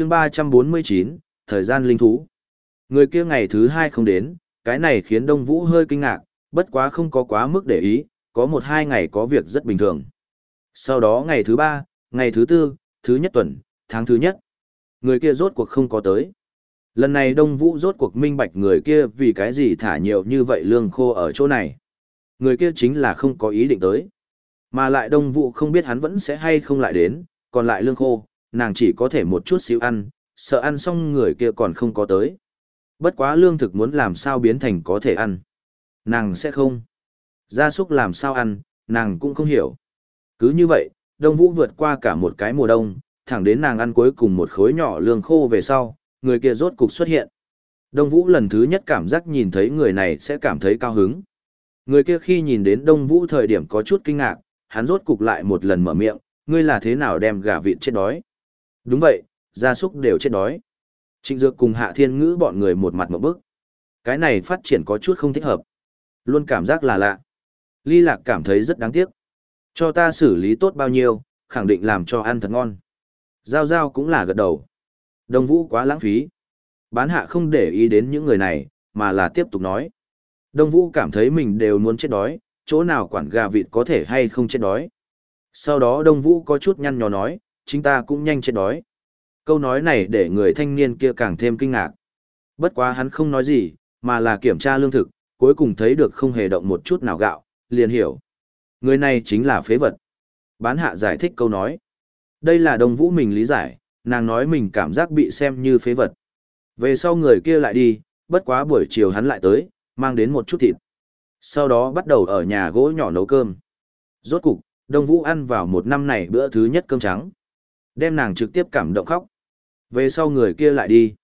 chương 349, thời gian linh thú. Người kia ngày thứ hai không đến, cái này khiến Đông Vũ hơi kinh ngạc, bất quá không có quá mức để ý, có một hai ngày có việc rất bình thường. Sau đó ngày thứ ba, ngày thứ tư, thứ nhất tuần, tháng thứ nhất, người kia rốt cuộc không có tới. Lần này Đông Vũ rốt cuộc minh bạch người kia vì cái gì thả nhiều như vậy lương khô ở chỗ này. Người kia chính là không có ý định tới. Mà lại Đông Vũ không biết hắn vẫn sẽ hay không lại đến, còn lại lương khô, nàng chỉ có thể một chút xíu ăn, sợ ăn xong người kia còn không có tới. Bất quá lương thực muốn làm sao biến thành có thể ăn. Nàng sẽ không. Gia súc làm sao ăn, nàng cũng không hiểu. Cứ như vậy, Đông Vũ vượt qua cả một cái mùa đông, thẳng đến nàng ăn cuối cùng một khối nhỏ lương khô về sau, người kia rốt cục xuất hiện. Đông Vũ lần thứ nhất cảm giác nhìn thấy người này sẽ cảm thấy cao hứng. Người kia khi nhìn đến Đông Vũ thời điểm có chút kinh ngạc, hắn rốt cục lại một lần mở miệng, ngươi là thế nào đem gà vịt chết đói. Đúng vậy, gia súc đều chết đói. Trịnh Dược cùng Hạ Thiên Ngữ bọn người một mặt một bức. Cái này phát triển có chút không thích hợp. Luôn cảm giác là lạ. Ly Lạc cảm thấy rất đáng tiếc. Cho ta xử lý tốt bao nhiêu, khẳng định làm cho ăn thật ngon. Giao Giao cũng là gật đầu. Đông Vũ quá lãng phí. Bán hạ không để ý đến những người này, mà là tiếp tục nói. Đông Vũ cảm thấy mình đều muốn chết đói, chỗ nào quản gà vịt có thể hay không chết đói. Sau đó Đông Vũ có chút nhăn nhó nói, chính ta cũng nhanh chết đói. Câu nói này để người thanh niên kia càng thêm kinh ngạc. Bất quá hắn không nói gì, mà là kiểm tra lương thực, cuối cùng thấy được không hề động một chút nào gạo, liền hiểu. Người này chính là phế vật. Bán hạ giải thích câu nói. Đây là đồng Vũ mình lý giải, nàng nói mình cảm giác bị xem như phế vật. Về sau người kia lại đi, bất quá buổi chiều hắn lại tới, mang đến một chút thịt. Sau đó bắt đầu ở nhà gỗ nhỏ nấu cơm. Rốt cục, Đông Vũ ăn vào một năm này bữa thứ nhất cơm trắng. Đem nàng trực tiếp cảm động khóc. Về sau người kia lại đi.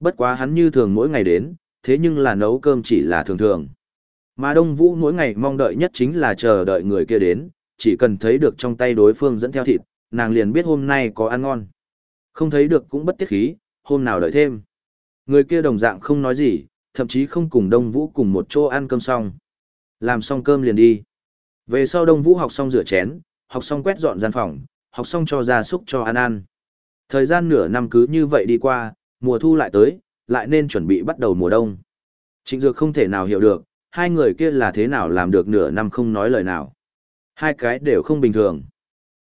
Bất quá hắn như thường mỗi ngày đến, thế nhưng là nấu cơm chỉ là thường thường. Mà Đông Vũ mỗi ngày mong đợi nhất chính là chờ đợi người kia đến, chỉ cần thấy được trong tay đối phương dẫn theo thịt, nàng liền biết hôm nay có ăn ngon. Không thấy được cũng bất tiết khí, hôm nào đợi thêm. Người kia đồng dạng không nói gì, thậm chí không cùng Đông Vũ cùng một chỗ ăn cơm xong. Làm xong cơm liền đi. Về sau Đông Vũ học xong rửa chén, học xong quét dọn gian phòng, học xong cho gia súc cho ăn ăn. Thời gian nửa năm cứ như vậy đi qua, mùa thu lại tới, lại nên chuẩn bị bắt đầu mùa đông. Trịnh Dược không thể nào hiểu được, hai người kia là thế nào làm được nửa năm không nói lời nào. Hai cái đều không bình thường.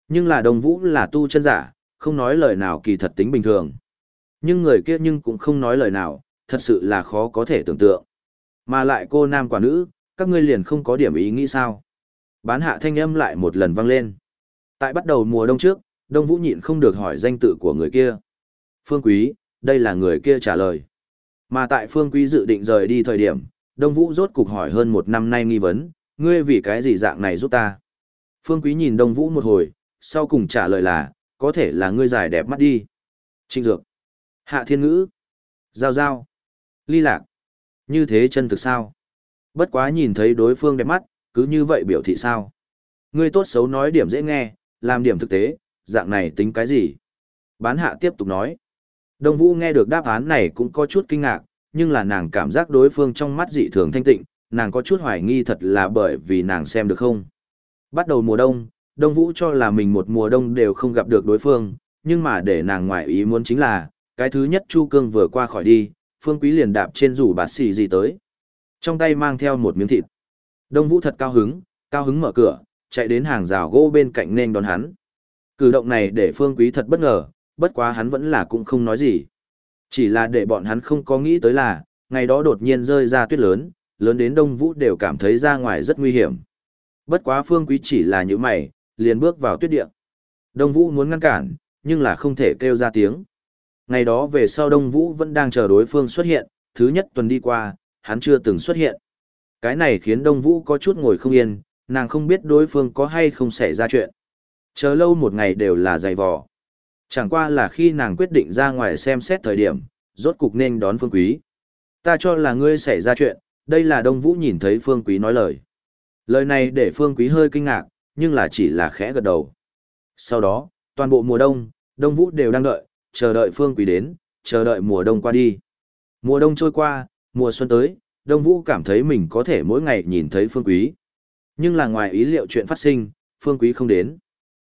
Nhưng là Đồng Vũ là tu chân giả, không nói lời nào kỳ thật tính bình thường. Nhưng người kia nhưng cũng không nói lời nào, thật sự là khó có thể tưởng tượng. Mà lại cô nam quả nữ, các ngươi liền không có điểm ý nghĩ sao. Bán hạ thanh âm lại một lần vang lên. Tại bắt đầu mùa đông trước, Đông Vũ nhịn không được hỏi danh tự của người kia. Phương Quý, đây là người kia trả lời. Mà tại Phương Quý dự định rời đi thời điểm, Đông Vũ rốt cục hỏi hơn một năm nay nghi vấn, ngươi vì cái gì dạng này giúp ta? Phương Quý nhìn Đông Vũ một hồi, sau cùng trả lời là, có thể là ngươi giải đẹp mắt đi. Trinh Dược, Hạ Thiên Ngữ, Giao Giao, Ly Lạc. Như thế chân thực sao? Bất quá nhìn thấy đối phương đẹp mắt, cứ như vậy biểu thị sao? Ngươi tốt xấu nói điểm dễ nghe, làm điểm thực tế, dạng này tính cái gì? Bán hạ tiếp tục nói. Đông Vũ nghe được đáp án này cũng có chút kinh ngạc, nhưng là nàng cảm giác đối phương trong mắt dị thường thanh tịnh, nàng có chút hoài nghi thật là bởi vì nàng xem được không. Bắt đầu mùa đông, Đông Vũ cho là mình một mùa đông đều không gặp được đối phương, nhưng mà để nàng ngoại ý muốn chính là, cái thứ nhất Chu Cương vừa qua khỏi đi, Phương Quý liền đạp trên rủ bạt xì gì tới. Trong tay mang theo một miếng thịt. Đông Vũ thật cao hứng, cao hứng mở cửa, chạy đến hàng rào gỗ bên cạnh nên đón hắn. Cử động này để Phương Quý thật bất ngờ, bất quá hắn vẫn là cũng không nói gì. Chỉ là để bọn hắn không có nghĩ tới là, ngày đó đột nhiên rơi ra tuyết lớn, lớn đến Đông Vũ đều cảm thấy ra ngoài rất nguy hiểm. Bất quá Phương Quý chỉ là như mày, liền bước vào tuyết địa. Đông Vũ muốn ngăn cản, nhưng là không thể kêu ra tiếng. Ngày đó về sau Đông Vũ vẫn đang chờ đối phương xuất hiện, thứ nhất tuần đi qua, hắn chưa từng xuất hiện. Cái này khiến Đông Vũ có chút ngồi không yên, nàng không biết đối phương có hay không xảy ra chuyện. Chờ lâu một ngày đều là dày vò. Chẳng qua là khi nàng quyết định ra ngoài xem xét thời điểm, rốt cục nên đón Phương Quý. Ta cho là ngươi xảy ra chuyện, đây là Đông Vũ nhìn thấy Phương Quý nói lời. Lời này để Phương Quý hơi kinh ngạc, nhưng là chỉ là khẽ gật đầu. Sau đó, toàn bộ mùa đông, Đông Vũ đều đang đợi, chờ đợi Phương Quý đến, chờ đợi mùa đông qua đi. Mùa đông trôi qua, mùa xuân tới, Đông Vũ cảm thấy mình có thể mỗi ngày nhìn thấy Phương Quý. Nhưng là ngoài ý liệu chuyện phát sinh, Phương Quý không đến.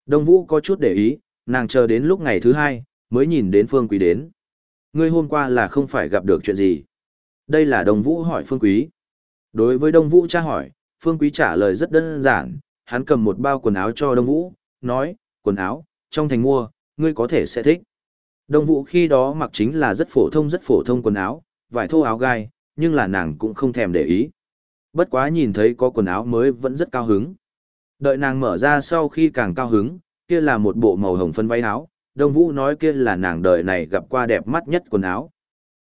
Đông Vũ có chút để ý, nàng chờ đến lúc ngày thứ hai, mới nhìn đến Phương Quý đến. Ngươi hôm qua là không phải gặp được chuyện gì? Đây là Đông Vũ hỏi Phương Quý. Đối với Đông Vũ tra hỏi, Phương Quý trả lời rất đơn giản, hắn cầm một bao quần áo cho Đông Vũ, nói, quần áo, trong thành mua, ngươi có thể sẽ thích. Đông Vũ khi đó mặc chính là rất phổ thông rất phổ thông quần áo, vải thô áo gai, nhưng là nàng cũng không thèm để ý. Bất quá nhìn thấy có quần áo mới vẫn rất cao hứng. Đợi nàng mở ra sau khi càng cao hứng, kia là một bộ màu hồng phân váy áo, Đông Vũ nói kia là nàng đời này gặp qua đẹp mắt nhất quần áo.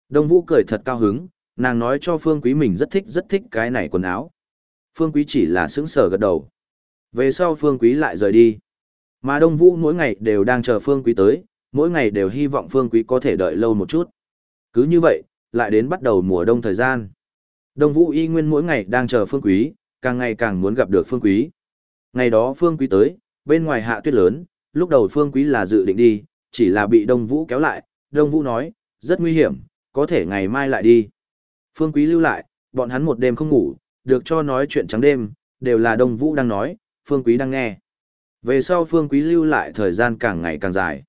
Đông Vũ cười thật cao hứng, nàng nói cho Phương Quý mình rất thích rất thích cái này quần áo. Phương Quý chỉ là sững sờ gật đầu. Về sau Phương Quý lại rời đi. Mà Đông Vũ mỗi ngày đều đang chờ Phương Quý tới, mỗi ngày đều hy vọng Phương Quý có thể đợi lâu một chút. Cứ như vậy, lại đến bắt đầu mùa đông thời gian. Đông Vũ y nguyên mỗi ngày đang chờ Phương Quý, càng ngày càng muốn gặp được Phương Quý. Ngày đó Phương Quý tới, bên ngoài hạ tuyết lớn, lúc đầu Phương Quý là dự định đi, chỉ là bị Đông Vũ kéo lại, Đông Vũ nói, rất nguy hiểm, có thể ngày mai lại đi. Phương Quý lưu lại, bọn hắn một đêm không ngủ, được cho nói chuyện trắng đêm, đều là Đông Vũ đang nói, Phương Quý đang nghe. Về sau Phương Quý lưu lại thời gian càng ngày càng dài.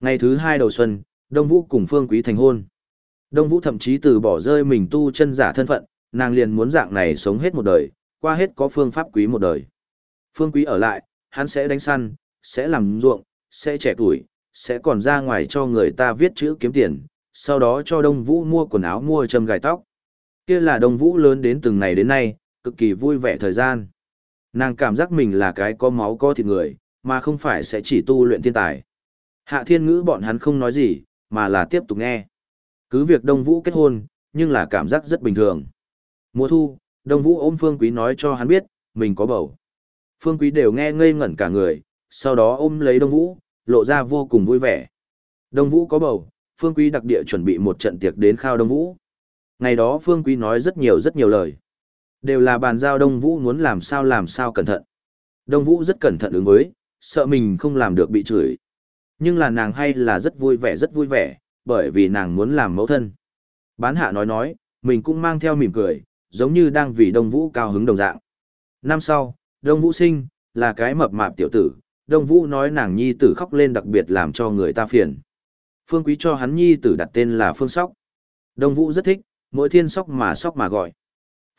Ngày thứ hai đầu xuân, Đông Vũ cùng Phương Quý thành hôn. Đông Vũ thậm chí từ bỏ rơi mình tu chân giả thân phận, nàng liền muốn dạng này sống hết một đời, qua hết có phương pháp quý một đời. Phương Quý ở lại, hắn sẽ đánh săn, sẽ làm ruộng, sẽ trẻ tuổi, sẽ còn ra ngoài cho người ta viết chữ kiếm tiền, sau đó cho Đông Vũ mua quần áo mua châm gài tóc. Kia là Đông Vũ lớn đến từng ngày đến nay, cực kỳ vui vẻ thời gian. Nàng cảm giác mình là cái có máu có thịt người, mà không phải sẽ chỉ tu luyện thiên tài. Hạ thiên ngữ bọn hắn không nói gì, mà là tiếp tục nghe. Cứ việc Đông Vũ kết hôn, nhưng là cảm giác rất bình thường. Mùa thu, Đông Vũ ôm Phương Quý nói cho hắn biết, mình có bầu. Phương Quý đều nghe ngây ngẩn cả người, sau đó ôm lấy Đông Vũ, lộ ra vô cùng vui vẻ. Đông Vũ có bầu, Phương Quý đặc địa chuẩn bị một trận tiệc đến khao Đông Vũ. Ngày đó Phương Quý nói rất nhiều rất nhiều lời. Đều là bàn giao Đông Vũ muốn làm sao làm sao cẩn thận. Đông Vũ rất cẩn thận ứng với, sợ mình không làm được bị chửi. Nhưng là nàng hay là rất vui vẻ rất vui vẻ, bởi vì nàng muốn làm mẫu thân. Bán hạ nói nói, mình cũng mang theo mỉm cười, giống như đang vì Đông Vũ cao hứng đồng dạng. Năm sau, Đông Vũ sinh, là cái mập mạp tiểu tử, Đông Vũ nói nàng nhi tử khóc lên đặc biệt làm cho người ta phiền. Phương Quý cho hắn nhi tử đặt tên là Phương Sóc. Đông Vũ rất thích, mỗi thiên sóc mà sóc mà gọi.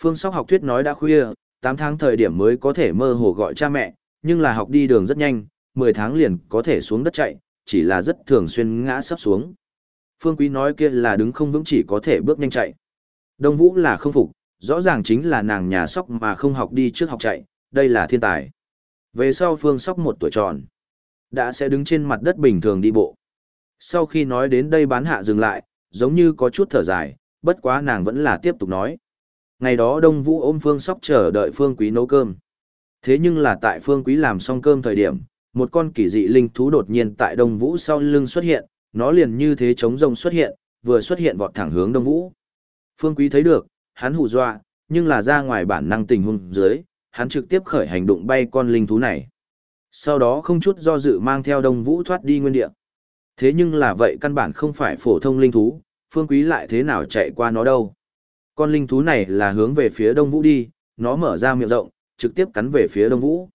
Phương Sóc học thuyết nói đã khuya, 8 tháng thời điểm mới có thể mơ hồ gọi cha mẹ, nhưng là học đi đường rất nhanh, 10 tháng liền có thể xuống đất chạy, chỉ là rất thường xuyên ngã sắp xuống. Phương Quý nói kia là đứng không vững chỉ có thể bước nhanh chạy. Đông Vũ là không phục, rõ ràng chính là nàng nhà sóc mà không học đi trước học chạy, đây là thiên tài. Về sau Phương sóc một tuổi tròn, đã sẽ đứng trên mặt đất bình thường đi bộ. Sau khi nói đến đây bán hạ dừng lại, giống như có chút thở dài, bất quá nàng vẫn là tiếp tục nói. Ngày đó Đông Vũ ôm Phương sóc chờ đợi Phương Quý nấu cơm. Thế nhưng là tại Phương Quý làm xong cơm thời điểm, một con kỳ dị linh thú đột nhiên tại Đông Vũ sau lưng xuất hiện, nó liền như thế chống rông xuất hiện, vừa xuất hiện vọt thẳng hướng Đông Vũ. Phương Quý thấy được, hắn hù dọa, nhưng là ra ngoài bản năng tình huống dưới, hắn trực tiếp khởi hành động bay con linh thú này. Sau đó không chút do dự mang theo Đông Vũ thoát đi nguyên địa. Thế nhưng là vậy căn bản không phải phổ thông linh thú, Phương Quý lại thế nào chạy qua nó đâu. Con linh thú này là hướng về phía Đông Vũ đi, nó mở ra miệng rộng, trực tiếp cắn về phía Đông Vũ.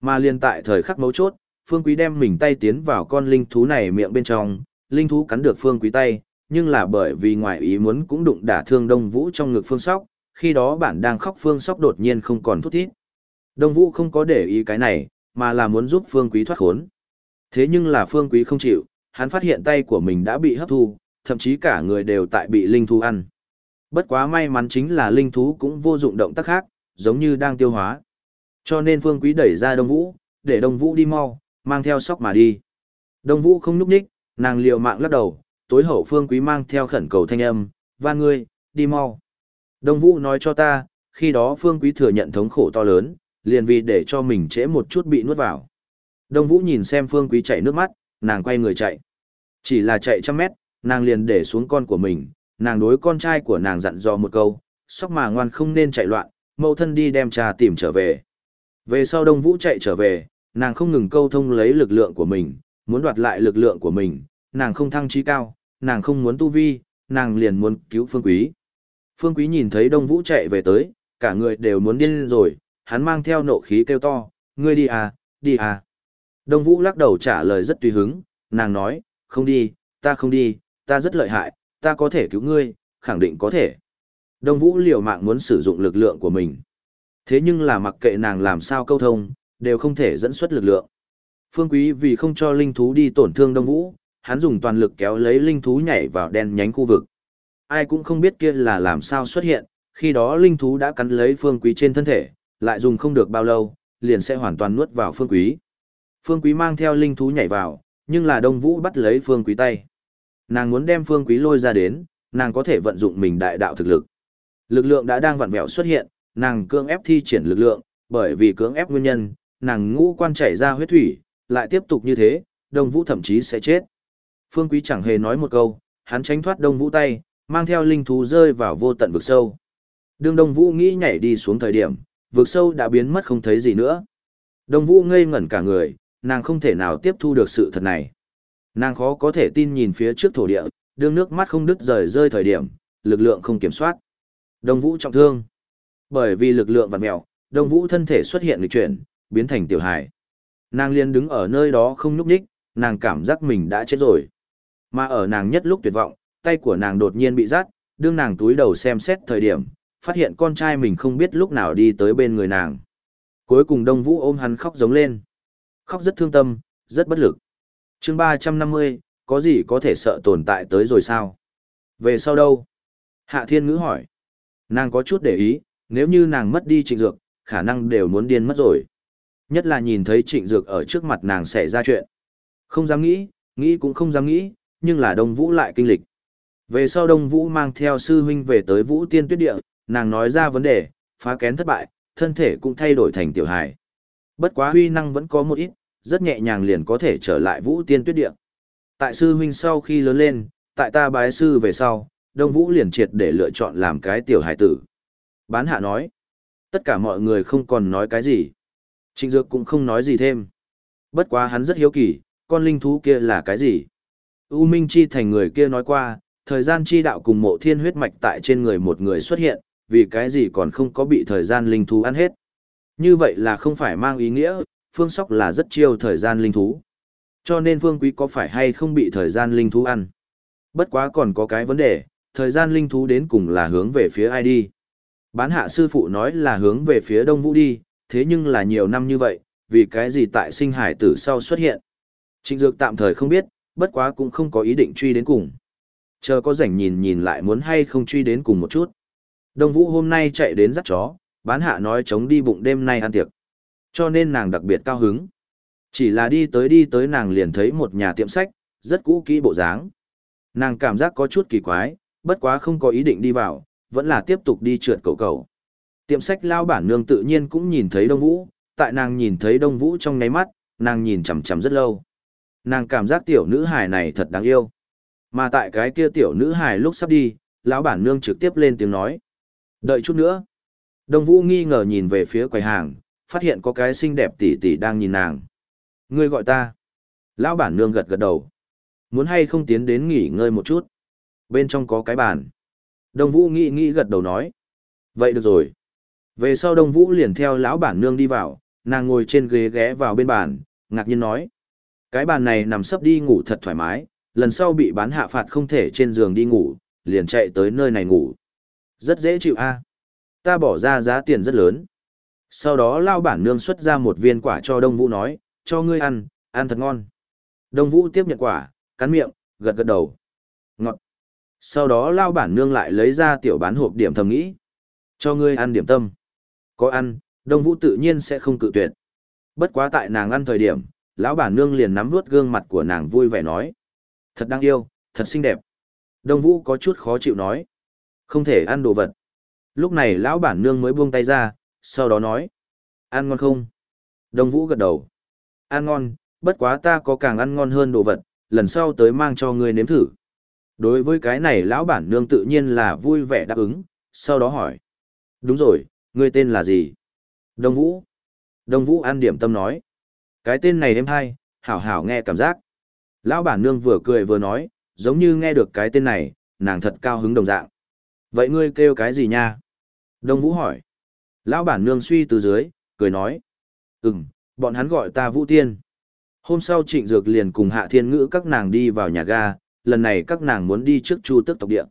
Mà liền tại thời khắc mấu chốt, Phương Quý đem mình tay tiến vào con linh thú này miệng bên trong, linh thú cắn được Phương Quý tay, nhưng là bởi vì ngoài ý muốn cũng đụng đả thương Đông Vũ trong ngực Phương Sóc, khi đó bạn đang khóc Phương Sóc đột nhiên không còn thút thít. Đông Vũ không có để ý cái này, mà là muốn giúp Phương Quý thoát khốn. Thế nhưng là Phương Quý không chịu, hắn phát hiện tay của mình đã bị hấp thu, thậm chí cả người đều tại bị linh thú ăn. Bất quá may mắn chính là linh thú cũng vô dụng động tác khác, giống như đang tiêu hóa. Cho nên Phương Quý đẩy ra Đông Vũ, để Đông Vũ đi mau, mang theo sóc mà đi. Đông Vũ không núp ních, nàng liều mạng lắc đầu, tối hậu Phương Quý mang theo khẩn cầu thanh âm, và ngươi, đi mau. Đông Vũ nói cho ta, khi đó Phương Quý thừa nhận thống khổ to lớn, liền vì để cho mình trễ một chút bị nuốt vào. Đông Vũ nhìn xem Phương Quý chạy nước mắt, nàng quay người chạy. Chỉ là chạy trăm mét, nàng liền để xuống con của mình, nàng đối con trai của nàng dặn dò một câu, sóc mà ngoan không nên chạy loạn, mẫu thân đi đem trà tìm trở về. Về sau Đông Vũ chạy trở về, nàng không ngừng câu thông lấy lực lượng của mình, muốn đoạt lại lực lượng của mình, nàng không thăng trí cao, nàng không muốn tu vi, nàng liền muốn cứu Phương Quý. Phương Quý nhìn thấy Đông Vũ chạy về tới, cả người đều muốn điên rồi, hắn mang theo nộ khí kêu to, ngươi đi à, đi à. Đông Vũ lắc đầu trả lời rất tùy hứng, nàng nói, không đi, ta không đi, ta rất lợi hại, ta có thể cứu ngươi, khẳng định có thể. Đông Vũ liều mạng muốn sử dụng lực lượng của mình. Thế nhưng là mặc kệ nàng làm sao câu thông, đều không thể dẫn xuất lực lượng. Phương Quý vì không cho linh thú đi tổn thương Đông Vũ, hắn dùng toàn lực kéo lấy linh thú nhảy vào đen nhánh khu vực. Ai cũng không biết kia là làm sao xuất hiện, khi đó linh thú đã cắn lấy Phương Quý trên thân thể, lại dùng không được bao lâu, liền sẽ hoàn toàn nuốt vào Phương Quý. Phương Quý mang theo linh thú nhảy vào, nhưng là Đông Vũ bắt lấy Phương Quý tay. Nàng muốn đem Phương Quý lôi ra đến, nàng có thể vận dụng mình đại đạo thực lực. Lực lượng đã đang vặn vẹo xuất hiện, nàng cưỡng ép thi triển lực lượng, bởi vì cưỡng ép nguyên nhân, nàng ngũ quan chảy ra huyết thủy, lại tiếp tục như thế, Đông Vũ thậm chí sẽ chết. Phương Quý chẳng hề nói một câu, hắn tránh thoát Đông Vũ tay, mang theo linh thú rơi vào vô tận vực sâu. Đường Đông Vũ nghĩ nhảy đi xuống thời điểm, vực sâu đã biến mất không thấy gì nữa. Đông Vũ ngây ngẩn cả người, nàng không thể nào tiếp thu được sự thật này. Nàng khó có thể tin nhìn phía trước thổ địa, đương nước mắt không đứt rời rơi thời điểm, lực lượng không kiểm soát. Đông Vũ trọng thương. Bởi vì lực lượng vặn mèo, Đông Vũ thân thể xuất hiện lịch chuyển, biến thành tiểu hải. Nàng liền đứng ở nơi đó không nhúc nhích, nàng cảm giác mình đã chết rồi. Mà ở nàng nhất lúc tuyệt vọng, tay của nàng đột nhiên bị rát, đương nàng túi đầu xem xét thời điểm, phát hiện con trai mình không biết lúc nào đi tới bên người nàng. Cuối cùng Đông Vũ ôm hắn khóc giống lên. Khóc rất thương tâm, rất bất lực. chương 350, có gì có thể sợ tồn tại tới rồi sao? Về sau đâu? Hạ Thiên Ngữ hỏi. Nàng có chút để ý, nếu như nàng mất đi trịnh dược, khả năng đều muốn điên mất rồi. Nhất là nhìn thấy trịnh dược ở trước mặt nàng xảy ra chuyện. Không dám nghĩ, nghĩ cũng không dám nghĩ, nhưng là Đông Vũ lại kinh lịch. Về sau Đông Vũ mang theo sư huynh về tới Vũ Tiên Tuyết Địa, nàng nói ra vấn đề, phá kén thất bại, thân thể cũng thay đổi thành tiểu hài. Bất quá huy năng vẫn có một ít, rất nhẹ nhàng liền có thể trở lại Vũ Tiên Tuyết Địa. Tại sư huynh sau khi lớn lên, tại ta bái sư về sau, Đông Vũ liền triệt để lựa chọn làm cái tiểu hài tử. Bán hạ nói, tất cả mọi người không còn nói cái gì. Trịnh Dược cũng không nói gì thêm. Bất quá hắn rất hiếu kỳ, con linh thú kia là cái gì? U Minh Chi thành người kia nói qua, thời gian chi đạo cùng mộ thiên huyết mạch tại trên người một người xuất hiện, vì cái gì còn không có bị thời gian linh thú ăn hết. Như vậy là không phải mang ý nghĩa, phương sóc là rất chiêu thời gian linh thú. Cho nên phương quý có phải hay không bị thời gian linh thú ăn. Bất quá còn có cái vấn đề, thời gian linh thú đến cùng là hướng về phía ai đi. Bán hạ sư phụ nói là hướng về phía đông vũ đi, thế nhưng là nhiều năm như vậy, vì cái gì tại sinh hải tử sau xuất hiện. Trịnh Dược tạm thời không biết, bất quá cũng không có ý định truy đến cùng. Chờ có rảnh nhìn nhìn lại muốn hay không truy đến cùng một chút. Đông Vũ hôm nay chạy đến dắt chó, bán hạ nói chống đi bụng đêm nay ăn tiệc. Cho nên nàng đặc biệt cao hứng. Chỉ là đi tới đi tới nàng liền thấy một nhà tiệm sách, rất cũ kỹ bộ dáng. Nàng cảm giác có chút kỳ quái, bất quá không có ý định đi vào, vẫn là tiếp tục đi trượt cầu cầu. Tiệm sách lao bản nương tự nhiên cũng nhìn thấy Đông Vũ, tại nàng nhìn thấy Đông Vũ trong ngáy mắt, nàng nhìn chằm chằm rất lâu. Nàng cảm giác tiểu nữ hài này thật đáng yêu. Mà tại cái kia tiểu nữ hài lúc sắp đi, lão bản nương trực tiếp lên tiếng nói. Đợi chút nữa. Đông Vũ nghi ngờ nhìn về phía quầy hàng, phát hiện có cái xinh đẹp tỷ tỷ đang nhìn nàng. Ngươi gọi ta. Lão bản nương gật gật đầu. Muốn hay không tiến đến nghỉ ngơi một chút. Bên trong có cái bàn. Đông Vũ nghĩ nghĩ gật đầu nói. Vậy được rồi. Về sau Đông Vũ liền theo lão bản nương đi vào, nàng ngồi trên ghế ghé vào bên bàn, ngạc nhiên nói. Cái bàn này nằm sấp đi ngủ thật thoải mái, lần sau bị bán hạ phạt không thể trên giường đi ngủ, liền chạy tới nơi này ngủ. Rất dễ chịu a. Ta bỏ ra giá tiền rất lớn. Sau đó lao bản nương xuất ra một viên quả cho Đông Vũ nói, cho ngươi ăn, ăn thật ngon. Đông Vũ tiếp nhận quả, cắn miệng, gật gật đầu. Ngọt. Sau đó lao bản nương lại lấy ra tiểu bán hộp điểm thầm nghĩ. Cho ngươi ăn điểm tâm. Có ăn, Đông Vũ tự nhiên sẽ không cự tuyệt. Bất quá tại nàng ăn thời điểm, lão bản nương liền nắm vuốt gương mặt của nàng vui vẻ nói. Thật đáng yêu, thật xinh đẹp. Đông Vũ có chút khó chịu nói. Không thể ăn đồ vật. Lúc này lão bản nương mới buông tay ra, sau đó nói. Ăn ngon không? Đông Vũ gật đầu. Ăn ngon, bất quá ta có càng ăn ngon hơn đồ vật, lần sau tới mang cho ngươi nếm thử. Đối với cái này lão bản nương tự nhiên là vui vẻ đáp ứng, sau đó hỏi. Đúng rồi, ngươi tên là gì? Đông Vũ. Đông Vũ ăn điểm tâm nói. Cái tên này em hay, hảo hảo nghe cảm giác. Lão bản nương vừa cười vừa nói, giống như nghe được cái tên này, nàng thật cao hứng đồng dạng. Vậy ngươi kêu cái gì nha? Đông Vũ hỏi. Lão bản nương suy từ dưới, cười nói. Ừm, bọn hắn gọi ta Vũ Tiên. Hôm sau Trịnh Dược liền cùng Hạ Thiên Ngữ các nàng đi vào nhà ga, lần này các nàng muốn đi trước Chu Tước tộc địa.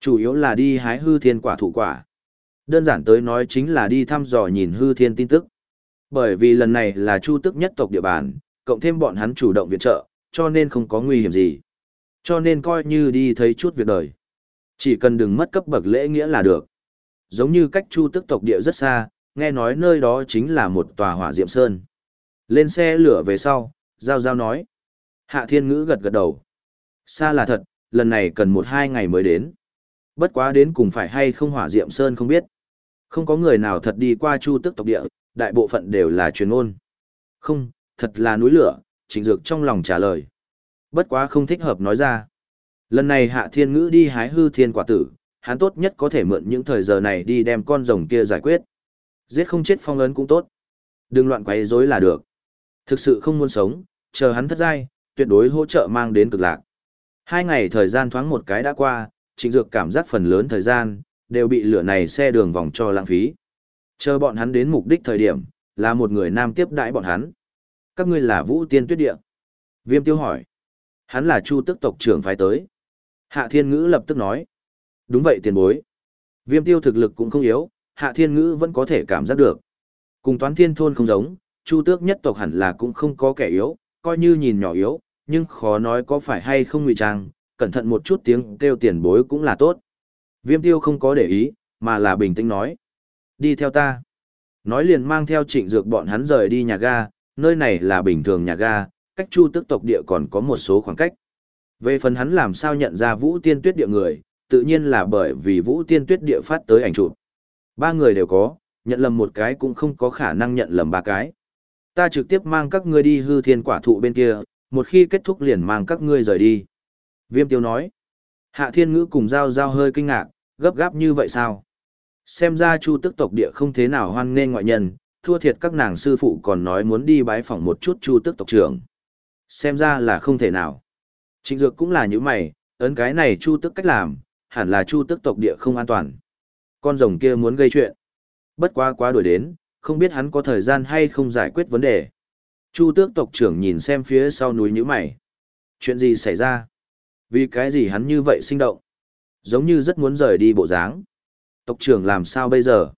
Chủ yếu là đi hái hư thiên quả thủ quả. Đơn giản tới nói chính là đi thăm dò nhìn hư thiên tin tức. Bởi vì lần này là Chu Tước nhất tộc địa bàn, cộng thêm bọn hắn chủ động viện trợ, cho nên không có nguy hiểm gì. Cho nên coi như đi thấy chút việc đời. Chỉ cần đừng mất cấp bậc lễ nghĩa là được. Giống như cách Chu Tước tộc địa rất xa, nghe nói nơi đó chính là một tòa hỏa diệm sơn. Lên xe lửa về sau, Giao Giao nói. Hạ Thiên Ngữ gật gật đầu. Xa là thật, lần này cần một hai ngày mới đến. Bất quá đến cùng phải hay không hỏa diệm sơn không biết. Không có người nào thật đi qua chu tức tộc địa, đại bộ phận đều là truyền ôn. Không, thật là núi lửa, trịnh dược trong lòng trả lời. Bất quá không thích hợp nói ra. Lần này hạ thiên ngữ đi hái hư thiên quả tử, hắn tốt nhất có thể mượn những thời giờ này đi đem con rồng kia giải quyết. Giết không chết phong ấn cũng tốt. Đừng loạn quấy rối là được. Thực sự không muốn sống, chờ hắn thất giai, tuyệt đối hỗ trợ mang đến cực lạc. Hai ngày thời gian thoáng một cái đã qua, trịnh dược cảm giác phần lớn thời gian, đều bị lửa này xe đường vòng cho lãng phí. Chờ bọn hắn đến mục đích thời điểm, là một người nam tiếp đãi bọn hắn. Các ngươi là vũ tiên tuyết địa. Viêm tiêu hỏi. Hắn là chu tức tộc trưởng phái tới. Hạ thiên ngữ lập tức nói. Đúng vậy tiền bối. Viêm tiêu thực lực cũng không yếu, hạ thiên ngữ vẫn có thể cảm giác được. Cùng toán thiên thôn không giống, chu tước nhất tộc hẳn là cũng không có kẻ yếu, coi như nhìn nhỏ yếu, nhưng khó nói có phải hay không ngụy trang, cẩn thận một chút tiếng kêu tiền bối cũng là tốt. Viêm tiêu không có để ý, mà là bình tĩnh nói. Đi theo ta. Nói liền mang theo trịnh dược bọn hắn rời đi nhà ga, nơi này là bình thường nhà ga, cách chu tức tộc địa còn có một số khoảng cách. Về phần hắn làm sao nhận ra vũ tiên tuyết địa người, tự nhiên là bởi vì vũ tiên tuyết địa phát tới ảnh chụp. Ba người đều có, nhận lầm một cái cũng không có khả năng nhận lầm ba cái. Ta trực tiếp mang các ngươi đi hư thiên quả thụ bên kia, một khi kết thúc liền mang các ngươi rời đi. Viêm tiêu nói. Hạ thiên ngữ cùng giao giao hơi kinh ngạc, gấp gáp như vậy sao? Xem ra chu tức tộc địa không thế nào hoan nghênh ngoại nhân, thua thiệt các nàng sư phụ còn nói muốn đi bái phỏng một chút chu tức tộc trưởng. Xem ra là không thể nào. Trịnh dược cũng là như mày, ấn cái này chu tức cách làm, hẳn là chu tức tộc địa không an toàn. Con rồng kia muốn gây chuyện. Bất quá quá đuổi đến, không biết hắn có thời gian hay không giải quyết vấn đề. Chu tước tộc trưởng nhìn xem phía sau núi như mày. Chuyện gì xảy ra? Vì cái gì hắn như vậy sinh động? Giống như rất muốn rời đi bộ dáng. Tộc trưởng làm sao bây giờ?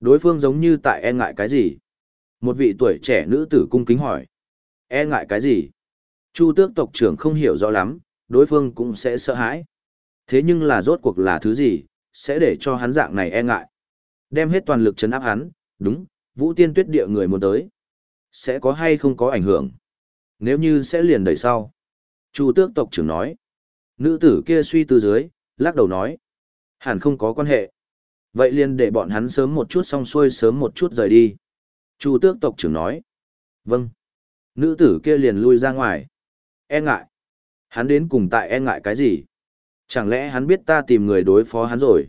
Đối phương giống như tại e ngại cái gì? Một vị tuổi trẻ nữ tử cung kính hỏi. E ngại cái gì? Chu tước tộc trưởng không hiểu rõ lắm, đối phương cũng sẽ sợ hãi. Thế nhưng là rốt cuộc là thứ gì, sẽ để cho hắn dạng này e ngại. Đem hết toàn lực chấn áp hắn, đúng, vũ tiên tuyết địa người muốn tới. Sẽ có hay không có ảnh hưởng? Nếu như sẽ liền đẩy sau. Chu tước tộc trưởng nói. Nữ tử kia suy tư dưới, lắc đầu nói. Hẳn không có quan hệ. Vậy liền để bọn hắn sớm một chút xong xuôi sớm một chút rời đi. Chu tước tộc trưởng nói. Vâng. Nữ tử kia liền lui ra ngoài. E ngại. Hắn đến cùng tại e ngại cái gì? Chẳng lẽ hắn biết ta tìm người đối phó hắn rồi?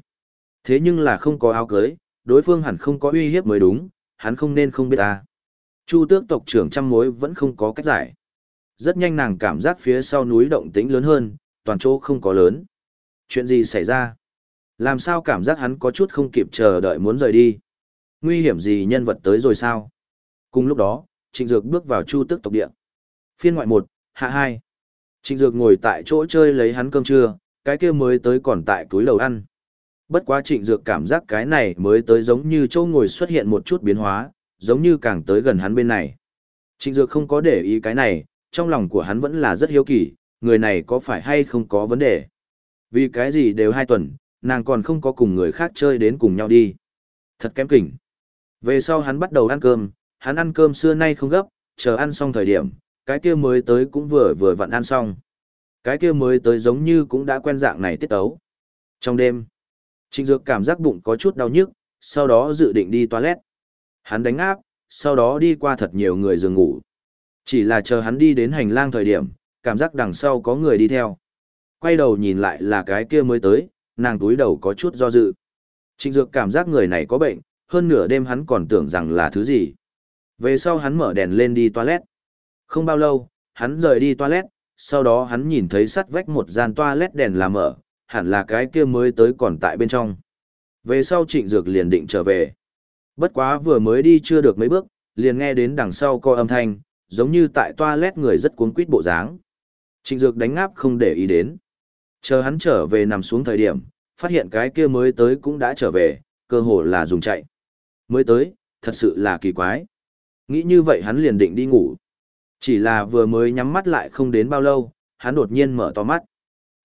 Thế nhưng là không có áo cưới, đối phương hẳn không có uy hiếp mới đúng, hắn không nên không biết ta. Chu tước tộc trưởng trăm mối vẫn không có cách giải. Rất nhanh nàng cảm giác phía sau núi động tĩnh lớn hơn, toàn chỗ không có lớn. Chuyện gì xảy ra? Làm sao cảm giác hắn có chút không kịp chờ đợi muốn rời đi? Nguy hiểm gì nhân vật tới rồi sao? Cùng lúc đó, Trịnh Dược bước vào chu tước tộc địa. Phiên ngoại một, hạ hai. Trịnh Dược ngồi tại chỗ chơi lấy hắn cơm trưa, cái kia mới tới còn tại túi lầu ăn. Bất quá Trịnh Dược cảm giác cái này mới tới giống như chỗ ngồi xuất hiện một chút biến hóa, giống như càng tới gần hắn bên này. Trịnh Dược không có để ý cái này, trong lòng của hắn vẫn là rất hiếu kỳ, người này có phải hay không có vấn đề. Vì cái gì đều hai tuần, nàng còn không có cùng người khác chơi đến cùng nhau đi. Thật kém kỉnh. Về sau hắn bắt đầu ăn cơm, hắn ăn cơm xưa nay không gấp, chờ ăn xong thời điểm, cái kia mới tới cũng vừa vừa vặn ăn xong. Cái kia mới tới giống như cũng đã quen dạng này tiết tấu. Trong đêm, Trịnh Dược cảm giác bụng có chút đau nhức, sau đó dự định đi toilet. Hắn đánh áp, sau đó đi qua thật nhiều người giường ngủ. Chỉ là chờ hắn đi đến hành lang thời điểm, cảm giác đằng sau có người đi theo. Quay đầu nhìn lại là cái kia mới tới, nàng túi đầu có chút do dự. Trịnh Dược cảm giác người này có bệnh, hơn nửa đêm hắn còn tưởng rằng là thứ gì. Về sau hắn mở đèn lên đi toilet. Không bao lâu, hắn rời đi toilet, sau đó hắn nhìn thấy sắt vách một gian toilet đèn là mở, hẳn là cái kia mới tới còn tại bên trong. Về sau trịnh dược liền định trở về. Bất quá vừa mới đi chưa được mấy bước, liền nghe đến đằng sau có âm thanh, giống như tại toilet người rất cuốn quýt bộ dáng. Trịnh Dược đánh ngáp không để ý đến. Chờ hắn trở về nằm xuống thời điểm, phát hiện cái kia mới tới cũng đã trở về, cơ hồ là dùng chạy. Mới tới, thật sự là kỳ quái. Nghĩ như vậy hắn liền định đi ngủ. Chỉ là vừa mới nhắm mắt lại không đến bao lâu, hắn đột nhiên mở to mắt.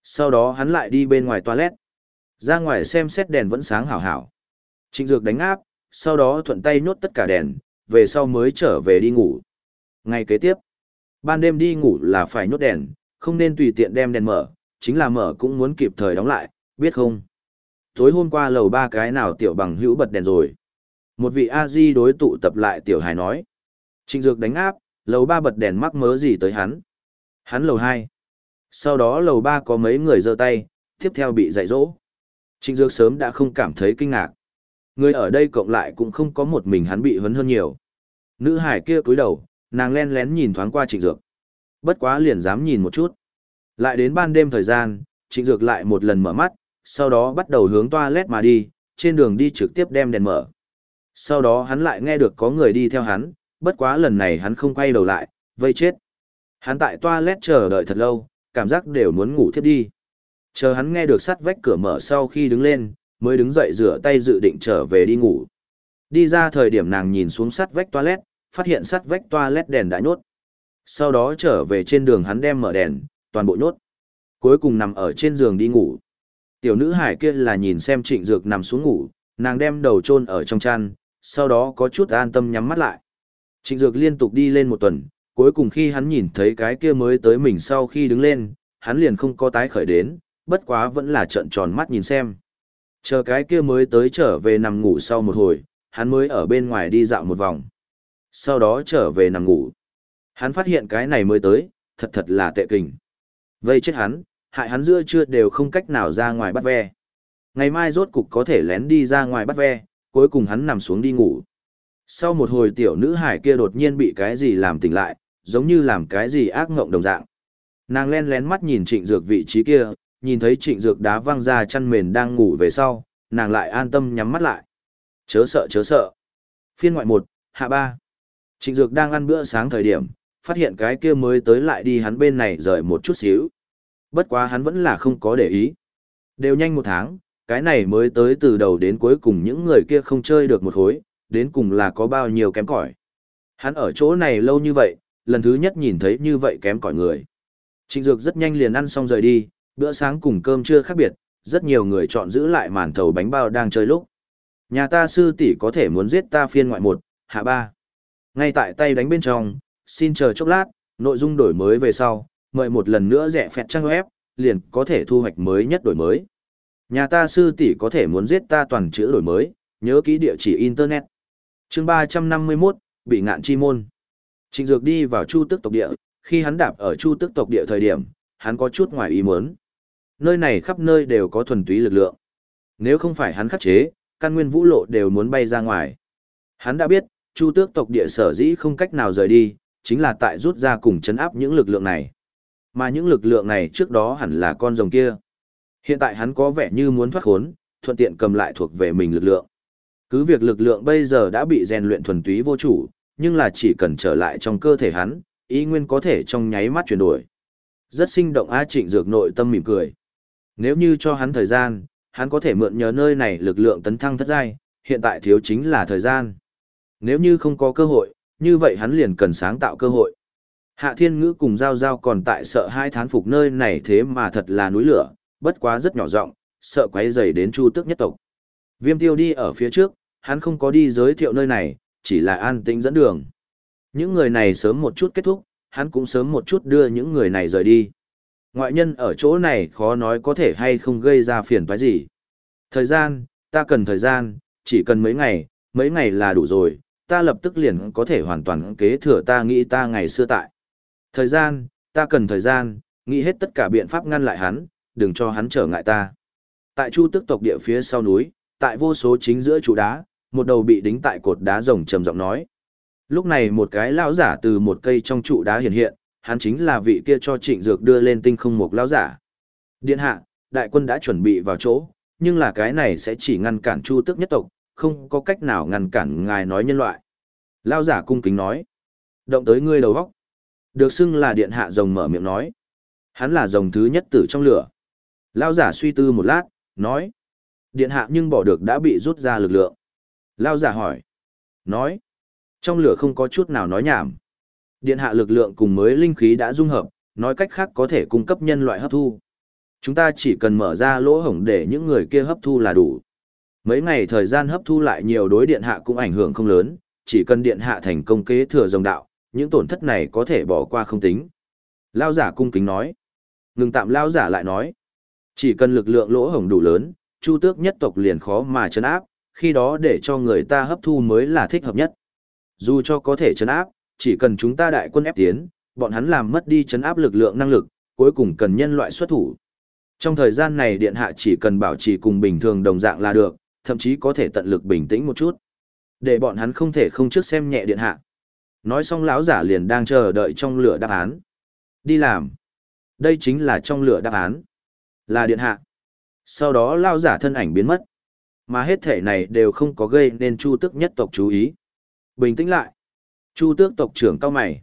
Sau đó hắn lại đi bên ngoài toilet. Ra ngoài xem xét đèn vẫn sáng hảo hảo. Trịnh Dược đánh áp, sau đó thuận tay nhốt tất cả đèn, về sau mới trở về đi ngủ. Ngày kế tiếp, ban đêm đi ngủ là phải nhốt đèn, không nên tùy tiện đem đèn mở, chính là mở cũng muốn kịp thời đóng lại, biết không? Tối hôm qua lầu ba cái nào tiểu bằng hữu bật đèn rồi. Một vị A-di đối tụ tập lại tiểu hài nói. Trịnh Dược đánh áp, lầu ba bật đèn mắc mớ gì tới hắn. Hắn lầu hai. Sau đó lầu ba có mấy người giơ tay, tiếp theo bị dạy dỗ. Trịnh Dược sớm đã không cảm thấy kinh ngạc. Người ở đây cộng lại cũng không có một mình hắn bị hấn hơn nhiều. Nữ hải kia cúi đầu, nàng len lén nhìn thoáng qua Trịnh Dược. Bất quá liền dám nhìn một chút. Lại đến ban đêm thời gian, Trịnh Dược lại một lần mở mắt, sau đó bắt đầu hướng toilet mà đi, trên đường đi trực tiếp đem đèn mở. Sau đó hắn lại nghe được có người đi theo hắn, bất quá lần này hắn không quay đầu lại, vây chết. Hắn tại toilet chờ đợi thật lâu, cảm giác đều muốn ngủ thiếp đi. Chờ hắn nghe được sắt vách cửa mở sau khi đứng lên, mới đứng dậy rửa tay dự định trở về đi ngủ. Đi ra thời điểm nàng nhìn xuống sắt vách toilet, phát hiện sắt vách toilet đèn đã nhốt. Sau đó trở về trên đường hắn đem mở đèn, toàn bộ nhốt. Cuối cùng nằm ở trên giường đi ngủ. Tiểu nữ hải kia là nhìn xem trịnh dược nằm xuống ngủ, nàng đem đầu chôn ở trong chăn, sau đó có chút an tâm nhắm mắt lại. Trịnh dược liên tục đi lên một tuần, cuối cùng khi hắn nhìn thấy cái kia mới tới mình sau khi đứng lên, hắn liền không có tái khởi đến, bất quá vẫn là trợn tròn mắt nhìn xem. Chờ cái kia mới tới trở về nằm ngủ sau một hồi, hắn mới ở bên ngoài đi dạo một vòng. Sau đó trở về nằm ngủ. Hắn phát hiện cái này mới tới, thật thật là tệ kình. Vây chết hắn, hại hắn giữa trưa đều không cách nào ra ngoài bắt ve. Ngày mai rốt cục có thể lén đi ra ngoài bắt ve, cuối cùng hắn nằm xuống đi ngủ. Sau một hồi tiểu nữ hải kia đột nhiên bị cái gì làm tỉnh lại, giống như làm cái gì ác ngộng đồng dạng. Nàng len lén mắt nhìn trịnh dược vị trí kia, nhìn thấy trịnh dược đá văng ra chăn mền đang ngủ về sau, nàng lại an tâm nhắm mắt lại. Chớ sợ chớ sợ. Phiên ngoại một, hạ ba. Trịnh dược đang ăn bữa sáng thời điểm, phát hiện cái kia mới tới lại đi hắn bên này rời một chút xíu. Bất quá hắn vẫn là không có để ý. Đều nhanh một tháng, cái này mới tới từ đầu đến cuối cùng những người kia không chơi được một hối, đến cùng là có bao nhiêu kém cỏi. Hắn ở chỗ này lâu như vậy, lần thứ nhất nhìn thấy như vậy kém cỏi người. Trịnh Dược rất nhanh liền ăn xong rời đi, bữa sáng cùng cơm trưa khác biệt, rất nhiều người chọn giữ lại màn thầu bánh bao đang chơi lúc. Nhà ta sư tỷ có thể muốn giết ta phiên ngoại một, hạ ba. Ngay tại tay đánh bên trong, xin chờ chốc lát, nội dung đổi mới về sau, mời một lần nữa rẻ phẹt trang web, liền có thể thu hoạch mới nhất đổi mới. Nhà ta sư tỷ có thể muốn giết ta toàn chữ đổi mới, nhớ ký địa chỉ internet. Chương 351, bị ngạn chi môn. Trịnh Dược đi vào Chu Tức tộc địa, khi hắn đạp ở Chu Tức tộc địa thời điểm, hắn có chút ngoài ý muốn. Nơi này khắp nơi đều có thuần túy lực lượng. Nếu không phải hắn khắc chế, căn nguyên vũ lộ đều muốn bay ra ngoài. Hắn đã biết, Chu Tước tộc địa sở dĩ không cách nào rời đi, chính là tại rút ra cùng chấn áp những lực lượng này. Mà những lực lượng này trước đó hẳn là con rồng kia. Hiện tại hắn có vẻ như muốn thoát khốn, thuận tiện cầm lại thuộc về mình lực lượng. Cứ việc lực lượng bây giờ đã bị rèn luyện thuần túy vô chủ, nhưng là chỉ cần trở lại trong cơ thể hắn, ý nguyên có thể trong nháy mắt chuyển đổi. Rất sinh động A Trịnh Dược nội tâm mỉm cười. Nếu như cho hắn thời gian, hắn có thể mượn nhờ nơi này lực lượng tấn thăng thất giai, hiện tại thiếu chính là thời gian. Nếu như không có cơ hội, như vậy hắn liền cần sáng tạo cơ hội. Hạ Thiên Ngữ cùng Giao Giao còn tại sợ hai thán phục nơi này thế mà thật là núi lửa, bất quá rất nhỏ giọng, sợ quấy rầy đến Chu Tước nhất tộc. Viêm Tiêu đi ở phía trước, hắn không có đi giới thiệu nơi này, chỉ là an tĩnh dẫn đường. Những người này sớm một chút kết thúc, hắn cũng sớm một chút đưa những người này rời đi. Ngoại nhân ở chỗ này khó nói có thể hay không gây ra phiền toái gì. Thời gian, ta cần thời gian, chỉ cần mấy ngày, mấy ngày là đủ rồi, ta lập tức liền có thể hoàn toàn kế thừa ta nghĩ ta ngày xưa tại. Thời gian, ta cần thời gian, nghĩ hết tất cả biện pháp ngăn lại hắn, đừng cho hắn trở ngại ta. Tại Chu Tức tộc địa phía sau núi, tại vô số chính giữa trụ đá, một đầu bị đính tại cột đá rồng trầm giọng nói. Lúc này một cái lão giả từ một cây trong trụ đá hiện hiện, hắn chính là vị kia cho Trịnh Dược đưa lên tinh không một lão giả. Điện hạ, đại quân đã chuẩn bị vào chỗ, nhưng là cái này sẽ chỉ ngăn cản Chu Tức nhất tộc, không có cách nào ngăn cản ngài nói nhân loại. Lão giả cung kính nói. Động tới ngươi đầu vóc. Được xưng là điện hạ rồng mở miệng nói. Hắn là rồng thứ nhất tử trong lửa. Lao giả suy tư một lát, nói. Điện hạ nhưng bỏ được đã bị rút ra lực lượng. Lao giả hỏi. Nói. Trong lửa không có chút nào nói nhảm. Điện hạ lực lượng cùng mới linh khí đã dung hợp, nói cách khác có thể cung cấp nhân loại hấp thu. Chúng ta chỉ cần mở ra lỗ hổng để những người kia hấp thu là đủ. Mấy ngày thời gian hấp thu lại nhiều đối điện hạ cũng ảnh hưởng không lớn, chỉ cần điện hạ thành công kế thừa dòng đạo, những tổn thất này có thể bỏ qua không tính. Lao giả cung kính nói. Ngừng tạm lao giả lại nói. Chỉ cần lực lượng lỗ hổng đủ lớn, chu tước nhất tộc liền khó mà chấn áp, khi đó để cho người ta hấp thu mới là thích hợp nhất. Dù cho có thể chấn áp, chỉ cần chúng ta đại quân ép tiến, bọn hắn làm mất đi chấn áp lực lượng năng lực, cuối cùng cần nhân loại xuất thủ. Trong thời gian này điện hạ chỉ cần bảo trì cùng bình thường đồng dạng là được, thậm chí có thể tận lực bình tĩnh một chút. Để bọn hắn không thể không trước xem nhẹ điện hạ. Nói xong lão giả liền đang chờ đợi trong lửa đáp án. Đi làm. Đây chính là trong lửa đáp án. Là điện hạ. Sau đó lão giả thân ảnh biến mất. Mà hết thể này đều không có gây nên Chu Tước nhất tộc chú ý. Bình tĩnh lại. Chu Tước tộc trưởng cao mày.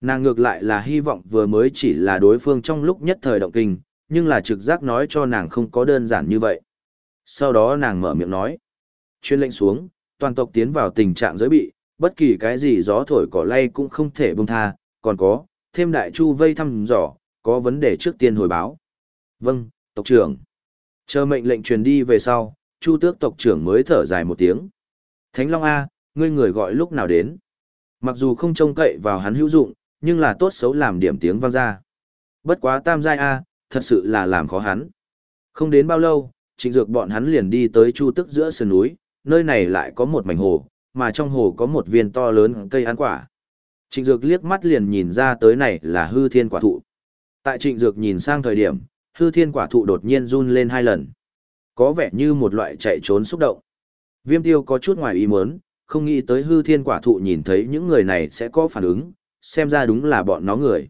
Nàng ngược lại là hy vọng vừa mới chỉ là đối phương trong lúc nhất thời động kinh, nhưng là trực giác nói cho nàng không có đơn giản như vậy. Sau đó nàng mở miệng nói. Chuyên lệnh xuống, toàn tộc tiến vào tình trạng giới bị, bất kỳ cái gì gió thổi cỏ lay cũng không thể bông tha, còn có, thêm đại chu vây thăm dò, có vấn đề trước tiên hồi báo. Vâng, tộc trưởng. Chờ mệnh lệnh truyền đi về sau, chu tước tộc trưởng mới thở dài một tiếng. Thánh Long A, ngươi người gọi lúc nào đến? Mặc dù không trông cậy vào hắn hữu dụng, nhưng là tốt xấu làm điểm tiếng vang ra. Bất quá tam giai A, thật sự là làm khó hắn. Không đến bao lâu, trịnh dược bọn hắn liền đi tới chu tức giữa sườn núi, nơi này lại có một mảnh hồ, mà trong hồ có một viên to lớn cây ăn quả. Trịnh dược liếc mắt liền nhìn ra tới này là hư thiên quả thụ. Tại trịnh dược nhìn sang thời điểm, hư thiên quả thụ đột nhiên run lên hai lần. Có vẻ như một loại chạy trốn xúc động. Viêm tiêu có chút ngoài ý muốn, không nghĩ tới hư thiên quả thụ nhìn thấy những người này sẽ có phản ứng, xem ra đúng là bọn nó người.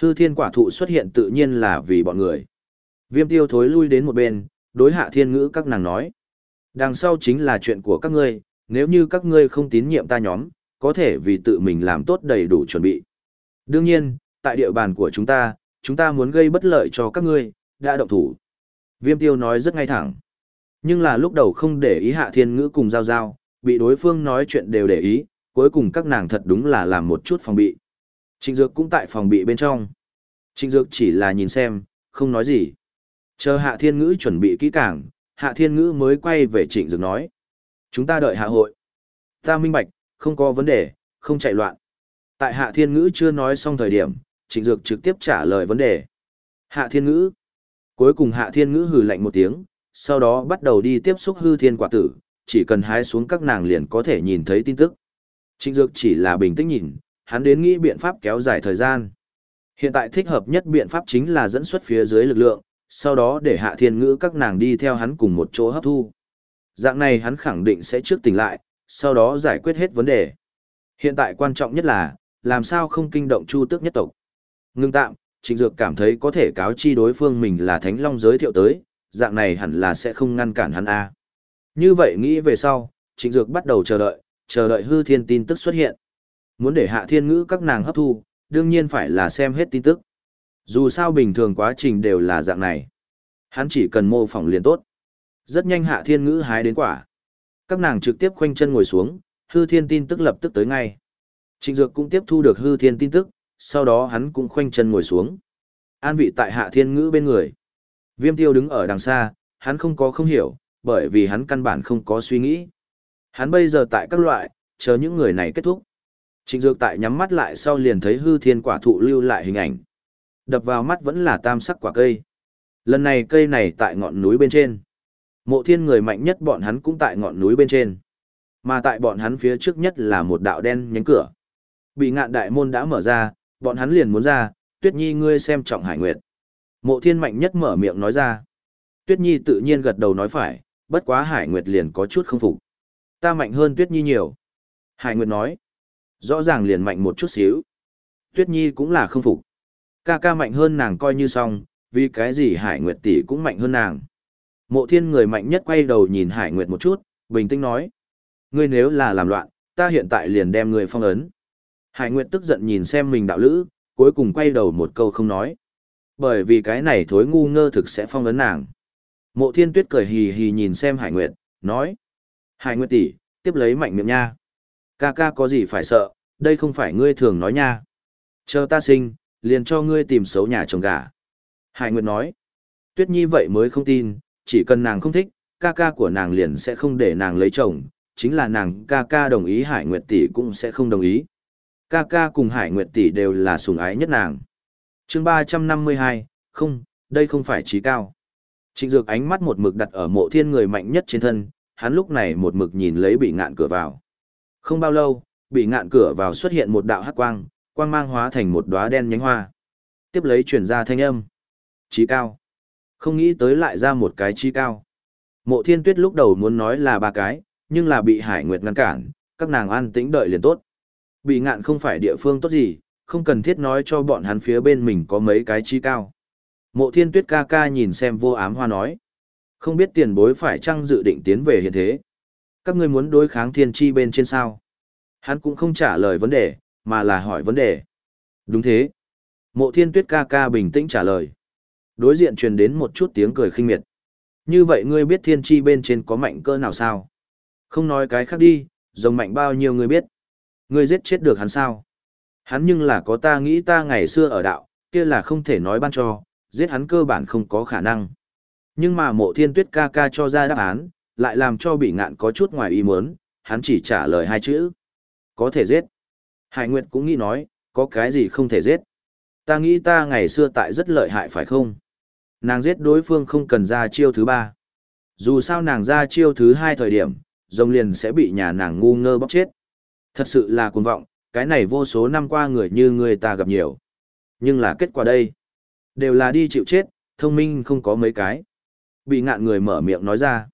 Hư thiên quả thụ xuất hiện tự nhiên là vì bọn người. Viêm tiêu thối lui đến một bên, đối hạ thiên ngữ các nàng nói. Đằng sau chính là chuyện của các ngươi, nếu như các ngươi không tín nhiệm ta nhóm, có thể vì tự mình làm tốt đầy đủ chuẩn bị. Đương nhiên, tại địa bàn của chúng ta, chúng ta muốn gây bất lợi cho các ngươi, đã động thủ. Viêm tiêu nói rất ngay thẳng. Nhưng là lúc đầu không để ý hạ thiên ngữ cùng giao giao, bị đối phương nói chuyện đều để ý, cuối cùng các nàng thật đúng là làm một chút phòng bị. Trịnh Dược cũng tại phòng bị bên trong. Trịnh Dược chỉ là nhìn xem, không nói gì. Chờ Hạ Thiên Ngữ chuẩn bị kỹ càng, Hạ Thiên Ngữ mới quay về Trịnh Dược nói. Chúng ta đợi hạ hội. Ta minh bạch, không có vấn đề, không chạy loạn. Tại Hạ Thiên Ngữ chưa nói xong thời điểm, Trịnh Dược trực tiếp trả lời vấn đề. Hạ Thiên Ngữ. Cuối cùng Hạ Thiên Ngữ hừ lạnh một tiếng, sau đó bắt đầu đi tiếp xúc hư thiên quả tử, chỉ cần hái xuống các nàng liền có thể nhìn thấy tin tức. Trịnh Dược chỉ là bình tĩnh nhìn, hắn đến nghĩ biện pháp kéo dài thời gian. Hiện tại thích hợp nhất biện pháp chính là dẫn xuất phía dưới lực lượng, sau đó để hạ thiên ngữ các nàng đi theo hắn cùng một chỗ hấp thu. Dạng này hắn khẳng định sẽ trước tỉnh lại, sau đó giải quyết hết vấn đề. Hiện tại quan trọng nhất là, làm sao không kinh động chu tước nhất tộc. Ngưng tạm, Trịnh Dược cảm thấy có thể cáo chi đối phương mình là Thánh Long giới thiệu tới, dạng này hẳn là sẽ không ngăn cản hắn a. Như vậy nghĩ về sau, Trịnh Dược bắt đầu chờ đợi, chờ đợi hư thiên tin tức xuất hiện. Muốn để hạ thiên ngữ các nàng hấp thu, đương nhiên phải là xem hết tin tức. Dù sao bình thường quá trình đều là dạng này. Hắn chỉ cần mô phỏng liền tốt. Rất nhanh hạ thiên ngữ hái đến quả. Các nàng trực tiếp khoanh chân ngồi xuống, hư thiên tin tức lập tức tới ngay. Trịnh Dược cũng tiếp thu được hư thiên tin tức, sau đó hắn cũng khoanh chân ngồi xuống. An vị tại hạ thiên ngữ bên người. Viêm tiêu đứng ở đằng xa, hắn không có không hiểu, bởi vì hắn căn bản không có suy nghĩ. Hắn bây giờ tại các loại, chờ những người này kết thúc. Trịnh Dược tại nhắm mắt lại sau liền thấy hư thiên quả thụ lưu lại hình ảnh. Đập vào mắt vẫn là tam sắc quả cây. Lần này cây này tại ngọn núi bên trên. Mộ thiên người mạnh nhất bọn hắn cũng tại ngọn núi bên trên. Mà tại bọn hắn phía trước nhất là một đạo đen nhánh cửa. Bị ngạn đại môn đã mở ra, bọn hắn liền muốn ra, Tuyết Nhi ngươi xem trọng Hải Nguyệt. Mộ thiên mạnh nhất mở miệng nói ra. Tuyết Nhi tự nhiên gật đầu nói phải, bất quá Hải Nguyệt liền có chút không phục. Ta mạnh hơn Tuyết Nhi nhiều. Hải Nguyệt nói rõ ràng liền mạnh một chút xíu. Tuyết Nhi cũng là không phục. Ca ca mạnh hơn nàng coi như xong, vì cái gì Hải Nguyệt tỷ cũng mạnh hơn nàng. Mộ thiên người mạnh nhất quay đầu nhìn Hải Nguyệt một chút, bình tĩnh nói. Ngươi nếu là làm loạn, ta hiện tại liền đem ngươi phong ấn. Hải Nguyệt tức giận nhìn xem mình đạo lữ, cuối cùng quay đầu một câu không nói. Bởi vì cái này thối ngu ngơ thực sẽ phong ấn nàng. Mộ thiên tuyết cười hì hì nhìn xem Hải Nguyệt, nói. Hải Nguyệt tỷ, tiếp lấy mạnh miệng nha. Ca ca có gì phải sợ, đây không phải ngươi thường nói nha. Chờ ta sinh, liền cho ngươi tìm xấu nhà chồng gà. Hải Nguyệt nói. Tuyết Nhi vậy mới không tin, chỉ cần nàng không thích, ca ca của nàng liền sẽ không để nàng lấy chồng, chính là nàng ca ca đồng ý Hải Nguyệt tỷ cũng sẽ không đồng ý. Ca ca cùng Hải Nguyệt tỷ đều là sủng ái nhất nàng. Chương 352, không, đây không phải trí cao. Trịnh Dược ánh mắt một mực đặt ở mộ thiên người mạnh nhất trên thân, hắn lúc này một mực nhìn lấy bị ngạn cửa vào. Không bao lâu, bị ngạn cửa vào xuất hiện một đạo hắc quang, quang mang hóa thành một đóa đen nhánh hoa. Tiếp lấy truyền ra thanh âm. Trí cao. Không nghĩ tới lại ra một cái chi cao. Mộ thiên tuyết lúc đầu muốn nói là ba cái, nhưng là bị Hải Nguyệt ngăn cản, các nàng an tĩnh đợi liền tốt. Bị ngạn không phải địa phương tốt gì, không cần thiết nói cho bọn hắn phía bên mình có mấy cái chi cao. Mộ thiên tuyết ca ca nhìn xem vô ám hoa nói. Không biết tiền bối phải chăng dự định tiến về hiện thế. Các ngươi muốn đối kháng thiên chi bên trên sao? Hắn cũng không trả lời vấn đề, mà là hỏi vấn đề. Đúng thế. Mộ thiên tuyết ca ca bình tĩnh trả lời. Đối diện truyền đến một chút tiếng cười khinh miệt. Như vậy ngươi biết thiên chi bên trên có mạnh cơ nào sao? Không nói cái khác đi, rồng mạnh bao nhiêu ngươi biết. Ngươi giết chết được hắn sao? Hắn nhưng là có ta nghĩ ta ngày xưa ở đạo, kia là không thể nói ban cho, giết hắn cơ bản không có khả năng. Nhưng mà mộ thiên tuyết ca ca cho ra đáp án, lại làm cho bị ngạn có chút ngoài ý muốn, hắn chỉ trả lời hai chữ. Có thể giết. Hải Nguyệt cũng nghĩ nói, có cái gì không thể giết. Ta nghĩ ta ngày xưa tại rất lợi hại phải không? Nàng giết đối phương không cần ra chiêu thứ ba. Dù sao nàng ra chiêu thứ hai thời điểm, rồng liền sẽ bị nhà nàng ngu ngơ bóc chết. Thật sự là cuồng vọng, cái này vô số năm qua người như người ta gặp nhiều. Nhưng là kết quả đây. Đều là đi chịu chết, thông minh không có mấy cái. Bị ngạn người mở miệng nói ra.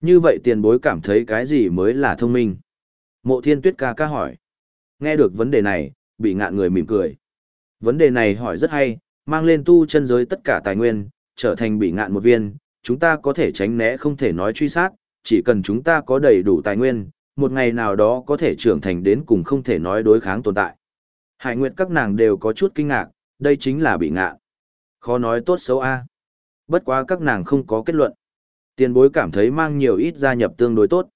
Như vậy tiền bối cảm thấy cái gì mới là thông minh? Mộ thiên tuyết ca ca hỏi. Nghe được vấn đề này, bị ngạn người mỉm cười. Vấn đề này hỏi rất hay, mang lên tu chân giới tất cả tài nguyên, trở thành bị ngạn một viên, chúng ta có thể tránh né không thể nói truy sát, chỉ cần chúng ta có đầy đủ tài nguyên, một ngày nào đó có thể trưởng thành đến cùng không thể nói đối kháng tồn tại. Hải Nguyệt các nàng đều có chút kinh ngạc, đây chính là bị ngạ. Khó nói tốt xấu a. Bất quá các nàng không có kết luận. Tiền bối cảm thấy mang nhiều ít gia nhập tương đối tốt.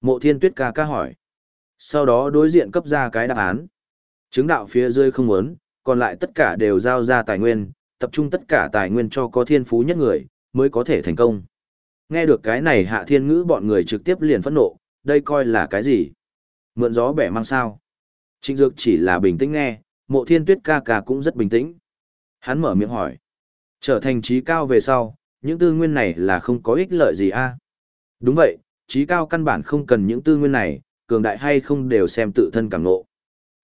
Mộ thiên tuyết ca ca hỏi. Sau đó đối diện cấp ra cái đáp án. Chứng đạo phía dưới không muốn, còn lại tất cả đều giao ra tài nguyên, tập trung tất cả tài nguyên cho có thiên phú nhất người, mới có thể thành công. Nghe được cái này hạ thiên ngữ bọn người trực tiếp liền phẫn nộ, đây coi là cái gì? Mượn gió bẻ mang sao? Trịnh Dược chỉ là bình tĩnh nghe, mộ thiên tuyết ca ca cũng rất bình tĩnh. Hắn mở miệng hỏi. Trở thành trí cao về sau, những tư nguyên này là không có ích lợi gì a Đúng vậy, trí cao căn bản không cần những tư nguyên này, cường đại hay không đều xem tự thân cảm ngộ.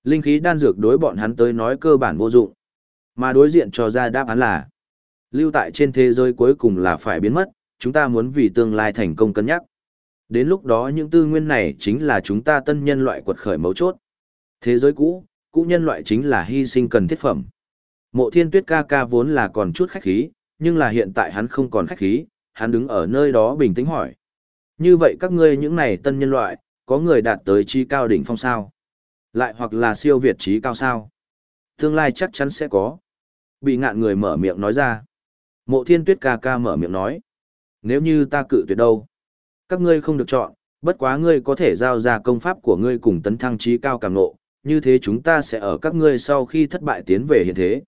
Linh khí đan dược đối bọn hắn tới nói cơ bản vô dụng. Mà đối diện cho ra đáp án là lưu tại trên thế giới cuối cùng là phải biến mất, chúng ta muốn vì tương lai thành công cân nhắc. Đến lúc đó những tư nguyên này chính là chúng ta tân nhân loại quật khởi mấu chốt. Thế giới cũ, cũ nhân loại chính là hy sinh cần thiết phẩm. Mộ thiên tuyết ca ca vốn là còn chút khách khí, nhưng là hiện tại hắn không còn khách khí, hắn đứng ở nơi đó bình tĩnh hỏi. Như vậy các ngươi những này tân nhân loại, có người đạt tới trí cao đỉnh phong sao? Lại hoặc là siêu việt trí cao sao? Tương lai chắc chắn sẽ có. Bị ngạn người mở miệng nói ra. Mộ thiên tuyết ca ca mở miệng nói. Nếu như ta cự tuyệt đâu? Các ngươi không được chọn, bất quá ngươi có thể giao ra công pháp của ngươi cùng tấn thăng trí cao càng nộ, như thế chúng ta sẽ ở các ngươi sau khi thất bại tiến về hiện thế.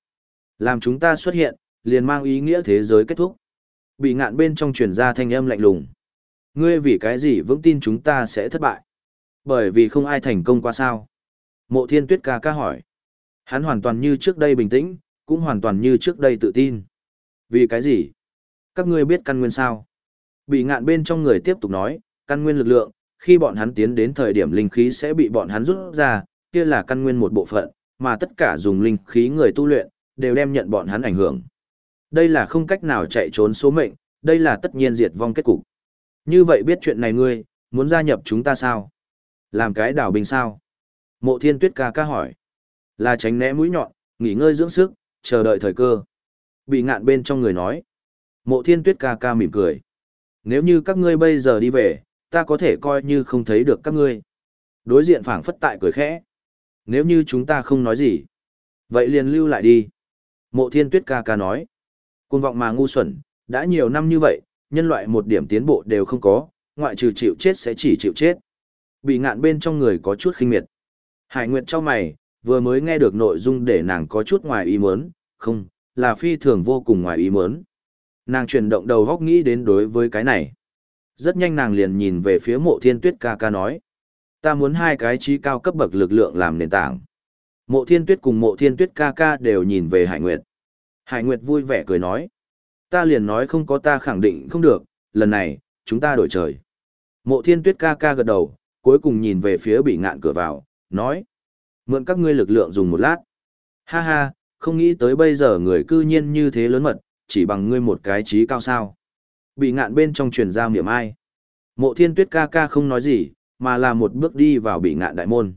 Làm chúng ta xuất hiện, liền mang ý nghĩa thế giới kết thúc. Bị ngạn bên trong truyền ra thanh âm lạnh lùng. Ngươi vì cái gì vững tin chúng ta sẽ thất bại? Bởi vì không ai thành công qua sao? Mộ thiên tuyết ca ca hỏi. Hắn hoàn toàn như trước đây bình tĩnh, cũng hoàn toàn như trước đây tự tin. Vì cái gì? Các ngươi biết căn nguyên sao? Bị ngạn bên trong người tiếp tục nói, căn nguyên lực lượng, khi bọn hắn tiến đến thời điểm linh khí sẽ bị bọn hắn rút ra, kia là căn nguyên một bộ phận, mà tất cả dùng linh khí người tu luyện, đều đem nhận bọn hắn ảnh hưởng. Đây là không cách nào chạy trốn số mệnh, đây là tất nhiên diệt vong kết cục. Như vậy biết chuyện này ngươi, muốn gia nhập chúng ta sao? Làm cái đảo bình sao? Mộ thiên tuyết ca ca hỏi. Là tránh né mũi nhọn, nghỉ ngơi dưỡng sức, chờ đợi thời cơ. Bị ngạn bên trong người nói. Mộ thiên tuyết ca ca mỉm cười. Nếu như các ngươi bây giờ đi về, ta có thể coi như không thấy được các ngươi. Đối diện phảng phất tại cười khẽ. Nếu như chúng ta không nói gì, vậy liền lưu lại đi. Mộ thiên tuyết ca ca nói. Cuồng vọng mà ngu xuẩn, đã nhiều năm như vậy, nhân loại một điểm tiến bộ đều không có, ngoại trừ chịu chết sẽ chỉ chịu chết. Bị ngạn bên trong người có chút khinh miệt. Hải Nguyệt cho mày, vừa mới nghe được nội dung để nàng có chút ngoài ý muốn, không, là phi thường vô cùng ngoài ý muốn. Nàng chuyển động đầu góc nghĩ đến đối với cái này. Rất nhanh nàng liền nhìn về phía mộ thiên tuyết ca ca nói. Ta muốn hai cái trí cao cấp bậc lực lượng làm nền tảng. Mộ thiên tuyết cùng mộ thiên tuyết ca ca đều nhìn về Hải Nguyệt. Hải Nguyệt vui vẻ cười nói. Ta liền nói không có ta khẳng định không được, lần này, chúng ta đổi trời. Mộ thiên tuyết ca ca gật đầu, cuối cùng nhìn về phía bị ngạn cửa vào, nói. Mượn các ngươi lực lượng dùng một lát. Ha ha, không nghĩ tới bây giờ người cư nhiên như thế lớn mật, chỉ bằng ngươi một cái trí cao sao. Bị ngạn bên trong truyền ra miệng ai. Mộ thiên tuyết ca ca không nói gì, mà là một bước đi vào bị ngạn đại môn.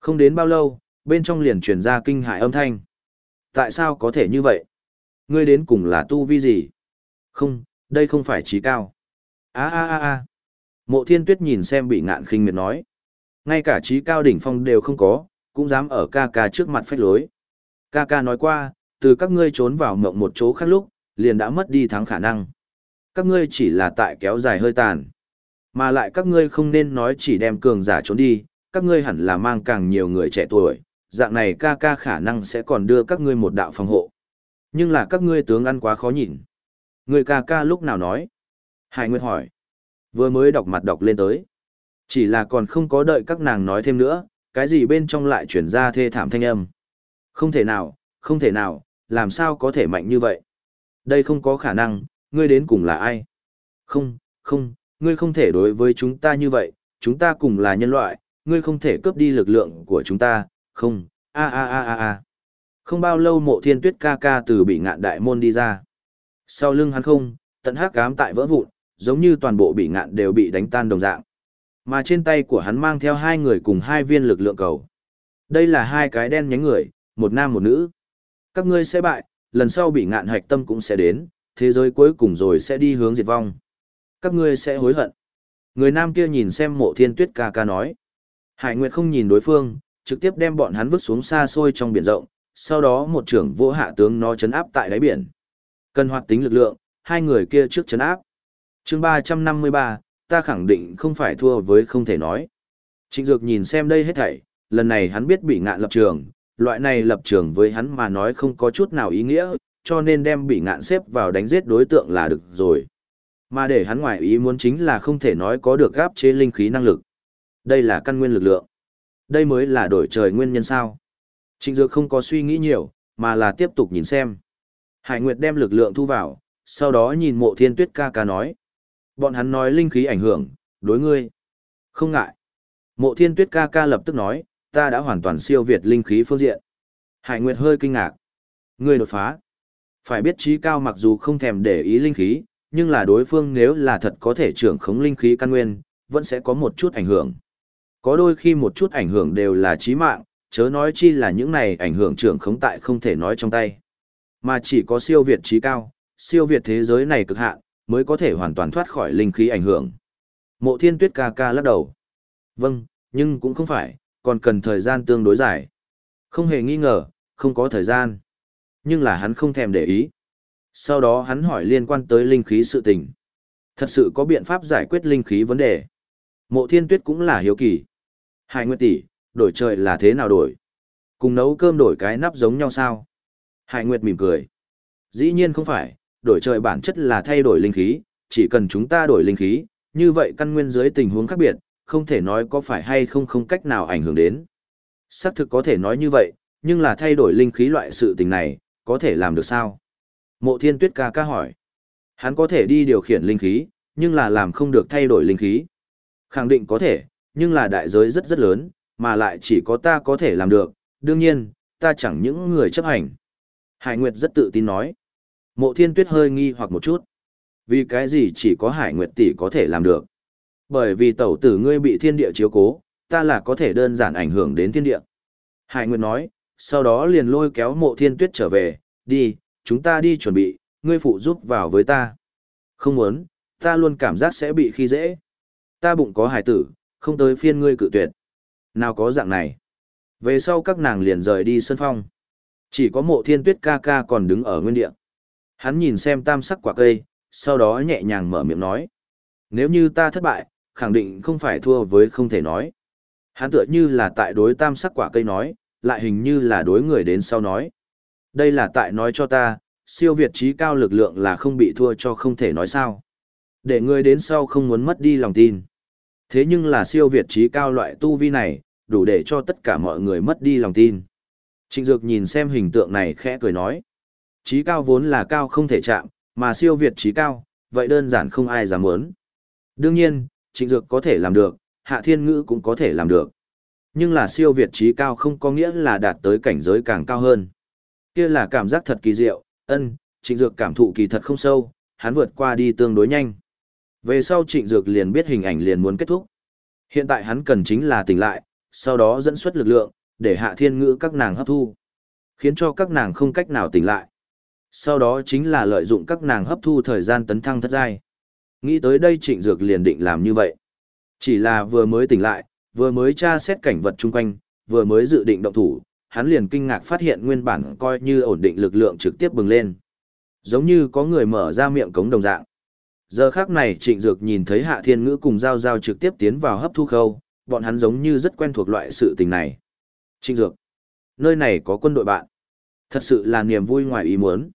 Không đến bao lâu, bên trong liền truyền ra kinh hại âm thanh. Tại sao có thể như vậy? Ngươi đến cùng là tu vi gì? Không, đây không phải trí cao. Á á á á. Mộ thiên tuyết nhìn xem bị ngạn khinh miệt nói. Ngay cả trí cao đỉnh phong đều không có, cũng dám ở ca ca trước mặt phách lối. Ca ca nói qua, từ các ngươi trốn vào mộng một chỗ khác lúc, liền đã mất đi thắng khả năng. Các ngươi chỉ là tại kéo dài hơi tàn. Mà lại các ngươi không nên nói chỉ đem cường giả trốn đi, các ngươi hẳn là mang càng nhiều người trẻ tuổi, dạng này ca ca khả năng sẽ còn đưa các ngươi một đạo phòng hộ. Nhưng là các ngươi tướng ăn quá khó nhìn. Người ca ca lúc nào nói? Hải Nguyệt hỏi. Vừa mới đọc mặt đọc lên tới. Chỉ là còn không có đợi các nàng nói thêm nữa, cái gì bên trong lại chuyển ra thê thảm thanh âm. Không thể nào, không thể nào, làm sao có thể mạnh như vậy? Đây không có khả năng, ngươi đến cùng là ai? Không, không, ngươi không thể đối với chúng ta như vậy, chúng ta cùng là nhân loại, ngươi không thể cướp đi lực lượng của chúng ta, không, a a a a a. Không bao lâu mộ thiên tuyết ca ca từ bị ngạn đại môn đi ra. Sau lưng hắn không, tận hắc cám tại vỡ vụn, giống như toàn bộ bị ngạn đều bị đánh tan đồng dạng. Mà trên tay của hắn mang theo hai người cùng hai viên lực lượng cầu. Đây là hai cái đen nhánh người, một nam một nữ. Các ngươi sẽ bại, lần sau bị ngạn hạch tâm cũng sẽ đến, thế giới cuối cùng rồi sẽ đi hướng diệt vong. Các ngươi sẽ hối hận. Người nam kia nhìn xem mộ thiên tuyết ca ca nói. Hải Nguyệt không nhìn đối phương, trực tiếp đem bọn hắn vứt xuống xa xôi trong biển rộng, sau đó một trưởng vô hạ tướng nó chấn áp tại đáy biển. Cần hoạt tính lực lượng, hai người kia trước chấn áp. chương 353, ta khẳng định không phải thua với không thể nói. Trịnh Dược nhìn xem đây hết thảy, lần này hắn biết bị ngạn lập trường, loại này lập trường với hắn mà nói không có chút nào ý nghĩa, cho nên đem bị ngạn xếp vào đánh giết đối tượng là được rồi. Mà để hắn ngoài ý muốn chính là không thể nói có được gáp chế linh khí năng lực. Đây là căn nguyên lực lượng. Đây mới là đổi trời nguyên nhân sao. Trịnh Dược không có suy nghĩ nhiều, mà là tiếp tục nhìn xem. Hải Nguyệt đem lực lượng thu vào, sau đó nhìn mộ thiên tuyết ca ca nói. Bọn hắn nói linh khí ảnh hưởng, đối ngươi. Không ngại. Mộ thiên tuyết ca ca lập tức nói, ta đã hoàn toàn siêu việt linh khí phương diện. Hải Nguyệt hơi kinh ngạc. Ngươi đột phá. Phải biết trí cao mặc dù không thèm để ý linh khí, nhưng là đối phương nếu là thật có thể trưởng khống linh khí căn nguyên, vẫn sẽ có một chút ảnh hưởng. Có đôi khi một chút ảnh hưởng đều là chí mạng, chớ nói chi là những này ảnh hưởng trưởng khống tại không thể nói trong tay. Mà chỉ có siêu việt trí cao, siêu việt thế giới này cực hạn, mới có thể hoàn toàn thoát khỏi linh khí ảnh hưởng. Mộ thiên tuyết ca ca lắc đầu. Vâng, nhưng cũng không phải, còn cần thời gian tương đối dài. Không hề nghi ngờ, không có thời gian. Nhưng là hắn không thèm để ý. Sau đó hắn hỏi liên quan tới linh khí sự tình. Thật sự có biện pháp giải quyết linh khí vấn đề. Mộ thiên tuyết cũng là hiếu kỳ. Hải Nguyệt tỷ, đổi trời là thế nào đổi? Cùng nấu cơm đổi cái nắp giống nhau sao? Hải Nguyệt mỉm cười. Dĩ nhiên không phải, đổi trời bản chất là thay đổi linh khí, chỉ cần chúng ta đổi linh khí, như vậy căn nguyên dưới tình huống khác biệt, không thể nói có phải hay không không cách nào ảnh hưởng đến. Xác thực có thể nói như vậy, nhưng là thay đổi linh khí loại sự tình này, có thể làm được sao? Mộ thiên tuyết ca ca hỏi. Hắn có thể đi điều khiển linh khí, nhưng là làm không được thay đổi linh khí. Khẳng định có thể, nhưng là đại giới rất rất lớn, mà lại chỉ có ta có thể làm được, đương nhiên, ta chẳng những người chấp hành. Hải Nguyệt rất tự tin nói. Mộ thiên tuyết hơi nghi hoặc một chút. Vì cái gì chỉ có Hải Nguyệt tỷ có thể làm được? Bởi vì tẩu tử ngươi bị thiên địa chiếu cố, ta là có thể đơn giản ảnh hưởng đến thiên địa. Hải Nguyệt nói, sau đó liền lôi kéo mộ thiên tuyết trở về, đi, chúng ta đi chuẩn bị, ngươi phụ giúp vào với ta. Không muốn, ta luôn cảm giác sẽ bị khi dễ. Ta bụng có hải tử, không tới phiên ngươi cự tuyệt. Nào có dạng này. Về sau các nàng liền rời đi sân phong. Chỉ có mộ thiên tuyết ca ca còn đứng ở nguyên địa. Hắn nhìn xem tam sắc quả cây, sau đó nhẹ nhàng mở miệng nói. Nếu như ta thất bại, khẳng định không phải thua với không thể nói. Hắn tựa như là tại đối tam sắc quả cây nói, lại hình như là đối người đến sau nói. Đây là tại nói cho ta, siêu việt trí cao lực lượng là không bị thua cho không thể nói sao. Để người đến sau không muốn mất đi lòng tin. Thế nhưng là siêu việt trí cao loại tu vi này, đủ để cho tất cả mọi người mất đi lòng tin. Trịnh Dược nhìn xem hình tượng này khẽ cười nói. Trí cao vốn là cao không thể chạm, mà siêu việt trí cao, vậy đơn giản không ai dám muốn. Đương nhiên, Trịnh Dược có thể làm được, Hạ Thiên Ngữ cũng có thể làm được. Nhưng là siêu việt trí cao không có nghĩa là đạt tới cảnh giới càng cao hơn. Kia là cảm giác thật kỳ diệu, ân, Trịnh Dược cảm thụ kỳ thật không sâu, hắn vượt qua đi tương đối nhanh. Về sau Trịnh Dược liền biết hình ảnh liền muốn kết thúc. Hiện tại hắn cần chính là tỉnh lại, sau đó dẫn xuất lực lượng, để hạ thiên ngữ các nàng hấp thu. Khiến cho các nàng không cách nào tỉnh lại. Sau đó chính là lợi dụng các nàng hấp thu thời gian tấn thăng thất giai. Nghĩ tới đây trịnh dược liền định làm như vậy. Chỉ là vừa mới tỉnh lại, vừa mới tra xét cảnh vật chung quanh, vừa mới dự định động thủ, hắn liền kinh ngạc phát hiện nguyên bản coi như ổn định lực lượng trực tiếp bừng lên. Giống như có người mở ra miệng cống đồng dạng. Giờ khác này trịnh dược nhìn thấy hạ thiên ngữ cùng giao giao trực tiếp tiến vào hấp thu khâu, bọn hắn giống như rất quen thuộc loại sự tình này. Trịnh dược, nơi này có quân đội bạn. Thật sự là niềm vui ngoài ý muốn.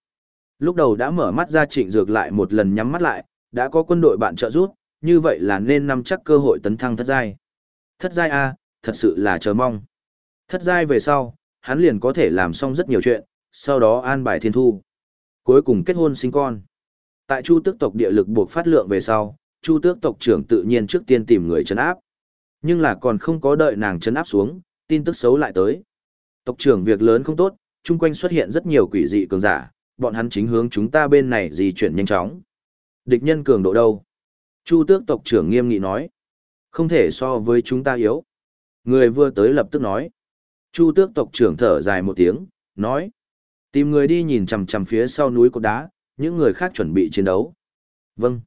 Lúc đầu đã mở mắt ra trịnh dược lại một lần nhắm mắt lại, đã có quân đội bạn trợ giúp, như vậy là nên nắm chắc cơ hội tấn thăng thất giai. Thất giai A, thật sự là chờ mong. Thất giai về sau, hắn liền có thể làm xong rất nhiều chuyện, sau đó an bài thiên thu. Cuối cùng kết hôn sinh con. Tại Chu tước tộc địa lực buộc phát lượng về sau, Chu tước tộc trưởng tự nhiên trước tiên tìm người chấn áp. Nhưng là còn không có đợi nàng chấn áp xuống, tin tức xấu lại tới. Tộc trưởng việc lớn không tốt, chung quanh xuất hiện rất nhiều quỷ dị cường giả, bọn hắn chính hướng chúng ta bên này di chuyển nhanh chóng. Địch nhân cường độ đâu? Chu tước tộc trưởng nghiêm nghị nói. Không thể so với chúng ta yếu. Người vừa tới lập tức nói. Chu tước tộc trưởng thở dài một tiếng, nói. Tìm người đi nhìn chằm chằm phía sau núi cột đá, những người khác chuẩn bị chiến đấu. Vâng.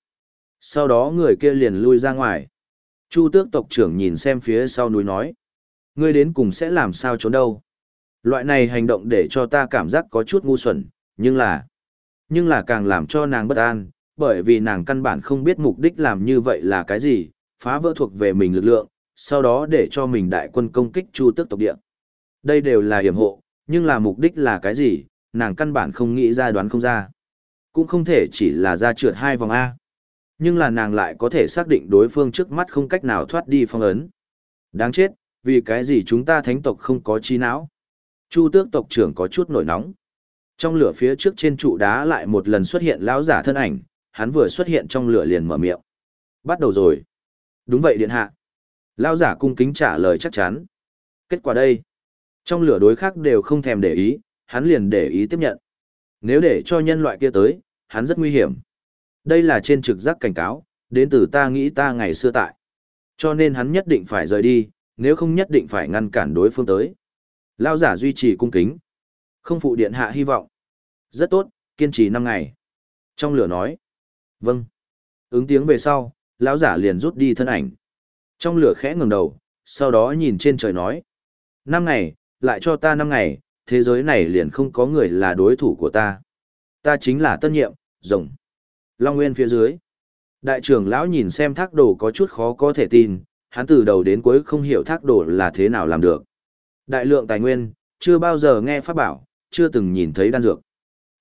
Sau đó người kia liền lui ra ngoài. Chu tước tộc trưởng nhìn xem phía sau núi nói. Ngươi đến cùng sẽ làm sao trốn đâu. Loại này hành động để cho ta cảm giác có chút ngu xuẩn, nhưng là... Nhưng là càng làm cho nàng bất an, bởi vì nàng căn bản không biết mục đích làm như vậy là cái gì, phá vỡ thuộc về mình lực lượng, sau đó để cho mình đại quân công kích chu tước tộc địa. Đây đều là hiểm hộ, nhưng là mục đích là cái gì, nàng căn bản không nghĩ ra đoán không ra. Cũng không thể chỉ là ra trượt hai vòng A. Nhưng là nàng lại có thể xác định đối phương trước mắt không cách nào thoát đi phong ấn. Đáng chết, vì cái gì chúng ta thánh tộc không có trí não? Chu tước tộc trưởng có chút nổi nóng. Trong lửa phía trước trên trụ đá lại một lần xuất hiện lão giả thân ảnh, hắn vừa xuất hiện trong lửa liền mở miệng. Bắt đầu rồi. Đúng vậy điện hạ. Lão giả cung kính trả lời chắc chắn. Kết quả đây. Trong lửa đối khác đều không thèm để ý, hắn liền để ý tiếp nhận. Nếu để cho nhân loại kia tới, hắn rất nguy hiểm. Đây là trên trực giác cảnh cáo, đến từ ta nghĩ ta ngày xưa tại. Cho nên hắn nhất định phải rời đi, nếu không nhất định phải ngăn cản đối phương tới. Lao giả duy trì cung kính. Không phụ điện hạ hy vọng. Rất tốt, kiên trì năm ngày. Trong lửa nói. Vâng. Ứng tiếng về sau, lão giả liền rút đi thân ảnh. Trong lửa khẽ ngừng đầu, sau đó nhìn trên trời nói. Năm ngày, lại cho ta năm ngày, thế giới này liền không có người là đối thủ của ta. Ta chính là tân nhiệm, rồng. Long Nguyên phía dưới. Đại trưởng lão nhìn xem thác đồ có chút khó có thể tin, hắn từ đầu đến cuối không hiểu thác đồ là thế nào làm được. Đại lượng tài nguyên, chưa bao giờ nghe pháp bảo, chưa từng nhìn thấy đan dược.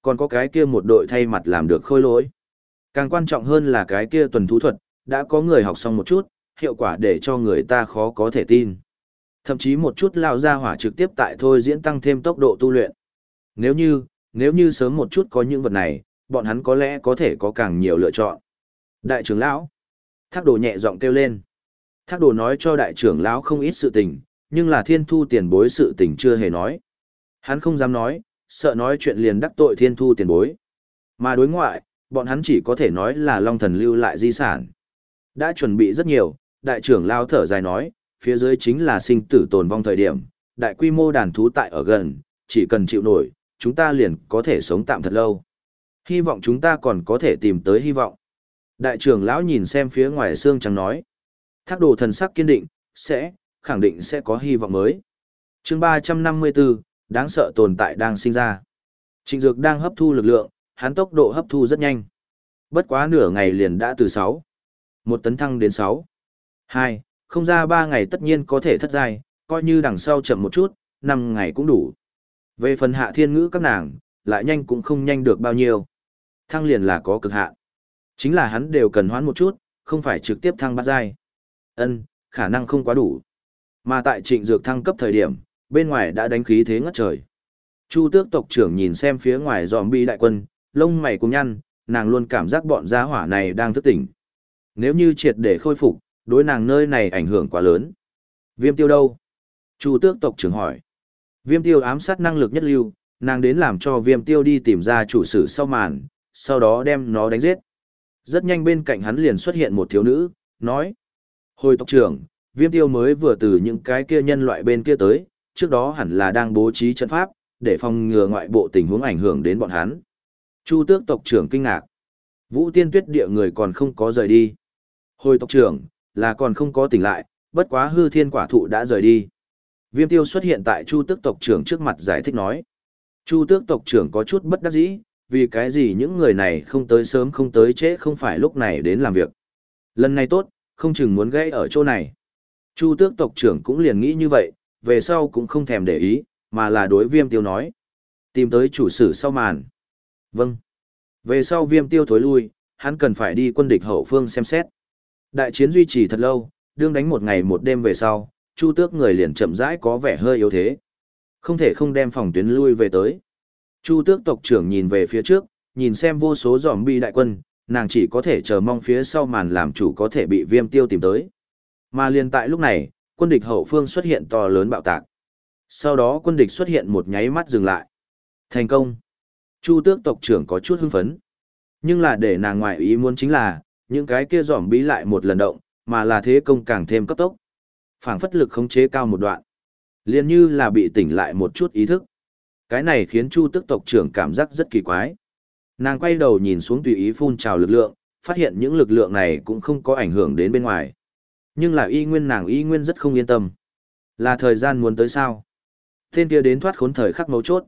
Còn có cái kia một đội thay mặt làm được khôi lỗi. Càng quan trọng hơn là cái kia tuần thú thuật, đã có người học xong một chút, hiệu quả để cho người ta khó có thể tin. Thậm chí một chút lao ra hỏa trực tiếp tại thôi diễn tăng thêm tốc độ tu luyện. Nếu như, nếu như sớm một chút có những vật này, bọn hắn có lẽ có thể có càng nhiều lựa chọn. Đại trưởng lão, thác đồ nhẹ giọng kêu lên. Thác đồ nói cho đại trưởng lão không ít sự tình, nhưng là thiên thu tiền bối sự tình chưa hề nói. Hắn không dám nói, sợ nói chuyện liền đắc tội thiên thu tiền bối. Mà đối ngoại, bọn hắn chỉ có thể nói là long thần lưu lại di sản. Đã chuẩn bị rất nhiều, đại trưởng lao thở dài nói, phía dưới chính là sinh tử tồn vong thời điểm, đại quy mô đàn thú tại ở gần, chỉ cần chịu nổi, chúng ta liền có thể sống tạm thật lâu. Hy vọng chúng ta còn có thể tìm tới hy vọng. Đại trưởng lão nhìn xem phía ngoài xương trắng nói. Thác đồ thần sắc kiên định, sẽ, khẳng định sẽ có hy vọng mới. chương 354, đáng sợ tồn tại đang sinh ra. Trịnh Dược đang hấp thu lực lượng, hắn tốc độ hấp thu rất nhanh. Bất quá nửa ngày liền đã từ 6. Một tấn thăng đến 6. 2. Không ra 3 ngày tất nhiên có thể thất giai, coi như đằng sau chậm một chút, 5 ngày cũng đủ. Về phần hạ thiên ngữ các nàng, lại nhanh cũng không nhanh được bao nhiêu. Thăng liền là có cực hạn. Chính là hắn đều cần hoán một chút, không phải trực tiếp thăng bắt giai. Ân, khả năng không quá đủ. Mà tại trịnh dược thăng cấp thời điểm, bên ngoài đã đánh khí thế ngất trời. Chu tước tộc trưởng nhìn xem phía ngoài dòm bi đại quân, lông mày cùng nhăn, nàng luôn cảm giác bọn gia hỏa này đang thức tỉnh. Nếu như triệt để khôi phục, đối nàng nơi này ảnh hưởng quá lớn. Viêm tiêu đâu? Chu tước tộc trưởng hỏi. Viêm tiêu ám sát năng lực nhất lưu, nàng đến làm cho viêm tiêu đi tìm ra chủ sử sau màn, sau đó đem nó đánh giết. Rất nhanh bên cạnh hắn liền xuất hiện một thiếu nữ, nói. Hồi tộc trưởng, viêm tiêu mới vừa từ những cái kia nhân loại bên kia tới, trước đó hẳn là đang bố trí trận pháp, để phòng ngừa ngoại bộ tình huống ảnh hưởng đến bọn hắn. Chu tước tộc trưởng kinh ngạc. Vũ tiên tuyết địa người còn không có rời đi. Hồi tộc trưởng, là còn không có tỉnh lại, bất quá hư thiên quả thụ đã rời đi. Viêm tiêu xuất hiện tại chu tước tộc trưởng trước mặt giải thích nói. Chu tước tộc trưởng có chút bất đắc dĩ, vì cái gì những người này không tới sớm không tới trễ không phải lúc này đến làm việc. Lần này tốt, không chừng muốn gãy ở chỗ này. Chu tước tộc trưởng cũng liền nghĩ như vậy, về sau cũng không thèm để ý, mà là đối viêm tiêu nói. Tìm tới chủ sử sau màn. Vâng. Về sau viêm tiêu thối lui, hắn cần phải đi quân địch hậu phương xem xét. Đại chiến duy trì thật lâu, đương đánh một ngày một đêm về sau, chu tước người liền chậm rãi có vẻ hơi yếu thế. Không thể không đem phòng tuyến lui về tới. Chu tước tộc trưởng nhìn về phía trước, nhìn xem vô số giòm bi đại quân, nàng chỉ có thể chờ mong phía sau màn làm chủ có thể bị viêm tiêu tìm tới. Mà liền tại lúc này, quân địch hậu phương xuất hiện to lớn bạo tạc. Sau đó quân địch xuất hiện một nháy mắt dừng lại. Thành công. Chu tước tộc trưởng có chút hưng phấn. Nhưng là để nàng ngoại ý muốn chính là, những cái kia giỏm bí lại một lần động, mà là thế công càng thêm cấp tốc. phảng phất lực khống chế cao một đoạn. liền như là bị tỉnh lại một chút ý thức. Cái này khiến Chu tước tộc trưởng cảm giác rất kỳ quái. Nàng quay đầu nhìn xuống tùy ý phun trào lực lượng, phát hiện những lực lượng này cũng không có ảnh hưởng đến bên ngoài. Nhưng là y nguyên nàng y nguyên rất không yên tâm. Là thời gian muốn tới sao? Tên kia đến thoát khốn thời khắc mấu chốt.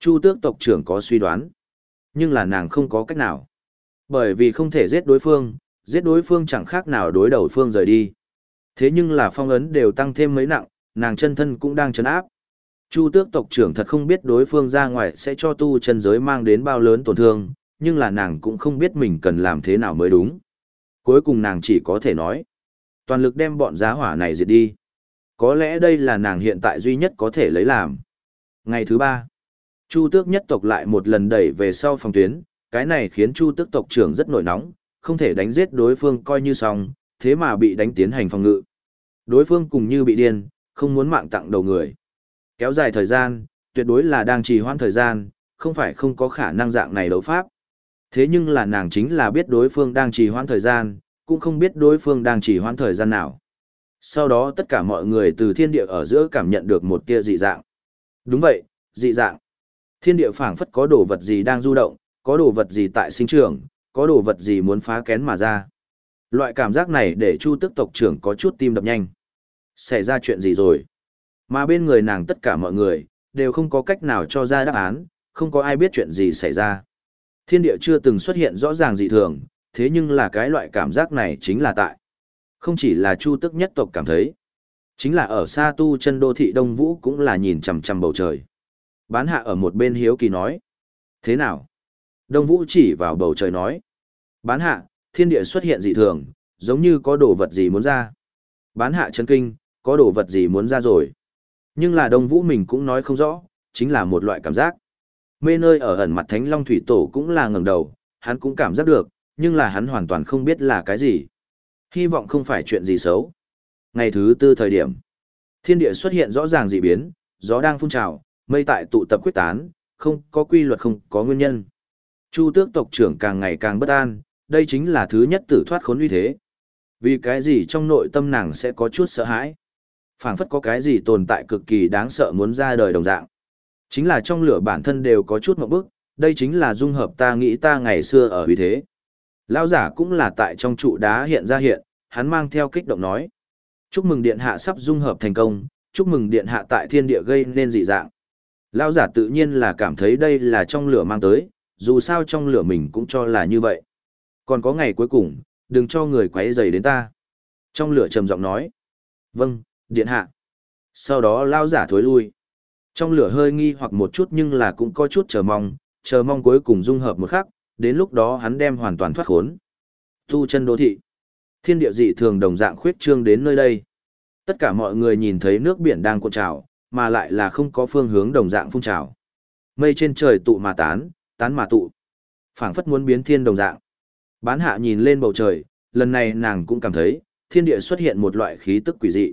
Chu tước tộc trưởng có suy đoán. Nhưng là nàng không có cách nào. Bởi vì không thể giết đối phương, giết đối phương chẳng khác nào đối đầu phương rời đi. Thế nhưng là phong ấn đều tăng thêm mấy nặng, nàng chân thân cũng đang chấn áp. Chu tước tộc trưởng thật không biết đối phương ra ngoài sẽ cho tu chân giới mang đến bao lớn tổn thương, nhưng là nàng cũng không biết mình cần làm thế nào mới đúng. Cuối cùng nàng chỉ có thể nói, toàn lực đem bọn giá hỏa này diệt đi. Có lẽ đây là nàng hiện tại duy nhất có thể lấy làm. Ngày thứ ba, Chu tước nhất tộc lại một lần đẩy về sau phòng tuyến, cái này khiến Chu tước tộc trưởng rất nổi nóng, không thể đánh giết đối phương coi như xong, thế mà bị đánh tiến hành phòng ngự. Đối phương cùng như bị điên, không muốn mạng tặng đầu người. Kéo dài thời gian, tuyệt đối là đang trì hoãn thời gian, không phải không có khả năng dạng này đấu pháp. Thế nhưng là nàng chính là biết đối phương đang trì hoãn thời gian, cũng không biết đối phương đang chỉ hoãn thời gian nào. Sau đó tất cả mọi người từ thiên địa ở giữa cảm nhận được một tia dị dạng. Đúng vậy, dị dạng. Thiên địa phảng phất có đồ vật gì đang du động, có đồ vật gì tại sinh trưởng, có đồ vật gì muốn phá kén mà ra. Loại cảm giác này để Chu Tức tộc trưởng có chút tim đập nhanh. Xảy ra chuyện gì rồi? Mà bên người nàng tất cả mọi người đều không có cách nào cho ra đáp án, không có ai biết chuyện gì xảy ra. Thiên địa chưa từng xuất hiện rõ ràng dị thường, thế nhưng là cái loại cảm giác này chính là tại. Không chỉ là Chu Tức nhất tộc cảm thấy, chính là ở xa tu chân đô thị Đông Vũ cũng là nhìn chằm chằm bầu trời. Bán hạ ở một bên hiếu kỳ nói. Thế nào? Đông Vũ chỉ vào bầu trời nói. Bán hạ, thiên địa xuất hiện dị thường, giống như có đồ vật gì muốn ra. Bán hạ chân kinh, có đồ vật gì muốn ra rồi. Nhưng là Đông Vũ mình cũng nói không rõ, chính là một loại cảm giác. Mê nơi ở ẩn mặt Thánh Long Thủy Tổ cũng là ngẩng đầu, hắn cũng cảm giác được, nhưng là hắn hoàn toàn không biết là cái gì. Hy vọng không phải chuyện gì xấu. Ngày thứ tư thời điểm, thiên địa xuất hiện rõ ràng dị biến, gió đang phun trào, mây tại tụ tập quyết tán, không có quy luật không có nguyên nhân. Chu tước tộc trưởng càng ngày càng bất an, đây chính là thứ nhất tử thoát khốn uy thế. Vì cái gì trong nội tâm nàng sẽ có chút sợ hãi? phảng phất có cái gì tồn tại cực kỳ đáng sợ muốn ra đời đồng dạng. Chính là trong lửa bản thân đều có chút mộng bức, đây chính là dung hợp ta nghĩ ta ngày xưa ở uy thế. Lão giả cũng là tại trong trụ đá hiện ra hiện, hắn mang theo kích động nói. Chúc mừng điện hạ sắp dung hợp thành công, chúc mừng điện hạ tại thiên địa gây nên dị dạng. Lão giả tự nhiên là cảm thấy đây là trong lửa mang tới, dù sao trong lửa mình cũng cho là như vậy. Còn có ngày cuối cùng, đừng cho người quấy rầy đến ta. Trong lửa trầm giọng nói. Vâng, điện hạ. Sau đó lão giả thối lui. Trong lửa hơi nghi hoặc một chút nhưng là cũng có chút chờ mong, chờ mong cuối cùng dung hợp một khắc, đến lúc đó hắn đem hoàn toàn thoát khốn. Tu chân đô thị. Thiên địa dị thường đồng dạng khuyết trương đến nơi đây. Tất cả mọi người nhìn thấy nước biển đang cuộn trào, mà lại là không có phương hướng đồng dạng phun trào. Mây trên trời tụ mà tán, tán mà tụ. phảng phất muốn biến thiên đồng dạng. Bán hạ nhìn lên bầu trời, lần này nàng cũng cảm thấy, thiên địa xuất hiện một loại khí tức quỷ dị.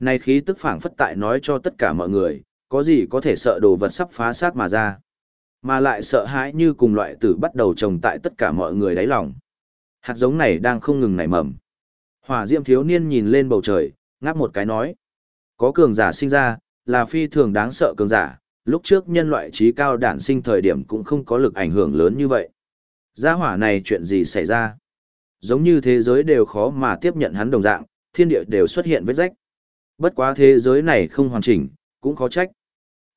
Này khí tức phảng phất tại nói cho tất cả mọi người, có gì có thể sợ đồ vật sắp phá xác mà ra. Mà lại sợ hãi như cùng loại tử bắt đầu trồng tại tất cả mọi người đáy lòng. Hạt giống này đang không ngừng nảy mầm. Hỏa diệm thiếu niên nhìn lên bầu trời, ngáp một cái nói. Có cường giả sinh ra, là phi thường đáng sợ cường giả, lúc trước nhân loại trí cao đản sinh thời điểm cũng không có lực ảnh hưởng lớn như vậy. Gia hỏa này chuyện gì xảy ra? Giống như thế giới đều khó mà tiếp nhận hắn đồng dạng, thiên địa đều xuất hiện vết rách. Bất quá thế giới này không hoàn chỉnh, cũng khó trách.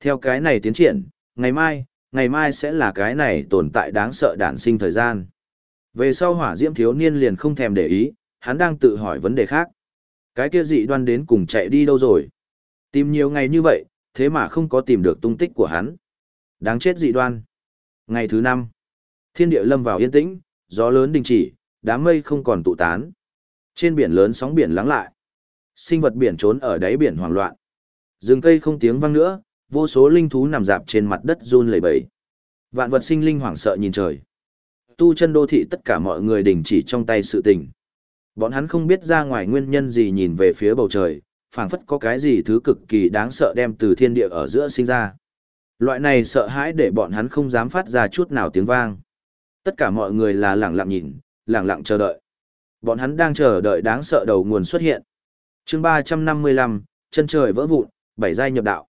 Theo cái này tiến triển, ngày mai, ngày mai sẽ là cái này tồn tại đáng sợ đản sinh thời gian. Về sau hỏa diễm thiếu niên liền không thèm để ý, hắn đang tự hỏi vấn đề khác. Cái kia dị đoan đến cùng chạy đi đâu rồi? Tìm nhiều ngày như vậy, thế mà không có tìm được tung tích của hắn. Đáng chết dị đoan. Ngày thứ năm, thiên địa lâm vào yên tĩnh, gió lớn đình chỉ, đám mây không còn tụ tán. Trên biển lớn sóng biển lắng lại. Sinh vật biển trốn ở đáy biển hoảng loạn. Rừng cây không tiếng vang nữa, vô số linh thú nằm dạp trên mặt đất run lẩy bẩy. Vạn vật sinh linh hoảng sợ nhìn trời. Tu chân đô thị tất cả mọi người đình chỉ trong tay sự tình. Bọn hắn không biết ra ngoài nguyên nhân gì nhìn về phía bầu trời, phảng phất có cái gì thứ cực kỳ đáng sợ đem từ thiên địa ở giữa sinh ra. Loại này sợ hãi để bọn hắn không dám phát ra chút nào tiếng vang. Tất cả mọi người là lặng lặng nhìn, lặng lặng chờ đợi. Bọn hắn đang chờ đợi đáng sợ đầu nguồn xuất hiện. chương 355, chân trời vỡ vụn, bảy giai nhập đạo.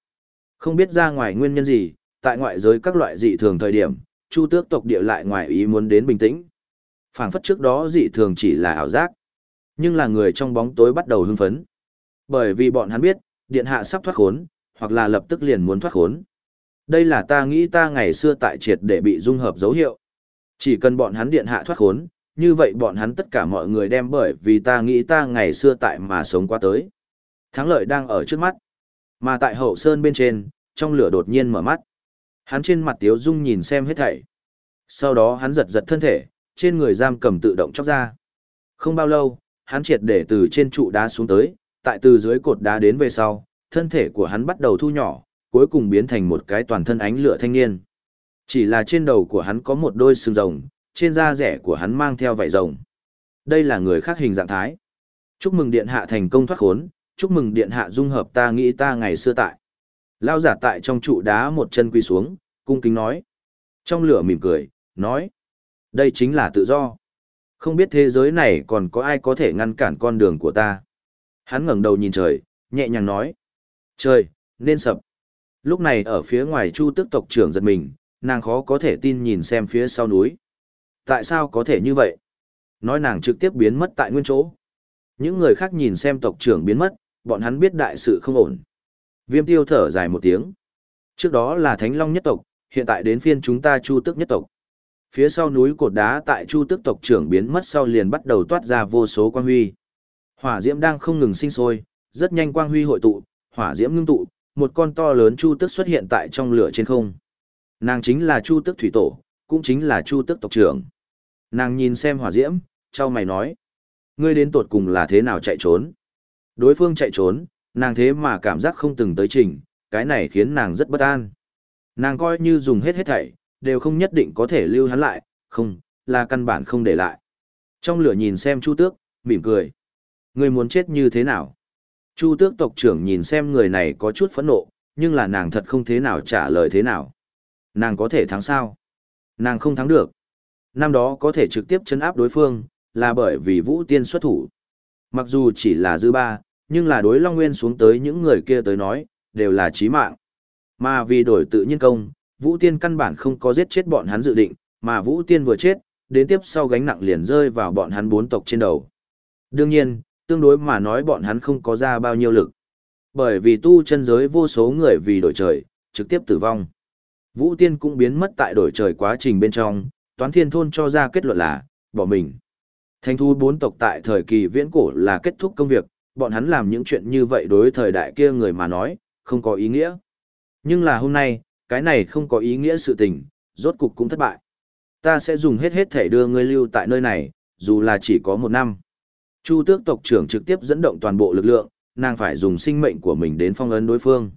Không biết ra ngoài nguyên nhân gì, tại ngoại giới các loại dị thường thời điểm, chu tước tộc địa lại ngoài ý muốn đến bình tĩnh. phảng phất trước đó dị thường chỉ là ảo giác. Nhưng là người trong bóng tối bắt đầu hưng phấn. Bởi vì bọn hắn biết, điện hạ sắp thoát khốn, hoặc là lập tức liền muốn thoát khốn. Đây là ta nghĩ ta ngày xưa tại triệt để bị dung hợp dấu hiệu. Chỉ cần bọn hắn điện hạ thoát khốn, như vậy bọn hắn tất cả mọi người đem bởi vì ta nghĩ ta ngày xưa tại mà sống qua tới. Thắng lợi đang ở trước mắt. Mà tại hậu sơn bên trên, trong lửa đột nhiên mở mắt. Hắn trên mặt tiếu dung nhìn xem hết thảy. Sau đó hắn giật giật thân thể, trên người giam cầm tự động chóc ra. Không bao lâu, hắn triệt để từ trên trụ đá xuống tới, tại từ dưới cột đá đến về sau, thân thể của hắn bắt đầu thu nhỏ, cuối cùng biến thành một cái toàn thân ánh lửa thanh niên. Chỉ là trên đầu của hắn có một đôi sừng rồng, trên da rẻ của hắn mang theo vảy rồng. Đây là người khác hình dạng thái. Chúc mừng điện hạ thành công thoát khốn, chúc mừng điện hạ dung hợp ta nghĩ ta ngày xưa tại. Lao giả tại trong trụ đá một chân quy xuống, cung kính nói. Trong lửa mỉm cười, nói. Đây chính là tự do. Không biết thế giới này còn có ai có thể ngăn cản con đường của ta. Hắn ngẩng đầu nhìn trời, nhẹ nhàng nói. Trời, nên sập. Lúc này ở phía ngoài chu tức tộc trưởng giật mình, nàng khó có thể tin nhìn xem phía sau núi. Tại sao có thể như vậy? Nói nàng trực tiếp biến mất tại nguyên chỗ. Những người khác nhìn xem tộc trưởng biến mất, bọn hắn biết đại sự không ổn. Viêm tiêu thở dài một tiếng. Trước đó là Thánh Long nhất tộc, hiện tại đến phiên chúng ta chu tức nhất tộc. Phía sau núi cột đá tại chu tức tộc trưởng biến mất sau liền bắt đầu toát ra vô số quang huy. Hỏa diễm đang không ngừng sinh sôi, rất nhanh quang huy hội tụ, hỏa diễm ngưng tụ, một con to lớn chu tức xuất hiện tại trong lửa trên không. Nàng chính là chu tức thủy tổ, cũng chính là chu tức tộc trưởng. Nàng nhìn xem hỏa diễm, trao mày nói. Ngươi đến tột cùng là thế nào chạy trốn? Đối phương chạy trốn, nàng thế mà cảm giác không từng tới trình, cái này khiến nàng rất bất an. Nàng coi như dùng hết hết thảy, đều không nhất định có thể lưu hắn lại, không, là căn bản không để lại. Trong lửa nhìn xem Chu Tước, mỉm cười. Người muốn chết như thế nào? Chu Tước tộc trưởng nhìn xem người này có chút phẫn nộ, nhưng là nàng thật không thế nào trả lời thế nào. Nàng có thể thắng sao? Nàng không thắng được. Năm đó có thể trực tiếp chấn áp đối phương, là bởi vì Vũ Tiên xuất thủ. Mặc dù chỉ là dư ba, nhưng là đối Long Nguyên xuống tới những người kia tới nói, đều là chí mạng. Mà vì đổi tự nhiên công, Vũ Tiên căn bản không có giết chết bọn hắn dự định, mà Vũ Tiên vừa chết, đến tiếp sau gánh nặng liền rơi vào bọn hắn bốn tộc trên đầu. Đương nhiên, tương đối mà nói bọn hắn không có ra bao nhiêu lực. Bởi vì tu chân giới vô số người vì đổi trời, trực tiếp tử vong. Vũ Tiên cũng biến mất tại đổi trời quá trình bên trong, Toán Thiên Thôn cho ra kết luận là, bỏ mình. Thanh thu bốn tộc tại thời kỳ viễn cổ là kết thúc công việc, bọn hắn làm những chuyện như vậy đối thời đại kia người mà nói, không có ý nghĩa. Nhưng là hôm nay, cái này không có ý nghĩa sự tình, rốt cục cũng thất bại. Ta sẽ dùng hết hết thể đưa ngươi lưu tại nơi này, dù là chỉ có một năm. Chu tước tộc trưởng trực tiếp dẫn động toàn bộ lực lượng, nàng phải dùng sinh mệnh của mình đến phong ấn đối phương.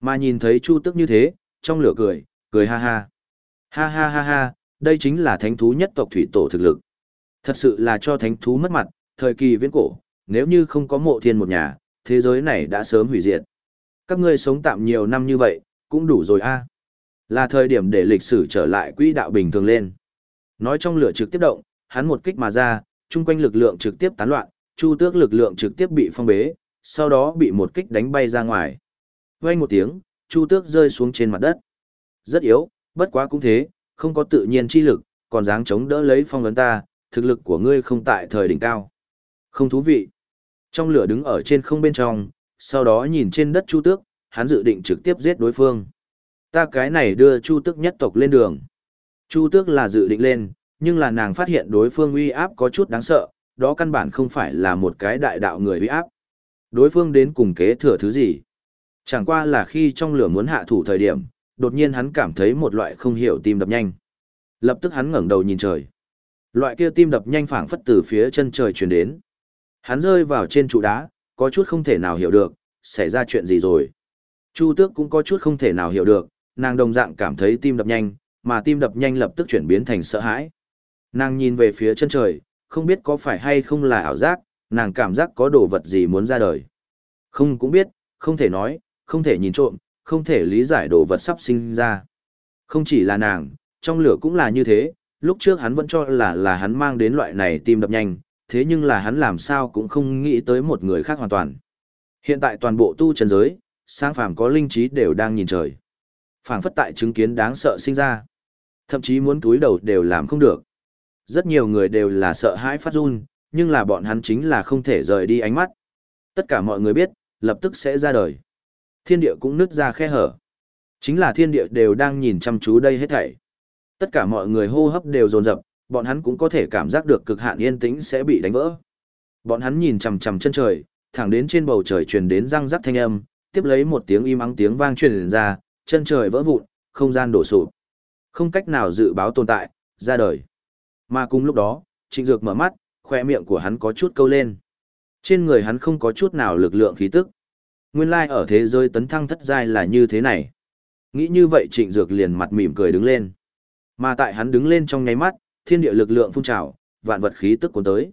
Mà nhìn thấy Chu tước như thế, trong lửa cười, cười ha ha. Ha ha ha ha, đây chính là thánh thú nhất tộc thủy tổ thực lực. Thật sự là cho thánh thú mất mặt, thời kỳ viễn cổ, nếu như không có mộ thiên một nhà, thế giới này đã sớm hủy diệt. Các ngươi sống tạm nhiều năm như vậy, cũng đủ rồi a. Là thời điểm để lịch sử trở lại quỹ đạo bình thường lên. Nói trong lửa trực tiếp động, hắn một kích mà ra, chung quanh lực lượng trực tiếp tán loạn, chu tước lực lượng trực tiếp bị phong bế, sau đó bị một kích đánh bay ra ngoài. Vang một tiếng, chu tước rơi xuống trên mặt đất. Rất yếu, bất quá cũng thế, không có tự nhiên chi lực, còn dáng chống đỡ lấy phong lớn ta, thực lực của ngươi không tại thời đỉnh cao. Không thú vị. Trong lửa đứng ở trên không bên trong, sau đó nhìn trên đất chu tước, hắn dự định trực tiếp giết đối phương. Ta cái này đưa chu tước nhất tộc lên đường. Chu tước là dự định lên, nhưng là nàng phát hiện đối phương uy áp có chút đáng sợ, đó căn bản không phải là một cái đại đạo người uy áp. Đối phương đến cùng kế thừa thứ gì? Chẳng qua là khi trong lửa muốn hạ thủ thời điểm, đột nhiên hắn cảm thấy một loại không hiểu tim đập nhanh. Lập tức hắn ngẩng đầu nhìn trời. Loại kia tim đập nhanh phảng phất từ phía chân trời truyền đến. Hắn rơi vào trên trụ đá, có chút không thể nào hiểu được, xảy ra chuyện gì rồi. Chu tước cũng có chút không thể nào hiểu được, nàng đồng dạng cảm thấy tim đập nhanh, mà tim đập nhanh lập tức chuyển biến thành sợ hãi. Nàng nhìn về phía chân trời, không biết có phải hay không là ảo giác, nàng cảm giác có đồ vật gì muốn ra đời. Không cũng biết, không thể nói, không thể nhìn trộm, không thể lý giải đồ vật sắp sinh ra. Không chỉ là nàng, trong lửa cũng là như thế, lúc trước hắn vẫn cho là là hắn mang đến loại này tim đập nhanh, thế nhưng là hắn làm sao cũng không nghĩ tới một người khác hoàn toàn. Hiện tại toàn bộ tu chân giới, sang phàm có linh trí đều đang nhìn trời. phảng phất tại chứng kiến đáng sợ sinh ra. Thậm chí muốn túi đầu đều làm không được. Rất nhiều người đều là sợ hãi phát run, nhưng là bọn hắn chính là không thể rời đi ánh mắt. Tất cả mọi người biết, lập tức sẽ ra đời. Thiên địa cũng nứt ra khe hở. Chính là thiên địa đều đang nhìn chăm chú đây hết thảy. Tất cả mọi người hô hấp đều dồn dập, bọn hắn cũng có thể cảm giác được cực hạn yên tĩnh sẽ bị đánh vỡ. Bọn hắn nhìn chằm chằm chân trời, thẳng đến trên bầu trời truyền đến răng rắc thanh âm, tiếp lấy một tiếng im ắng tiếng vang truyền ra, chân trời vỡ vụn, không gian đổ sụp. Không cách nào dự báo tồn tại, ra đời. Mà cùng lúc đó, Trịnh Dược mở mắt, khoe miệng của hắn có chút câu lên. Trên người hắn không có chút nào lực lượng khí tức. Nguyên lai like ở thế giới tấn thăng thất giai là như thế này. Nghĩ như vậy Trịnh Dược liền mặt mỉm cười đứng lên. Mà tại hắn đứng lên trong nháy mắt, thiên địa lực lượng phun trào, vạn vật khí tức cuốn tới.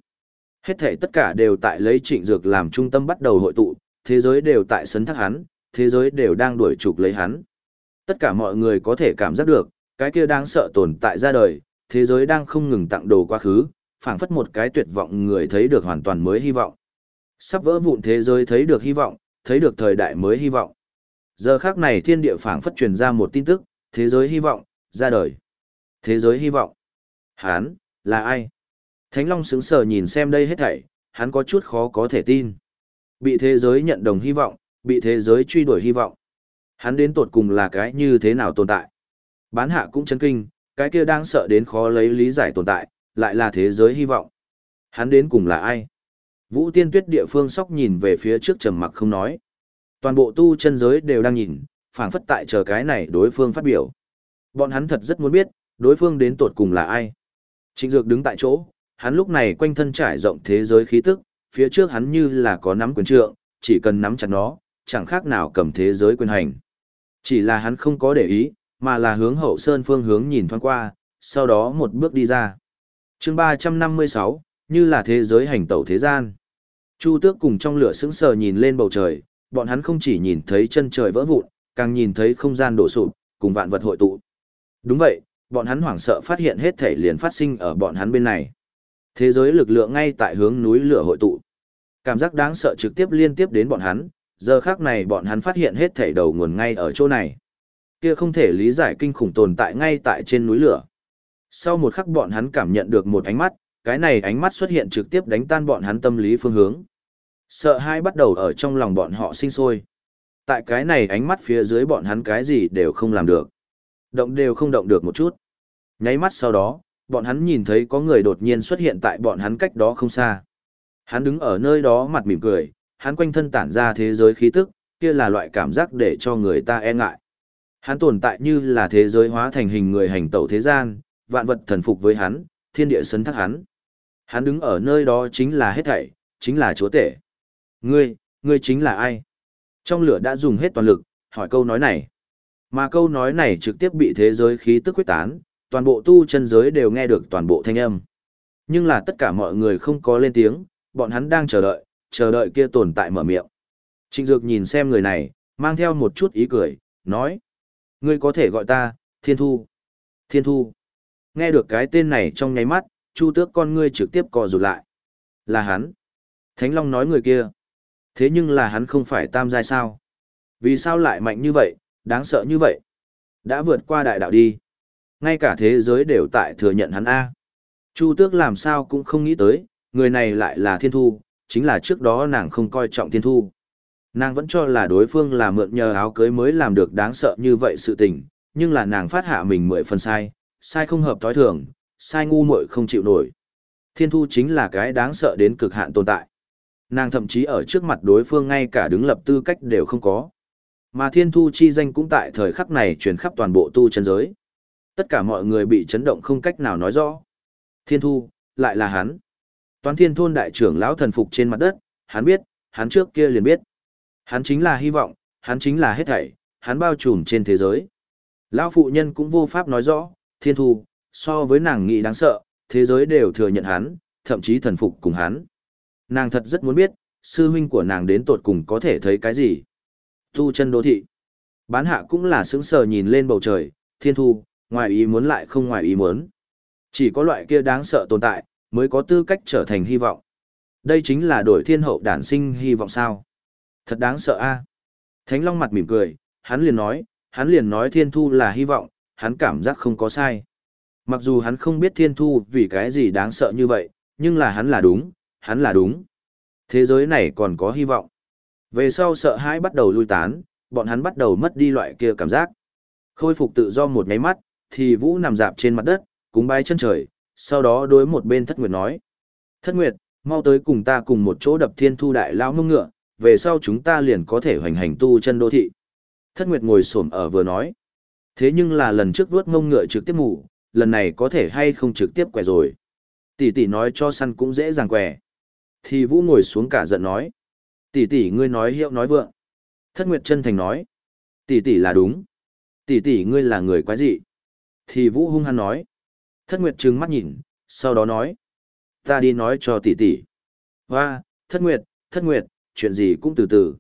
Hết thể tất cả đều tại lấy Trịnh Dược làm trung tâm bắt đầu hội tụ, thế giới đều tại sấn thác hắn, thế giới đều đang đuổi trục lấy hắn. Tất cả mọi người có thể cảm giác được, cái kia đang sợ tồn tại ra đời, thế giới đang không ngừng tặng đồ quá khứ, phảng phất một cái tuyệt vọng người thấy được hoàn toàn mới hy vọng. Sắp vỡ vụn thế giới thấy được hy vọng, thấy được thời đại mới hy vọng. Giờ khác này thiên địa phảng phất truyền ra một tin tức, thế giới hy vọng, ra đời. Thế giới hy vọng. Hán, là ai? Thánh Long sững sờ nhìn xem đây hết thảy, hắn có chút khó có thể tin. Bị thế giới nhận đồng hy vọng, bị thế giới truy đuổi hy vọng. Hắn đến tột cùng là cái như thế nào tồn tại. Bán hạ cũng chấn kinh, cái kia đang sợ đến khó lấy lý giải tồn tại, lại là thế giới hy vọng. Hắn đến cùng là ai? Vũ tiên tuyết địa phương sóc nhìn về phía trước trầm mặc không nói. Toàn bộ tu chân giới đều đang nhìn, phảng phất tại chờ cái này đối phương phát biểu. Bọn hắn thật rất muốn biết, đối phương đến tột cùng là ai. Trịnh Dược đứng tại chỗ, hắn lúc này quanh thân trải rộng thế giới khí tức, phía trước hắn như là có nắm quyền trượng, chỉ cần nắm chặt nó, chẳng khác nào cầm thế giới quyền hành. Chỉ là hắn không có để ý, mà là hướng hậu sơn phương hướng nhìn thoáng qua, sau đó một bước đi ra. chương 356, như là thế giới hành tẩu thế gian. Chu tước cùng trong lửa sững sờ nhìn lên bầu trời, bọn hắn không chỉ nhìn thấy chân trời vỡ vụn, càng nhìn thấy không gian đổ sụp, cùng vạn vật hội tụ. Đúng vậy, bọn hắn hoảng sợ phát hiện hết thể liền phát sinh ở bọn hắn bên này. Thế giới lực lượng ngay tại hướng núi lửa hội tụ. Cảm giác đáng sợ trực tiếp liên tiếp đến bọn hắn, giờ khác này bọn hắn phát hiện hết thể đầu nguồn ngay ở chỗ này. Kia không thể lý giải kinh khủng tồn tại ngay tại trên núi lửa. Sau một khắc bọn hắn cảm nhận được một ánh mắt, cái này ánh mắt xuất hiện trực tiếp đánh tan bọn hắn tâm lý phương hướng. Sợ hãi bắt đầu ở trong lòng bọn họ sinh sôi. Tại cái này ánh mắt phía dưới bọn hắn cái gì đều không làm được. Động đều không động được một chút. Nháy mắt sau đó, bọn hắn nhìn thấy có người đột nhiên xuất hiện tại bọn hắn cách đó không xa. Hắn đứng ở nơi đó mặt mỉm cười, hắn quanh thân tản ra thế giới khí tức, kia là loại cảm giác để cho người ta e ngại. Hắn tồn tại như là thế giới hóa thành hình người hành tẩu thế gian, vạn vật thần phục với hắn, thiên địa sấn thác hắn. Hắn đứng ở nơi đó chính là hết thảy, chính là chúa tể. Ngươi, ngươi chính là ai? Trong lửa đã dùng hết toàn lực, hỏi câu nói này. Mà câu nói này trực tiếp bị thế giới khí tức quyết tán, toàn bộ tu chân giới đều nghe được toàn bộ thanh âm. Nhưng là tất cả mọi người không có lên tiếng, bọn hắn đang chờ đợi, chờ đợi kia tồn tại mở miệng. Trịnh Dược nhìn xem người này, mang theo một chút ý cười, nói. Ngươi có thể gọi ta, Thiên Thu. Thiên Thu. Nghe được cái tên này trong nháy mắt, Chu tước con ngươi trực tiếp co rụt lại. Là hắn. Thánh Long nói người kia. Thế nhưng là hắn không phải tam giai sao? Vì sao lại mạnh như vậy, đáng sợ như vậy? Đã vượt qua đại đạo đi. Ngay cả thế giới đều tại thừa nhận hắn A. Chu tước làm sao cũng không nghĩ tới, người này lại là thiên thu, chính là trước đó nàng không coi trọng thiên thu. Nàng vẫn cho là đối phương là mượn nhờ áo cưới mới làm được đáng sợ như vậy sự tình, nhưng là nàng phát hạ mình mười phần sai, sai không hợp thói thường, sai ngu muội không chịu nổi. Thiên thu chính là cái đáng sợ đến cực hạn tồn tại. Nàng thậm chí ở trước mặt đối phương ngay cả đứng lập tư cách đều không có. Mà thiên thu chi danh cũng tại thời khắc này truyền khắp toàn bộ tu chân giới. Tất cả mọi người bị chấn động không cách nào nói rõ. Thiên thu, lại là hắn. Toán thiên thôn đại trưởng lão thần phục trên mặt đất, hắn biết, hắn trước kia liền biết. Hắn chính là hy vọng, hắn chính là hết thảy, hắn bao trùm trên thế giới. Lão phụ nhân cũng vô pháp nói rõ, thiên thu, so với nàng nghĩ đáng sợ, thế giới đều thừa nhận hắn, thậm chí thần phục cùng hắn. Nàng thật rất muốn biết, sư huynh của nàng đến tột cùng có thể thấy cái gì. Tu chân đô thị. Bán hạ cũng là sững sờ nhìn lên bầu trời, thiên thu, ngoài ý muốn lại không ngoài ý muốn. Chỉ có loại kia đáng sợ tồn tại, mới có tư cách trở thành hy vọng. Đây chính là đổi thiên hậu đản sinh hy vọng sao. Thật đáng sợ a. Thánh Long mặt mỉm cười, hắn liền nói, hắn liền nói thiên thu là hy vọng, hắn cảm giác không có sai. Mặc dù hắn không biết thiên thu vì cái gì đáng sợ như vậy, nhưng là hắn là đúng, hắn là đúng. Thế giới này còn có hy vọng. Về sau sợ hãi bắt đầu lui tán, bọn hắn bắt đầu mất đi loại kia cảm giác. Khôi phục tự do một nháy mắt, thì Vũ nằm dạp trên mặt đất, cúng bái chân trời, sau đó đối một bên Thất Nguyệt nói. Thất Nguyệt, mau tới cùng ta cùng một chỗ đập thiên thu đại lao mông ngựa, về sau chúng ta liền có thể hoành hành tu chân đô thị. Thất Nguyệt ngồi xổm ở vừa nói. Thế nhưng là lần trước vuốt mông ngựa trực tiếp mù, lần này có thể hay không trực tiếp quẻ rồi. Tỷ tỷ nói cho săn cũng dễ dàng quẻ. Thì Vũ ngồi xuống cả giận nói. Tỷ tỷ ngươi nói hiệu nói vượng. Thất Nguyệt chân thành nói. Tỷ tỷ là đúng. Tỷ tỷ ngươi là người quái dị. Thì Vũ hung hăng nói. Thất Nguyệt trừng mắt nhìn, sau đó nói. Ta đi nói cho tỷ tỷ. Hoa, Thất Nguyệt, Thất Nguyệt, chuyện gì cũng từ từ.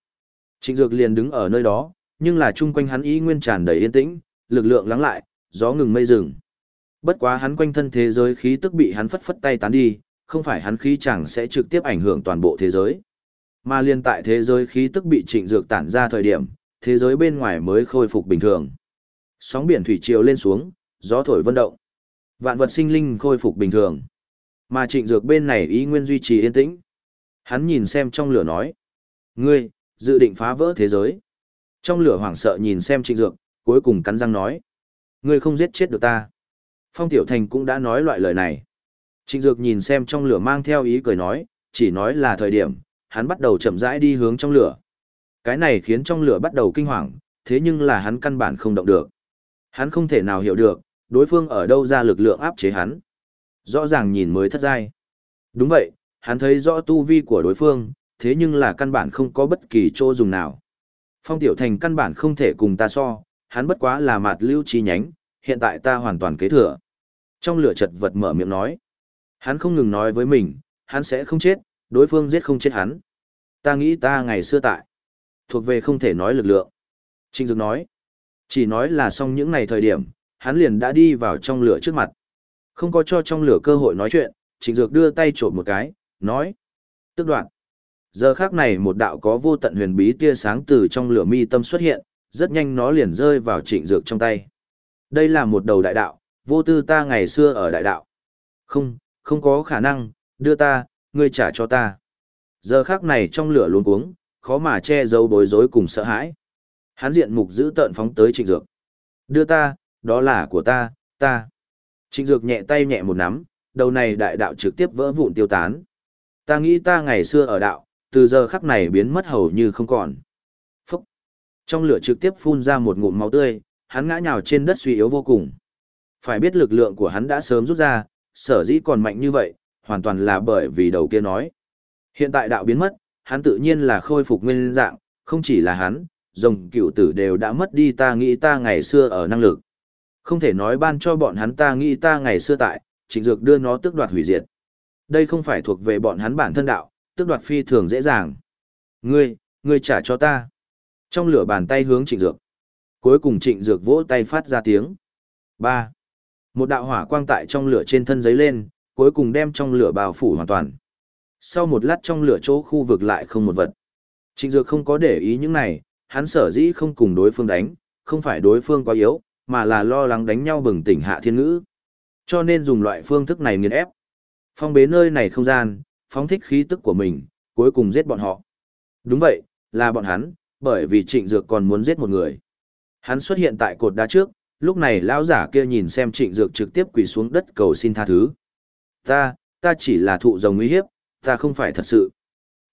Trịnh Dược liền đứng ở nơi đó, nhưng là chung quanh hắn ý nguyên tràn đầy yên tĩnh, lực lượng lắng lại, gió ngừng mây dừng. Bất quá hắn quanh thân thế giới khí tức bị hắn phất phất tay tán đi, không phải hắn khí chẳng sẽ trực tiếp ảnh hưởng toàn bộ thế giới. Mà liên tại thế giới khí tức bị trịnh dược tản ra thời điểm, thế giới bên ngoài mới khôi phục bình thường. Sóng biển thủy triều lên xuống, gió thổi vân động. Vạn vật sinh linh khôi phục bình thường. Mà trịnh dược bên này ý nguyên duy trì yên tĩnh. Hắn nhìn xem trong lửa nói. Ngươi, dự định phá vỡ thế giới. Trong lửa hoảng sợ nhìn xem trịnh dược, cuối cùng cắn răng nói. Ngươi không giết chết được ta. Phong Tiểu Thành cũng đã nói loại lời này. Trịnh dược nhìn xem trong lửa mang theo ý cười nói, chỉ nói là thời điểm, hắn bắt đầu chậm rãi đi hướng trong lửa. Cái này khiến trong lửa bắt đầu kinh hoàng, thế nhưng là hắn căn bản không động được. Hắn không thể nào hiểu được, đối phương ở đâu ra lực lượng áp chế hắn. Rõ ràng nhìn mới thất giai. Đúng vậy, hắn thấy rõ tu vi của đối phương, thế nhưng là căn bản không có bất kỳ chỗ dùng nào. Phong Tiểu Thành căn bản không thể cùng ta so, hắn bất quá là mạt lưu chi nhánh, hiện tại ta hoàn toàn kế thừa. Trong lửa chật vật mở miệng nói, hắn không ngừng nói với mình, hắn sẽ không chết, đối phương giết không chết hắn. Ta nghĩ ta ngày xưa tại, thuộc về không thể nói lực lượng. Trinh Dược nói, chỉ nói là xong những ngày thời điểm, hắn liền đã đi vào trong lửa trước mặt. Không có cho trong lửa cơ hội nói chuyện, Trịnh Dược đưa tay trộm một cái, nói, tức đoạn. Giờ khác này một đạo có vô tận huyền bí tia sáng từ trong lửa mi tâm xuất hiện, rất nhanh nó liền rơi vào trịnh dược trong tay. Đây là một đầu đại đạo, vô tư ta ngày xưa ở đại đạo. Không, không có khả năng, đưa ta, ngươi trả cho ta. Giờ khác này trong lửa luống cuống, khó mà che giấu bối rối cùng sợ hãi. Hắn diện mục giữ tợn phóng tới trịnh dược. Đưa ta, đó là của ta, ta. Trịnh dược nhẹ tay nhẹ một nắm, đầu này đại đạo trực tiếp vỡ vụn tiêu tán. Ta nghĩ ta ngày xưa ở đạo, từ giờ khắc này biến mất hầu như không còn. Phúc! Trong lửa trực tiếp phun ra một ngụm máu tươi, hắn ngã nhào trên đất suy yếu vô cùng. Phải biết lực lượng của hắn đã sớm rút ra, sở dĩ còn mạnh như vậy, hoàn toàn là bởi vì đầu kia nói. Hiện tại đạo biến mất, hắn tự nhiên là khôi phục nguyên dạng, không chỉ là hắn, rồng cựu tử đều đã mất đi ta nghĩ ta ngày xưa ở năng lực. Không thể nói ban cho bọn hắn ta nghĩ ta ngày xưa tại, trịnh dược đưa nó tước đoạt hủy diệt. Đây không phải thuộc về bọn hắn bản thân đạo, tước đoạt phi thường dễ dàng. Ngươi, ngươi trả cho ta. Trong lửa bàn tay hướng trịnh dược. Cuối cùng trịnh dược vỗ tay phát ra tiếng. ba Một đạo hỏa quang tại trong lửa trên thân giấy lên, cuối cùng đem trong lửa bao phủ hoàn toàn. Sau một lát trong lửa chỗ khu vực lại không một vật. Trịnh dược không có để ý những này, hắn sở dĩ không cùng đối phương đánh, không phải đối phương quá yếu, mà là lo lắng đánh nhau bừng tỉnh hạ thiên ngữ. Cho nên dùng loại phương thức này nghiền ép. Phong bế nơi này không gian, phóng thích khí tức của mình, cuối cùng giết bọn họ. Đúng vậy, là bọn hắn, bởi vì trịnh dược còn muốn giết một người. Hắn xuất hiện tại cột đá trước, lúc này lão giả kia nhìn xem trịnh dược trực tiếp quỳ xuống đất cầu xin tha thứ. Ta, ta chỉ là thụ rồng nguy hiếp, ta không phải thật sự.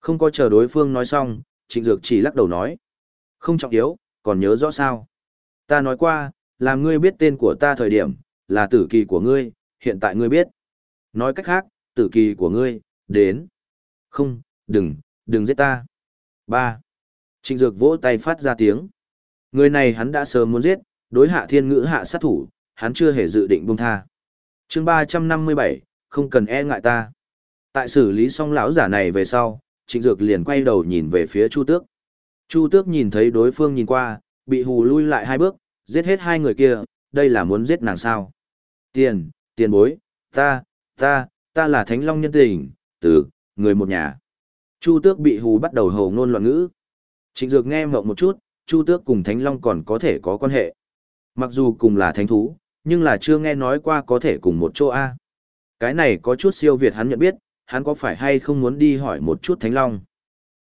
Không có chờ đối phương nói xong, trịnh dược chỉ lắc đầu nói. Không trọng yếu, còn nhớ rõ sao. Ta nói qua, làm ngươi biết tên của ta thời điểm, là tử kỳ của ngươi, hiện tại ngươi biết. Nói cách khác, tử kỳ của ngươi, đến. Không, đừng, đừng giết ta. ba Trịnh Dược vỗ tay phát ra tiếng. Người này hắn đã sớm muốn giết, đối hạ thiên ngữ hạ sát thủ, hắn chưa hề dự định buông tha. chương ba trăm năm mươi bảy không cần e ngại ta. Tại xử lý xong lão giả này về sau, Trịnh Dược liền quay đầu nhìn về phía Chu Tước. Chu Tước nhìn thấy đối phương nhìn qua, bị hù lui lại hai bước, giết hết hai người kia, đây là muốn giết nàng sao. Tiền, tiền bối, ta, ta, ta là Thánh Long nhân tình, từ, người một nhà. Chu Tước bị hù bắt đầu hầu ngôn loạn ngữ. Trịnh Dược nghe mộng một chút, Chu Tước cùng Thánh Long còn có thể có quan hệ. Mặc dù cùng là thánh thú, nhưng là chưa nghe nói qua có thể cùng một chỗ A. Cái này có chút siêu việt hắn nhận biết, hắn có phải hay không muốn đi hỏi một chút Thánh Long.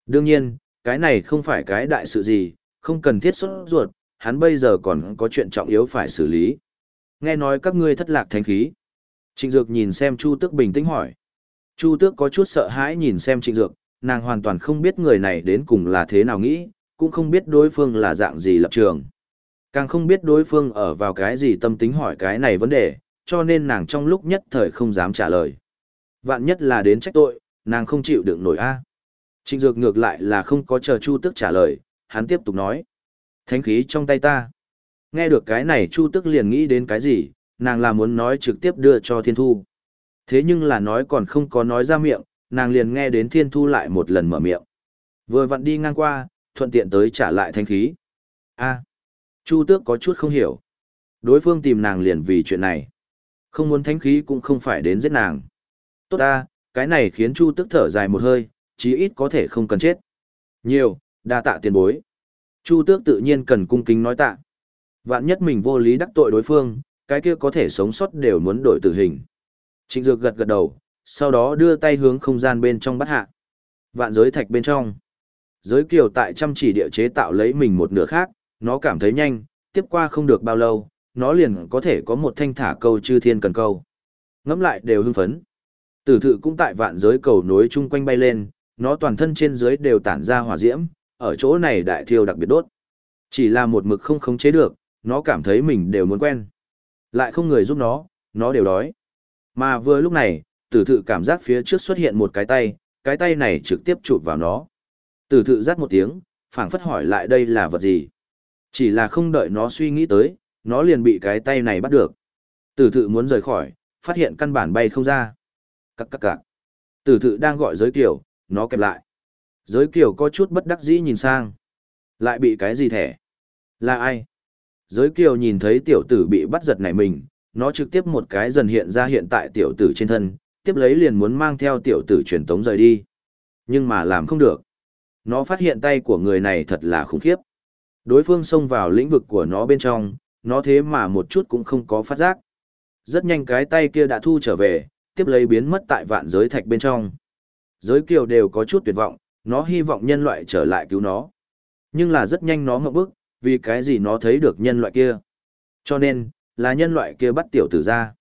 Đương nhiên, cái này không phải cái đại sự gì, không cần thiết xuất ruột, hắn bây giờ còn có chuyện trọng yếu phải xử lý. Nghe nói các ngươi thất lạc thánh khí. Trịnh Dược nhìn xem Chu Tước bình tĩnh hỏi. Chu Tước có chút sợ hãi nhìn xem Trịnh Dược, nàng hoàn toàn không biết người này đến cùng là thế nào nghĩ, cũng không biết đối phương là dạng gì lập trường. Càng không biết đối phương ở vào cái gì tâm tính hỏi cái này vấn đề, cho nên nàng trong lúc nhất thời không dám trả lời. Vạn nhất là đến trách tội, nàng không chịu đựng nổi a. Trịnh Dược ngược lại là không có chờ Chu Tức trả lời, hắn tiếp tục nói. Thánh khí trong tay ta. Nghe được cái này Chu Tức liền nghĩ đến cái gì, nàng là muốn nói trực tiếp đưa cho Thiên Thu. Thế nhưng là nói còn không có nói ra miệng, nàng liền nghe đến Thiên Thu lại một lần mở miệng. Vừa vặn đi ngang qua, thuận tiện tới trả lại thanh khí. a Chu Tước có chút không hiểu. Đối phương tìm nàng liền vì chuyện này. Không muốn thánh khí cũng không phải đến giết nàng. Tốt ta, cái này khiến Chu Tước thở dài một hơi, chí ít có thể không cần chết. Nhiều, đa tạ tiền bối. Chu Tước tự nhiên cần cung kính nói tạ. Vạn nhất mình vô lý đắc tội đối phương, cái kia có thể sống sót đều muốn đổi tử hình. Trịnh Dược gật gật đầu, sau đó đưa tay hướng không gian bên trong bắt hạ. Vạn giới thạch bên trong. Giới kiều tại chăm chỉ địa chế tạo lấy mình một nửa khác, nó cảm thấy nhanh, tiếp qua không được bao lâu, nó liền có thể có một thanh thả câu chư thiên cần câu. Ngắm lại đều hưng phấn. Tử thự cũng tại vạn giới cầu nối chung quanh bay lên, nó toàn thân trên dưới đều tản ra hỏa diễm, ở chỗ này đại thiêu đặc biệt đốt. Chỉ là một mực không khống chế được, nó cảm thấy mình đều muốn quen. Lại không người giúp nó, nó đều đói. Mà vừa lúc này, tử thự cảm giác phía trước xuất hiện một cái tay, cái tay này trực tiếp chụp vào nó. Tử thự rắt một tiếng, phảng phất hỏi lại đây là vật gì. Chỉ là không đợi nó suy nghĩ tới, nó liền bị cái tay này bắt được. Tử thự muốn rời khỏi, phát hiện căn bản bay không ra các cặc, cạc. Tử thự đang gọi giới kiểu, nó kẹp lại. Giới kiểu có chút bất đắc dĩ nhìn sang. Lại bị cái gì thẻ? Là ai? Giới kiều nhìn thấy tiểu tử bị bắt giật nảy mình, nó trực tiếp một cái dần hiện ra hiện tại tiểu tử trên thân, tiếp lấy liền muốn mang theo tiểu tử truyền tống rời đi. Nhưng mà làm không được. Nó phát hiện tay của người này thật là khủng khiếp. Đối phương xông vào lĩnh vực của nó bên trong, nó thế mà một chút cũng không có phát giác. Rất nhanh cái tay kia đã thu trở về, tiếp lấy biến mất tại vạn giới thạch bên trong. Giới kiều đều có chút tuyệt vọng, nó hy vọng nhân loại trở lại cứu nó. Nhưng là rất nhanh nó ngậm bức, vì cái gì nó thấy được nhân loại kia. Cho nên, là nhân loại kia bắt tiểu tử ra.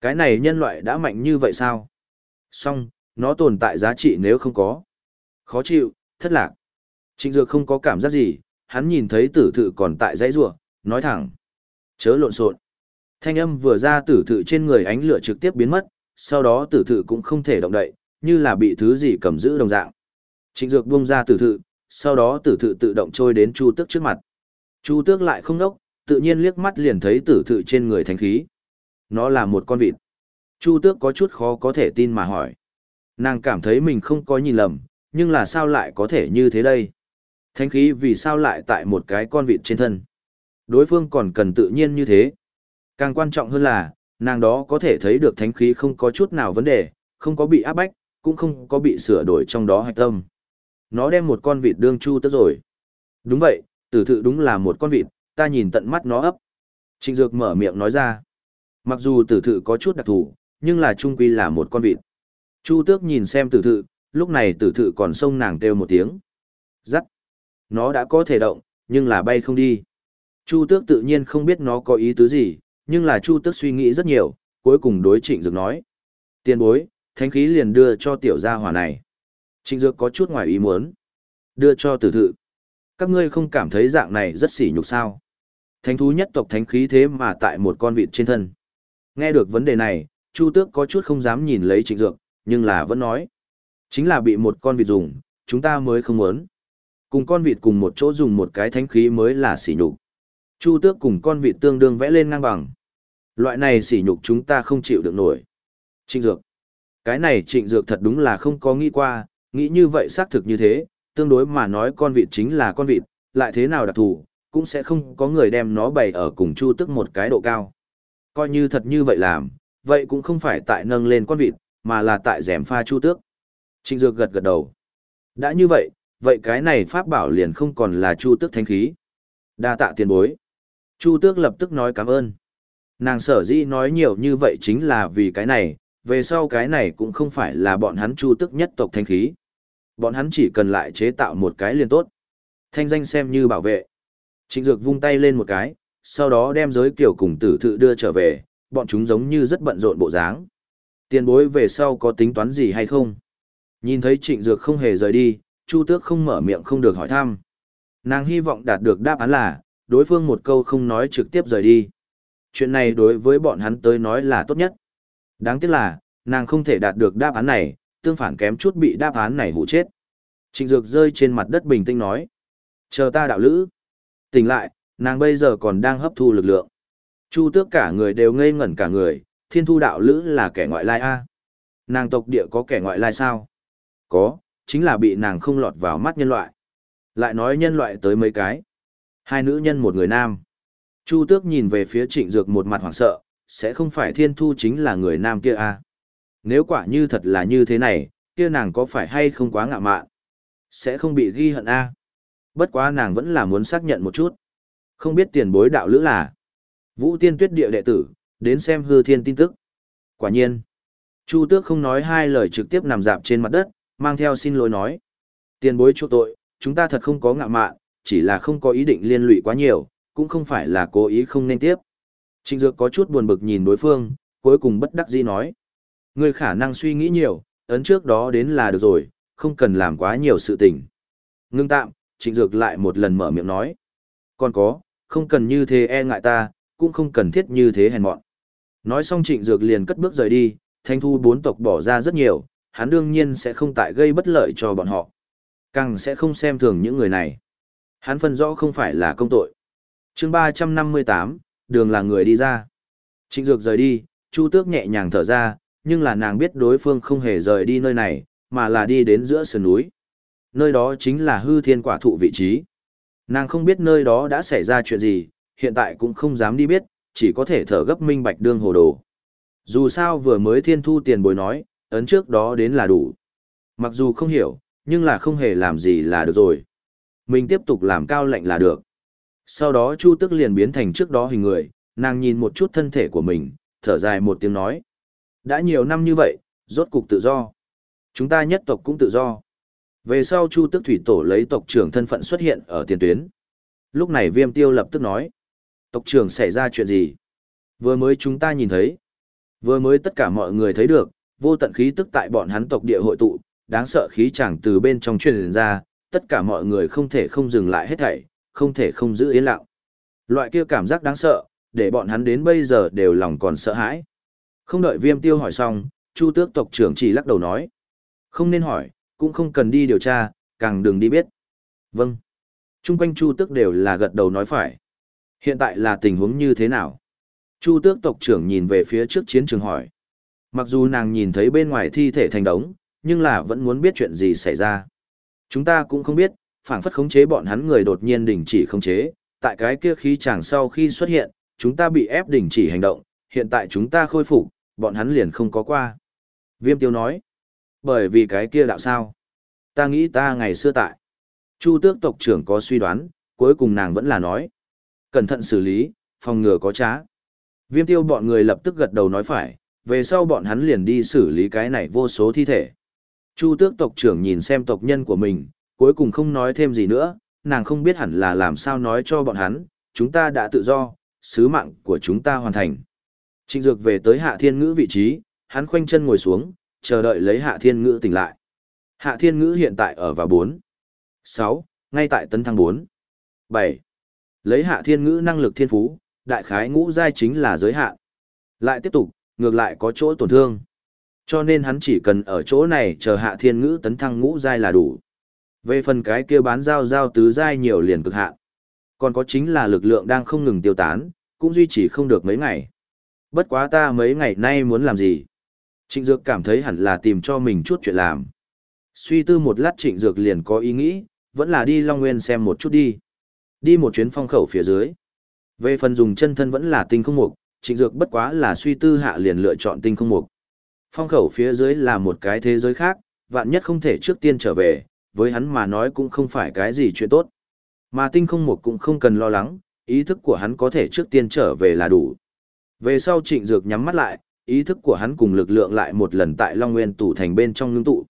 Cái này nhân loại đã mạnh như vậy sao? Song, nó tồn tại giá trị nếu không có. Khó chịu, thất lạc. Trịnh Dược không có cảm giác gì, hắn nhìn thấy tử thự còn tại dãy rủa, nói thẳng. Chớ lộn xộn. Thanh âm vừa ra tử thự trên người ánh lửa trực tiếp biến mất, sau đó tử thự cũng không thể động đậy, như là bị thứ gì cầm giữ đồng dạng. Trịnh Dược buông ra tử thự, sau đó tử thự tự động trôi đến Chu Tước trước mặt. Chu Tước lại không nốc, tự nhiên liếc mắt liền thấy tử thự trên người thánh khí. Nó là một con vịt. Chu Tước có chút khó có thể tin mà hỏi. Nàng cảm thấy mình không có nhìn lầm, nhưng là sao lại có thể như thế đây? Thánh khí vì sao lại tại một cái con vịt trên thân? Đối phương còn cần tự nhiên như thế. Càng quan trọng hơn là, nàng đó có thể thấy được thánh khí không có chút nào vấn đề, không có bị áp bách, cũng không có bị sửa đổi trong đó hạch tâm. Nó đem một con vịt đương chu tới rồi. Đúng vậy, tử thự đúng là một con vịt, ta nhìn tận mắt nó ấp. Trịnh Dược mở miệng nói ra. Mặc dù tử thự có chút đặc thù, nhưng là trung quy là một con vịt. Chu tước nhìn xem tử thự, lúc này tử thự còn sông nàng kêu một tiếng. Giắt. Nó đã có thể động, nhưng là bay không đi. Chu tước tự nhiên không biết nó có ý tứ gì, nhưng là Chu tước suy nghĩ rất nhiều, cuối cùng đối trịnh dược nói. Tiên bối, thánh khí liền đưa cho tiểu gia hỏa này. Trịnh dược có chút ngoài ý muốn. Đưa cho tử thự. Các ngươi không cảm thấy dạng này rất sỉ nhục sao. Thánh thú nhất tộc thánh khí thế mà tại một con vịt trên thân. Nghe được vấn đề này, Chu tước có chút không dám nhìn lấy trịnh dược, nhưng là vẫn nói. Chính là bị một con vịt dùng, chúng ta mới không muốn. Cùng con vịt cùng một chỗ dùng một cái thánh khí mới là sỉ nhục. Chu tước cùng con vịt tương đương vẽ lên ngang bằng. Loại này sỉ nhục chúng ta không chịu được nổi. Trịnh dược. Cái này trịnh dược thật đúng là không có nghĩ qua, nghĩ như vậy xác thực như thế, tương đối mà nói con vịt chính là con vịt, lại thế nào đặc thù, cũng sẽ không có người đem nó bày ở cùng chu tức một cái độ cao. Coi như thật như vậy làm, vậy cũng không phải tại nâng lên con vịt, mà là tại rèm pha chu tước. Trịnh Dược gật gật đầu. Đã như vậy, vậy cái này pháp bảo liền không còn là chu tước thánh khí. Đa tạ tiền bối. Chu tước lập tức nói cảm ơn. Nàng sở dĩ nói nhiều như vậy chính là vì cái này, về sau cái này cũng không phải là bọn hắn chu tước nhất tộc thanh khí. Bọn hắn chỉ cần lại chế tạo một cái liền tốt. Thanh danh xem như bảo vệ. Trịnh Dược vung tay lên một cái, sau đó đem giới kiểu cùng tử thự đưa trở về, bọn chúng giống như rất bận rộn bộ dáng. Tiền bối về sau có tính toán gì hay không? Nhìn thấy trịnh dược không hề rời đi, Chu Tước không mở miệng không được hỏi thăm. Nàng hy vọng đạt được đáp án là, đối phương một câu không nói trực tiếp rời đi. Chuyện này đối với bọn hắn tới nói là tốt nhất. Đáng tiếc là, nàng không thể đạt được đáp án này, tương phản kém chút bị đáp án này hụ chết. Trịnh Dược rơi trên mặt đất bình tĩnh nói. Chờ ta đạo lữ. Tỉnh lại, nàng bây giờ còn đang hấp thu lực lượng. Chu tước cả người đều ngây ngẩn cả người, thiên thu đạo lữ là kẻ ngoại lai A. Nàng tộc địa có kẻ ngoại lai sao? Có, chính là bị nàng không lọt vào mắt nhân loại. Lại nói nhân loại tới mấy cái. Hai nữ nhân một người nam. Chu tước nhìn về phía trịnh dược một mặt hoảng sợ, sẽ không phải thiên thu chính là người nam kia à? Nếu quả như thật là như thế này, kia nàng có phải hay không quá ngạ mạn? Sẽ không bị ghi hận a Bất quá nàng vẫn là muốn xác nhận một chút. Không biết tiền bối đạo lữ là Vũ tiên tuyết địa đệ tử, đến xem hư thiên tin tức. Quả nhiên, Chu tước không nói hai lời trực tiếp nằm dạp trên mặt đất, mang theo xin lỗi nói. Tiền bối chỗ tội, chúng ta thật không có ngạ mạn, chỉ là không có ý định liên lụy quá nhiều, cũng không phải là cố ý không nên tiếp. Trịnh Dược có chút buồn bực nhìn đối phương, cuối cùng bất đắc dĩ nói. Người khả năng suy nghĩ nhiều, ấn trước đó đến là được rồi, không cần làm quá nhiều sự tình. Ngưng tạm, Trịnh Dược lại một lần mở miệng nói. Còn có, không cần như thế e ngại ta, cũng không cần thiết như thế hèn mọn. Nói xong Trịnh Dược liền cất bước rời đi, thanh thu bốn tộc bỏ ra rất nhiều, hắn đương nhiên sẽ không tại gây bất lợi cho bọn họ. Càng sẽ không xem thường những người này. Hắn phân rõ không phải là công tội. chương 358, đường là người đi ra. Trịnh Dược rời đi, Chu Tước nhẹ nhàng thở ra, nhưng là nàng biết đối phương không hề rời đi nơi này, mà là đi đến giữa sườn núi. Nơi đó chính là hư thiên quả thụ vị trí. Nàng không biết nơi đó đã xảy ra chuyện gì, hiện tại cũng không dám đi biết, chỉ có thể thở gấp minh bạch đương hồ đồ. Dù sao vừa mới thiên thu tiền bồi nói, ấn trước đó đến là đủ. Mặc dù không hiểu, nhưng là không hề làm gì là được rồi. Mình tiếp tục làm cao lệnh là được. Sau đó Chu Tức liền biến thành trước đó hình người, nàng nhìn một chút thân thể của mình, thở dài một tiếng nói. Đã nhiều năm như vậy, rốt cục tự do. Chúng ta nhất tộc cũng tự do. Về sau Chu Tức Thủy Tổ lấy tộc trưởng thân phận xuất hiện ở tiền tuyến. Lúc này viêm tiêu lập tức nói. Tộc trưởng xảy ra chuyện gì? Vừa mới chúng ta nhìn thấy. Vừa mới tất cả mọi người thấy được, vô tận khí tức tại bọn hắn tộc địa hội tụ, đáng sợ khí chẳng từ bên trong truyền ra, tất cả mọi người không thể không dừng lại hết thảy, không thể không giữ yên lặng. Loại kia cảm giác đáng sợ, để bọn hắn đến bây giờ đều lòng còn sợ hãi. Không đợi viêm tiêu hỏi xong, Chu tước tộc trưởng chỉ lắc đầu nói. Không nên hỏi, cũng không cần đi điều tra, càng đừng đi biết. Vâng. Trung quanh Chu tước đều là gật đầu nói phải. Hiện tại là tình huống như thế nào? Chu tước tộc trưởng nhìn về phía trước chiến trường hỏi. Mặc dù nàng nhìn thấy bên ngoài thi thể thành đống, nhưng là vẫn muốn biết chuyện gì xảy ra. Chúng ta cũng không biết, phảng phất khống chế bọn hắn người đột nhiên đình chỉ khống chế, tại cái kia khí chàng sau khi xuất hiện, chúng ta bị ép đình chỉ hành động, hiện tại chúng ta khôi phục, bọn hắn liền không có qua. Viêm tiêu nói, bởi vì cái kia đạo sao? Ta nghĩ ta ngày xưa tại. Chu tước tộc trưởng có suy đoán, cuối cùng nàng vẫn là nói. Cẩn thận xử lý, phòng ngừa có trá. Viêm tiêu bọn người lập tức gật đầu nói phải, về sau bọn hắn liền đi xử lý cái này vô số thi thể. Chu tước tộc trưởng nhìn xem tộc nhân của mình, cuối cùng không nói thêm gì nữa, nàng không biết hẳn là làm sao nói cho bọn hắn, chúng ta đã tự do, sứ mạng của chúng ta hoàn thành. Trịnh Dược về tới Hạ Thiên Ngữ vị trí, hắn khoanh chân ngồi xuống, chờ đợi lấy Hạ Thiên Ngữ tỉnh lại. Hạ Thiên Ngữ hiện tại ở vào 4, 6, ngay tại tấn thăng 4, 7. Lấy Hạ Thiên Ngữ năng lực thiên phú, đại khái ngũ giai chính là giới hạn. Lại tiếp tục, ngược lại có chỗ tổn thương. Cho nên hắn chỉ cần ở chỗ này chờ Hạ Thiên Ngữ tấn thăng ngũ giai là đủ. Về phần cái kia bán giao giao tứ giai nhiều liền cực hạn. Còn có chính là lực lượng đang không ngừng tiêu tán, cũng duy trì không được mấy ngày. Bất quá ta mấy ngày nay muốn làm gì? Trịnh Dược cảm thấy hẳn là tìm cho mình chút chuyện làm. Suy tư một lát Trịnh Dược liền có ý nghĩ, vẫn là đi Long Nguyên xem một chút đi. Đi một chuyến phong khẩu phía dưới. Về phần dùng chân thân vẫn là tinh không mục, Trịnh Dược bất quá là suy tư hạ liền lựa chọn tinh không mục. Phong khẩu phía dưới là một cái thế giới khác, vạn nhất không thể trước tiên trở về, với hắn mà nói cũng không phải cái gì chuyện tốt. Mà tinh không mục cũng không cần lo lắng, ý thức của hắn có thể trước tiên trở về là đủ. Về sau trịnh dược nhắm mắt lại, ý thức của hắn cùng lực lượng lại một lần tại Long Nguyên tủ thành bên trong ngưng tụ.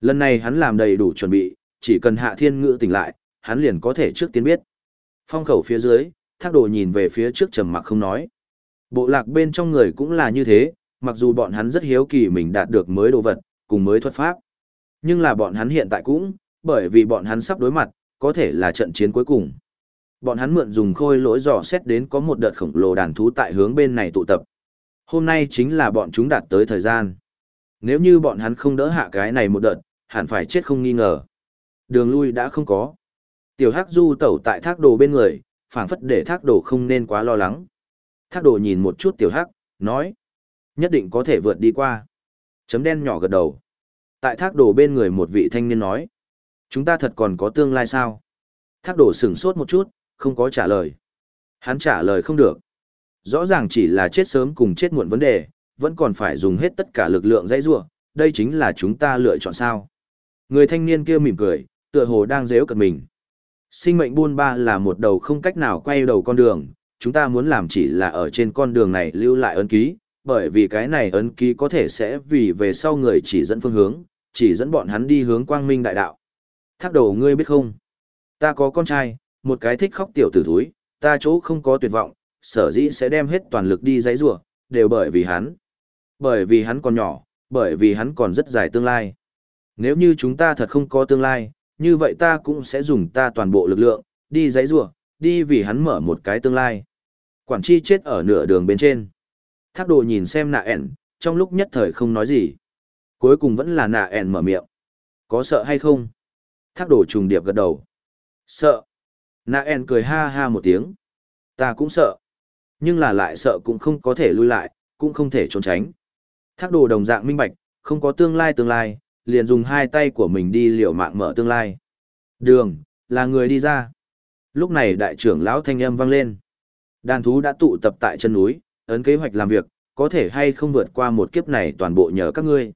Lần này hắn làm đầy đủ chuẩn bị, chỉ cần hạ thiên ngữ tỉnh lại, hắn liền có thể trước tiên biết. Phong khẩu phía dưới, thác đồ nhìn về phía trước trầm mặc không nói. Bộ lạc bên trong người cũng là như thế, mặc dù bọn hắn rất hiếu kỳ mình đạt được mới đồ vật, cùng mới thuật pháp. Nhưng là bọn hắn hiện tại cũng, bởi vì bọn hắn sắp đối mặt, có thể là trận chiến cuối cùng. Bọn hắn mượn dùng khôi lỗi dò xét đến có một đợt khổng lồ đàn thú tại hướng bên này tụ tập. Hôm nay chính là bọn chúng đạt tới thời gian. Nếu như bọn hắn không đỡ hạ cái này một đợt, hẳn phải chết không nghi ngờ. Đường lui đã không có. Tiểu Hắc du tẩu tại thác đồ bên người, phảng phất để thác đồ không nên quá lo lắng. Thác đồ nhìn một chút Tiểu Hắc, nói. Nhất định có thể vượt đi qua. Chấm đen nhỏ gật đầu. Tại thác đồ bên người một vị thanh niên nói. Chúng ta thật còn có tương lai sao? Thác đồ sửng sốt một chút, không có trả lời. Hắn trả lời không được. Rõ ràng chỉ là chết sớm cùng chết muộn vấn đề, vẫn còn phải dùng hết tất cả lực lượng dãy ruộng, đây chính là chúng ta lựa chọn sao. Người thanh niên kia mỉm cười, tựa hồ đang dễu cật mình. Sinh mệnh buôn ba là một đầu không cách nào quay đầu con đường, chúng ta muốn làm chỉ là ở trên con đường này lưu lại ấn ký, bởi vì cái này ấn ký có thể sẽ vì về sau người chỉ dẫn phương hướng, chỉ dẫn bọn hắn đi hướng quang minh đại đạo. Thác đầu ngươi biết không? Ta có con trai, một cái thích khóc tiểu tử thúi, ta chỗ không có tuyệt vọng, sở dĩ sẽ đem hết toàn lực đi giấy rủa đều bởi vì hắn. Bởi vì hắn còn nhỏ, bởi vì hắn còn rất dài tương lai. Nếu như chúng ta thật không có tương lai, như vậy ta cũng sẽ dùng ta toàn bộ lực lượng, đi giấy rủa đi vì hắn mở một cái tương lai. Quản chi chết ở nửa đường bên trên. Thác đồ nhìn xem nạ ẻn, trong lúc nhất thời không nói gì. Cuối cùng vẫn là nạ ẻn mở miệng. Có sợ hay không? Thác đồ trùng điệp gật đầu. Sợ. Nạ ẻn cười ha ha một tiếng. Ta cũng sợ. Nhưng là lại sợ cũng không có thể lui lại, cũng không thể trốn tránh. Thác đồ đồng dạng minh bạch, không có tương lai tương lai, liền dùng hai tay của mình đi liều mạng mở tương lai. Đường, là người đi ra. Lúc này đại trưởng lão thanh âm vang lên. Đàn thú đã tụ tập tại chân núi, ấn kế hoạch làm việc, có thể hay không vượt qua một kiếp này toàn bộ nhờ các ngươi.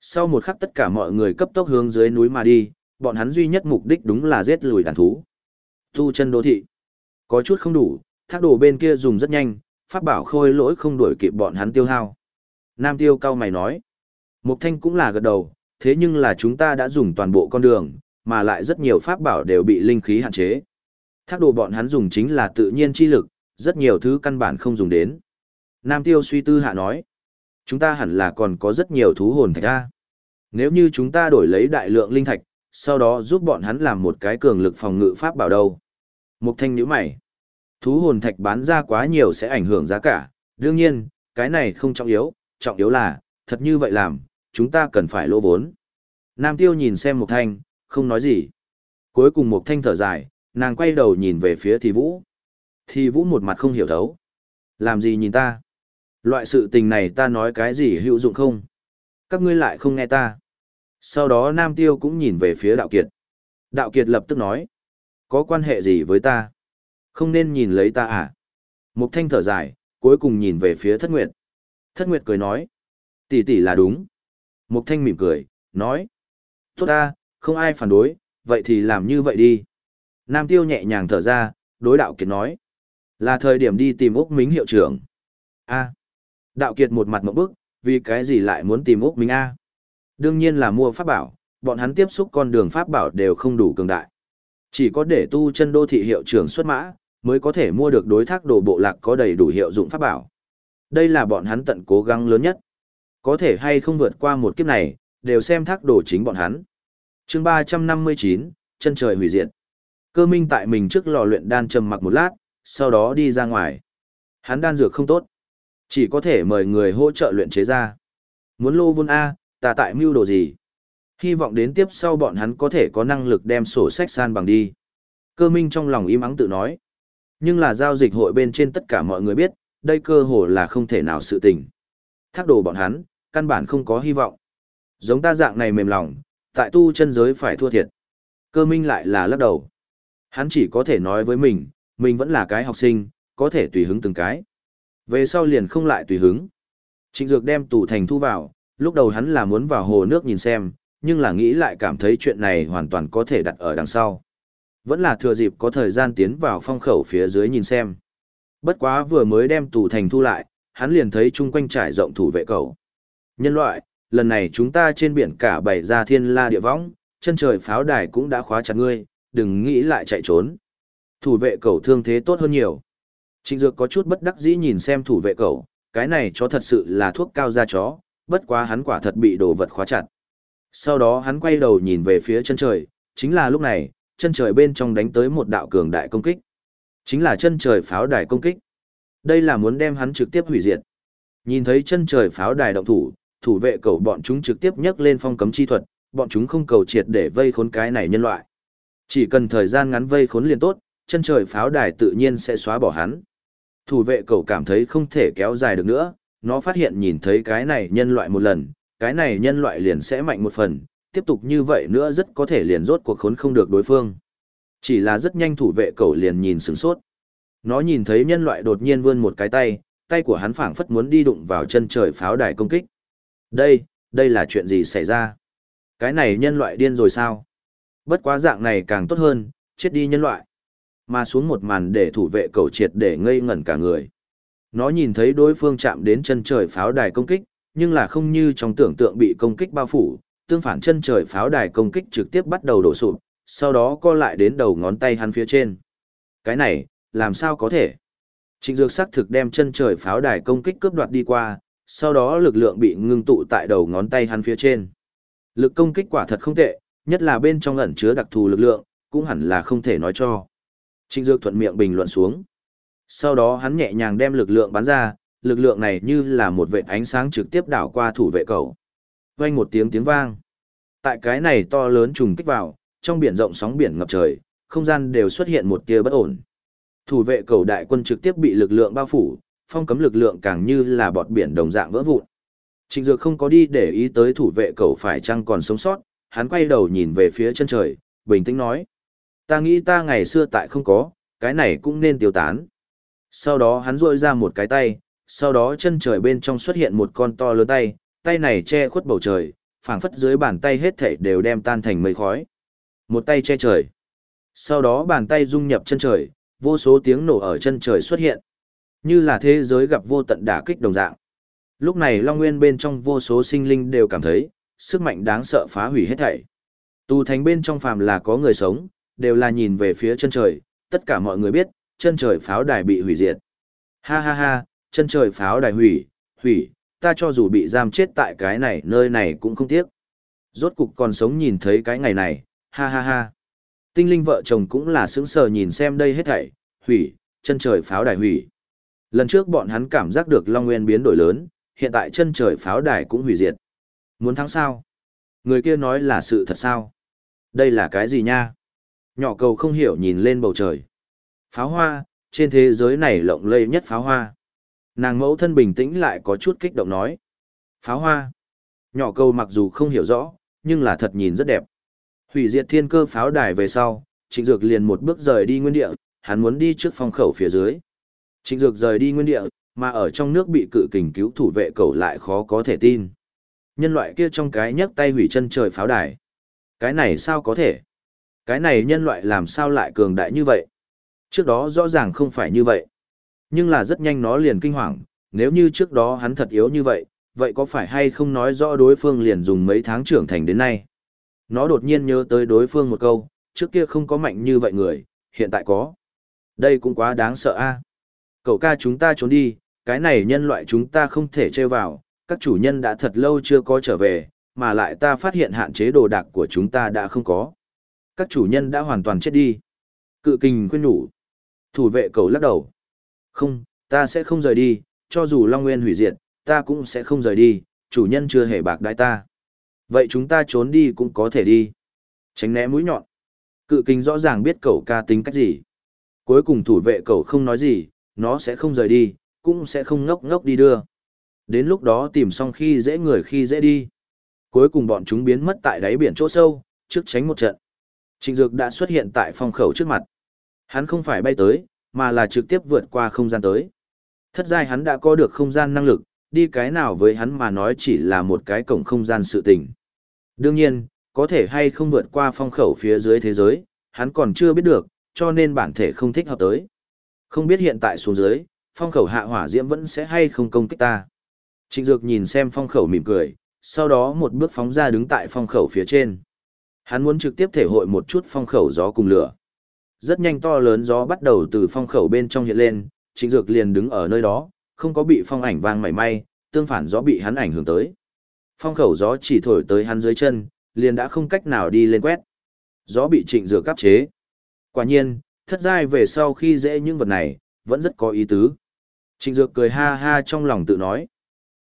Sau một khắc tất cả mọi người cấp tốc hướng dưới núi mà đi, bọn hắn duy nhất mục đích đúng là giết lùi đàn thú. Tu chân đô thị. Có chút không đủ, thác đồ bên kia dùng rất nhanh, pháp bảo khôi lỗi không đuổi kịp bọn hắn tiêu hao. Nam tiêu cao mày nói. Mục thanh cũng là gật đầu, thế nhưng là chúng ta đã dùng toàn bộ con đường, mà lại rất nhiều pháp bảo đều bị linh khí hạn chế. Thác đồ bọn hắn dùng chính là tự nhiên chi lực, rất nhiều thứ căn bản không dùng đến. Nam Tiêu suy tư hạ nói, chúng ta hẳn là còn có rất nhiều thú hồn thạch ra. Nếu như chúng ta đổi lấy đại lượng linh thạch, sau đó giúp bọn hắn làm một cái cường lực phòng ngự pháp bảo đâu. Mục thanh nhíu mày. Thú hồn thạch bán ra quá nhiều sẽ ảnh hưởng giá cả, đương nhiên, cái này không trọng yếu, trọng yếu là, thật như vậy làm, chúng ta cần phải lỗ vốn. Nam Tiêu nhìn xem Mục Thanh, không nói gì. Cuối cùng Mục Thanh thở dài, nàng quay đầu nhìn về phía Thì Vũ. Thì Vũ một mặt không hiểu thấu. Làm gì nhìn ta? Loại sự tình này ta nói cái gì hữu dụng không? Các ngươi lại không nghe ta. Sau đó Nam Tiêu cũng nhìn về phía Đạo Kiệt. Đạo Kiệt lập tức nói. Có quan hệ gì với ta? Không nên nhìn lấy ta à? Mục Thanh thở dài, cuối cùng nhìn về phía Thất Nguyệt. Thất Nguyệt cười nói. Tỷ tỷ là đúng. Mục Thanh mỉm cười, nói. Tốt ta, không ai phản đối, vậy thì làm như vậy đi. Nam Tiêu nhẹ nhàng thở ra, đối đạo kiệt nói. Là thời điểm đi tìm Úc Mính hiệu trưởng. A. Đạo kiệt một mặt một bức, vì cái gì lại muốn tìm Úc minh A. Đương nhiên là mua pháp bảo, bọn hắn tiếp xúc con đường pháp bảo đều không đủ cường đại. Chỉ có để tu chân đô thị hiệu trưởng xuất mã, mới có thể mua được đối thác đồ bộ lạc có đầy đủ hiệu dụng pháp bảo. Đây là bọn hắn tận cố gắng lớn nhất. Có thể hay không vượt qua một kiếp này, đều xem thác đồ chính bọn hắn. chương 359, chân trời hủy diệt. Cơ minh tại mình trước lò luyện đan trầm mặc một lát, sau đó đi ra ngoài. Hắn đan dược không tốt. Chỉ có thể mời người hỗ trợ luyện chế ra. Muốn lô vun A, ta tại mưu đồ gì? Hy vọng đến tiếp sau bọn hắn có thể có năng lực đem sổ sách san bằng đi. Cơ minh trong lòng im ắng tự nói. Nhưng là giao dịch hội bên trên tất cả mọi người biết, đây cơ hồ là không thể nào sự tình. Thác đồ bọn hắn, căn bản không có hy vọng. Giống ta dạng này mềm lòng, tại tu chân giới phải thua thiệt. Cơ minh lại là lắc đầu. Hắn chỉ có thể nói với mình, mình vẫn là cái học sinh, có thể tùy hứng từng cái. Về sau liền không lại tùy hứng. Trịnh Dược đem tủ thành thu vào, lúc đầu hắn là muốn vào hồ nước nhìn xem, nhưng là nghĩ lại cảm thấy chuyện này hoàn toàn có thể đặt ở đằng sau. Vẫn là thừa dịp có thời gian tiến vào phong khẩu phía dưới nhìn xem. Bất quá vừa mới đem tủ thành thu lại, hắn liền thấy chung quanh trải rộng thủ vệ cầu. Nhân loại, lần này chúng ta trên biển cả bảy ra thiên la địa võng, chân trời pháo đài cũng đã khóa chặt ngươi, đừng nghĩ lại chạy trốn. Thủ vệ cầu thương thế tốt hơn nhiều. Trịnh Dược có chút bất đắc dĩ nhìn xem thủ vệ cầu, cái này cho thật sự là thuốc cao da chó, bất quá hắn quả thật bị đồ vật khóa chặt. Sau đó hắn quay đầu nhìn về phía chân trời, chính là lúc này, chân trời bên trong đánh tới một đạo cường đại công kích. Chính là chân trời pháo đài công kích. Đây là muốn đem hắn trực tiếp hủy diệt. Nhìn thấy chân trời pháo đài động thủ, thủ vệ cầu bọn chúng trực tiếp nhấc lên phong cấm chi thuật, bọn chúng không cầu triệt để vây khốn cái này nhân loại. Chỉ cần thời gian ngắn vây khốn liền tốt, chân trời pháo đài tự nhiên sẽ xóa bỏ hắn. Thủ vệ cầu cảm thấy không thể kéo dài được nữa, nó phát hiện nhìn thấy cái này nhân loại một lần, cái này nhân loại liền sẽ mạnh một phần, tiếp tục như vậy nữa rất có thể liền rốt cuộc khốn không được đối phương. Chỉ là rất nhanh thủ vệ cầu liền nhìn sửng sốt. Nó nhìn thấy nhân loại đột nhiên vươn một cái tay, tay của hắn phảng phất muốn đi đụng vào chân trời pháo đài công kích. Đây, đây là chuyện gì xảy ra? Cái này nhân loại điên rồi sao? Bất quá dạng này càng tốt hơn, chết đi nhân loại. Mà xuống một màn để thủ vệ cầu triệt để ngây ngẩn cả người. Nó nhìn thấy đối phương chạm đến chân trời pháo đài công kích, nhưng là không như trong tưởng tượng bị công kích bao phủ, tương phản chân trời pháo đài công kích trực tiếp bắt đầu đổ sụp, sau đó co lại đến đầu ngón tay hắn phía trên. Cái này, làm sao có thể? Trịnh Dược sắc thực đem chân trời pháo đài công kích cướp đoạt đi qua, sau đó lực lượng bị ngưng tụ tại đầu ngón tay hắn phía trên. Lực công kích quả thật không tệ, nhất là bên trong ẩn chứa đặc thù lực lượng, cũng hẳn là không thể nói cho. Trịnh Dược thuận miệng bình luận xuống. Sau đó hắn nhẹ nhàng đem lực lượng bắn ra, lực lượng này như là một vệt ánh sáng trực tiếp đảo qua thủ vệ cầu. Vang một tiếng tiếng vang. Tại cái này to lớn trùng kích vào, trong biển rộng sóng biển ngập trời, không gian đều xuất hiện một tia bất ổn. Thủ vệ cầu đại quân trực tiếp bị lực lượng bao phủ, phong cấm lực lượng càng như là bọt biển đồng dạng vỡ vụn. Trịnh Dược không có đi để ý tới thủ vệ cầu phải chăng còn sống sót, hắn quay đầu nhìn về phía chân trời, bình tĩnh nói. Ta nghĩ ta ngày xưa tại không có, cái này cũng nên tiêu tán. Sau đó hắn rôi ra một cái tay, sau đó chân trời bên trong xuất hiện một con to lớn tay, tay này che khuất bầu trời, phảng phất dưới bàn tay hết thảy đều đem tan thành mây khói. Một tay che trời. Sau đó bàn tay dung nhập chân trời, vô số tiếng nổ ở chân trời xuất hiện. Như là thế giới gặp vô tận đả kích đồng dạng. Lúc này Long Nguyên bên trong vô số sinh linh đều cảm thấy, sức mạnh đáng sợ phá hủy hết thảy. Tu thành bên trong phàm là có người sống, đều là nhìn về phía chân trời, tất cả mọi người biết, chân trời pháo đài bị hủy diệt. Ha ha ha, chân trời pháo đài hủy, hủy, ta cho dù bị giam chết tại cái này nơi này cũng không tiếc. Rốt cục còn sống nhìn thấy cái ngày này, ha ha ha. Tinh linh vợ chồng cũng là sững sờ nhìn xem đây hết thảy, hủy, chân trời pháo đài hủy. Lần trước bọn hắn cảm giác được Long Nguyên biến đổi lớn, hiện tại chân trời pháo đài cũng hủy diệt. Muốn thắng sao? Người kia nói là sự thật sao? Đây là cái gì nha? Nhỏ cầu không hiểu nhìn lên bầu trời. Pháo hoa, trên thế giới này lộng lây nhất pháo hoa. Nàng mẫu thân bình tĩnh lại có chút kích động nói. Pháo hoa. Nhỏ cầu mặc dù không hiểu rõ, nhưng là thật nhìn rất đẹp. Hủy diệt thiên cơ pháo đài về sau, trịnh dược liền một bước rời đi nguyên địa, hắn muốn đi trước phong khẩu phía dưới. Trịnh dược rời đi nguyên địa, mà ở trong nước bị cự kình cứu thủ vệ cầu lại khó có thể tin. Nhân loại kia trong cái nhấc tay hủy chân trời pháo đài. Cái này sao có thể? Cái này nhân loại làm sao lại cường đại như vậy? Trước đó rõ ràng không phải như vậy. Nhưng là rất nhanh nó liền kinh hoàng, nếu như trước đó hắn thật yếu như vậy, vậy có phải hay không nói rõ đối phương liền dùng mấy tháng trưởng thành đến nay? Nó đột nhiên nhớ tới đối phương một câu, trước kia không có mạnh như vậy người, hiện tại có. Đây cũng quá đáng sợ a. Cậu ca chúng ta trốn đi, cái này nhân loại chúng ta không thể chơi vào, các chủ nhân đã thật lâu chưa có trở về, mà lại ta phát hiện hạn chế đồ đạc của chúng ta đã không có. Các chủ nhân đã hoàn toàn chết đi. Cự kình khuyên nhủ. Thủ vệ cầu lắc đầu. Không, ta sẽ không rời đi, cho dù Long Nguyên hủy diệt, ta cũng sẽ không rời đi, chủ nhân chưa hề bạc đãi ta. Vậy chúng ta trốn đi cũng có thể đi. Tránh né mũi nhọn. Cự kình rõ ràng biết cậu ca tính cách gì. Cuối cùng thủ vệ cậu không nói gì, nó sẽ không rời đi, cũng sẽ không ngốc ngốc đi đưa. Đến lúc đó tìm xong khi dễ người khi dễ đi. Cuối cùng bọn chúng biến mất tại đáy biển chỗ sâu, trước tránh một trận. Trịnh Dược đã xuất hiện tại phong khẩu trước mặt. Hắn không phải bay tới, mà là trực tiếp vượt qua không gian tới. Thất giai hắn đã có được không gian năng lực, đi cái nào với hắn mà nói chỉ là một cái cổng không gian sự tình. Đương nhiên, có thể hay không vượt qua phong khẩu phía dưới thế giới, hắn còn chưa biết được, cho nên bản thể không thích hợp tới. Không biết hiện tại xuống dưới, phong khẩu hạ hỏa diễm vẫn sẽ hay không công kích ta. Trịnh Dược nhìn xem phong khẩu mỉm cười, sau đó một bước phóng ra đứng tại phong khẩu phía trên. Hắn muốn trực tiếp thể hội một chút phong khẩu gió cùng lửa. Rất nhanh to lớn gió bắt đầu từ phong khẩu bên trong hiện lên, Trịnh Dược liền đứng ở nơi đó, không có bị phong ảnh vang mảy may, tương phản gió bị hắn ảnh hưởng tới. Phong khẩu gió chỉ thổi tới hắn dưới chân, liền đã không cách nào đi lên quét. Gió bị Trịnh Dược cắp chế. Quả nhiên, thất giai về sau khi dễ những vật này, vẫn rất có ý tứ. Trịnh Dược cười ha ha trong lòng tự nói.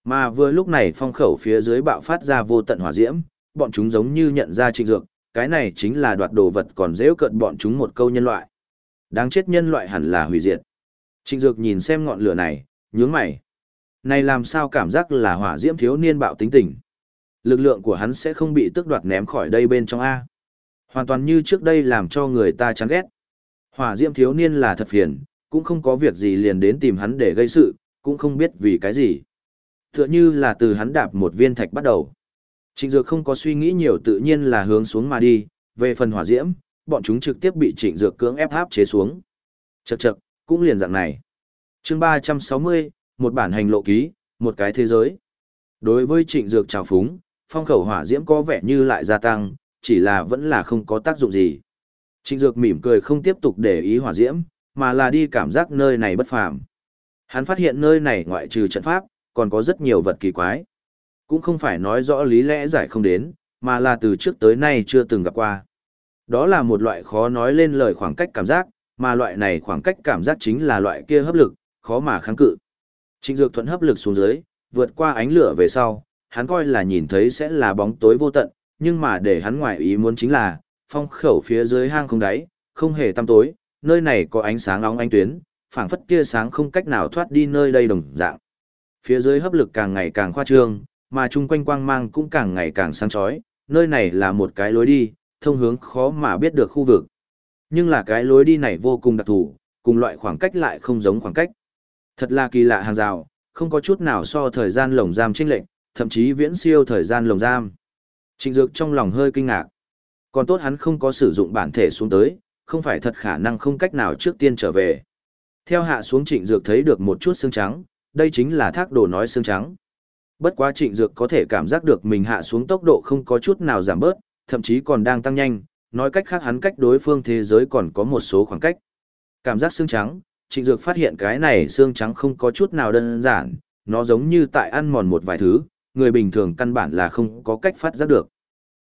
Mà vừa lúc này phong khẩu phía dưới bạo phát ra vô tận hỏa diễm, bọn chúng giống như nhận ra Trịnh Dược, cái này chính là đoạt đồ vật còn dễ cận bọn chúng một câu nhân loại. Đáng chết nhân loại hẳn là hủy diệt. Trịnh Dược nhìn xem ngọn lửa này, nhướng mày. Này làm sao cảm giác là hỏa diễm thiếu niên bạo tính tình. Lực lượng của hắn sẽ không bị tước đoạt ném khỏi đây bên trong A. Hoàn toàn như trước đây làm cho người ta chán ghét. Hỏa diễm thiếu niên là thật phiền, cũng không có việc gì liền đến tìm hắn để gây sự, cũng không biết vì cái gì. Tựa như là từ hắn đạp một viên thạch bắt đầu. Trịnh Dược không có suy nghĩ nhiều tự nhiên là hướng xuống mà đi, về phần hỏa diễm, bọn chúng trực tiếp bị Trịnh Dược cưỡng ép áp chế xuống. Chậc chậc, cũng liền dạng này. Chương 360, một bản hành lộ ký, một cái thế giới. Đối với Trịnh Dược trào phúng, phong khẩu hỏa diễm có vẻ như lại gia tăng, chỉ là vẫn là không có tác dụng gì. Trịnh Dược mỉm cười không tiếp tục để ý hỏa diễm, mà là đi cảm giác nơi này bất phàm. Hắn phát hiện nơi này ngoại trừ trận pháp, còn có rất nhiều vật kỳ quái. Cũng không phải nói rõ lý lẽ giải không đến, mà là từ trước tới nay chưa từng gặp qua. Đó là một loại khó nói lên lời khoảng cách cảm giác, mà loại này khoảng cách cảm giác chính là loại kia hấp lực, khó mà kháng cự. Trịnh Dược thuận hấp lực xuống dưới, vượt qua ánh lửa về sau, hắn coi là nhìn thấy sẽ là bóng tối vô tận, nhưng mà để hắn ngoại ý muốn chính là, phong khẩu phía dưới hang không đáy, không hề tăm tối, nơi này có ánh sáng nóng ánh tuyến, phảng phất tia sáng không cách nào thoát đi nơi đây đồng dạng. Phía dưới hấp lực càng ngày càng khoa trương, mà chung quanh quang mang cũng càng ngày càng sáng chói, nơi này là một cái lối đi, thông hướng khó mà biết được khu vực. Nhưng là cái lối đi này vô cùng đặc thù, cùng loại khoảng cách lại không giống khoảng cách. Thật là kỳ lạ hàng rào, không có chút nào so thời gian lồng giam chênh lệnh, thậm chí viễn siêu thời gian lồng giam. Trịnh Dược trong lòng hơi kinh ngạc. Còn tốt hắn không có sử dụng bản thể xuống tới, không phải thật khả năng không cách nào trước tiên trở về. Theo hạ xuống Trịnh Dược thấy được một chút xương trắng, đây chính là thác đồ nói xương trắng. Bất quá trịnh dược có thể cảm giác được mình hạ xuống tốc độ không có chút nào giảm bớt, thậm chí còn đang tăng nhanh, nói cách khác hắn cách đối phương thế giới còn có một số khoảng cách. Cảm giác xương trắng, trịnh dược phát hiện cái này xương trắng không có chút nào đơn giản, nó giống như tại ăn mòn một vài thứ, người bình thường căn bản là không có cách phát giác được.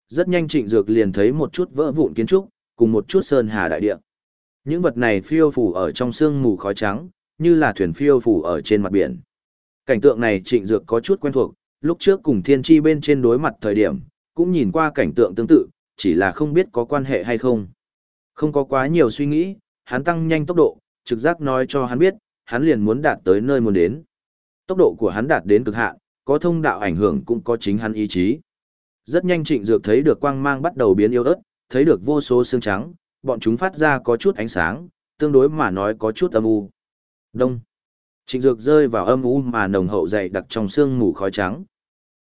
Rất nhanh trịnh dược liền thấy một chút vỡ vụn kiến trúc, cùng một chút sơn hà đại địa. Những vật này phiêu phủ ở trong sương mù khói trắng, như là thuyền phiêu phủ ở trên mặt biển. Cảnh tượng này trịnh dược có chút quen thuộc, lúc trước cùng thiên tri bên trên đối mặt thời điểm, cũng nhìn qua cảnh tượng tương tự, chỉ là không biết có quan hệ hay không. Không có quá nhiều suy nghĩ, hắn tăng nhanh tốc độ, trực giác nói cho hắn biết, hắn liền muốn đạt tới nơi muốn đến. Tốc độ của hắn đạt đến cực hạn, có thông đạo ảnh hưởng cũng có chính hắn ý chí. Rất nhanh trịnh dược thấy được quang mang bắt đầu biến yếu ớt, thấy được vô số xương trắng, bọn chúng phát ra có chút ánh sáng, tương đối mà nói có chút âm u. Đông. Trịnh dược rơi vào âm u mà nồng hậu dày đặc trong sương mù khói trắng.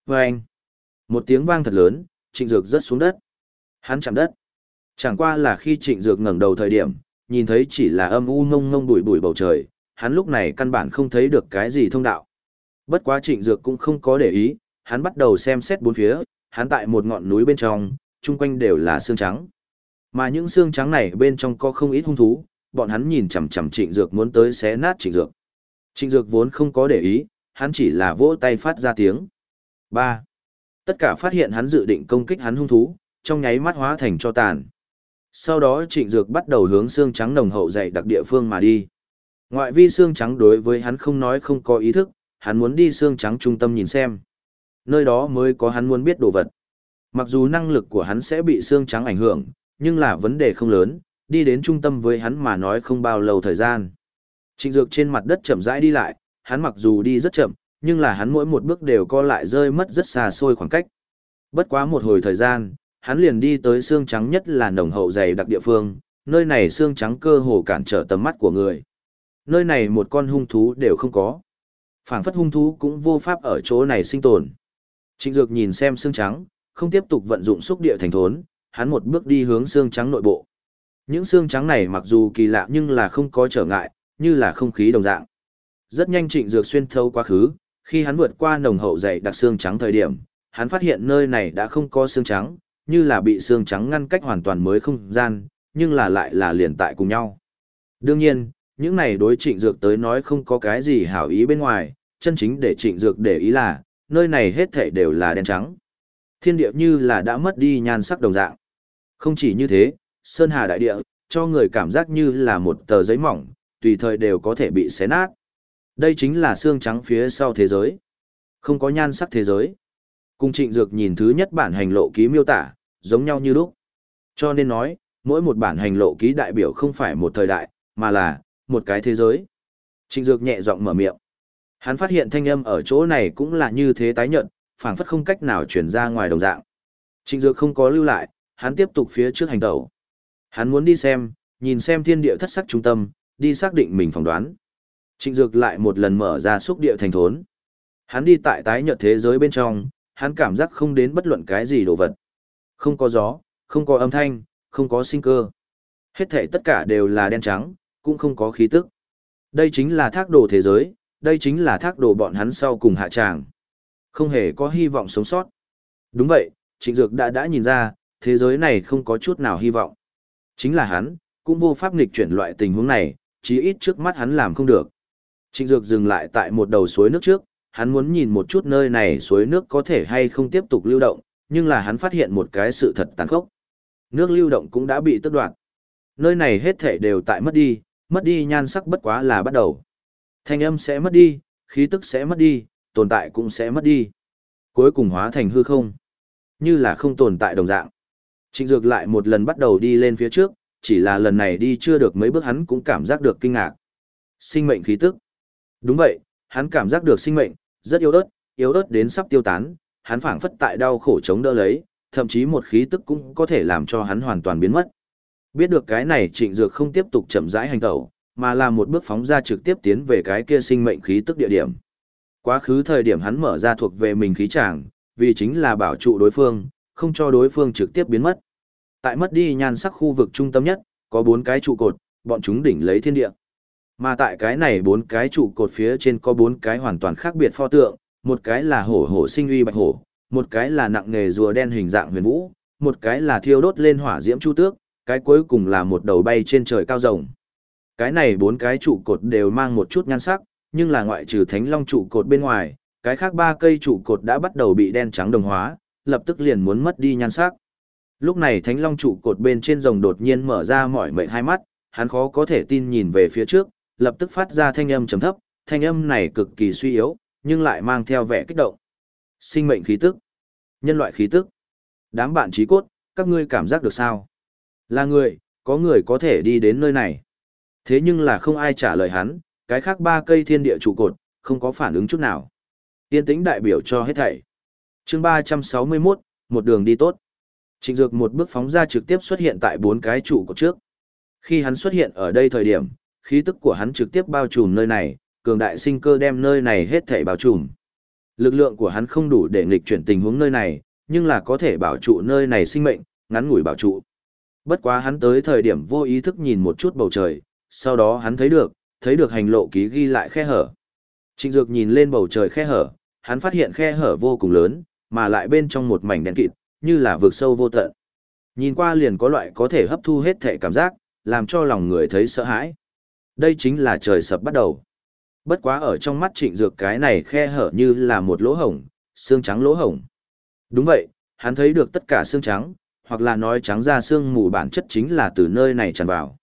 Vâng. Một tiếng vang thật lớn, trịnh dược rớt xuống đất. Hắn chạm đất. Chẳng qua là khi trịnh dược ngẩng đầu thời điểm, nhìn thấy chỉ là âm u ngông ngông bụi bụi bầu trời, hắn lúc này căn bản không thấy được cái gì thông đạo. Bất quá trịnh dược cũng không có để ý, hắn bắt đầu xem xét bốn phía, hắn tại một ngọn núi bên trong, chung quanh đều là xương trắng. Mà những xương trắng này bên trong có không ít hung thú, bọn hắn nhìn chằm chằm trịnh dược muốn tới xé nát trịnh dược. Trịnh dược vốn không có để ý, hắn chỉ là vỗ tay phát ra tiếng. 3. Tất cả phát hiện hắn dự định công kích hắn hung thú, trong nháy mắt hóa thành cho tàn. Sau đó trịnh dược bắt đầu hướng xương trắng nồng hậu dày đặc địa phương mà đi. Ngoại vi xương trắng đối với hắn không nói không có ý thức, hắn muốn đi xương trắng trung tâm nhìn xem. Nơi đó mới có hắn muốn biết đồ vật. Mặc dù năng lực của hắn sẽ bị xương trắng ảnh hưởng, nhưng là vấn đề không lớn, đi đến trung tâm với hắn mà nói không bao lâu thời gian. Trịnh Dược trên mặt đất chậm rãi đi lại, hắn mặc dù đi rất chậm, nhưng là hắn mỗi một bước đều co lại rơi mất rất xa xôi khoảng cách. Bất quá một hồi thời gian, hắn liền đi tới xương trắng nhất là nồng hậu dày đặc địa phương, nơi này xương trắng cơ hồ cản trở tầm mắt của người. Nơi này một con hung thú đều không có. phảng phất hung thú cũng vô pháp ở chỗ này sinh tồn. Trịnh Dược nhìn xem xương trắng, không tiếp tục vận dụng xúc địa thành thốn, hắn một bước đi hướng xương trắng nội bộ. Những xương trắng này mặc dù kỳ lạ nhưng là không có trở ngại, như là không khí đồng dạng. Rất nhanh Trịnh Dược xuyên thấu quá khứ, khi hắn vượt qua nồng hậu dày đặc xương trắng thời điểm, hắn phát hiện nơi này đã không có xương trắng, như là bị xương trắng ngăn cách hoàn toàn mới không gian, nhưng là lại là liền tại cùng nhau. Đương nhiên, những này đối Trịnh Dược tới nói không có cái gì hảo ý bên ngoài, chân chính để Trịnh Dược để ý là, nơi này hết thảy đều là đen trắng. Thiên địa như là đã mất đi nhan sắc đồng dạng. Không chỉ như thế, Sơn Hà đại địa, cho người cảm giác như là một tờ giấy mỏng, tùy thời đều có thể bị xé nát. Đây chính là xương trắng phía sau thế giới. Không có nhan sắc thế giới. Cung trịnh dược nhìn thứ nhất bản hành lộ ký miêu tả, giống nhau như lúc. Cho nên nói, mỗi một bản hành lộ ký đại biểu không phải một thời đại, mà là một cái thế giới. Trịnh dược nhẹ giọng mở miệng. Hắn phát hiện thanh âm ở chỗ này cũng là như thế tái nhận, phảng phất không cách nào chuyển ra ngoài đồng dạng. Trịnh dược không có lưu lại, hắn tiếp tục phía trước hành tẩu. Hắn muốn đi xem, nhìn xem thiên địa thất sắc trung tâm, đi xác định mình phỏng đoán. Trịnh Dược lại một lần mở ra xúc địa thành thốn. Hắn đi tại tái nhợt thế giới bên trong, hắn cảm giác không đến bất luận cái gì đồ vật. Không có gió, không có âm thanh, không có sinh cơ. Hết thể tất cả đều là đen trắng, cũng không có khí tức. Đây chính là thác đồ thế giới, đây chính là thác đồ bọn hắn sau cùng hạ tràng. Không hề có hy vọng sống sót. Đúng vậy, Trịnh Dược đã đã nhìn ra, thế giới này không có chút nào hy vọng. Chính là hắn, cũng vô pháp nghịch chuyển loại tình huống này, chí ít trước mắt hắn làm không được. Trịnh Dược dừng lại tại một đầu suối nước trước, hắn muốn nhìn một chút nơi này suối nước có thể hay không tiếp tục lưu động, nhưng là hắn phát hiện một cái sự thật tàn khốc. Nước lưu động cũng đã bị tước đoạt. Nơi này hết thể đều tại mất đi, mất đi nhan sắc bất quá là bắt đầu. Thanh âm sẽ mất đi, khí tức sẽ mất đi, tồn tại cũng sẽ mất đi. Cuối cùng hóa thành hư không. Như là không tồn tại đồng dạng. Trịnh Dược lại một lần bắt đầu đi lên phía trước, chỉ là lần này đi chưa được mấy bước hắn cũng cảm giác được kinh ngạc. Sinh mệnh khí tức. Đúng vậy, hắn cảm giác được sinh mệnh, rất yếu ớt, yếu ớt đến sắp tiêu tán, hắn phảng phất tại đau khổ chống đỡ lấy, thậm chí một khí tức cũng có thể làm cho hắn hoàn toàn biến mất. Biết được cái này trịnh dược không tiếp tục chậm rãi hành tẩu, mà là một bước phóng ra trực tiếp tiến về cái kia sinh mệnh khí tức địa điểm. Quá khứ thời điểm hắn mở ra thuộc về mình khí tràng, vì chính là bảo trụ đối phương, không cho đối phương trực tiếp biến mất. Tại mất đi nhan sắc khu vực trung tâm nhất, có bốn cái trụ cột, bọn chúng đỉnh lấy thiên địa. Mà tại cái này bốn cái trụ cột phía trên có bốn cái hoàn toàn khác biệt pho tượng, một cái là hổ hổ sinh uy bạch hổ, một cái là nặng nghề rùa đen hình dạng huyền vũ, một cái là thiêu đốt lên hỏa diễm chu tước, cái cuối cùng là một đầu bay trên trời cao rồng. Cái này bốn cái trụ cột đều mang một chút nhan sắc, nhưng là ngoại trừ thánh long trụ cột bên ngoài, cái khác ba cây trụ cột đã bắt đầu bị đen trắng đồng hóa, lập tức liền muốn mất đi nhan sắc. Lúc này thánh long trụ cột bên trên rồng đột nhiên mở ra mỏi mệt hai mắt, hắn khó có thể tin nhìn về phía trước, lập tức phát ra thanh âm trầm thấp, thanh âm này cực kỳ suy yếu, nhưng lại mang theo vẻ kích động. Sinh mệnh khí tức, nhân loại khí tức. Đám bạn trí cốt, các ngươi cảm giác được sao? Là người, có người có thể đi đến nơi này. Thế nhưng là không ai trả lời hắn, cái khác ba cây thiên địa trụ cột, không có phản ứng chút nào. Tiên tĩnh đại biểu cho hết thảy. chương 361, một đường đi tốt. Trịnh Dược một bước phóng ra trực tiếp xuất hiện tại bốn cái trụ cột trước. Khi hắn xuất hiện ở đây thời điểm, khí tức của hắn trực tiếp bao trùm nơi này, cường đại sinh cơ đem nơi này hết thảy bao trùm. Lực lượng của hắn không đủ để nghịch chuyển tình huống nơi này, nhưng là có thể bảo trụ nơi này sinh mệnh, ngắn ngủi bảo trụ. Bất quá hắn tới thời điểm vô ý thức nhìn một chút bầu trời, sau đó hắn thấy được, thấy được hành lộ ký ghi lại khe hở. Trịnh Dược nhìn lên bầu trời khe hở, hắn phát hiện khe hở vô cùng lớn, mà lại bên trong một mảnh đen kịt, như là vượt sâu vô tận. Nhìn qua liền có loại có thể hấp thu hết thể cảm giác, làm cho lòng người thấy sợ hãi. Đây chính là trời sập bắt đầu. Bất quá ở trong mắt trịnh dược cái này khe hở như là một lỗ hổng, xương trắng lỗ hổng. Đúng vậy, hắn thấy được tất cả xương trắng, hoặc là nói trắng ra xương mù bản chất chính là từ nơi này tràn vào.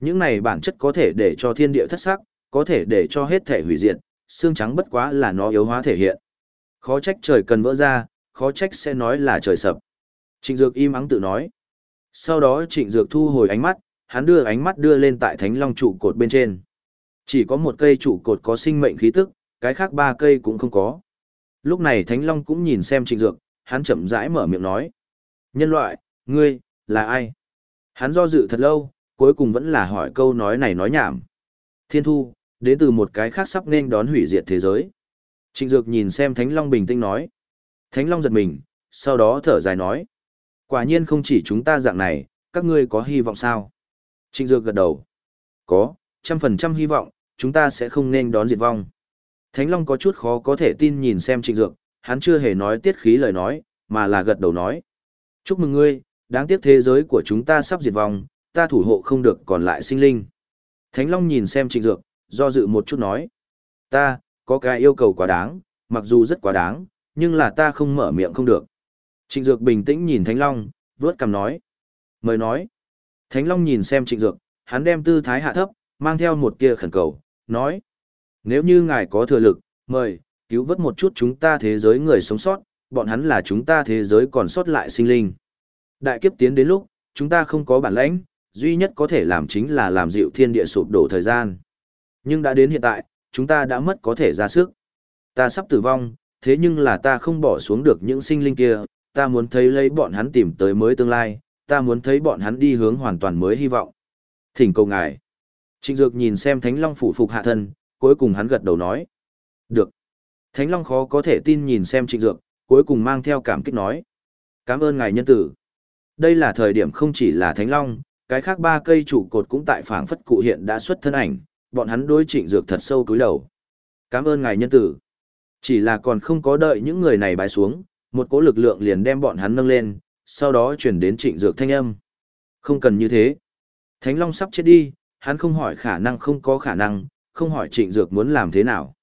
Những này bản chất có thể để cho thiên địa thất sắc, có thể để cho hết thể hủy diệt, xương trắng bất quá là nó yếu hóa thể hiện. Khó trách trời cần vỡ ra, khó trách sẽ nói là trời sập. Trịnh Dược im ắng tự nói. Sau đó Trịnh Dược thu hồi ánh mắt, hắn đưa ánh mắt đưa lên tại Thánh Long trụ cột bên trên. Chỉ có một cây trụ cột có sinh mệnh khí tức, cái khác ba cây cũng không có. Lúc này Thánh Long cũng nhìn xem Trịnh Dược, hắn chậm rãi mở miệng nói. Nhân loại, ngươi, là ai? Hắn do dự thật lâu, cuối cùng vẫn là hỏi câu nói này nói nhảm. Thiên thu, đến từ một cái khác sắp nên đón hủy diệt thế giới. Trịnh Dược nhìn xem Thánh Long bình tĩnh nói. Thánh Long giật mình, sau đó thở dài nói. Quả nhiên không chỉ chúng ta dạng này, các ngươi có hy vọng sao? Trịnh Dược gật đầu. Có, trăm phần trăm hy vọng, chúng ta sẽ không nên đón diệt vong. Thánh Long có chút khó có thể tin nhìn xem Trịnh Dược, hắn chưa hề nói tiết khí lời nói, mà là gật đầu nói. Chúc mừng ngươi, đáng tiếc thế giới của chúng ta sắp diệt vong, ta thủ hộ không được còn lại sinh linh. Thánh Long nhìn xem Trịnh Dược, do dự một chút nói. Ta, có cái yêu cầu quá đáng, mặc dù rất quá đáng, nhưng là ta không mở miệng không được. Trịnh Dược bình tĩnh nhìn Thánh Long, vớt cằm nói. Mời nói. Thánh Long nhìn xem Trịnh Dược, hắn đem tư thái hạ thấp, mang theo một kia khẩn cầu, nói. Nếu như ngài có thừa lực, mời, cứu vớt một chút chúng ta thế giới người sống sót, bọn hắn là chúng ta thế giới còn sót lại sinh linh. Đại kiếp tiến đến lúc, chúng ta không có bản lãnh, duy nhất có thể làm chính là làm dịu thiên địa sụp đổ thời gian. Nhưng đã đến hiện tại, chúng ta đã mất có thể ra sức. Ta sắp tử vong, thế nhưng là ta không bỏ xuống được những sinh linh kia, ta muốn thấy lấy bọn hắn tìm tới mới tương lai, ta muốn thấy bọn hắn đi hướng hoàn toàn mới hy vọng. Thỉnh cầu ngài. Trịnh Dược nhìn xem Thánh Long phủ phục hạ thân, cuối cùng hắn gật đầu nói. Được. Thánh Long khó có thể tin nhìn xem Trịnh Dược, cuối cùng mang theo cảm kích nói. Cảm ơn ngài nhân tử. Đây là thời điểm không chỉ là Thánh Long, cái khác ba cây trụ cột cũng tại phảng phất cụ hiện đã xuất thân ảnh, bọn hắn đối Trịnh Dược thật sâu cúi đầu. Cảm ơn ngài nhân tử. Chỉ là còn không có đợi những người này bái xuống, một cỗ lực lượng liền đem bọn hắn nâng lên, sau đó chuyển đến trịnh dược thanh âm. Không cần như thế. Thánh Long sắp chết đi, hắn không hỏi khả năng không có khả năng, không hỏi trịnh dược muốn làm thế nào.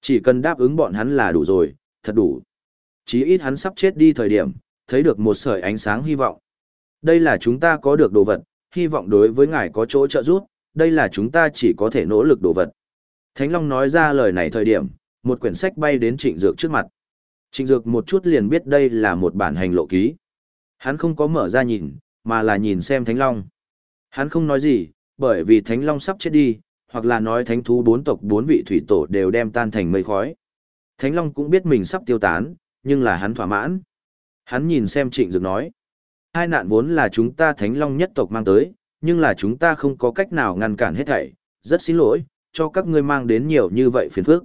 Chỉ cần đáp ứng bọn hắn là đủ rồi, thật đủ. Chí ít hắn sắp chết đi thời điểm, thấy được một sợi ánh sáng hy vọng. Đây là chúng ta có được đồ vật, hy vọng đối với ngài có chỗ trợ giúp, đây là chúng ta chỉ có thể nỗ lực đồ vật. Thánh Long nói ra lời này thời điểm, một quyển sách bay đến trịnh dược trước mặt. Trịnh dược một chút liền biết đây là một bản hành lộ ký. Hắn không có mở ra nhìn, mà là nhìn xem Thánh Long. Hắn không nói gì, bởi vì Thánh Long sắp chết đi, hoặc là nói thánh thú bốn tộc bốn vị thủy tổ đều đem tan thành mây khói. Thánh Long cũng biết mình sắp tiêu tán, nhưng là hắn thỏa mãn. Hắn nhìn xem trịnh dược nói. Hai nạn vốn là chúng ta Thánh Long nhất tộc mang tới, nhưng là chúng ta không có cách nào ngăn cản hết thảy. Rất xin lỗi, cho các ngươi mang đến nhiều như vậy phiền phức.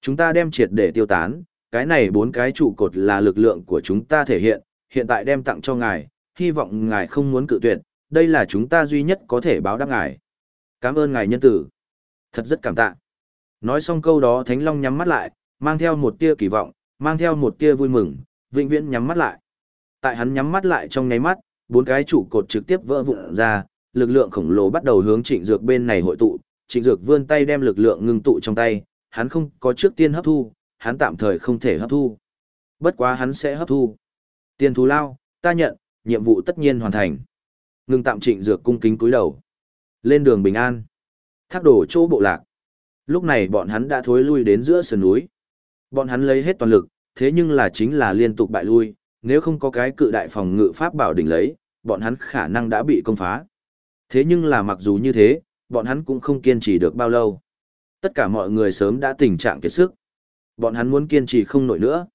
Chúng ta đem triệt để tiêu tán, cái này bốn cái trụ cột là lực lượng của chúng ta thể hiện, hiện tại đem tặng cho ngài, hy vọng ngài không muốn cự tuyệt, đây là chúng ta duy nhất có thể báo đáp ngài. Cảm ơn ngài nhân tử. Thật rất cảm tạ. Nói xong câu đó Thánh Long nhắm mắt lại, mang theo một tia kỳ vọng, mang theo một tia vui mừng, vĩnh viễn nhắm mắt lại. Tại hắn nhắm mắt lại trong nháy mắt, bốn cái trụ cột trực tiếp vỡ vụn ra, lực lượng khổng lồ bắt đầu hướng trịnh dược bên này hội tụ, trịnh dược vươn tay đem lực lượng ngưng tụ trong tay, hắn không có trước tiên hấp thu, hắn tạm thời không thể hấp thu. Bất quá hắn sẽ hấp thu. Tiền thù lao, ta nhận, nhiệm vụ tất nhiên hoàn thành. Ngưng tạm trịnh dược cung kính cúi đầu. Lên đường bình an. Thác đổ chỗ bộ lạc. Lúc này bọn hắn đã thối lui đến giữa sườn núi. Bọn hắn lấy hết toàn lực, thế nhưng là chính là liên tục bại lui, nếu không có cái cự đại phòng ngự pháp bảo đỉnh lấy, bọn hắn khả năng đã bị công phá. Thế nhưng là mặc dù như thế, bọn hắn cũng không kiên trì được bao lâu. Tất cả mọi người sớm đã tình trạng kiệt sức. Bọn hắn muốn kiên trì không nổi nữa.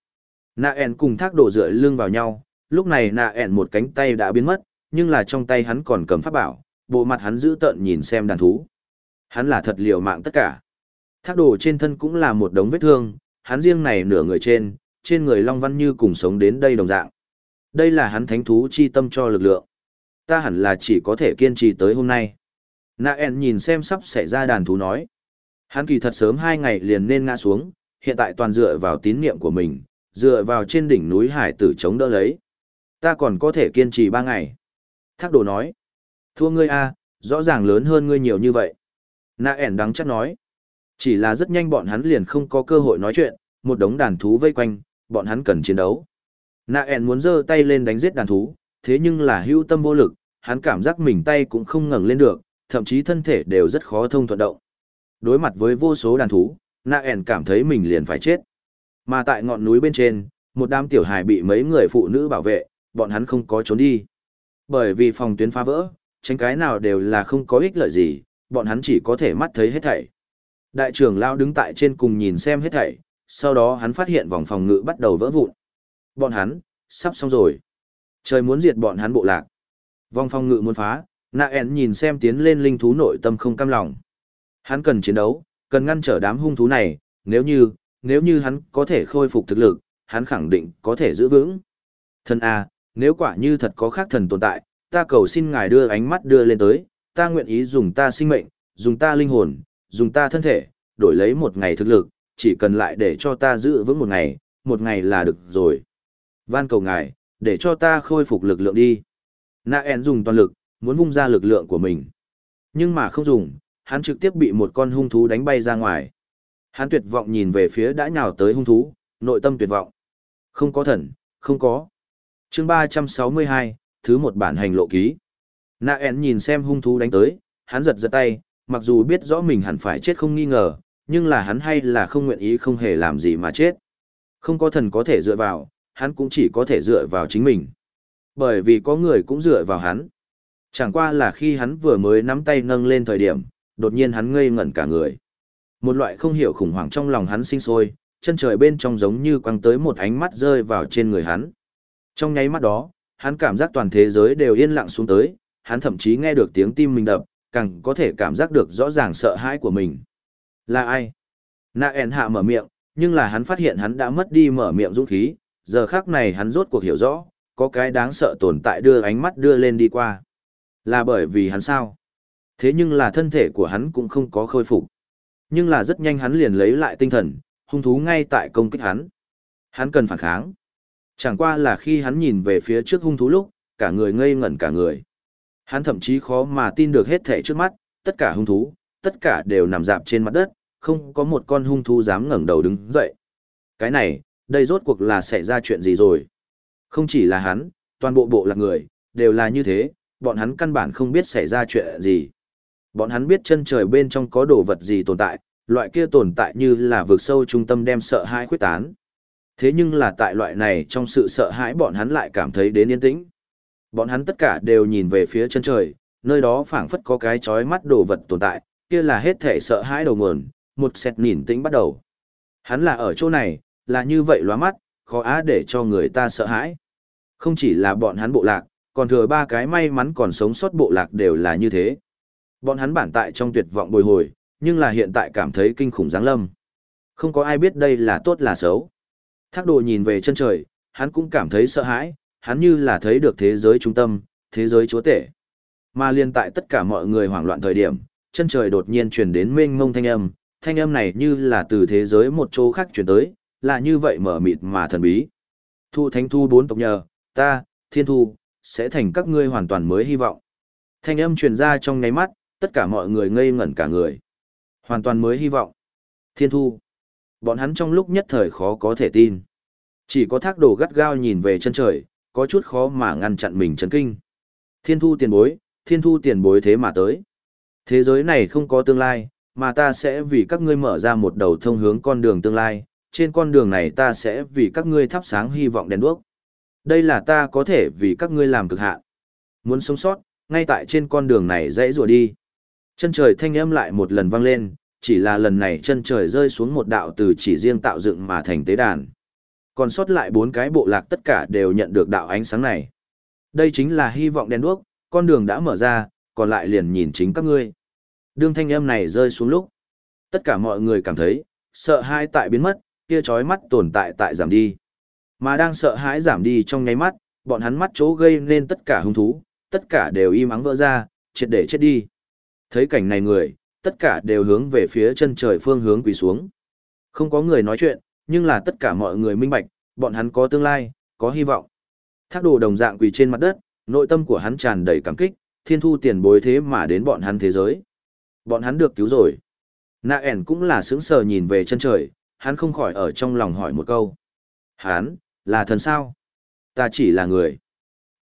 Nạ ẻn cùng thác đổ rưỡi lưng vào nhau, lúc này nạ ẻn một cánh tay đã biến mất, nhưng là trong tay hắn còn cầm pháp bảo, bộ mặt hắn giữ tợn nhìn xem đàn thú. Hắn là thật liều mạng tất cả. Thác đổ trên thân cũng là một đống vết thương, hắn riêng này nửa người trên, trên người Long Văn Như cùng sống đến đây đồng dạng. Đây là hắn thánh thú chi tâm cho lực lượng. Ta hẳn là chỉ có thể kiên trì tới hôm nay. Naen nhìn xem sắp xảy ra đàn thú nói. Hắn kỳ thật sớm hai ngày liền nên ngã xuống, hiện tại toàn dựa vào tín niệm của mình, dựa vào trên đỉnh núi hải tử chống đỡ lấy. Ta còn có thể kiên trì ba ngày. Thác đồ nói. Thua ngươi a, rõ ràng lớn hơn ngươi nhiều như vậy. Naen đắng chắc nói. Chỉ là rất nhanh bọn hắn liền không có cơ hội nói chuyện, một đống đàn thú vây quanh, bọn hắn cần chiến đấu. Naen muốn giơ tay lên đánh giết đàn thú, thế nhưng là hữu tâm vô lực, hắn cảm giác mình tay cũng không ngẩng lên được, thậm chí thân thể đều rất khó thông thuận động. Đối mặt với vô số đàn thú, Naen cảm thấy mình liền phải chết. Mà tại ngọn núi bên trên, một đám tiểu hài bị mấy người phụ nữ bảo vệ, bọn hắn không có trốn đi. Bởi vì phòng tuyến phá vỡ, tránh cái nào đều là không có ích lợi gì, bọn hắn chỉ có thể mắt thấy hết thảy. Đại trưởng lao đứng tại trên cùng nhìn xem hết thảy, sau đó hắn phát hiện vòng phòng ngự bắt đầu vỡ vụn. Bọn hắn, sắp xong rồi. Trời muốn diệt bọn hắn bộ lạc. Vòng phòng ngự muốn phá, Naen nhìn xem tiến lên linh thú nội tâm không cam lòng. Hắn cần chiến đấu, cần ngăn trở đám hung thú này, nếu như, nếu như hắn có thể khôi phục thực lực, hắn khẳng định có thể giữ vững. Thần A, nếu quả như thật có khác thần tồn tại, ta cầu xin ngài đưa ánh mắt đưa lên tới, ta nguyện ý dùng ta sinh mệnh, dùng ta linh hồn, dùng ta thân thể, đổi lấy một ngày thực lực, chỉ cần lại để cho ta giữ vững một ngày, một ngày là được rồi. Van cầu ngài, để cho ta khôi phục lực lượng đi. Naen dùng toàn lực, muốn vung ra lực lượng của mình. Nhưng mà không dùng, hắn trực tiếp bị một con hung thú đánh bay ra ngoài. Hắn tuyệt vọng nhìn về phía đã nhào tới hung thú, nội tâm tuyệt vọng. Không có thần, không có. chương 362, thứ một bản hành lộ ký. Naen nhìn xem hung thú đánh tới, hắn giật giật tay, mặc dù biết rõ mình hẳn phải chết không nghi ngờ, nhưng là hắn hay là không nguyện ý không hề làm gì mà chết. Không có thần có thể dựa vào, hắn cũng chỉ có thể dựa vào chính mình. Bởi vì có người cũng dựa vào hắn. Chẳng qua là khi hắn vừa mới nắm tay nâng lên thời điểm, đột nhiên hắn ngây ngẩn cả người. Một loại không hiểu khủng hoảng trong lòng hắn sinh sôi, chân trời bên trong giống như quăng tới một ánh mắt rơi vào trên người hắn. Trong nháy mắt đó, hắn cảm giác toàn thế giới đều yên lặng xuống tới, hắn thậm chí nghe được tiếng tim mình đập, càng có thể cảm giác được rõ ràng sợ hãi của mình. Là ai? Na En hạ mở miệng, nhưng là hắn phát hiện hắn đã mất đi mở miệng dũng khí, giờ khác này hắn rốt cuộc hiểu rõ, có cái đáng sợ tồn tại đưa ánh mắt đưa lên đi qua. Là bởi vì hắn sao? Thế nhưng là thân thể của hắn cũng không có khôi phục. Nhưng là rất nhanh hắn liền lấy lại tinh thần, hung thú ngay tại công kích hắn. Hắn cần phản kháng. Chẳng qua là khi hắn nhìn về phía trước hung thú lúc, cả người ngây ngẩn cả người. Hắn thậm chí khó mà tin được hết thể trước mắt, tất cả hung thú, tất cả đều nằm dạp trên mặt đất, không có một con hung thú dám ngẩng đầu đứng dậy. Cái này, đây rốt cuộc là xảy ra chuyện gì rồi? Không chỉ là hắn, toàn bộ bộ lạc người, đều là như thế, bọn hắn căn bản không biết xảy ra chuyện gì. Bọn hắn biết chân trời bên trong có đồ vật gì tồn tại, loại kia tồn tại như là vượt sâu trung tâm đem sợ hãi khuyết tán. Thế nhưng là tại loại này trong sự sợ hãi bọn hắn lại cảm thấy đến yên tĩnh. Bọn hắn tất cả đều nhìn về phía chân trời, nơi đó phảng phất có cái chói mắt đồ vật tồn tại, kia là hết thể sợ hãi đầu nguồn, một sẹt nhìn tĩnh bắt đầu. Hắn là ở chỗ này, là như vậy lóa mắt, khó á để cho người ta sợ hãi. Không chỉ là bọn hắn bộ lạc, còn thừa ba cái may mắn còn sống sót bộ lạc đều là như thế. Bọn hắn bản tại trong tuyệt vọng bồi hồi, nhưng là hiện tại cảm thấy kinh khủng giáng lâm. Không có ai biết đây là tốt là xấu. Thác đồ nhìn về chân trời, hắn cũng cảm thấy sợ hãi, hắn như là thấy được thế giới trung tâm, thế giới chúa tể. Mà liên tại tất cả mọi người hoảng loạn thời điểm, chân trời đột nhiên truyền đến mênh mông thanh âm, thanh âm này như là từ thế giới một chỗ khác truyền tới, là như vậy mở mịt mà thần bí. Thu thánh thu bốn tộc nhờ, ta, thiên thu, sẽ thành các ngươi hoàn toàn mới hy vọng. Thanh âm truyền ra trong nháy mắt, tất cả mọi người ngây ngẩn cả người. Hoàn toàn mới hy vọng. Thiên thu. Bọn hắn trong lúc nhất thời khó có thể tin. Chỉ có thác đồ gắt gao nhìn về chân trời, có chút khó mà ngăn chặn mình chấn kinh. Thiên thu tiền bối, thiên thu tiền bối thế mà tới. Thế giới này không có tương lai, mà ta sẽ vì các ngươi mở ra một đầu thông hướng con đường tương lai, trên con đường này ta sẽ vì các ngươi thắp sáng hy vọng đèn đuốc. Đây là ta có thể vì các ngươi làm cực hạn. Muốn sống sót, ngay tại trên con đường này dãy rùa đi. Chân trời thanh âm lại một lần vang lên, chỉ là lần này chân trời rơi xuống một đạo từ chỉ riêng tạo dựng mà thành tế đàn. Còn sót lại bốn cái bộ lạc tất cả đều nhận được đạo ánh sáng này. Đây chính là hy vọng đèn đuốc, con đường đã mở ra, còn lại liền nhìn chính các ngươi. Đương thanh âm này rơi xuống lúc, tất cả mọi người cảm thấy, sợ hãi tại biến mất, kia chói mắt tồn tại tại giảm đi. Mà đang sợ hãi giảm đi trong nháy mắt, bọn hắn mắt chỗ gây nên tất cả hung thú, tất cả đều im ắng vỡ ra, triệt để chết đi. Thấy cảnh này người, tất cả đều hướng về phía chân trời phương hướng quỳ xuống. Không có người nói chuyện, nhưng là tất cả mọi người minh bạch, bọn hắn có tương lai, có hy vọng. Thác đồ đồng dạng quỳ trên mặt đất, nội tâm của hắn tràn đầy cảm kích, thiên thu tiền bối thế mà đến bọn hắn thế giới. Bọn hắn được cứu rồi. Nạ ẻn cũng là sững sờ nhìn về chân trời, hắn không khỏi ở trong lòng hỏi một câu. Hắn, là thần sao? Ta chỉ là người.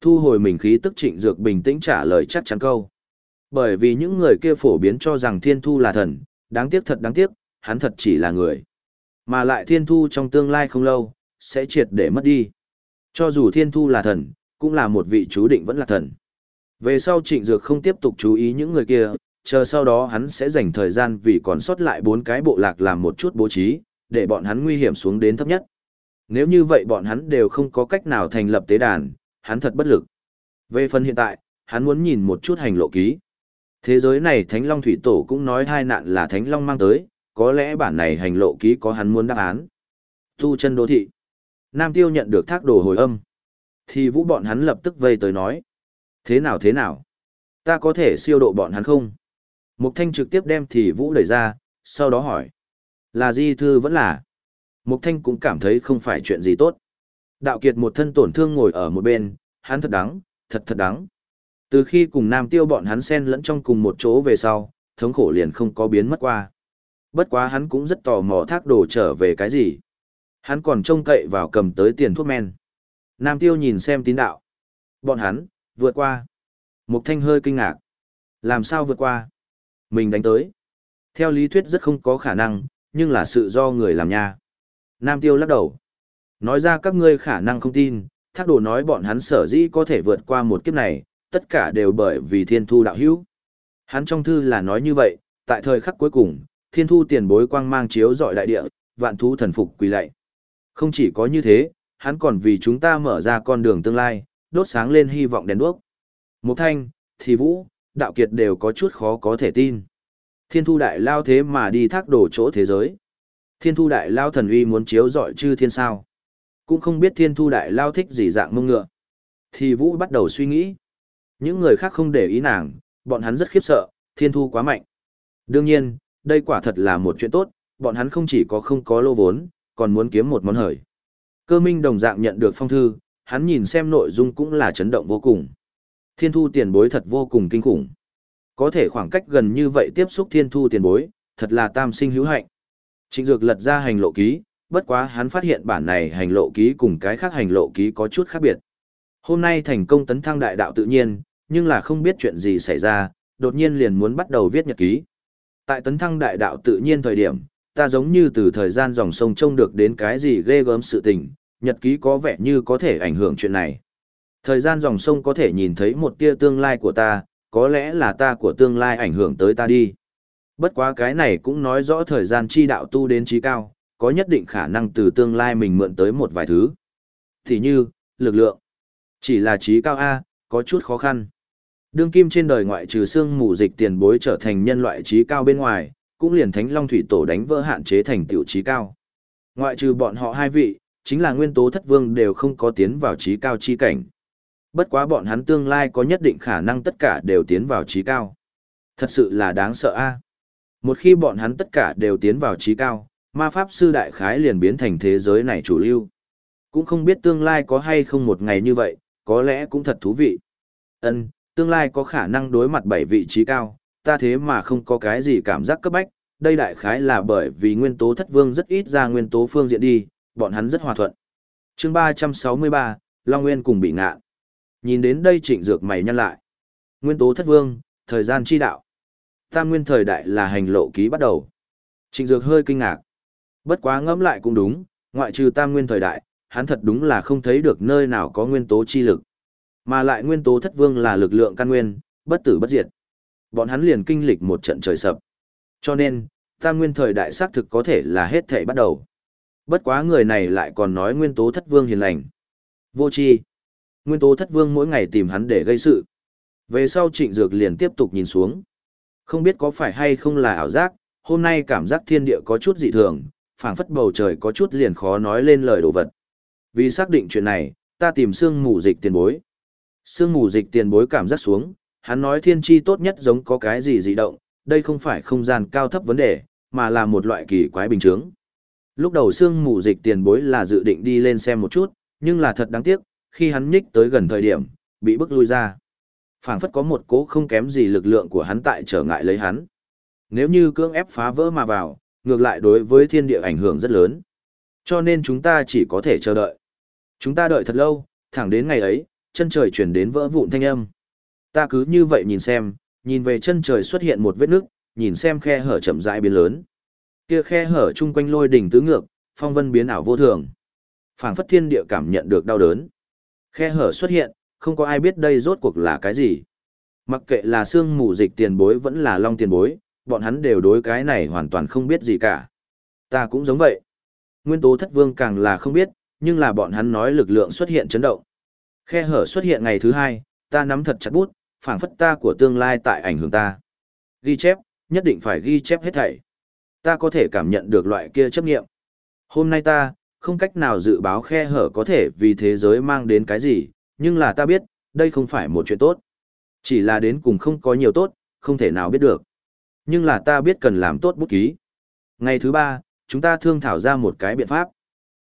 Thu hồi mình khí tức trịnh dược bình tĩnh trả lời chắc chắn câu. Bởi vì những người kia phổ biến cho rằng thiên thu là thần, đáng tiếc thật đáng tiếc, hắn thật chỉ là người. Mà lại thiên thu trong tương lai không lâu, sẽ triệt để mất đi. Cho dù thiên thu là thần, cũng là một vị chú định vẫn là thần. Về sau trịnh dược không tiếp tục chú ý những người kia, chờ sau đó hắn sẽ dành thời gian vì còn sót lại bốn cái bộ lạc làm một chút bố trí, để bọn hắn nguy hiểm xuống đến thấp nhất. Nếu như vậy bọn hắn đều không có cách nào thành lập tế đàn, hắn thật bất lực. Về phần hiện tại, hắn muốn nhìn một chút hành lộ ký. Thế giới này Thánh Long Thủy Tổ cũng nói hai nạn là Thánh Long mang tới, có lẽ bản này hành lộ ký có hắn muốn đáp án. Tu chân đô thị. Nam Tiêu nhận được thác đồ hồi âm. Thì vũ bọn hắn lập tức vây tới nói. Thế nào thế nào? Ta có thể siêu độ bọn hắn không? Mục Thanh trực tiếp đem thì vũ đẩy ra, sau đó hỏi. Là di thư vẫn là. Mục Thanh cũng cảm thấy không phải chuyện gì tốt. Đạo Kiệt một thân tổn thương ngồi ở một bên, hắn thật đắng, thật thật đắng. Từ khi cùng Nam Tiêu bọn hắn xen lẫn trong cùng một chỗ về sau, thống khổ liền không có biến mất qua. Bất quá hắn cũng rất tò mò thác đồ trở về cái gì. Hắn còn trông cậy vào cầm tới tiền thuốc men. Nam Tiêu nhìn xem tín đạo. Bọn hắn, vượt qua. Mục Thanh hơi kinh ngạc. Làm sao vượt qua? Mình đánh tới. Theo lý thuyết rất không có khả năng, nhưng là sự do người làm nha. Nam Tiêu lắc đầu. Nói ra các ngươi khả năng không tin, thác đồ nói bọn hắn sở dĩ có thể vượt qua một kiếp này, tất cả đều bởi vì thiên thu đạo hữu. Hắn trong thư là nói như vậy, tại thời khắc cuối cùng, thiên thu tiền bối quang mang chiếu dọi đại địa, vạn thú thần phục quỳ lạy. Không chỉ có như thế, hắn còn vì chúng ta mở ra con đường tương lai, đốt sáng lên hy vọng đèn đuốc. Mục thanh, thì vũ, đạo kiệt đều có chút khó có thể tin. Thiên thu đại lao thế mà đi thác đổ chỗ thế giới. Thiên thu đại lao thần uy muốn chiếu dọi chư thiên sao. Cũng không biết thiên thu đại lao thích gì dạng mông ngựa. Thì vũ bắt đầu suy nghĩ. Những người khác không để ý nàng, bọn hắn rất khiếp sợ, thiên thu quá mạnh. Đương nhiên, đây quả thật là một chuyện tốt, bọn hắn không chỉ có không có lô vốn, còn muốn kiếm một món hời. Cơ minh đồng dạng nhận được phong thư, hắn nhìn xem nội dung cũng là chấn động vô cùng. Thiên thu tiền bối thật vô cùng kinh khủng. Có thể khoảng cách gần như vậy tiếp xúc thiên thu tiền bối, thật là tam sinh hữu hạnh. Trịnh Dược lật ra hành lộ ký, bất quá hắn phát hiện bản này hành lộ ký cùng cái khác hành lộ ký có chút khác biệt. Hôm nay thành công tấn thăng đại đạo tự nhiên, nhưng là không biết chuyện gì xảy ra, đột nhiên liền muốn bắt đầu viết nhật ký. Tại tấn thăng đại đạo tự nhiên thời điểm, ta giống như từ thời gian dòng sông trông được đến cái gì ghê gớm sự tình, nhật ký có vẻ như có thể ảnh hưởng chuyện này. Thời gian dòng sông có thể nhìn thấy một tia tương lai của ta, có lẽ là ta của tương lai ảnh hưởng tới ta đi. Bất quá cái này cũng nói rõ thời gian chi đạo tu đến trí cao, có nhất định khả năng từ tương lai mình mượn tới một vài thứ. Thì như, lực lượng. Chỉ là trí cao A, có chút khó khăn. Đương kim trên đời ngoại trừ xương mù dịch tiền bối trở thành nhân loại trí cao bên ngoài, cũng liền thánh long thủy tổ đánh vỡ hạn chế thành tiểu trí cao. Ngoại trừ bọn họ hai vị, chính là nguyên tố thất vương đều không có tiến vào trí cao chi cảnh. Bất quá bọn hắn tương lai có nhất định khả năng tất cả đều tiến vào trí cao. Thật sự là đáng sợ a. Một khi bọn hắn tất cả đều tiến vào trí cao, ma pháp sư đại khái liền biến thành thế giới này chủ lưu. Cũng không biết tương lai có hay không một ngày như vậy, có lẽ cũng thật thú vị. Ân, tương lai có khả năng đối mặt bảy vị trí cao, ta thế mà không có cái gì cảm giác cấp bách, đây đại khái là bởi vì nguyên tố thất vương rất ít ra nguyên tố phương diện đi, bọn hắn rất hòa thuận. chương 363, Long Nguyên cùng bị ngạ. Nhìn đến đây trịnh dược mày nhăn lại. Nguyên tố thất vương, thời gian chi đạo. Tam nguyên thời đại là hành lộ ký bắt đầu. Trịnh dược hơi kinh ngạc. Bất quá ngẫm lại cũng đúng, ngoại trừ tam nguyên thời đại, hắn thật đúng là không thấy được nơi nào có nguyên tố chi lực. Mà lại nguyên tố thất vương là lực lượng căn nguyên, bất tử bất diệt. Bọn hắn liền kinh lịch một trận trời sập. Cho nên, tam nguyên thời đại xác thực có thể là hết thể bắt đầu. Bất quá người này lại còn nói nguyên tố thất vương hiền lành. Vô chi. Nguyên tố thất vương mỗi ngày tìm hắn để gây sự. Về sau trịnh dược liền tiếp tục nhìn xuống. Không biết có phải hay không là ảo giác, hôm nay cảm giác thiên địa có chút dị thường, phảng phất bầu trời có chút liền khó nói lên lời đồ vật. Vì xác định chuyện này, ta tìm xương mù dịch tiền bối. Sương mù dịch tiền bối cảm giác xuống, hắn nói thiên tri tốt nhất giống có cái gì dị động, đây không phải không gian cao thấp vấn đề, mà là một loại kỳ quái bình thường. Lúc đầu sương mù dịch tiền bối là dự định đi lên xem một chút, nhưng là thật đáng tiếc, khi hắn nhích tới gần thời điểm, bị bức lui ra. phảng phất có một cố không kém gì lực lượng của hắn tại trở ngại lấy hắn. Nếu như cưỡng ép phá vỡ mà vào, ngược lại đối với thiên địa ảnh hưởng rất lớn. Cho nên chúng ta chỉ có thể chờ đợi. Chúng ta đợi thật lâu, thẳng đến ngày ấy, chân trời chuyển đến vỡ vụn thanh âm. Ta cứ như vậy nhìn xem, nhìn về chân trời xuất hiện một vết nước, nhìn xem khe hở chậm rãi biến lớn. Kia khe hở chung quanh lôi đỉnh tứ ngược, phong vân biến ảo vô thường. Phảng phất thiên địa cảm nhận được đau đớn. Khe hở xuất hiện, không có ai biết đây rốt cuộc là cái gì. Mặc kệ là xương mù dịch tiền bối vẫn là long tiền bối, bọn hắn đều đối cái này hoàn toàn không biết gì cả. Ta cũng giống vậy. Nguyên tố thất vương càng là không biết, nhưng là bọn hắn nói lực lượng xuất hiện chấn động. Khe hở xuất hiện ngày thứ hai, ta nắm thật chặt bút, phảng phất ta của tương lai tại ảnh hưởng ta. Ghi chép, nhất định phải ghi chép hết thảy. Ta có thể cảm nhận được loại kia chấp nghiệm. Hôm nay ta, không cách nào dự báo khe hở có thể vì thế giới mang đến cái gì, nhưng là ta biết, đây không phải một chuyện tốt. Chỉ là đến cùng không có nhiều tốt, không thể nào biết được. Nhưng là ta biết cần làm tốt bút ký. Ngày thứ ba, chúng ta thương thảo ra một cái biện pháp.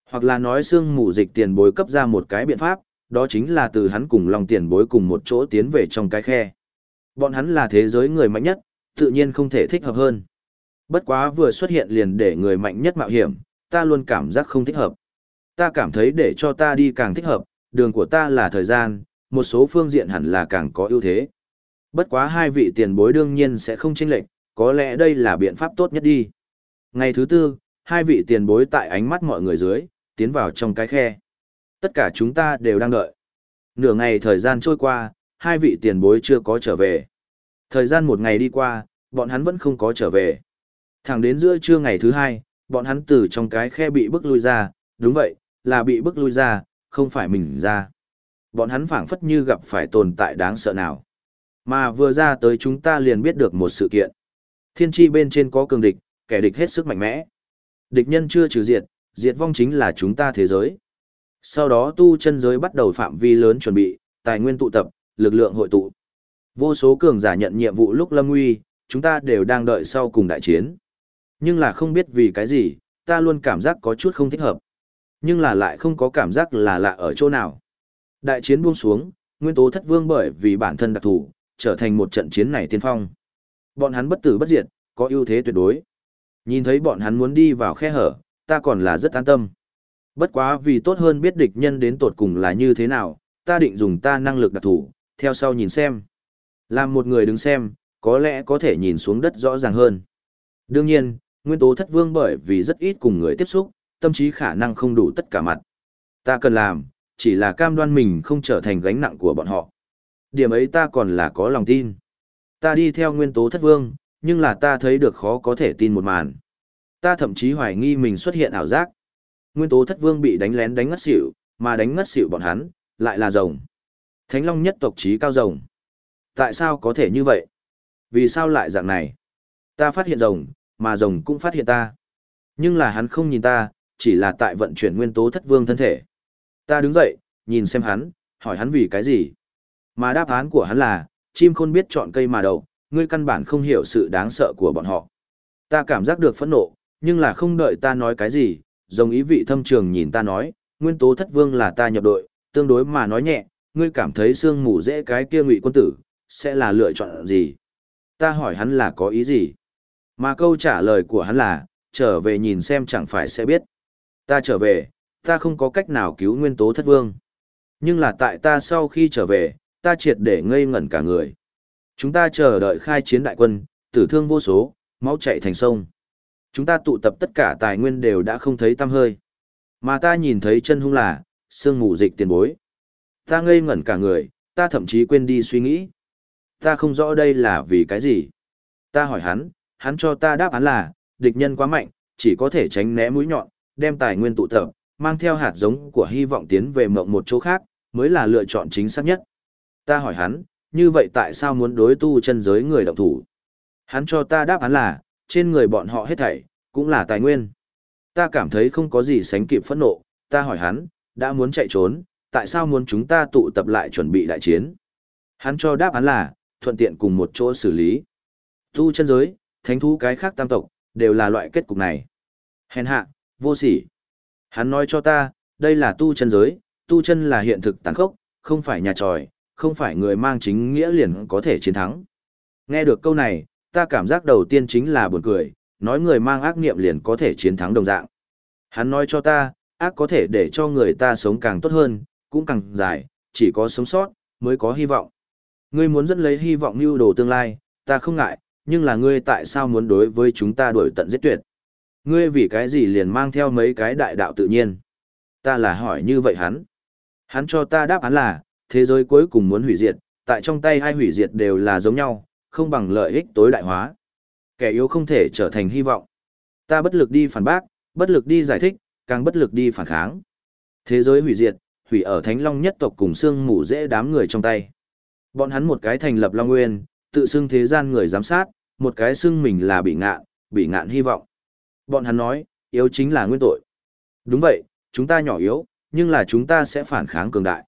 Hoặc là nói xương mù dịch tiền bối cấp ra một cái biện pháp, đó chính là từ hắn cùng lòng tiền bối cùng một chỗ tiến về trong cái khe. Bọn hắn là thế giới người mạnh nhất, tự nhiên không thể thích hợp hơn. Bất quá vừa xuất hiện liền để người mạnh nhất mạo hiểm, ta luôn cảm giác không thích hợp. Ta cảm thấy để cho ta đi càng thích hợp, đường của ta là thời gian, một số phương diện hẳn là càng có ưu thế. Bất quá hai vị tiền bối đương nhiên sẽ không chênh lệch, có lẽ đây là biện pháp tốt nhất đi. Ngày thứ tư, hai vị tiền bối tại ánh mắt mọi người dưới, tiến vào trong cái khe. Tất cả chúng ta đều đang đợi. Nửa ngày thời gian trôi qua, hai vị tiền bối chưa có trở về. Thời gian một ngày đi qua, bọn hắn vẫn không có trở về. Thẳng đến giữa trưa ngày thứ hai, bọn hắn từ trong cái khe bị bức lui ra, đúng vậy, là bị bức lui ra, không phải mình ra. Bọn hắn phảng phất như gặp phải tồn tại đáng sợ nào. Mà vừa ra tới chúng ta liền biết được một sự kiện. Thiên tri bên trên có cường địch, kẻ địch hết sức mạnh mẽ. Địch nhân chưa trừ diệt, diệt vong chính là chúng ta thế giới. Sau đó tu chân giới bắt đầu phạm vi lớn chuẩn bị, tài nguyên tụ tập, lực lượng hội tụ. Vô số cường giả nhận nhiệm vụ lúc lâm nguy, chúng ta đều đang đợi sau cùng đại chiến. Nhưng là không biết vì cái gì, ta luôn cảm giác có chút không thích hợp. Nhưng là lại không có cảm giác là lạ ở chỗ nào. Đại chiến buông xuống, nguyên tố thất vương bởi vì bản thân đặc thù, trở thành một trận chiến này tiên phong. Bọn hắn bất tử bất diệt, có ưu thế tuyệt đối. Nhìn thấy bọn hắn muốn đi vào khe hở, ta còn là rất an tâm. Bất quá vì tốt hơn biết địch nhân đến tột cùng là như thế nào, ta định dùng ta năng lực đặc thủ, theo sau nhìn xem. Làm một người đứng xem, có lẽ có thể nhìn xuống đất rõ ràng hơn. Đương nhiên, nguyên tố thất vương bởi vì rất ít cùng người tiếp xúc, tâm trí khả năng không đủ tất cả mặt. Ta cần làm, chỉ là cam đoan mình không trở thành gánh nặng của bọn họ. Điểm ấy ta còn là có lòng tin. Ta đi theo nguyên tố thất vương, nhưng là ta thấy được khó có thể tin một màn. Ta thậm chí hoài nghi mình xuất hiện ảo giác, nguyên tố thất vương bị đánh lén đánh ngất xỉu, mà đánh ngất xỉu bọn hắn, lại là rồng. Thánh Long nhất tộc trí cao rồng. Tại sao có thể như vậy? Vì sao lại dạng này? Ta phát hiện rồng, mà rồng cũng phát hiện ta. Nhưng là hắn không nhìn ta, chỉ là tại vận chuyển nguyên tố thất vương thân thể. Ta đứng dậy, nhìn xem hắn, hỏi hắn vì cái gì. Mà đáp án của hắn là, chim khôn biết chọn cây mà đậu, ngươi căn bản không hiểu sự đáng sợ của bọn họ. Ta cảm giác được phẫn nộ, nhưng là không đợi ta nói cái gì, rồng ý vị thâm trường nhìn ta nói, nguyên tố thất vương là ta nhập đội, tương đối mà nói nhẹ, ngươi cảm thấy xương mù dễ cái kia ngụy quân tử, sẽ là lựa chọn gì? Ta hỏi hắn là có ý gì? Mà câu trả lời của hắn là, trở về nhìn xem chẳng phải sẽ biết. Ta trở về, ta không có cách nào cứu nguyên tố thất vương. Nhưng là tại ta sau khi trở về, ta triệt để ngây ngẩn cả người. Chúng ta chờ đợi khai chiến đại quân, tử thương vô số, máu chạy thành sông. Chúng ta tụ tập tất cả tài nguyên đều đã không thấy tăm hơi. Mà ta nhìn thấy chân hung là, sương mù dịch tiền bối. Ta ngây ngẩn cả người, ta thậm chí quên đi suy nghĩ. Ta không rõ đây là vì cái gì. Ta hỏi hắn, hắn cho ta đáp án là, địch nhân quá mạnh, chỉ có thể tránh né mũi nhọn, đem tài nguyên tụ tập, mang theo hạt giống của hy vọng tiến về mộng một chỗ khác, mới là lựa chọn chính xác nhất. Ta hỏi hắn, như vậy tại sao muốn đối tu chân giới người động thủ? Hắn cho ta đáp án là, trên người bọn họ hết thảy, cũng là tài nguyên. Ta cảm thấy không có gì sánh kịp phẫn nộ, ta hỏi hắn, đã muốn chạy trốn, tại sao muốn chúng ta tụ tập lại chuẩn bị đại chiến? Hắn cho đáp án là, thuận tiện cùng một chỗ xử lý. Tu chân giới, thánh thú cái khác tam tộc, đều là loại kết cục này. Hèn hạ, vô sỉ. Hắn nói cho ta, đây là tu chân giới, tu chân là hiện thực tàn khốc, không phải nhà tròi, không phải người mang chính nghĩa liền có thể chiến thắng. Nghe được câu này, ta cảm giác đầu tiên chính là buồn cười, nói người mang ác niệm liền có thể chiến thắng đồng dạng. Hắn nói cho ta, ác có thể để cho người ta sống càng tốt hơn, cũng càng dài, chỉ có sống sót, mới có hy vọng. Ngươi muốn dẫn lấy hy vọng mưu đồ tương lai, ta không ngại, nhưng là ngươi tại sao muốn đối với chúng ta đuổi tận giết tuyệt? Ngươi vì cái gì liền mang theo mấy cái đại đạo tự nhiên? Ta là hỏi như vậy hắn. Hắn cho ta đáp án là, thế giới cuối cùng muốn hủy diệt, tại trong tay ai hủy diệt đều là giống nhau, không bằng lợi ích tối đại hóa. Kẻ yếu không thể trở thành hy vọng. Ta bất lực đi phản bác, bất lực đi giải thích, càng bất lực đi phản kháng. Thế giới hủy diệt, hủy ở Thánh Long nhất tộc cùng xương mù dễ đám người trong tay. Bọn hắn một cái thành lập Long Nguyên, tự xưng thế gian người giám sát, một cái xưng mình là bị ngạn, bị ngạn hy vọng. Bọn hắn nói, yếu chính là nguyên tội. Đúng vậy, chúng ta nhỏ yếu, nhưng là chúng ta sẽ phản kháng cường đại.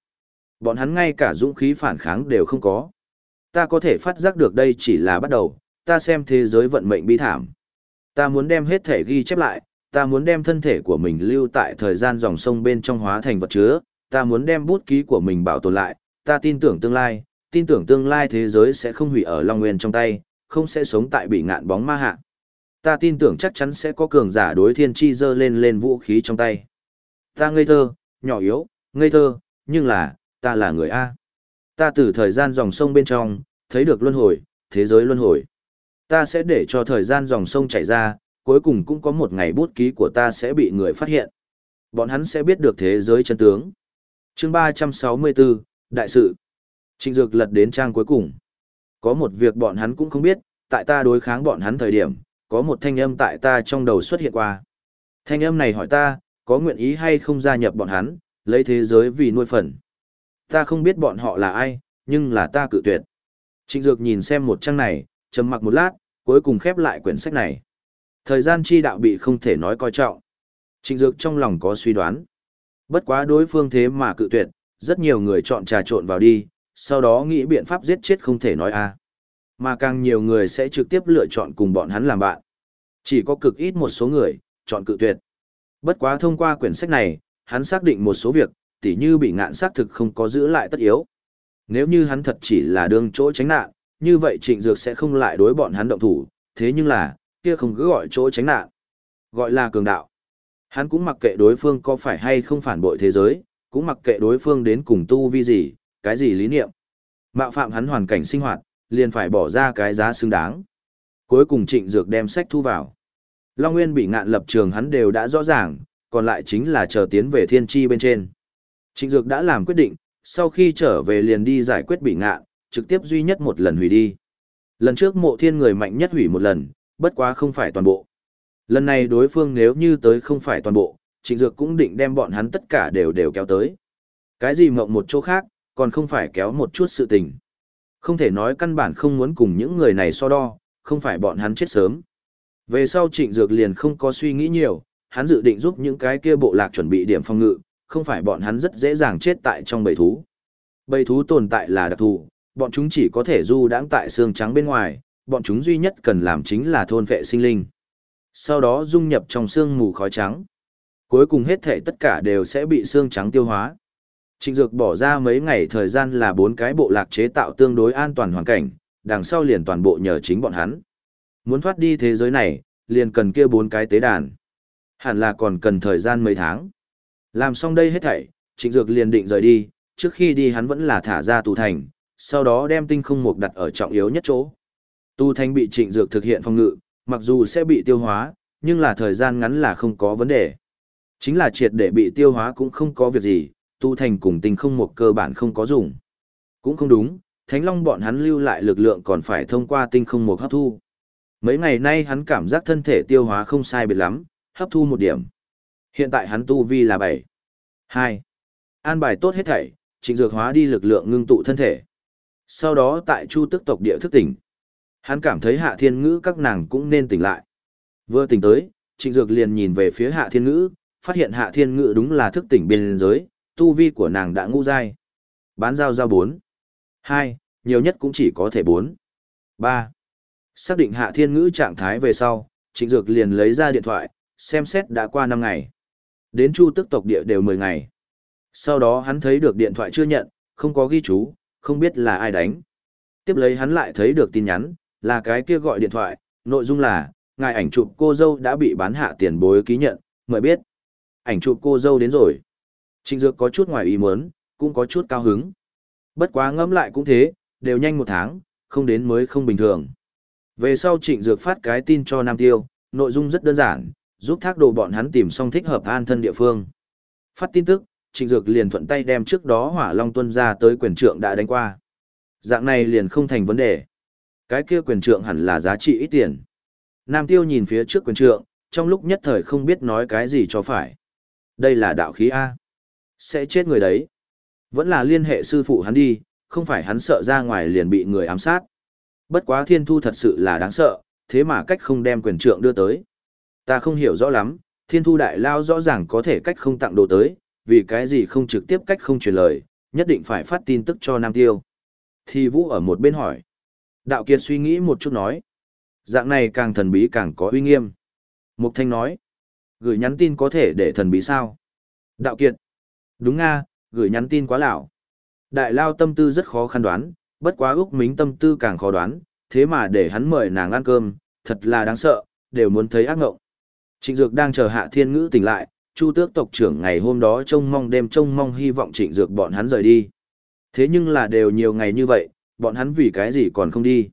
Bọn hắn ngay cả dũng khí phản kháng đều không có. Ta có thể phát giác được đây chỉ là bắt đầu, ta xem thế giới vận mệnh bi thảm. Ta muốn đem hết thể ghi chép lại, ta muốn đem thân thể của mình lưu tại thời gian dòng sông bên trong hóa thành vật chứa, ta muốn đem bút ký của mình bảo tồn lại, ta tin tưởng tương lai, tin tưởng tương lai thế giới sẽ không hủy ở Long Nguyên trong tay, không sẽ sống tại bị ngạn bóng ma hạ. Ta tin tưởng chắc chắn sẽ có cường giả đối thiên chi dơ lên lên vũ khí trong tay. Ta ngây thơ, nhỏ yếu, ngây thơ, nhưng là, ta là người A. Ta từ thời gian dòng sông bên trong, thấy được luân hồi, thế giới luân hồi. Ta sẽ để cho thời gian dòng sông chảy ra, cuối cùng cũng có một ngày bút ký của ta sẽ bị người phát hiện. Bọn hắn sẽ biết được thế giới chân tướng. chương 364, Đại sự. Trịnh Dược lật đến trang cuối cùng. Có một việc bọn hắn cũng không biết, tại ta đối kháng bọn hắn thời điểm, có một thanh âm tại ta trong đầu xuất hiện qua. Thanh âm này hỏi ta, có nguyện ý hay không gia nhập bọn hắn, lấy thế giới vì nuôi phần. Ta không biết bọn họ là ai, nhưng là ta cự tuyệt. Trịnh Dược nhìn xem một trang này, trầm mặc một lát, cuối cùng khép lại quyển sách này. Thời gian chi đạo bị không thể nói coi trọng. Trịnh Dược trong lòng có suy đoán. Bất quá đối phương thế mà cự tuyệt, rất nhiều người chọn trà trộn vào đi, sau đó nghĩ biện pháp giết chết không thể nói a. Mà càng nhiều người sẽ trực tiếp lựa chọn cùng bọn hắn làm bạn. Chỉ có cực ít một số người, chọn cự tuyệt. Bất quá thông qua quyển sách này, hắn xác định một số việc, tỉ như bị ngạn xác thực không có giữ lại tất yếu. Nếu như hắn thật chỉ là đương chỗ tránh nạn, như vậy trịnh dược sẽ không lại đối bọn hắn động thủ, thế nhưng là, kia không cứ gọi chỗ tránh nạn. Gọi là cường đạo. Hắn cũng mặc kệ đối phương có phải hay không phản bội thế giới, cũng mặc kệ đối phương đến cùng tu vi gì, cái gì lý niệm. Mạo phạm hắn hoàn cảnh sinh hoạt, liền phải bỏ ra cái giá xứng đáng. Cuối cùng trịnh dược đem sách thu vào. Long Nguyên bị ngạn lập trường hắn đều đã rõ ràng, còn lại chính là chờ tiến về thiên tri bên trên. Trịnh dược đã làm quyết định, sau khi trở về liền đi giải quyết bị ngạn, trực tiếp duy nhất một lần hủy đi. Lần trước mộ thiên người mạnh nhất hủy một lần, bất quá không phải toàn bộ. Lần này đối phương nếu như tới không phải toàn bộ, trịnh dược cũng định đem bọn hắn tất cả đều đều kéo tới. Cái gì mộng một chỗ khác, còn không phải kéo một chút sự tình. Không thể nói căn bản không muốn cùng những người này so đo, không phải bọn hắn chết sớm. Về sau trịnh dược liền không có suy nghĩ nhiều, hắn dự định giúp những cái kia bộ lạc chuẩn bị điểm phòng ngự, không phải bọn hắn rất dễ dàng chết tại trong bầy thú. Bầy thú tồn tại là đặc thù, bọn chúng chỉ có thể du đãng tại xương trắng bên ngoài, bọn chúng duy nhất cần làm chính là thôn vệ sinh linh. Sau đó dung nhập trong xương mù khói trắng. Cuối cùng hết thể tất cả đều sẽ bị xương trắng tiêu hóa. Trịnh Dược bỏ ra mấy ngày thời gian là bốn cái bộ lạc chế tạo tương đối an toàn hoàn cảnh, đằng sau liền toàn bộ nhờ chính bọn hắn. Muốn thoát đi thế giới này, liền cần kia bốn cái tế đàn. Hẳn là còn cần thời gian mấy tháng. Làm xong đây hết thảy, Trịnh Dược liền định rời đi, trước khi đi hắn vẫn là thả ra tù thành, sau đó đem tinh không mục đặt ở trọng yếu nhất chỗ. Tu thành bị Trịnh Dược thực hiện phòng ngự, mặc dù sẽ bị tiêu hóa, nhưng là thời gian ngắn là không có vấn đề. Chính là triệt để bị tiêu hóa cũng không có việc gì, tu thành cùng tinh không một cơ bản không có dùng. Cũng không đúng, Thánh Long bọn hắn lưu lại lực lượng còn phải thông qua tinh không một hấp thu. Mấy ngày nay hắn cảm giác thân thể tiêu hóa không sai biệt lắm, hấp thu một điểm. Hiện tại hắn tu vi là 7. 2. An bài tốt hết thảy, trịnh dược hóa đi lực lượng ngưng tụ thân thể. Sau đó tại chu tức tộc địa thức tỉnh. Hắn cảm thấy hạ thiên ngữ các nàng cũng nên tỉnh lại. Vừa tỉnh tới, trịnh dược liền nhìn về phía hạ thiên ngữ, phát hiện hạ thiên ngữ đúng là thức tỉnh biên giới, tu vi của nàng đã ngũ dai. Bán giao giao 4. 2, nhiều nhất cũng chỉ có thể 4. 3. Xác định hạ thiên ngữ trạng thái về sau, trịnh dược liền lấy ra điện thoại, xem xét đã qua 5 ngày. Đến chu tức tộc địa đều 10 ngày. Sau đó hắn thấy được điện thoại chưa nhận, không có ghi chú, không biết là ai đánh. Tiếp lấy hắn lại thấy được tin nhắn, là cái kia gọi điện thoại, nội dung là, ngài ảnh chụp cô dâu đã bị bán hạ tiền bối ký nhận, mời biết. Ảnh chụp cô dâu đến rồi. Trịnh Dược có chút ngoài ý muốn, cũng có chút cao hứng. Bất quá ngẫm lại cũng thế, đều nhanh một tháng, không đến mới không bình thường. Về sau Trịnh Dược phát cái tin cho Nam Tiêu, nội dung rất đơn giản, giúp thác đồ bọn hắn tìm xong thích hợp an thân địa phương. Phát tin tức, Trịnh Dược liền thuận tay đem trước đó Hỏa Long tuân ra tới quyền trượng đã đánh qua. Dạng này liền không thành vấn đề. Cái kia quyền trượng hẳn là giá trị ít tiền. Nam Tiêu nhìn phía trước quyền trượng, trong lúc nhất thời không biết nói cái gì cho phải. Đây là đạo khí A. Sẽ chết người đấy. Vẫn là liên hệ sư phụ hắn đi, không phải hắn sợ ra ngoài liền bị người ám sát. Bất quá thiên thu thật sự là đáng sợ, thế mà cách không đem quyền trượng đưa tới. Ta không hiểu rõ lắm, thiên thu đại lao rõ ràng có thể cách không tặng đồ tới, vì cái gì không trực tiếp cách không truyền lời, nhất định phải phát tin tức cho Nam Tiêu. Thì Vũ ở một bên hỏi. Đạo Kiệt suy nghĩ một chút nói. Dạng này càng thần bí càng có uy nghiêm. Mục Thanh nói. Gửi nhắn tin có thể để thần bí sao? Đạo Kiệt. Đúng nga, gửi nhắn tin quá lão. Đại lao tâm tư rất khó khăn đoán, bất quá Úc Mính tâm tư càng khó đoán, thế mà để hắn mời nàng ăn cơm, thật là đáng sợ, đều muốn thấy ác ngộng. Trịnh Dược đang chờ Hạ Thiên Ngữ tỉnh lại, Chu Tước tộc trưởng ngày hôm đó trông mong đêm trông mong hy vọng Trịnh Dược bọn hắn rời đi. Thế nhưng là đều nhiều ngày như vậy, bọn hắn vì cái gì còn không đi.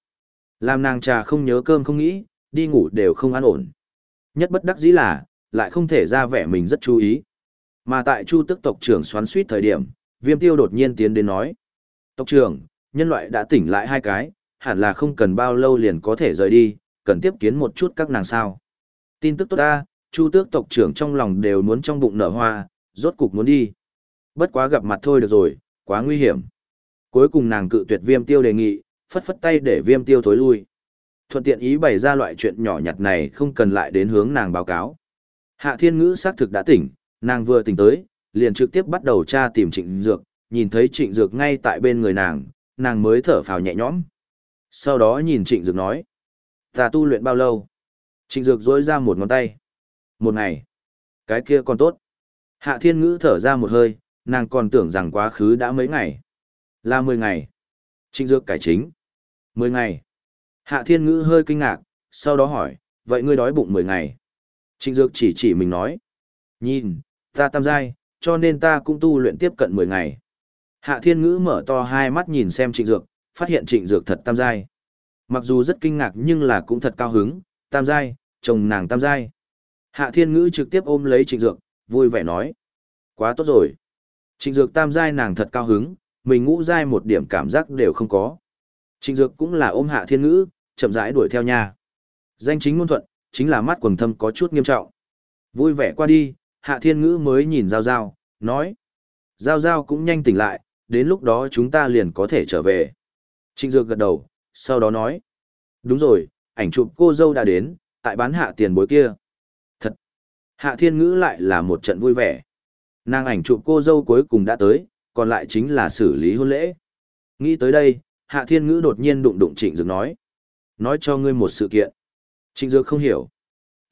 Làm nàng trà không nhớ cơm không nghĩ, đi ngủ đều không an ổn. Nhất bất đắc dĩ là, lại không thể ra vẻ mình rất chú ý. Mà tại Chu Tước tộc trưởng xoắn suýt thời điểm, Viêm Tiêu đột nhiên tiến đến nói: "Tộc trưởng, nhân loại đã tỉnh lại hai cái, hẳn là không cần bao lâu liền có thể rời đi, cần tiếp kiến một chút các nàng sao?" Tin tức tốt ta, Chu Tước tộc trưởng trong lòng đều muốn trong bụng nở hoa, rốt cục muốn đi. Bất quá gặp mặt thôi được rồi, quá nguy hiểm. Cuối cùng nàng cự tuyệt Viêm Tiêu đề nghị, phất phất tay để Viêm Tiêu thối lui. Thuận tiện ý bày ra loại chuyện nhỏ nhặt này không cần lại đến hướng nàng báo cáo. Hạ Thiên Ngữ xác thực đã tỉnh, Nàng vừa tỉnh tới, liền trực tiếp bắt đầu tra tìm trịnh dược, nhìn thấy trịnh dược ngay tại bên người nàng, nàng mới thở phào nhẹ nhõm. Sau đó nhìn trịnh dược nói, ta tu luyện bao lâu? Trịnh dược dối ra một ngón tay. Một ngày. Cái kia còn tốt. Hạ thiên ngữ thở ra một hơi, nàng còn tưởng rằng quá khứ đã mấy ngày. Là mười ngày. Trịnh dược cải chính. Mười ngày. Hạ thiên ngữ hơi kinh ngạc, sau đó hỏi, vậy ngươi đói bụng mười ngày. Trịnh dược chỉ chỉ mình nói. Nhìn, Ta tam giai, cho nên ta cũng tu luyện tiếp cận 10 ngày. Hạ Thiên Ngữ mở to hai mắt nhìn xem Trịnh Dược, phát hiện Trịnh Dược thật tam giai. Mặc dù rất kinh ngạc nhưng là cũng thật cao hứng, tam giai, chồng nàng tam giai. Hạ Thiên Ngữ trực tiếp ôm lấy Trịnh Dược, vui vẻ nói: "Quá tốt rồi." Trịnh Dược tam giai nàng thật cao hứng, mình ngũ giai một điểm cảm giác đều không có. Trịnh Dược cũng là ôm Hạ Thiên Ngữ, chậm rãi đuổi theo nhà. Danh chính ngôn thuận, chính là mắt quần thâm có chút nghiêm trọng. Vui vẻ qua đi, hạ thiên ngữ mới nhìn Giao Giao, nói. Giao Giao cũng nhanh tỉnh lại, đến lúc đó chúng ta liền có thể trở về. Trịnh Dược gật đầu, sau đó nói. Đúng rồi, ảnh chụp cô dâu đã đến, tại bán hạ tiền bối kia. Thật! Hạ thiên ngữ lại là một trận vui vẻ. Nàng ảnh chụp cô dâu cuối cùng đã tới, còn lại chính là xử lý hôn lễ. Nghĩ tới đây, hạ thiên ngữ đột nhiên đụng đụng trịnh Dược nói. Nói cho ngươi một sự kiện. Trịnh Dược không hiểu.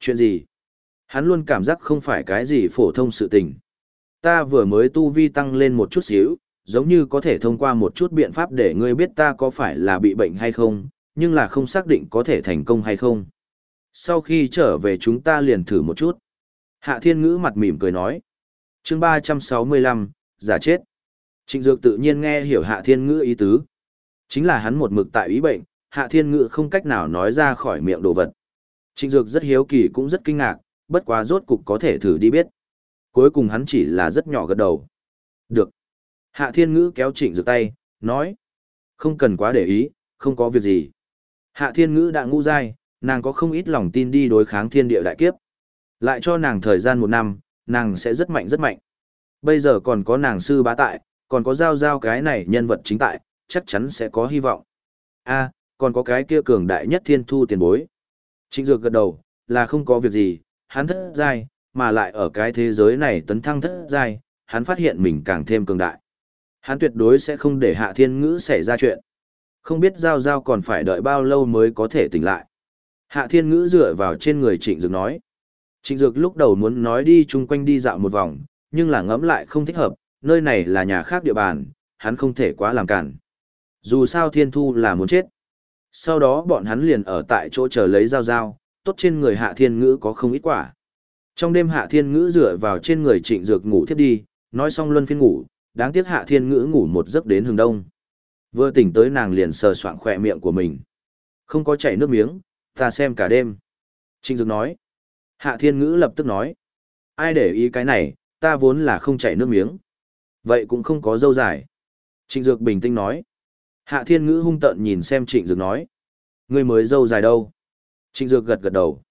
Chuyện gì? Hắn luôn cảm giác không phải cái gì phổ thông sự tình. Ta vừa mới tu vi tăng lên một chút xíu, giống như có thể thông qua một chút biện pháp để ngươi biết ta có phải là bị bệnh hay không, nhưng là không xác định có thể thành công hay không. Sau khi trở về chúng ta liền thử một chút. Hạ Thiên Ngữ mặt mỉm cười nói. chương 365, giả chết. Trịnh Dược tự nhiên nghe hiểu Hạ Thiên Ngữ ý tứ. Chính là hắn một mực tại ý bệnh, Hạ Thiên Ngữ không cách nào nói ra khỏi miệng đồ vật. Trịnh Dược rất hiếu kỳ cũng rất kinh ngạc, bất quá rốt cục có thể thử đi biết. Cuối cùng hắn chỉ là rất nhỏ gật đầu. Được. Hạ Thiên Ngữ kéo Trịnh Dược tay, nói. Không cần quá để ý, không có việc gì. Hạ Thiên Ngữ đã ngu dai, nàng có không ít lòng tin đi đối kháng thiên địa đại kiếp. Lại cho nàng thời gian một năm, nàng sẽ rất mạnh rất mạnh. Bây giờ còn có nàng sư bá tại, còn có giao giao cái này nhân vật chính tại, chắc chắn sẽ có hy vọng. a còn có cái kia cường đại nhất thiên thu tiền bối. Trịnh Dược gật đầu, là không có việc gì, hắn thất giai, mà lại ở cái thế giới này tấn thăng thất giai, hắn phát hiện mình càng thêm cường đại. Hắn tuyệt đối sẽ không để hạ thiên ngữ xảy ra chuyện. Không biết Giao Giao còn phải đợi bao lâu mới có thể tỉnh lại. Hạ thiên ngữ dựa vào trên người trịnh dược nói. Trịnh dược lúc đầu muốn nói đi chung quanh đi dạo một vòng, nhưng là ngẫm lại không thích hợp, nơi này là nhà khác địa bàn, hắn không thể quá làm cản. Dù sao thiên thu là muốn chết. Sau đó bọn hắn liền ở tại chỗ chờ lấy dao dao. tốt trên người hạ thiên ngữ có không ít quả. Trong đêm hạ thiên ngữ dựa vào trên người trịnh dược ngủ thiếp đi, nói xong luân phiên ngủ, đáng tiếc hạ thiên ngữ ngủ một giấc đến hừng đông. Vừa tỉnh tới nàng liền sờ soạng khỏe miệng của mình. Không có chảy nước miếng, ta xem cả đêm. Trịnh dược nói. Hạ thiên ngữ lập tức nói. Ai để ý cái này, ta vốn là không chảy nước miếng. Vậy cũng không có dâu dài. Trịnh dược bình tĩnh nói. Hạ thiên ngữ hung tợn nhìn xem trịnh dược nói. Ngươi mới dâu dài đâu? Trịnh dược gật gật đầu.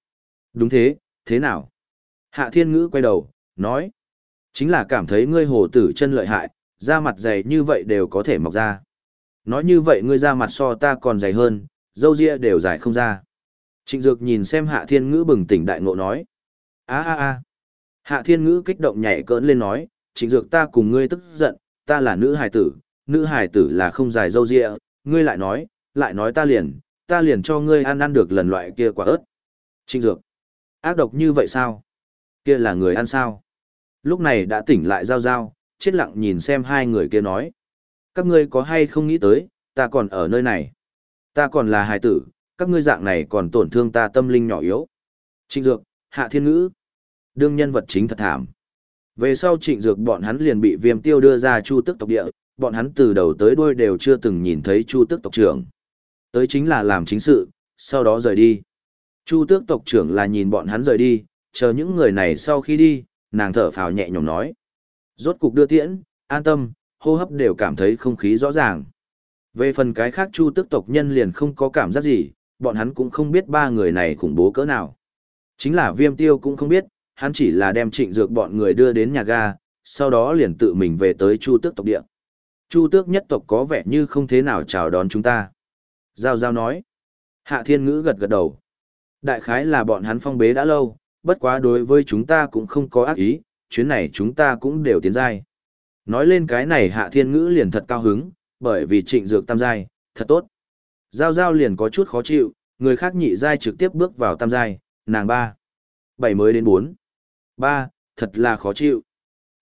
Đúng thế, thế nào? Hạ thiên ngữ quay đầu, nói. Chính là cảm thấy ngươi hồ tử chân lợi hại, da mặt dày như vậy đều có thể mọc ra. Nói như vậy ngươi da mặt so ta còn dày hơn, dâu ria đều dài không ra. Trịnh Dược nhìn xem Hạ Thiên Ngữ bừng tỉnh đại ngộ nói. a a a Hạ Thiên Ngữ kích động nhảy cỡn lên nói, Trịnh Dược ta cùng ngươi tức giận, ta là nữ hài tử, nữ hài tử là không dài dâu dịa, ngươi lại nói, lại nói ta liền, ta liền cho ngươi ăn ăn được lần loại kia quả ớt. Trịnh Dược, ác độc như vậy sao? Kia là người ăn sao? Lúc này đã tỉnh lại giao giao, chết lặng nhìn xem hai người kia nói. Các ngươi có hay không nghĩ tới, ta còn ở nơi này. Ta còn là hài tử, các ngươi dạng này còn tổn thương ta tâm linh nhỏ yếu. Trịnh Dược, Hạ Thiên Ngữ. Đương nhân vật chính thật thảm. Về sau trịnh dược bọn hắn liền bị viêm tiêu đưa ra chu tức tộc địa, bọn hắn từ đầu tới đuôi đều chưa từng nhìn thấy chu tức tộc trưởng. Tới chính là làm chính sự, sau đó rời đi. Chu tước tộc trưởng là nhìn bọn hắn rời đi, chờ những người này sau khi đi, nàng thở phào nhẹ nhõm nói. Rốt cục đưa tiễn, an tâm, hô hấp đều cảm thấy không khí rõ ràng. Về phần cái khác chu tước tộc nhân liền không có cảm giác gì, bọn hắn cũng không biết ba người này khủng bố cỡ nào. Chính là viêm tiêu cũng không biết, hắn chỉ là đem trịnh dược bọn người đưa đến nhà ga, sau đó liền tự mình về tới chu tước tộc địa. Chu tước nhất tộc có vẻ như không thế nào chào đón chúng ta. Giao Giao nói. Hạ thiên ngữ gật gật đầu. Đại khái là bọn hắn phong bế đã lâu, bất quá đối với chúng ta cũng không có ác ý, chuyến này chúng ta cũng đều tiến giai. Nói lên cái này hạ thiên ngữ liền thật cao hứng, bởi vì trịnh dược tam giai, thật tốt. Giao giao liền có chút khó chịu, người khác nhị giai trực tiếp bước vào tam giai, nàng ba. Bảy mới đến bốn. Ba, thật là khó chịu.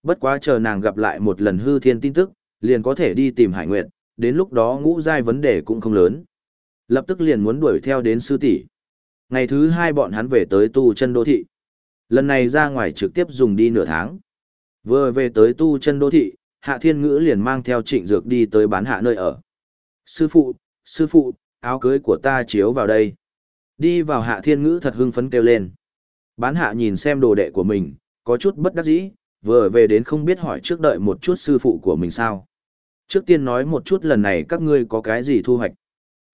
Bất quá chờ nàng gặp lại một lần hư thiên tin tức, liền có thể đi tìm hải nguyệt, đến lúc đó ngũ giai vấn đề cũng không lớn. Lập tức liền muốn đuổi theo đến sư tỷ. Ngày thứ hai bọn hắn về tới tu chân đô thị. Lần này ra ngoài trực tiếp dùng đi nửa tháng. Vừa về tới tu chân đô thị, Hạ Thiên Ngữ liền mang theo trịnh dược đi tới bán hạ nơi ở. Sư phụ, sư phụ, áo cưới của ta chiếu vào đây. Đi vào Hạ Thiên Ngữ thật hưng phấn kêu lên. Bán hạ nhìn xem đồ đệ của mình, có chút bất đắc dĩ, vừa về đến không biết hỏi trước đợi một chút sư phụ của mình sao. Trước tiên nói một chút lần này các ngươi có cái gì thu hoạch.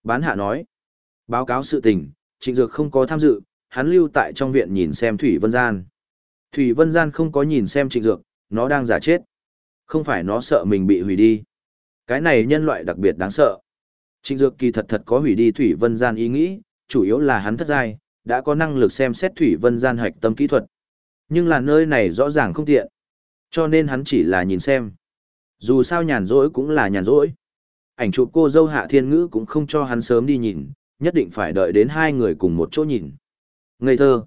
Bán hạ nói, báo cáo sự tình, trịnh dược không có tham dự, hắn lưu tại trong viện nhìn xem Thủy Vân Gian. Thủy Vân Gian không có nhìn xem trịnh dược, nó đang giả chết. Không phải nó sợ mình bị hủy đi. Cái này nhân loại đặc biệt đáng sợ. Trịnh dược kỳ thật thật có hủy đi Thủy Vân Gian ý nghĩ, chủ yếu là hắn thất giai, đã có năng lực xem xét Thủy Vân Gian hạch tâm kỹ thuật. Nhưng là nơi này rõ ràng không tiện. Cho nên hắn chỉ là nhìn xem. Dù sao nhàn rỗi cũng là nhàn rỗi. Ảnh chụp cô dâu Hạ Thiên Ngữ cũng không cho hắn sớm đi nhìn, nhất định phải đợi đến hai người cùng một chỗ nhìn. Ngây thơ.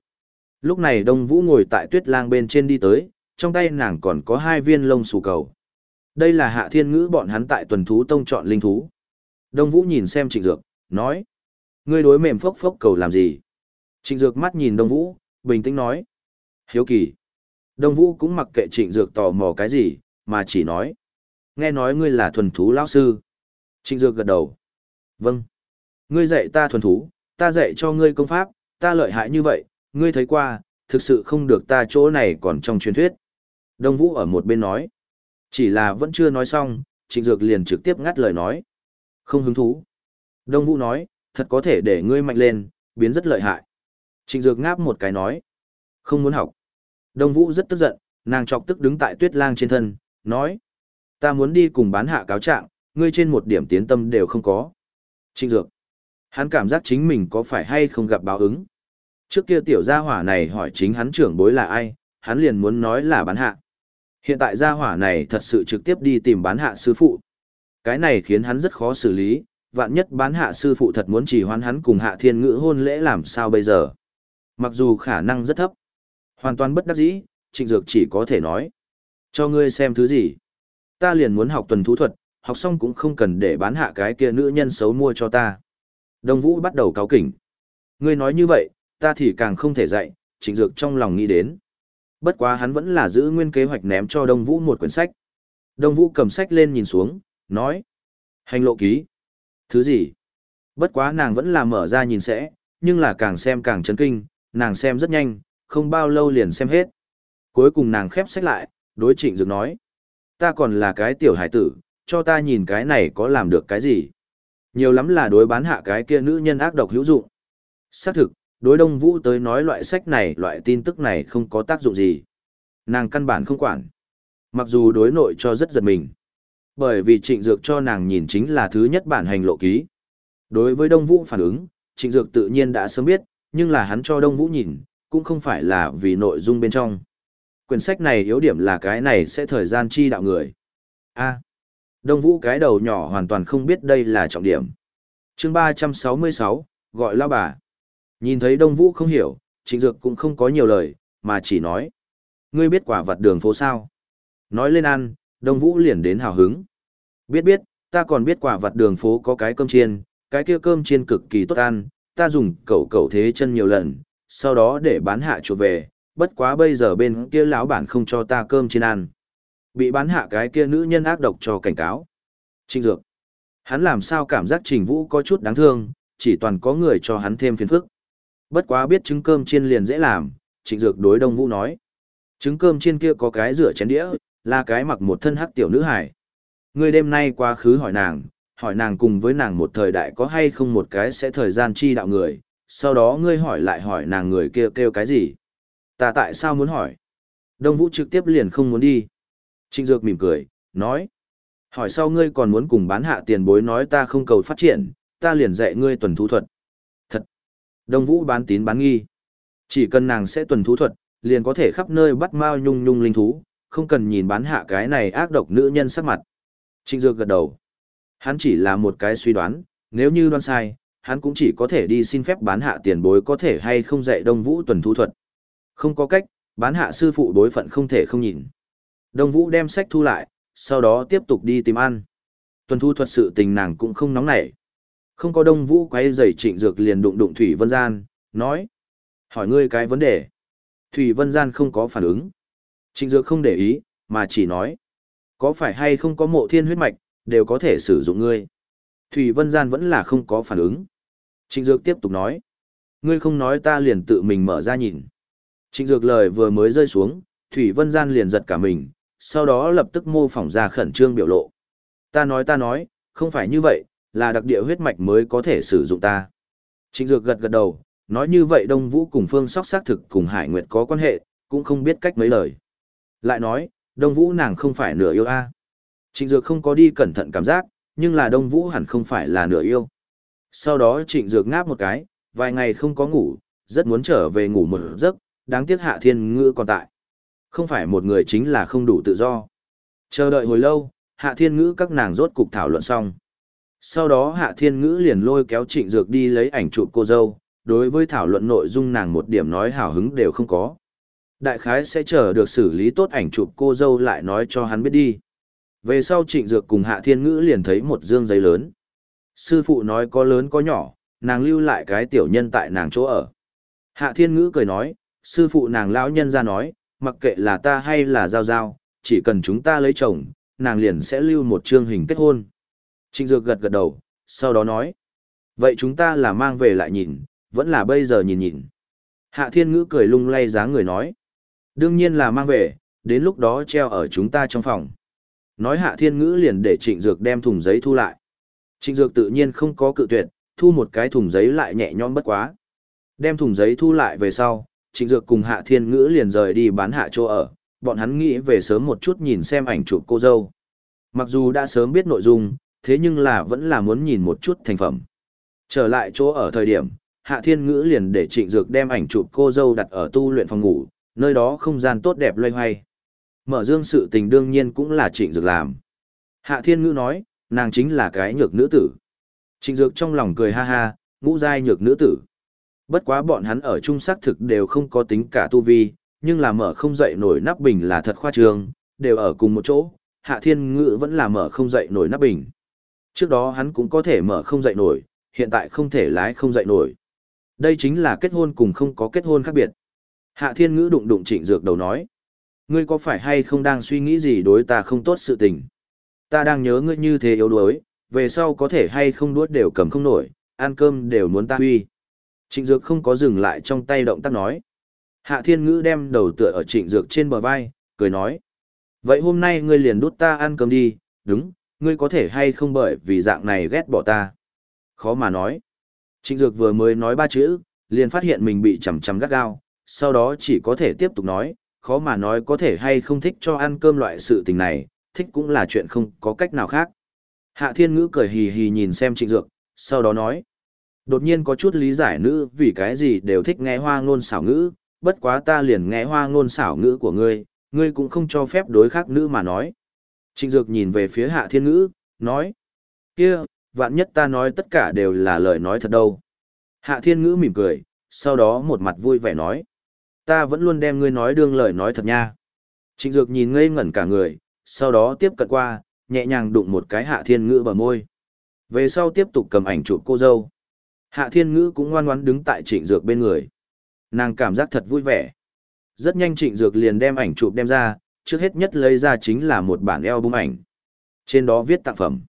Lúc này Đông Vũ ngồi tại tuyết lang bên trên đi tới, trong tay nàng còn có hai viên lông xù cầu. Đây là hạ thiên ngữ bọn hắn tại tuần thú tông chọn linh thú. Đông Vũ nhìn xem trịnh dược, nói. Ngươi đối mềm phốc phốc cầu làm gì? Trịnh dược mắt nhìn Đông Vũ, bình tĩnh nói. Hiếu kỳ. Đông Vũ cũng mặc kệ trịnh dược tò mò cái gì, mà chỉ nói. Nghe nói ngươi là thuần thú lão sư. Trịnh dược gật đầu. Vâng. Ngươi dạy ta thuần thú, ta dạy cho ngươi công pháp, ta lợi hại như vậy, ngươi thấy qua, thực sự không được ta chỗ này còn trong truyền thuyết. Đông Vũ ở một bên nói. Chỉ là vẫn chưa nói xong, Trịnh Dược liền trực tiếp ngắt lời nói. Không hứng thú. Đông Vũ nói, thật có thể để ngươi mạnh lên, biến rất lợi hại. Trịnh Dược ngáp một cái nói. Không muốn học. Đông Vũ rất tức giận, nàng chọc tức đứng tại tuyết lang trên thân, nói. Ta muốn đi cùng bán hạ cáo trạng, ngươi trên một điểm tiến tâm đều không có. Trịnh Dược. Hắn cảm giác chính mình có phải hay không gặp báo ứng. Trước kia tiểu gia hỏa này hỏi chính hắn trưởng bối là ai, hắn liền muốn nói là bán hạ. Hiện tại gia hỏa này thật sự trực tiếp đi tìm bán hạ sư phụ. Cái này khiến hắn rất khó xử lý, vạn nhất bán hạ sư phụ thật muốn chỉ hoán hắn cùng hạ thiên ngữ hôn lễ làm sao bây giờ. Mặc dù khả năng rất thấp, hoàn toàn bất đắc dĩ, trịnh dược chỉ có thể nói. Cho ngươi xem thứ gì? Ta liền muốn học tuần thú thuật, học xong cũng không cần để bán hạ cái kia nữ nhân xấu mua cho ta. Đông Vũ bắt đầu cáo kỉnh. Ngươi nói như vậy, ta thì càng không thể dạy, trịnh dược trong lòng nghĩ đến. Bất quá hắn vẫn là giữ nguyên kế hoạch ném cho Đông Vũ một quyển sách. Đông Vũ cầm sách lên nhìn xuống, nói. Hành lộ ký. Thứ gì? Bất quá nàng vẫn là mở ra nhìn sẽ, nhưng là càng xem càng chấn kinh, nàng xem rất nhanh, không bao lâu liền xem hết. Cuối cùng nàng khép sách lại, đối trịnh dược nói. Ta còn là cái tiểu hải tử, cho ta nhìn cái này có làm được cái gì? Nhiều lắm là đối bán hạ cái kia nữ nhân ác độc hữu dụng. Xác thực, đối Đông Vũ tới nói loại sách này, loại tin tức này không có tác dụng gì. Nàng căn bản không quản. Mặc dù đối nội cho rất giật mình. Bởi vì trịnh dược cho nàng nhìn chính là thứ nhất bản hành lộ ký. Đối với Đông Vũ phản ứng, trịnh dược tự nhiên đã sớm biết, nhưng là hắn cho Đông Vũ nhìn, cũng không phải là vì nội dung bên trong. Quyển sách này yếu điểm là cái này sẽ thời gian chi đạo người. A. Đông Vũ cái đầu nhỏ hoàn toàn không biết đây là trọng điểm. chương 366, gọi lao bà. Nhìn thấy Đông Vũ không hiểu, Trịnh Dược cũng không có nhiều lời, mà chỉ nói. Ngươi biết quả vật đường phố sao? Nói lên ăn, Đông Vũ liền đến hào hứng. Biết biết, ta còn biết quả vật đường phố có cái cơm chiên, cái kia cơm chiên cực kỳ tốt ăn, ta dùng cẩu cẩu thế chân nhiều lần, sau đó để bán hạ chuột về, bất quá bây giờ bên kia lão bản không cho ta cơm chiên ăn. Bị bán hạ cái kia nữ nhân ác độc cho cảnh cáo. Trình Dược. Hắn làm sao cảm giác Trình Vũ có chút đáng thương, chỉ toàn có người cho hắn thêm phiền phức. Bất quá biết trứng cơm chiên liền dễ làm, trịnh dược đối Đông Vũ nói. Trứng cơm chiên kia có cái rửa chén đĩa, là cái mặc một thân hắc tiểu nữ hải. Người đêm nay quá khứ hỏi nàng, hỏi nàng cùng với nàng một thời đại có hay không một cái sẽ thời gian chi đạo người, sau đó ngươi hỏi lại hỏi nàng người kia kêu, kêu cái gì. Ta tại sao muốn hỏi? Đông Vũ trực tiếp liền không muốn đi. Trịnh Dược mỉm cười, nói. Hỏi sau ngươi còn muốn cùng bán hạ tiền bối nói ta không cầu phát triển, ta liền dạy ngươi tuần thú thuật. Thật. Đông Vũ bán tín bán nghi. Chỉ cần nàng sẽ tuần thú thuật, liền có thể khắp nơi bắt mao nhung nhung linh thú, không cần nhìn bán hạ cái này ác độc nữ nhân sắc mặt. Trịnh Dược gật đầu. Hắn chỉ là một cái suy đoán, nếu như đoán sai, hắn cũng chỉ có thể đi xin phép bán hạ tiền bối có thể hay không dạy Đông Vũ tuần thu thuật. Không có cách, bán hạ sư phụ đối phận không thể không nhìn. Đông Vũ đem sách thu lại, sau đó tiếp tục đi tìm ăn. Tuần thu thuật sự tình nàng cũng không nóng nảy. Không có đông vũ quay giày trịnh dược liền đụng đụng Thủy Vân Gian, nói. Hỏi ngươi cái vấn đề. Thủy Vân Gian không có phản ứng. Trịnh dược không để ý, mà chỉ nói. Có phải hay không có mộ thiên huyết mạch, đều có thể sử dụng ngươi. Thủy Vân Gian vẫn là không có phản ứng. Trịnh dược tiếp tục nói. Ngươi không nói ta liền tự mình mở ra nhìn. Trịnh dược lời vừa mới rơi xuống, Thủy Vân Gian liền giật cả mình, sau đó lập tức mô phỏng ra khẩn trương biểu lộ. Ta nói ta nói, không phải như vậy, là đặc địa huyết mạch mới có thể sử dụng ta. Trịnh Dược gật gật đầu, nói như vậy Đông Vũ cùng Phương Sóc xác thực cùng Hải Nguyệt có quan hệ, cũng không biết cách mấy lời. Lại nói, Đông Vũ nàng không phải nửa yêu a. Trịnh Dược không có đi cẩn thận cảm giác, nhưng là Đông Vũ hẳn không phải là nửa yêu. Sau đó Trịnh Dược ngáp một cái, vài ngày không có ngủ, rất muốn trở về ngủ một giấc, đáng tiếc Hạ Thiên Ngữ còn tại. Không phải một người chính là không đủ tự do. Chờ đợi hồi lâu, Hạ Thiên Ngữ các nàng rốt cục thảo luận xong. Sau đó Hạ Thiên Ngữ liền lôi kéo Trịnh Dược đi lấy ảnh chụp cô dâu, đối với thảo luận nội dung nàng một điểm nói hào hứng đều không có. Đại khái sẽ chờ được xử lý tốt ảnh chụp cô dâu lại nói cho hắn biết đi. Về sau trịnh dược cùng hạ thiên ngữ liền thấy một dương giấy lớn. Sư phụ nói có lớn có nhỏ, nàng lưu lại cái tiểu nhân tại nàng chỗ ở. Hạ thiên ngữ cười nói, sư phụ nàng lão nhân ra nói, mặc kệ là ta hay là giao giao, chỉ cần chúng ta lấy chồng, nàng liền sẽ lưu một chương hình kết hôn. Trịnh Dược gật gật đầu, sau đó nói, vậy chúng ta là mang về lại nhìn, vẫn là bây giờ nhìn nhìn. Hạ thiên ngữ cười lung lay dáng người nói, đương nhiên là mang về, đến lúc đó treo ở chúng ta trong phòng. Nói hạ thiên ngữ liền để trịnh Dược đem thùng giấy thu lại. Trịnh Dược tự nhiên không có cự tuyệt, thu một cái thùng giấy lại nhẹ nhõm bất quá. Đem thùng giấy thu lại về sau, Trịnh Dược cùng Hạ Thiên Ngữ liền rời đi bán hạ chỗ ở, bọn hắn nghĩ về sớm một chút nhìn xem ảnh chụp cô dâu. Mặc dù đã sớm biết nội dung, thế nhưng là vẫn là muốn nhìn một chút thành phẩm. Trở lại chỗ ở thời điểm, Hạ Thiên Ngữ liền để Trịnh Dược đem ảnh chụp cô dâu đặt ở tu luyện phòng ngủ, nơi đó không gian tốt đẹp loay hoay. Mở dương sự tình đương nhiên cũng là Trịnh Dược làm. Hạ Thiên Ngữ nói, nàng chính là cái nhược nữ tử. Trịnh Dược trong lòng cười ha ha, ngũ giai nhược nữ tử. Bất quá bọn hắn ở chung xác thực đều không có tính cả tu vi, nhưng là mở không dậy nổi nắp bình là thật khoa trương, đều ở cùng một chỗ, Hạ Thiên Ngữ vẫn là mở không dậy nổi nắp bình. Trước đó hắn cũng có thể mở không dậy nổi, hiện tại không thể lái không dậy nổi. Đây chính là kết hôn cùng không có kết hôn khác biệt. Hạ Thiên Ngữ đụng đụng Trịnh Dược đầu nói. Ngươi có phải hay không đang suy nghĩ gì đối ta không tốt sự tình? Ta đang nhớ ngươi như thế yếu đuối, về sau có thể hay không đuốt đều cầm không nổi, ăn cơm đều muốn ta huy. Trịnh Dược không có dừng lại trong tay động tác nói. Hạ Thiên Ngữ đem đầu tựa ở Trịnh Dược trên bờ vai, cười nói. Vậy hôm nay ngươi liền đút ta ăn cơm đi, đúng, ngươi có thể hay không bởi vì dạng này ghét bỏ ta. Khó mà nói. Trịnh Dược vừa mới nói ba chữ, liền phát hiện mình bị chầm chầm gắt gao, sau đó chỉ có thể tiếp tục nói, khó mà nói có thể hay không thích cho ăn cơm loại sự tình này, thích cũng là chuyện không có cách nào khác. Hạ Thiên Ngữ cười hì hì nhìn xem Trịnh Dược, sau đó nói. Đột nhiên có chút lý giải nữ vì cái gì đều thích nghe hoa ngôn xảo ngữ, bất quá ta liền nghe hoa ngôn xảo ngữ của ngươi, ngươi cũng không cho phép đối khác nữ mà nói. Trịnh Dược nhìn về phía Hạ Thiên Ngữ, nói. kia, vạn nhất ta nói tất cả đều là lời nói thật đâu. Hạ Thiên Ngữ mỉm cười, sau đó một mặt vui vẻ nói. Ta vẫn luôn đem ngươi nói đương lời nói thật nha. Trịnh Dược nhìn ngây ngẩn cả người, sau đó tiếp cận qua, nhẹ nhàng đụng một cái Hạ Thiên Ngữ bờ môi. Về sau tiếp tục cầm ảnh chụp cô dâu. Hạ Thiên Ngữ cũng ngoan ngoãn đứng tại Trịnh Dược bên người. Nàng cảm giác thật vui vẻ. Rất nhanh Trịnh Dược liền đem ảnh chụp đem ra, trước hết nhất lấy ra chính là một bản album ảnh. Trên đó viết tặng phẩm.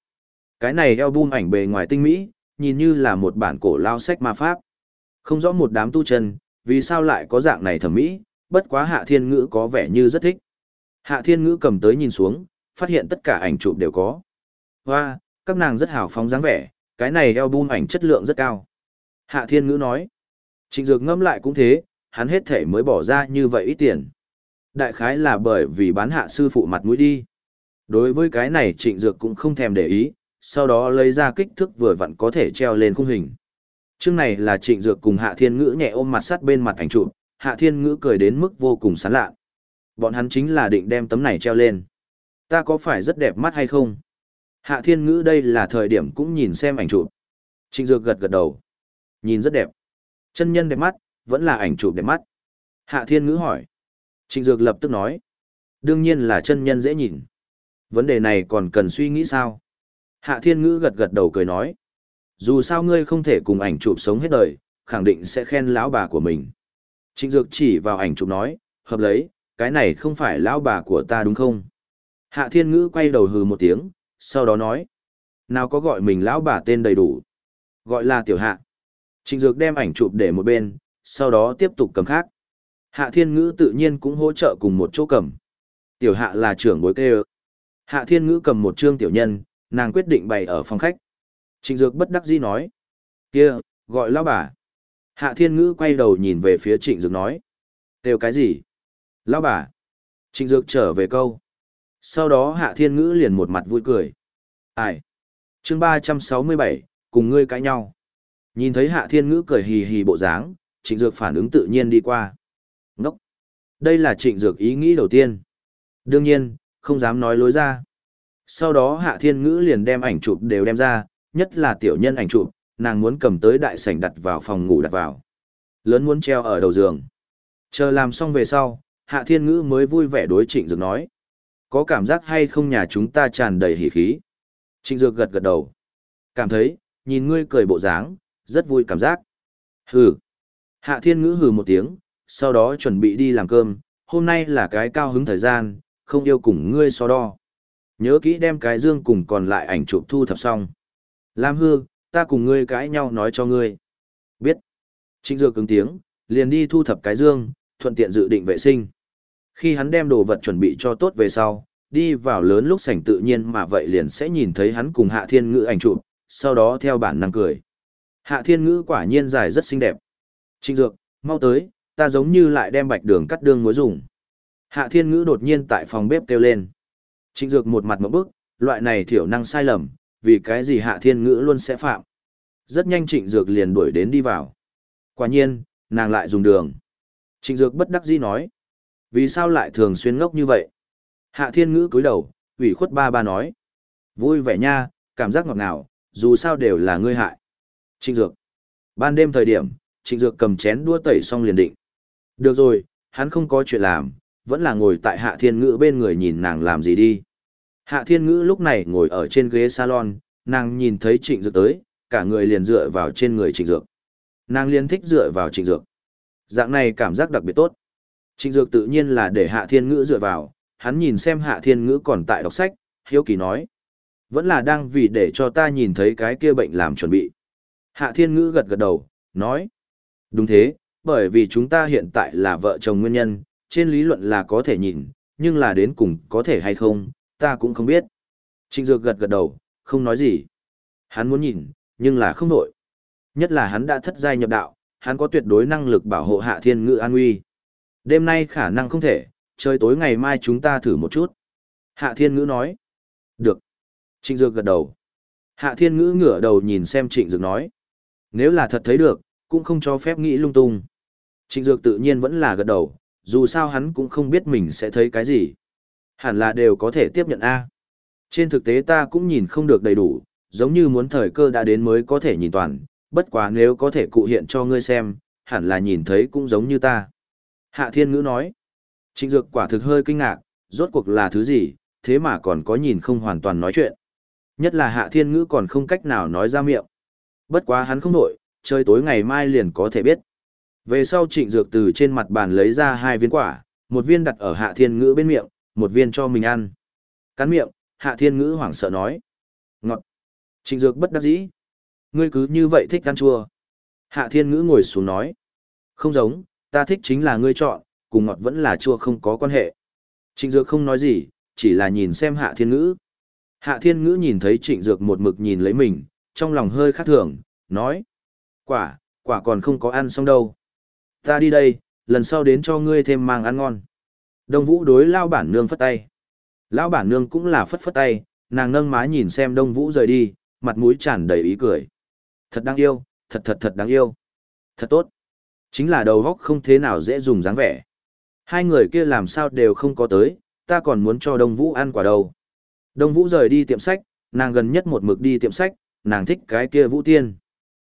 Cái này album ảnh bề ngoài tinh mỹ, nhìn như là một bản cổ lao sách ma pháp. Không rõ một đám tu chân, vì sao lại có dạng này thẩm mỹ, bất quá Hạ Thiên Ngữ có vẻ như rất thích. Hạ Thiên Ngữ cầm tới nhìn xuống, phát hiện tất cả ảnh chụp đều có. Hoa, các nàng rất hào phóng dáng vẻ, cái này album ảnh chất lượng rất cao. Hạ Thiên Ngữ nói. Trịnh Dược ngâm lại cũng thế, hắn hết thể mới bỏ ra như vậy ít tiền. Đại khái là bởi vì bán hạ sư phụ mặt mũi đi. Đối với cái này Trịnh Dược cũng không thèm để ý, sau đó lấy ra kích thước vừa vặn có thể treo lên khung hình. Chương này là Trịnh Dược cùng Hạ Thiên Ngữ nhẹ ôm mặt sát bên mặt ảnh chụp, Hạ Thiên Ngữ cười đến mức vô cùng sán lạ. Bọn hắn chính là định đem tấm này treo lên. Ta có phải rất đẹp mắt hay không? Hạ Thiên Ngữ đây là thời điểm cũng nhìn xem ảnh chụp. Trịnh Dược gật gật đầu. Nhìn rất đẹp. Chân nhân đẹp mắt, vẫn là ảnh chụp đẹp mắt. Hạ Thiên Ngữ hỏi. Trịnh Dược lập tức nói. Đương nhiên là chân nhân dễ nhìn. Vấn đề này còn cần suy nghĩ sao? Hạ Thiên Ngữ gật gật đầu cười nói. Dù sao ngươi không thể cùng ảnh chụp sống hết đời, khẳng định sẽ khen lão bà của mình. Trịnh Dược chỉ vào ảnh chụp nói, hợp lấy, cái này không phải lão bà của ta đúng không? Hạ Thiên Ngữ quay đầu hừ một tiếng, sau đó nói. Nào có gọi mình lão bà tên đầy đủ. Gọi là Tiểu Hạ. Trịnh Dược đem ảnh chụp để một bên, sau đó tiếp tục cầm khác. Hạ Thiên Ngữ tự nhiên cũng hỗ trợ cùng một chỗ cầm. Tiểu Hạ là trưởng bối kê Hạ Thiên Ngữ cầm một trương tiểu nhân, nàng quyết định bày ở phòng khách. Trịnh Dược bất đắc dĩ nói. kia gọi lão bà. Hạ Thiên Ngữ quay đầu nhìn về phía Trịnh Dược nói. Kêu cái gì? Lão bà. Trịnh Dược trở về câu. Sau đó Hạ Thiên Ngữ liền một mặt vui cười. Ai? chương ba trăm sáu mươi bảy cùng ngươi cãi nhau. Nhìn thấy Hạ Thiên Ngữ cười hì hì bộ dáng, Trịnh Dược phản ứng tự nhiên đi qua. Ngốc! Đây là Trịnh Dược ý nghĩ đầu tiên. Đương nhiên, không dám nói lối ra. Sau đó Hạ Thiên Ngữ liền đem ảnh chụp đều đem ra, nhất là tiểu nhân ảnh chụp, nàng muốn cầm tới đại sảnh đặt vào phòng ngủ đặt vào. Lớn muốn treo ở đầu giường. Chờ làm xong về sau, Hạ Thiên Ngữ mới vui vẻ đối Trịnh Dược nói. Có cảm giác hay không nhà chúng ta tràn đầy hỉ khí? Trịnh Dược gật gật đầu. Cảm thấy, nhìn ngươi cười bộ dáng, rất vui cảm giác. Hừ. Hạ Thiên Ngữ hừ một tiếng, sau đó chuẩn bị đi làm cơm, hôm nay là cái cao hứng thời gian, không yêu cùng ngươi so đo. Nhớ kỹ đem cái dương cùng còn lại ảnh chụp thu thập xong. Lam hư, ta cùng ngươi cãi nhau nói cho ngươi. Biết. Trịnh Dược cứng tiếng, liền đi thu thập cái dương, thuận tiện dự định vệ sinh. Khi hắn đem đồ vật chuẩn bị cho tốt về sau, đi vào lớn lúc sảnh tự nhiên mà vậy liền sẽ nhìn thấy hắn cùng Hạ Thiên Ngữ ảnh chụp, sau đó theo bản năng cười. Hạ Thiên Ngữ quả nhiên dài rất xinh đẹp. Trịnh Dược, mau tới, ta giống như lại đem bạch đường cắt đường muối dùng. Hạ Thiên Ngữ đột nhiên tại phòng bếp kêu lên. Trịnh Dược một mặt một bức, loại này thiểu năng sai lầm, vì cái gì Hạ Thiên Ngữ luôn sẽ phạm. Rất nhanh Trịnh Dược liền đuổi đến đi vào. Quả nhiên, nàng lại dùng đường. Trịnh Dược bất đắc dĩ nói. Vì sao lại thường xuyên ngốc như vậy? Hạ Thiên Ngữ cúi đầu, ủy khuất ba ba nói. Vui vẻ nha, cảm giác ngọt ngào, dù sao đều là ngươi hại. Trịnh Dược. Ban đêm thời điểm, Trịnh Dược cầm chén đua tẩy xong liền định. Được rồi, hắn không có chuyện làm, vẫn là ngồi tại Hạ Thiên Ngữ bên người nhìn nàng làm gì đi. Hạ Thiên Ngữ lúc này ngồi ở trên ghế salon, nàng nhìn thấy Trịnh Dược tới, cả người liền dựa vào trên người Trịnh Dược. Nàng liền thích dựa vào Trịnh Dược. Dạng này cảm giác đặc biệt tốt. Trịnh Dược tự nhiên là để Hạ Thiên Ngữ dựa vào, hắn nhìn xem Hạ Thiên Ngữ còn tại đọc sách, hiếu kỳ nói. Vẫn là đang vì để cho ta nhìn thấy cái kia bệnh làm chuẩn bị. Hạ Thiên Ngữ gật gật đầu, nói. Đúng thế, bởi vì chúng ta hiện tại là vợ chồng nguyên nhân, trên lý luận là có thể nhìn, nhưng là đến cùng có thể hay không, ta cũng không biết. Trịnh Dược gật gật đầu, không nói gì. Hắn muốn nhìn, nhưng là không nổi. Nhất là hắn đã thất giai nhập đạo, hắn có tuyệt đối năng lực bảo hộ hạ thiên ngự an nguy. Đêm nay khả năng không thể, trời tối ngày mai chúng ta thử một chút. Hạ thiên ngữ nói. Được. Trịnh Dược gật đầu. Hạ thiên ngữ ngửa đầu nhìn xem Trịnh Dược nói. Nếu là thật thấy được, cũng không cho phép nghĩ lung tung. Trịnh Dược tự nhiên vẫn là gật đầu, dù sao hắn cũng không biết mình sẽ thấy cái gì. Hẳn là đều có thể tiếp nhận A. Trên thực tế ta cũng nhìn không được đầy đủ, giống như muốn thời cơ đã đến mới có thể nhìn toàn, bất quá nếu có thể cụ hiện cho ngươi xem, hẳn là nhìn thấy cũng giống như ta. Hạ Thiên Ngữ nói, Trịnh Dược quả thực hơi kinh ngạc, rốt cuộc là thứ gì, thế mà còn có nhìn không hoàn toàn nói chuyện. Nhất là Hạ Thiên Ngữ còn không cách nào nói ra miệng. Bất quá hắn không nổi, chơi tối ngày mai liền có thể biết. Về sau Trịnh Dược từ trên mặt bàn lấy ra hai viên quả, một viên đặt ở Hạ Thiên Ngữ bên miệng, một viên cho mình ăn. Cắn miệng, Hạ Thiên Ngữ hoảng sợ nói. Ngọt. Trịnh Dược bất đắc dĩ. Ngươi cứ như vậy thích ăn chua. Hạ Thiên Ngữ ngồi xuống nói. Không giống, ta thích chính là ngươi chọn, cùng ngọt vẫn là chua không có quan hệ. Trịnh Dược không nói gì, chỉ là nhìn xem Hạ Thiên Ngữ. Hạ Thiên Ngữ nhìn thấy Trịnh Dược một mực nhìn lấy mình, trong lòng hơi khác thường, nói. Quả, quả còn không có ăn xong đâu. Ta đi đây, lần sau đến cho ngươi thêm mang ăn ngon. Đông Vũ đối lao bản nương phất tay. Lão bản nương cũng là phất phất tay, nàng nâng má nhìn xem Đông Vũ rời đi, mặt mũi tràn đầy ý cười. Thật đáng yêu, thật thật thật đáng yêu. Thật tốt. Chính là đầu góc không thế nào dễ dùng dáng vẻ. Hai người kia làm sao đều không có tới, ta còn muốn cho Đông Vũ ăn quả đầu. Đông Vũ rời đi tiệm sách, nàng gần nhất một mực đi tiệm sách, nàng thích cái kia Vũ Tiên.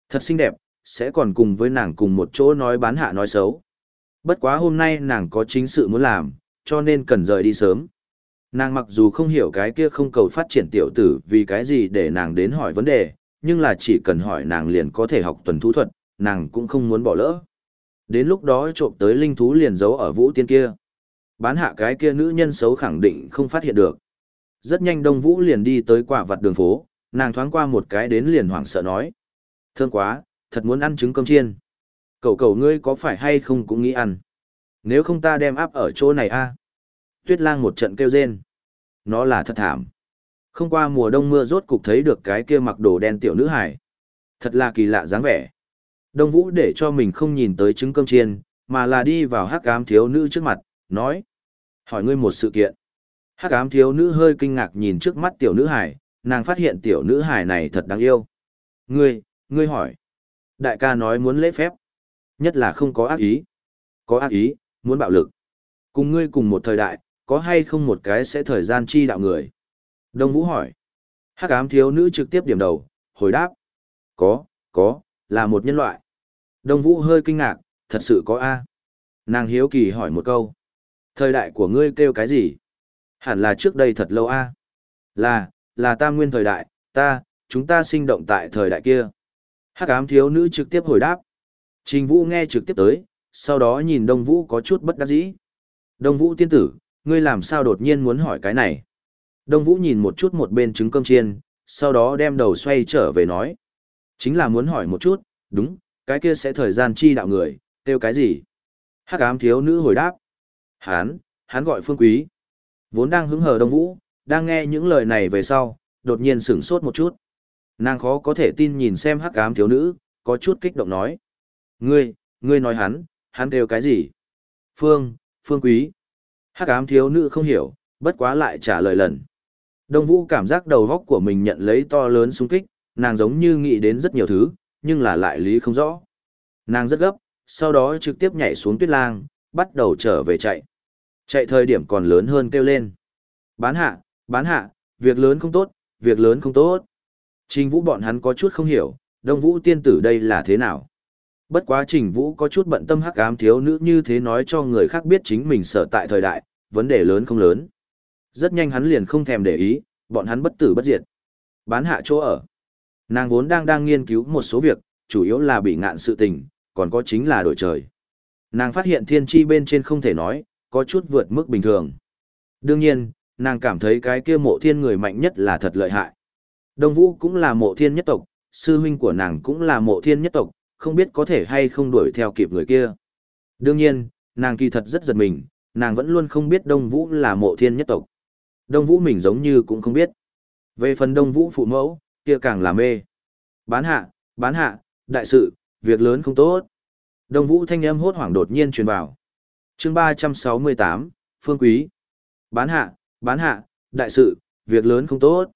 Thật xinh đẹp, sẽ còn cùng với nàng cùng một chỗ nói bán hạ nói xấu. Bất quá hôm nay nàng có chính sự muốn làm, cho nên cần rời đi sớm. Nàng mặc dù không hiểu cái kia không cầu phát triển tiểu tử vì cái gì để nàng đến hỏi vấn đề, nhưng là chỉ cần hỏi nàng liền có thể học tuần thú thuật, nàng cũng không muốn bỏ lỡ. Đến lúc đó trộm tới linh thú liền giấu ở vũ tiên kia. Bán hạ cái kia nữ nhân xấu khẳng định không phát hiện được. Rất nhanh Đông Vũ liền đi tới quả vặt đường phố, nàng thoáng qua một cái đến liền hoảng sợ nói. Thương quá, thật muốn ăn trứng cơm chiên. Cậu cậu ngươi có phải hay không cũng nghĩ ăn. Nếu không ta đem áp ở chỗ này a Tuyết lang một trận kêu rên. Nó là thật thảm. Không qua mùa đông mưa rốt cục thấy được cái kia mặc đồ đen tiểu nữ hải. Thật là kỳ lạ dáng vẻ. Đông Vũ để cho mình không nhìn tới trứng cơm chiên, mà là đi vào hắc ám thiếu nữ trước mặt, nói. Hỏi ngươi một sự kiện. Hắc ám thiếu nữ hơi kinh ngạc nhìn trước mắt tiểu nữ hải, nàng phát hiện tiểu nữ hải này thật đáng yêu. Ngươi, ngươi hỏi. Đại ca nói muốn lễ phép. Nhất là không có ác ý. Có ác ý, muốn bạo lực. Cùng ngươi cùng một thời đại, có hay không một cái sẽ thời gian chi đạo người? Đông Vũ hỏi. Hắc ám thiếu nữ trực tiếp điểm đầu, hồi đáp. Có, có, là một nhân loại. Đông Vũ hơi kinh ngạc, thật sự có A. Nàng hiếu kỳ hỏi một câu. Thời đại của ngươi kêu cái gì? Hẳn là trước đây thật lâu a. Là, là tam nguyên thời đại, ta, chúng ta sinh động tại thời đại kia. Hắc ám thiếu nữ trực tiếp hồi đáp. Trình Vũ nghe trực tiếp tới, sau đó nhìn Đông Vũ có chút bất đắc dĩ. Đông Vũ tiên tử, ngươi làm sao đột nhiên muốn hỏi cái này? Đông Vũ nhìn một chút một bên trứng cơm chiên, sau đó đem đầu xoay trở về nói. Chính là muốn hỏi một chút, đúng, cái kia sẽ thời gian chi đạo người, kêu cái gì? Hắc ám thiếu nữ hồi đáp. Hán, hắn gọi phương quý. Vốn đang hứng hờ Đông Vũ, đang nghe những lời này về sau, đột nhiên sửng sốt một chút. Nàng khó có thể tin nhìn xem hắc ám thiếu nữ, có chút kích động nói. Ngươi, ngươi nói hắn, hắn kêu cái gì? Phương, phương quý. Hắc ám thiếu nữ không hiểu, bất quá lại trả lời lần. Đông Vũ cảm giác đầu góc của mình nhận lấy to lớn xung kích, nàng giống như nghĩ đến rất nhiều thứ, nhưng là lại lý không rõ. Nàng rất gấp, sau đó trực tiếp nhảy xuống tuyết lang, bắt đầu trở về chạy. Chạy thời điểm còn lớn hơn kêu lên. Bán hạ, bán hạ, việc lớn không tốt, việc lớn không tốt. Trình vũ bọn hắn có chút không hiểu, đông vũ tiên tử đây là thế nào. Bất quá trình vũ có chút bận tâm hắc ám thiếu nữ như thế nói cho người khác biết chính mình sở tại thời đại, vấn đề lớn không lớn. Rất nhanh hắn liền không thèm để ý, bọn hắn bất tử bất diệt. Bán hạ chỗ ở. Nàng vốn đang đang nghiên cứu một số việc, chủ yếu là bị ngạn sự tình, còn có chính là đổi trời. Nàng phát hiện thiên tri bên trên không thể nói, có chút vượt mức bình thường. Đương nhiên, nàng cảm thấy cái kia mộ thiên người mạnh nhất là thật lợi hại. Đông Vũ cũng là mộ thiên nhất tộc, sư huynh của nàng cũng là mộ thiên nhất tộc, không biết có thể hay không đuổi theo kịp người kia. Đương nhiên, nàng kỳ thật rất giật mình, nàng vẫn luôn không biết Đông Vũ là mộ thiên nhất tộc. Đông Vũ mình giống như cũng không biết. Về phần Đông Vũ phụ mẫu, kia càng là mê. Bán hạ, bán hạ, đại sự, việc lớn không tốt. Đông Vũ thanh âm hốt hoảng đột nhiên truyền vào. Chương 368, Phương Quý. Bán hạ, bán hạ, đại sự, việc lớn không tốt.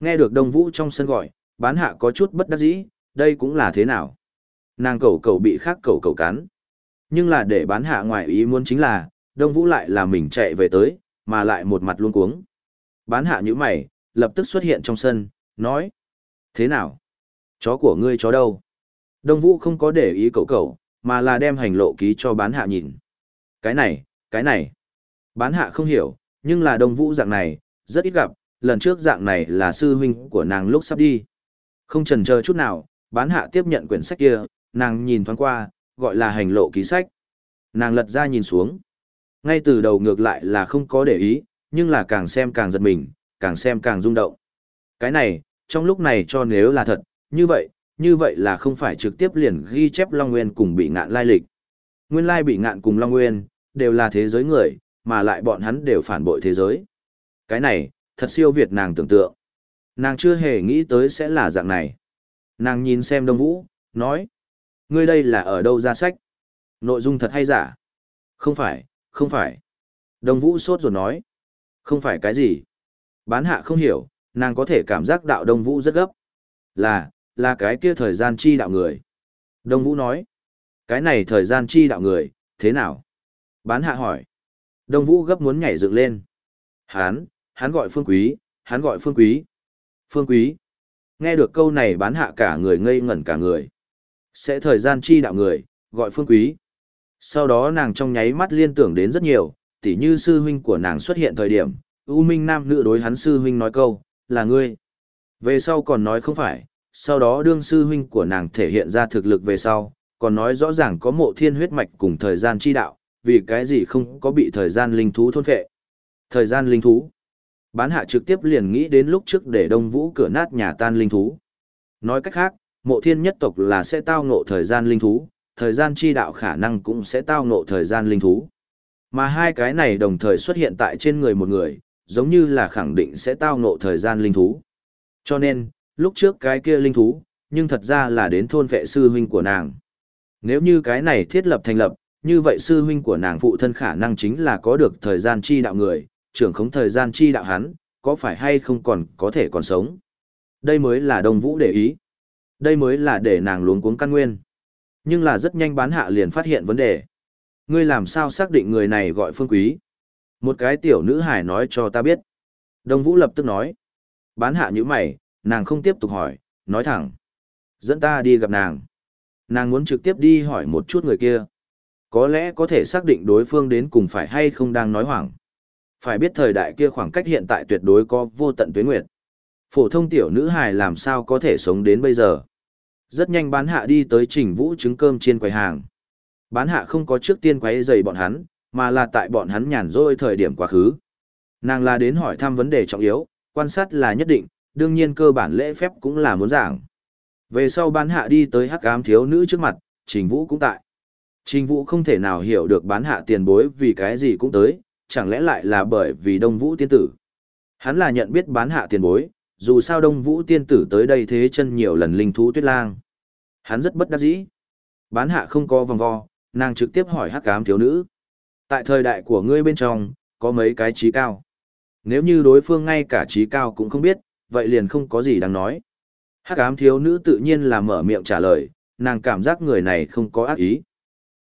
Nghe được Đông Vũ trong sân gọi, bán hạ có chút bất đắc dĩ, đây cũng là thế nào. Nàng cầu cầu bị khác cầu cầu cắn. Nhưng là để bán hạ ngoài ý muốn chính là, Đông Vũ lại là mình chạy về tới, mà lại một mặt luôn cuống. Bán hạ như mày, lập tức xuất hiện trong sân, nói. Thế nào? Chó của ngươi chó đâu? Đông Vũ không có để ý cầu cầu mà là đem hành lộ ký cho bán hạ nhìn. Cái này, cái này. Bán hạ không hiểu, nhưng là Đông Vũ dạng này, rất ít gặp, lần trước dạng này là sư huynh của nàng lúc sắp đi. Không chần chờ chút nào, bán hạ tiếp nhận quyển sách kia, nàng nhìn thoáng qua, gọi là hành lộ ký sách. Nàng lật ra nhìn xuống. Ngay từ đầu ngược lại là không có để ý, nhưng là càng xem càng giật mình, càng xem càng rung động. Cái này, trong lúc này cho nếu là thật, như vậy, như vậy là không phải trực tiếp liền ghi chép Long Nguyên cùng bị ngạn lai lịch. Nguyên lai bị ngạn cùng Long Nguyên, đều là thế giới người, mà lại bọn hắn đều phản bội thế giới. Cái này, thật siêu việt nàng tưởng tượng. Nàng chưa hề nghĩ tới sẽ là dạng này. Nàng nhìn xem Đông Vũ, nói. Ngươi đây là ở đâu ra sách? Nội dung thật hay giả? Không phải, không phải. Đông Vũ sốt rồi nói. Không phải cái gì? Bán hạ không hiểu, nàng có thể cảm giác đạo Đông Vũ rất gấp. Là, là cái kia thời gian chi đạo người. Đông Vũ nói. Cái này thời gian chi đạo người, thế nào? Bán hạ hỏi. Đông Vũ gấp muốn nhảy dựng lên. Hán, Hán gọi Phương Quý, Hán gọi Phương Quý. Phương Quý. Nghe được câu này bán hạ cả người ngây ngẩn cả người. Sẽ thời gian chi đạo người, gọi Phương Quý. Sau đó nàng trong nháy mắt liên tưởng đến rất nhiều, tỉ như sư huynh của nàng xuất hiện thời điểm, U Minh Nam nữ đối hắn sư huynh nói câu, là ngươi. Về sau còn nói không phải, sau đó đương sư huynh của nàng thể hiện ra thực lực về sau, còn nói rõ ràng có mộ thiên huyết mạch cùng thời gian chi đạo, vì cái gì không có bị thời gian linh thú thôn phệ. Thời gian linh thú. Bán hạ trực tiếp liền nghĩ đến lúc trước để đông vũ cửa nát nhà tan linh thú. Nói cách khác, mộ thiên nhất tộc là sẽ tao ngộ thời gian linh thú, thời gian chi đạo khả năng cũng sẽ tao ngộ thời gian linh thú. Mà hai cái này đồng thời xuất hiện tại trên người một người, giống như là khẳng định sẽ tao ngộ thời gian linh thú. Cho nên, lúc trước cái kia linh thú, nhưng thật ra là đến thôn vệ sư huynh của nàng. Nếu như cái này thiết lập thành lập, như vậy sư huynh của nàng phụ thân khả năng chính là có được thời gian chi đạo người, trưởng khống thời gian chi đạo hắn, có phải hay không còn có thể còn sống. Đây mới là Đông Vũ để ý. Đây mới là để nàng luống cuống căn nguyên. Nhưng là rất nhanh bán hạ liền phát hiện vấn đề. Ngươi làm sao xác định người này gọi phương quý? Một cái tiểu nữ hải nói cho ta biết. Đông Vũ lập tức nói. Bán hạ như mày, nàng không tiếp tục hỏi, nói thẳng. Dẫn ta đi gặp nàng. Nàng muốn trực tiếp đi hỏi một chút người kia. có lẽ có thể xác định đối phương đến cùng phải hay không đang nói hoảng. Phải biết thời đại kia khoảng cách hiện tại tuyệt đối có vô tận tuyến nguyệt. Phổ thông tiểu nữ hài làm sao có thể sống đến bây giờ. Rất nhanh bán hạ đi tới trình vũ trứng cơm trên quầy hàng. Bán hạ không có trước tiên quấy giày bọn hắn, mà là tại bọn hắn nhàn rỗi thời điểm quá khứ. Nàng là đến hỏi thăm vấn đề trọng yếu, quan sát là nhất định, đương nhiên cơ bản lễ phép cũng là muốn giảng. Về sau bán hạ đi tới hắc ám thiếu nữ trước mặt, trình vũ cũng tại. Trình vũ không thể nào hiểu được bán hạ tiền bối vì cái gì cũng tới, chẳng lẽ lại là bởi vì đông vũ tiên tử. Hắn là nhận biết bán hạ tiền bối, dù sao đông vũ tiên tử tới đây thế chân nhiều lần linh thú tuyết lang. Hắn rất bất đắc dĩ. Bán hạ không có vòng vo, nàng trực tiếp hỏi hắc ám thiếu nữ. Tại thời đại của ngươi bên trong, có mấy cái trí cao. Nếu như đối phương ngay cả trí cao cũng không biết, vậy liền không có gì đáng nói. Hắc ám thiếu nữ tự nhiên là mở miệng trả lời, nàng cảm giác người này không có ác ý.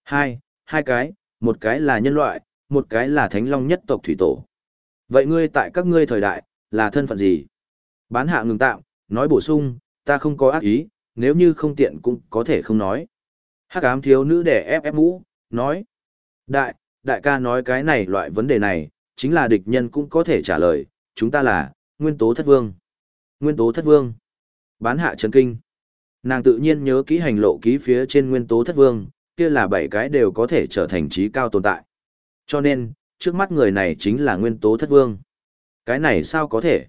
Hai, hai cái, một cái là nhân loại, một cái là thánh long nhất tộc thủy tổ. Vậy ngươi tại các ngươi thời đại, là thân phận gì? Bán hạ ngừng tạm, nói bổ sung, ta không có ác ý, nếu như không tiện cũng có thể không nói. Hắc ám thiếu nữ đẻ ép ép mũ, nói. Đại, đại ca nói cái này loại vấn đề này, chính là địch nhân cũng có thể trả lời, chúng ta là, nguyên tố thất vương. Nguyên tố thất vương. Bán hạ chấn kinh. Nàng tự nhiên nhớ kỹ hành lộ ký phía trên nguyên tố thất vương, kia là bảy cái đều có thể trở thành trí cao tồn tại. Cho nên, trước mắt người này chính là nguyên tố thất vương. Cái này sao có thể?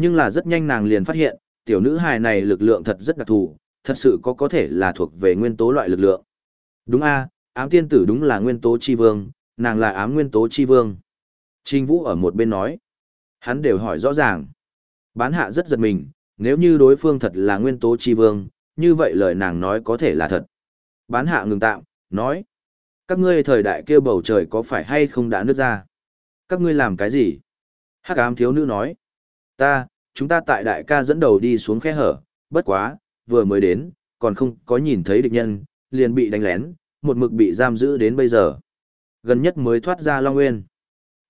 Nhưng là rất nhanh nàng liền phát hiện, tiểu nữ hài này lực lượng thật rất đặc thù, thật sự có có thể là thuộc về nguyên tố loại lực lượng. Đúng a, ám tiên tử đúng là nguyên tố chi vương, nàng là ám nguyên tố chi vương. Trình Vũ ở một bên nói. Hắn đều hỏi rõ ràng. Bán hạ rất giật mình, nếu như đối phương thật là nguyên tố chi vương, như vậy lời nàng nói có thể là thật. Bán hạ ngừng tạm, nói. Các ngươi thời đại kia bầu trời có phải hay không đã nứt ra? Các ngươi làm cái gì? Hắc ám thiếu nữ nói. Ta, chúng ta tại đại ca dẫn đầu đi xuống khe hở, bất quá, vừa mới đến, còn không có nhìn thấy địch nhân, liền bị đánh lén, một mực bị giam giữ đến bây giờ. Gần nhất mới thoát ra Long Nguyên.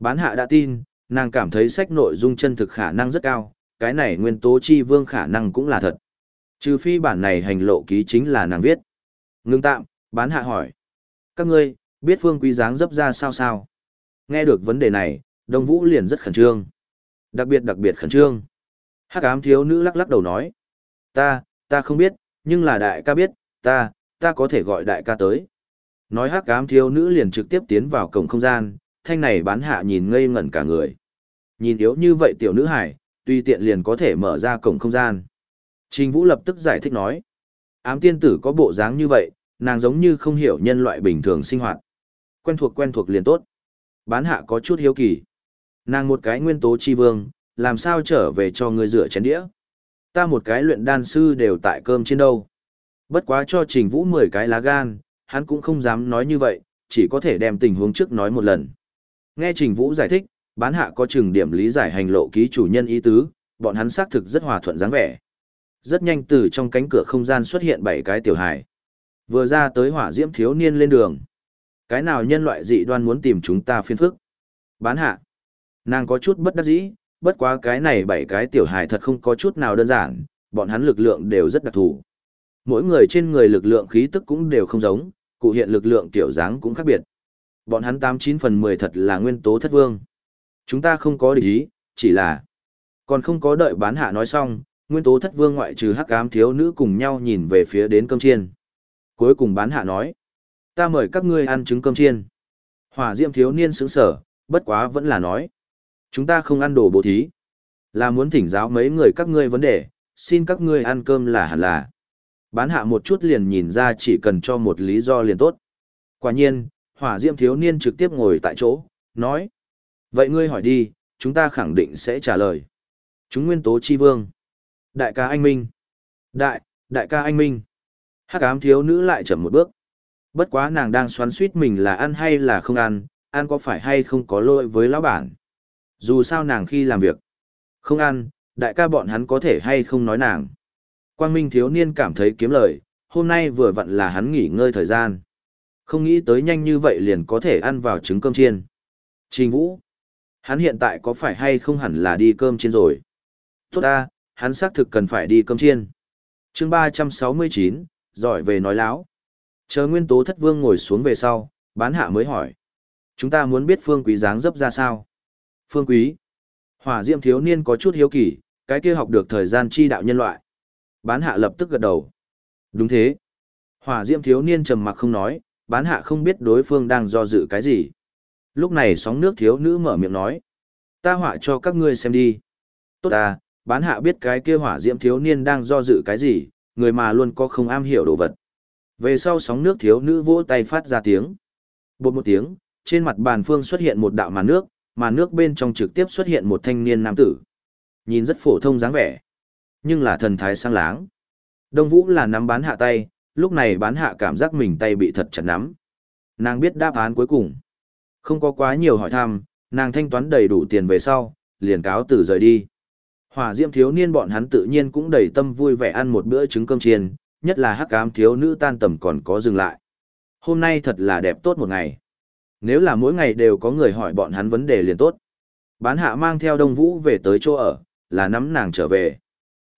Bán hạ đã tin, nàng cảm thấy sách nội dung chân thực khả năng rất cao, cái này nguyên tố chi vương khả năng cũng là thật. Trừ phi bản này hành lộ ký chính là nàng viết. Ngưng tạm, bán hạ hỏi. Các ngươi, biết phương quý dáng dấp ra sao sao? Nghe được vấn đề này, Đông Vũ liền rất khẩn trương. Đặc biệt đặc biệt khẩn trương. Hắc ám thiếu nữ lắc lắc đầu nói. Ta, ta không biết, nhưng là đại ca biết, ta, ta có thể gọi đại ca tới. Nói hắc ám thiếu nữ liền trực tiếp tiến vào cổng không gian, thanh này bán hạ nhìn ngây ngẩn cả người. Nhìn yếu như vậy tiểu nữ hải, tuy tiện liền có thể mở ra cổng không gian. Trình Vũ lập tức giải thích nói. Ám tiên tử có bộ dáng như vậy, nàng giống như không hiểu nhân loại bình thường sinh hoạt. Quen thuộc quen thuộc liền tốt. Bán hạ có chút hiếu kỳ. Nàng một cái nguyên tố chi vương, làm sao trở về cho người rửa chén đĩa. Ta một cái luyện đan sư đều tại cơm trên đâu. Bất quá cho Trình Vũ 10 cái lá gan, hắn cũng không dám nói như vậy, chỉ có thể đem tình huống trước nói một lần. Nghe Trình Vũ giải thích, bán hạ có chừng điểm lý giải hành lộ ký chủ nhân ý tứ, bọn hắn xác thực rất hòa thuận dáng vẻ. Rất nhanh từ trong cánh cửa không gian xuất hiện bảy cái tiểu hài. Vừa ra tới hỏa diễm thiếu niên lên đường. Cái nào nhân loại dị đoan muốn tìm chúng ta phiên phức? Bán hạ. Nàng có chút bất đắc dĩ, bất quá cái này bảy cái tiểu hài thật không có chút nào đơn giản, bọn hắn lực lượng đều rất đặc thù. Mỗi người trên người lực lượng khí tức cũng đều không giống, cụ hiện lực lượng tiểu dáng cũng khác biệt. Bọn hắn tám chín phần mười thật là nguyên tố thất vương. Chúng ta không có địch ý, chỉ là... Còn không có đợi bán hạ nói xong, nguyên tố thất vương ngoại trừ hắc ám thiếu nữ cùng nhau nhìn về phía đến cơm chiên. Cuối cùng bán hạ nói. Ta mời các ngươi ăn trứng cơm chiên. Hỏa diệm thiếu niên sững sở, bất quá vẫn là nói. Chúng ta không ăn đồ bố thí. Là muốn thỉnh giáo mấy người các ngươi vấn đề, xin các ngươi ăn cơm là hẳn là. Bán hạ một chút liền nhìn ra chỉ cần cho một lý do liền tốt. Quả nhiên, hỏa diêm thiếu niên trực tiếp ngồi tại chỗ, nói. Vậy ngươi hỏi đi, chúng ta khẳng định sẽ trả lời. Chúng nguyên tố chi vương. Đại ca anh Minh. Đại, đại ca anh Minh. Hắc ám thiếu nữ lại chậm một bước. Bất quá nàng đang xoắn suýt mình là ăn hay là không ăn, ăn có phải hay không có lỗi với lão bản. Dù sao nàng khi làm việc. Không ăn, đại ca bọn hắn có thể hay không nói nàng. Quang Minh thiếu niên cảm thấy kiếm lời, hôm nay vừa vặn là hắn nghỉ ngơi thời gian. Không nghĩ tới nhanh như vậy liền có thể ăn vào trứng cơm chiên. Trình Vũ. Hắn hiện tại có phải hay không hẳn là đi cơm chiên rồi? Tốt ta, hắn xác thực cần phải đi cơm chiên. chương ba trăm sáu mươi chín, giỏi về nói láo. Chờ nguyên tố thất vương ngồi xuống về sau, Bán hạ mới hỏi. Chúng ta muốn biết phương quý dáng dấp ra sao? Phương quý. Hỏa diệm thiếu niên có chút hiếu kỳ, cái kia học được thời gian chi đạo nhân loại. Bán hạ lập tức gật đầu. Đúng thế. Hỏa diệm thiếu niên trầm mặc không nói, bán hạ không biết đối phương đang do dự cái gì. Lúc này sóng nước thiếu nữ mở miệng nói. Ta họa cho các ngươi xem đi. Tốt à, bán hạ biết cái kia hỏa diễm thiếu niên đang do dự cái gì, người mà luôn có không am hiểu đồ vật. Về sau sóng nước thiếu nữ vỗ tay phát ra tiếng. Bột một tiếng, trên mặt bàn phương xuất hiện một đạo màn nước, mà nước bên trong trực tiếp xuất hiện một thanh niên nam tử. Nhìn rất phổ thông dáng vẻ, nhưng là thần thái sang láng. Đông Vũ là nắm bán hạ tay, lúc này bán hạ cảm giác mình tay bị thật chặt nắm. Nàng biết đáp án cuối cùng. Không có quá nhiều hỏi thăm, nàng thanh toán đầy đủ tiền về sau, liền cáo từ rời đi. Hỏa diễm thiếu niên bọn hắn tự nhiên cũng đầy tâm vui vẻ ăn một bữa trứng cơm chiên, nhất là hắc ám thiếu nữ tan tầm còn có dừng lại. Hôm nay thật là đẹp tốt một ngày. Nếu là mỗi ngày đều có người hỏi bọn hắn vấn đề liền tốt. Bán hạ mang theo Đông Vũ về tới chỗ ở, là nắm nàng trở về.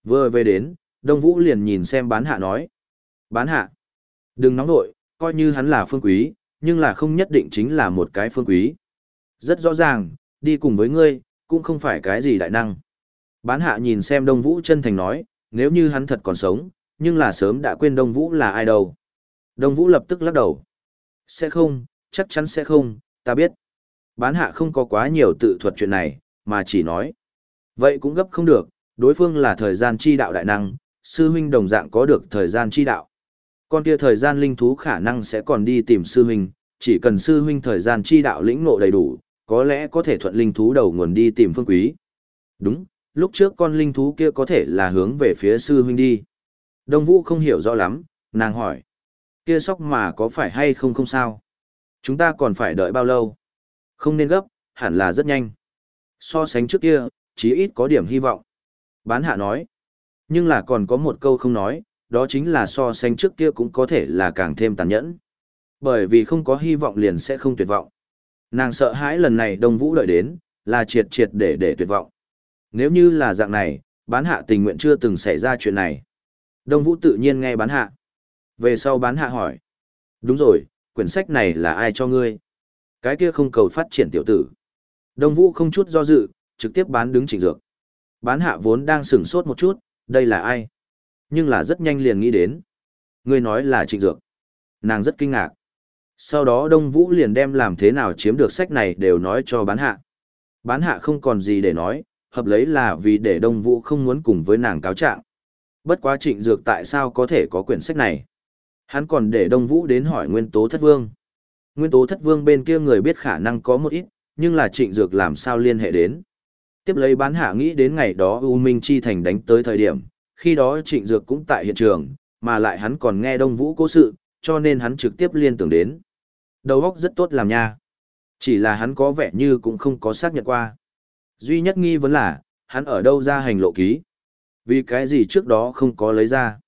Vừa về đến, Đông Vũ liền nhìn xem bán hạ nói. Bán hạ, đừng nóng nội, coi như hắn là phương quý, nhưng là không nhất định chính là một cái phương quý. Rất rõ ràng, đi cùng với ngươi, cũng không phải cái gì đại năng. Bán hạ nhìn xem Đông Vũ chân thành nói, nếu như hắn thật còn sống, nhưng là sớm đã quên Đông Vũ là ai đâu. Đông Vũ lập tức lắc đầu. Sẽ không, chắc chắn sẽ không, ta biết. Bán hạ không có quá nhiều tự thuật chuyện này, mà chỉ nói. Vậy cũng gấp không được, đối phương là thời gian chi đạo đại năng, sư huynh đồng dạng có được thời gian chi đạo. Con kia thời gian linh thú khả năng sẽ còn đi tìm sư huynh, chỉ cần sư huynh thời gian chi đạo lĩnh ngộ đầy đủ, có lẽ có thể thuận linh thú đầu nguồn đi tìm phương quý. Đúng, lúc trước con linh thú kia có thể là hướng về phía sư huynh đi. Đông Vũ không hiểu rõ lắm, nàng hỏi. Kia sóc mà có phải hay không không sao? Chúng ta còn phải đợi bao lâu? Không nên gấp, hẳn là rất nhanh. So sánh trước kia, chí ít có điểm hy vọng. Bán hạ nói. Nhưng là còn có một câu không nói, đó chính là so sánh trước kia cũng có thể là càng thêm tàn nhẫn. Bởi vì không có hy vọng liền sẽ không tuyệt vọng. Nàng sợ hãi lần này Đông Vũ đợi đến, là triệt triệt để để tuyệt vọng. Nếu như là dạng này, bán hạ tình nguyện chưa từng xảy ra chuyện này. Đông Vũ tự nhiên nghe bán hạ. Về sau bán hạ hỏi. Đúng rồi, quyển sách này là ai cho ngươi? Cái kia không cầu phát triển tiểu tử. Đông Vũ không chút do dự, trực tiếp bán đứng trịnh dược. Bán hạ vốn đang sửng sốt một chút, đây là ai? Nhưng là rất nhanh liền nghĩ đến. Ngươi nói là trịnh dược. Nàng rất kinh ngạc. Sau đó Đông Vũ liền đem làm thế nào chiếm được sách này đều nói cho bán hạ. Bán hạ không còn gì để nói, hợp lấy là vì để Đông Vũ không muốn cùng với nàng cáo trạng. Bất quá trịnh dược tại sao có thể có quyển sách này? Hắn còn để Đông Vũ đến hỏi Nguyên Tố Thất Vương. Nguyên Tố Thất Vương bên kia người biết khả năng có một ít, nhưng là trịnh dược làm sao liên hệ đến. Tiếp lấy bán hạ nghĩ đến ngày đó U Minh Chi Thành đánh tới thời điểm, khi đó trịnh dược cũng tại hiện trường, mà lại hắn còn nghe Đông Vũ cố sự, cho nên hắn trực tiếp liên tưởng đến. Đầu óc rất tốt làm nha. Chỉ là hắn có vẻ như cũng không có xác nhận qua. Duy nhất nghi vấn là, hắn ở đâu ra hành lộ ký. Vì cái gì trước đó không có lấy ra.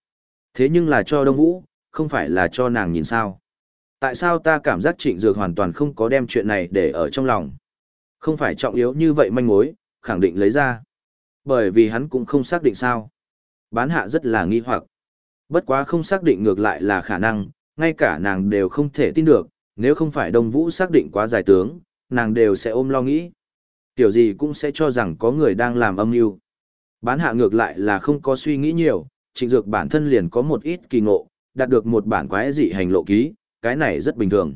Thế nhưng là cho Đông Vũ, không phải là cho nàng nhìn sao. Tại sao ta cảm giác trịnh dược hoàn toàn không có đem chuyện này để ở trong lòng. Không phải trọng yếu như vậy manh mối, khẳng định lấy ra. Bởi vì hắn cũng không xác định sao. Bán hạ rất là nghi hoặc. Bất quá không xác định ngược lại là khả năng, ngay cả nàng đều không thể tin được, nếu không phải Đông Vũ xác định quá giải tướng, nàng đều sẽ ôm lo nghĩ. Tiểu gì cũng sẽ cho rằng có người đang làm âm mưu. Bán hạ ngược lại là không có suy nghĩ nhiều, trịnh dược bản thân liền có một ít kỳ ngộ, đạt được một bản quái dị hành lộ ký, cái này rất bình thường.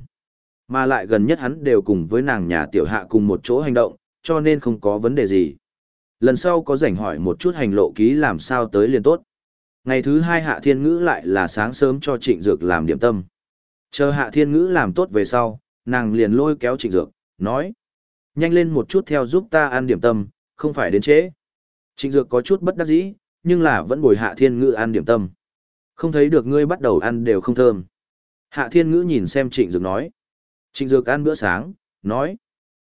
Mà lại gần nhất hắn đều cùng với nàng nhà tiểu hạ cùng một chỗ hành động, cho nên không có vấn đề gì. Lần sau có rảnh hỏi một chút hành lộ ký làm sao tới liền tốt. Ngày thứ hai hạ thiên ngữ lại là sáng sớm cho trịnh dược làm điểm tâm. Chờ hạ thiên ngữ làm tốt về sau, nàng liền lôi kéo trịnh dược, nói. Nhanh lên một chút theo giúp ta ăn điểm tâm, không phải đến trễ. Trịnh dược có chút bất đắc dĩ, nhưng là vẫn bồi hạ thiên ngữ ăn điểm tâm. Không thấy được ngươi bắt đầu ăn đều không thơm. Hạ thiên ngữ nhìn xem trịnh dược nói. Trịnh dược ăn bữa sáng, nói.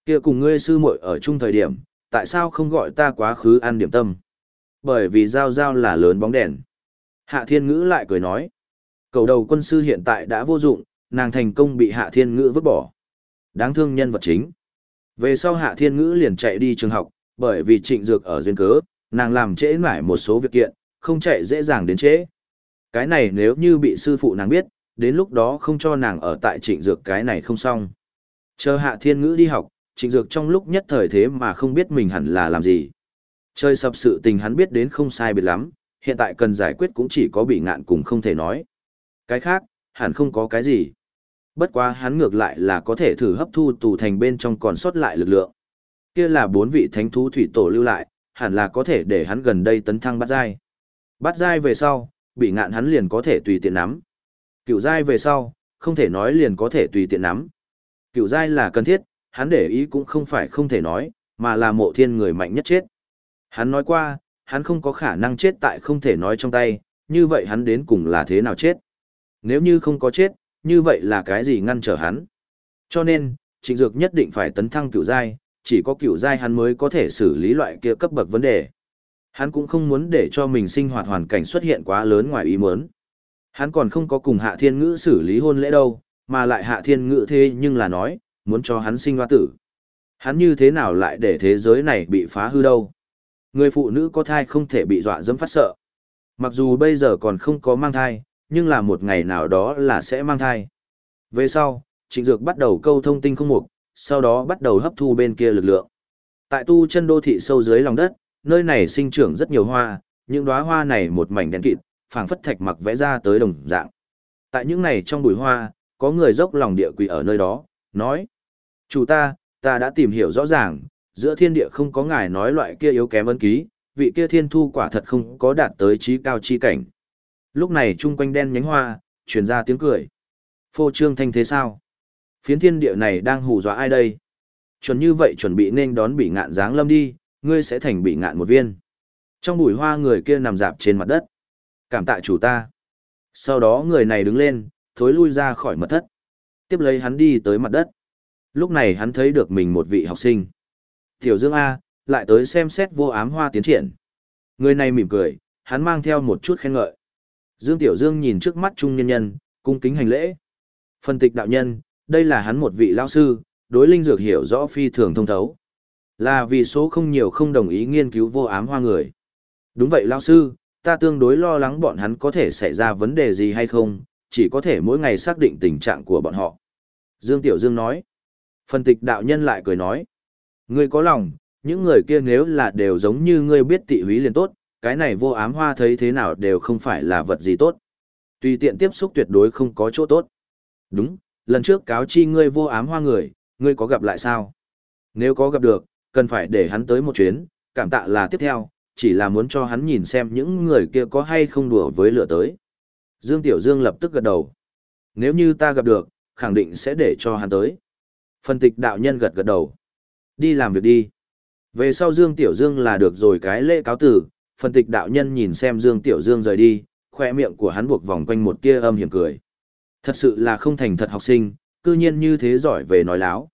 kia cùng ngươi sư muội ở chung thời điểm, tại sao không gọi ta quá khứ ăn điểm tâm? Bởi vì giao giao là lớn bóng đèn. Hạ thiên ngữ lại cười nói. Cầu đầu quân sư hiện tại đã vô dụng, nàng thành công bị hạ thiên ngữ vứt bỏ. Đáng thương nhân vật chính. Về sau hạ thiên ngữ liền chạy đi trường học, bởi vì trịnh dược ở duyên cớ, nàng làm trễ mãi một số việc kiện, không chạy dễ dàng đến trễ. Cái này nếu như bị sư phụ nàng biết, đến lúc đó không cho nàng ở tại trịnh dược cái này không xong. Chờ hạ thiên ngữ đi học, trịnh dược trong lúc nhất thời thế mà không biết mình hẳn là làm gì. Chơi sập sự tình hắn biết đến không sai biệt lắm, hiện tại cần giải quyết cũng chỉ có bị ngạn cùng không thể nói. Cái khác, hẳn không có cái gì. Bất quá hắn ngược lại là có thể thử hấp thu tù thành bên trong còn sót lại lực lượng. Kia là bốn vị thánh thú thủy tổ lưu lại, hẳn là có thể để hắn gần đây tấn thăng bắt giai. Bắt giai về sau, bị ngạn hắn liền có thể tùy tiện nắm. Cựu giai về sau, không thể nói liền có thể tùy tiện nắm. Cựu giai là cần thiết, hắn để ý cũng không phải không thể nói, mà là mộ thiên người mạnh nhất chết. Hắn nói qua, hắn không có khả năng chết tại không thể nói trong tay, như vậy hắn đến cùng là thế nào chết. Nếu như không có chết, như vậy là cái gì ngăn trở hắn. Cho nên, trịnh dược nhất định phải tấn thăng cựu giai, chỉ có cựu giai hắn mới có thể xử lý loại kia cấp bậc vấn đề. Hắn cũng không muốn để cho mình sinh hoạt hoàn cảnh xuất hiện quá lớn ngoài ý muốn. Hắn còn không có cùng hạ thiên ngữ xử lý hôn lễ đâu, mà lại hạ thiên ngữ thế nhưng là nói, muốn cho hắn sinh hoa tử. Hắn như thế nào lại để thế giới này bị phá hư đâu. Người phụ nữ có thai không thể bị dọa dẫm phát sợ. Mặc dù bây giờ còn không có mang thai, nhưng là một ngày nào đó là sẽ mang thai. Về sau, trịnh dược bắt đầu câu thông tin không mục, sau đó bắt đầu hấp thu bên kia lực lượng. Tại tu chân đô thị sâu dưới lòng đất, nơi này sinh trưởng rất nhiều hoa, những đóa hoa này một mảnh đen kịt, phảng phất thạch mặc vẽ ra tới đồng dạng. Tại những này trong bụi hoa, có người dốc lòng địa quỷ ở nơi đó, nói: "Chủ ta, ta đã tìm hiểu rõ ràng, giữa thiên địa không có ngài nói loại kia yếu kém ân ký, vị kia thiên thu quả thật không có đạt tới trí cao chi cảnh." Lúc này chung quanh đen nhánh hoa, truyền ra tiếng cười. Phô trương thanh thế sao? Phiến thiên địa này đang hù dọa ai đây? Chuẩn như vậy chuẩn bị nên đón bị ngạn dáng lâm đi, ngươi sẽ thành bị ngạn một viên. Trong bụi hoa người kia nằm dạp trên mặt đất. Cảm tạ chủ ta. Sau đó người này đứng lên, thối lui ra khỏi mật thất. Tiếp lấy hắn đi tới mặt đất. Lúc này hắn thấy được mình một vị học sinh. Tiểu Dương A, lại tới xem xét vô ám hoa tiến triển. Người này mỉm cười, hắn mang theo một chút khen ngợi. Dương Tiểu Dương nhìn trước mắt trung nhân nhân, cung kính hành lễ. Phân tịch đạo nhân, đây là hắn một vị lao sư, đối linh dược hiểu rõ phi thường thông thấu. Là vì số không nhiều không đồng ý nghiên cứu vô ám hoa người. Đúng vậy lão sư, ta tương đối lo lắng bọn hắn có thể xảy ra vấn đề gì hay không, chỉ có thể mỗi ngày xác định tình trạng của bọn họ. Dương Tiểu Dương nói. Phân tịch đạo nhân lại cười nói. Ngươi có lòng, những người kia nếu là đều giống như ngươi biết tị húy liền tốt, cái này vô ám hoa thấy thế nào đều không phải là vật gì tốt. Tùy tiện tiếp xúc tuyệt đối không có chỗ tốt. Đúng, lần trước cáo chi ngươi vô ám hoa người, ngươi có gặp lại sao? Nếu có gặp được, cần phải để hắn tới một chuyến, cảm tạ là tiếp theo, chỉ là muốn cho hắn nhìn xem những người kia có hay không đùa với lửa tới. Dương Tiểu Dương lập tức gật đầu. Nếu như ta gặp được, khẳng định sẽ để cho hắn tới. Phân tịch đạo nhân gật gật đầu. Đi làm việc đi. Về sau Dương Tiểu Dương là được rồi cái lễ cáo tử, phân tịch đạo nhân nhìn xem Dương Tiểu Dương rời đi, khoe miệng của hắn buộc vòng quanh một tia âm hiểm cười. Thật sự là không thành thật học sinh, cư nhiên như thế giỏi về nói láo.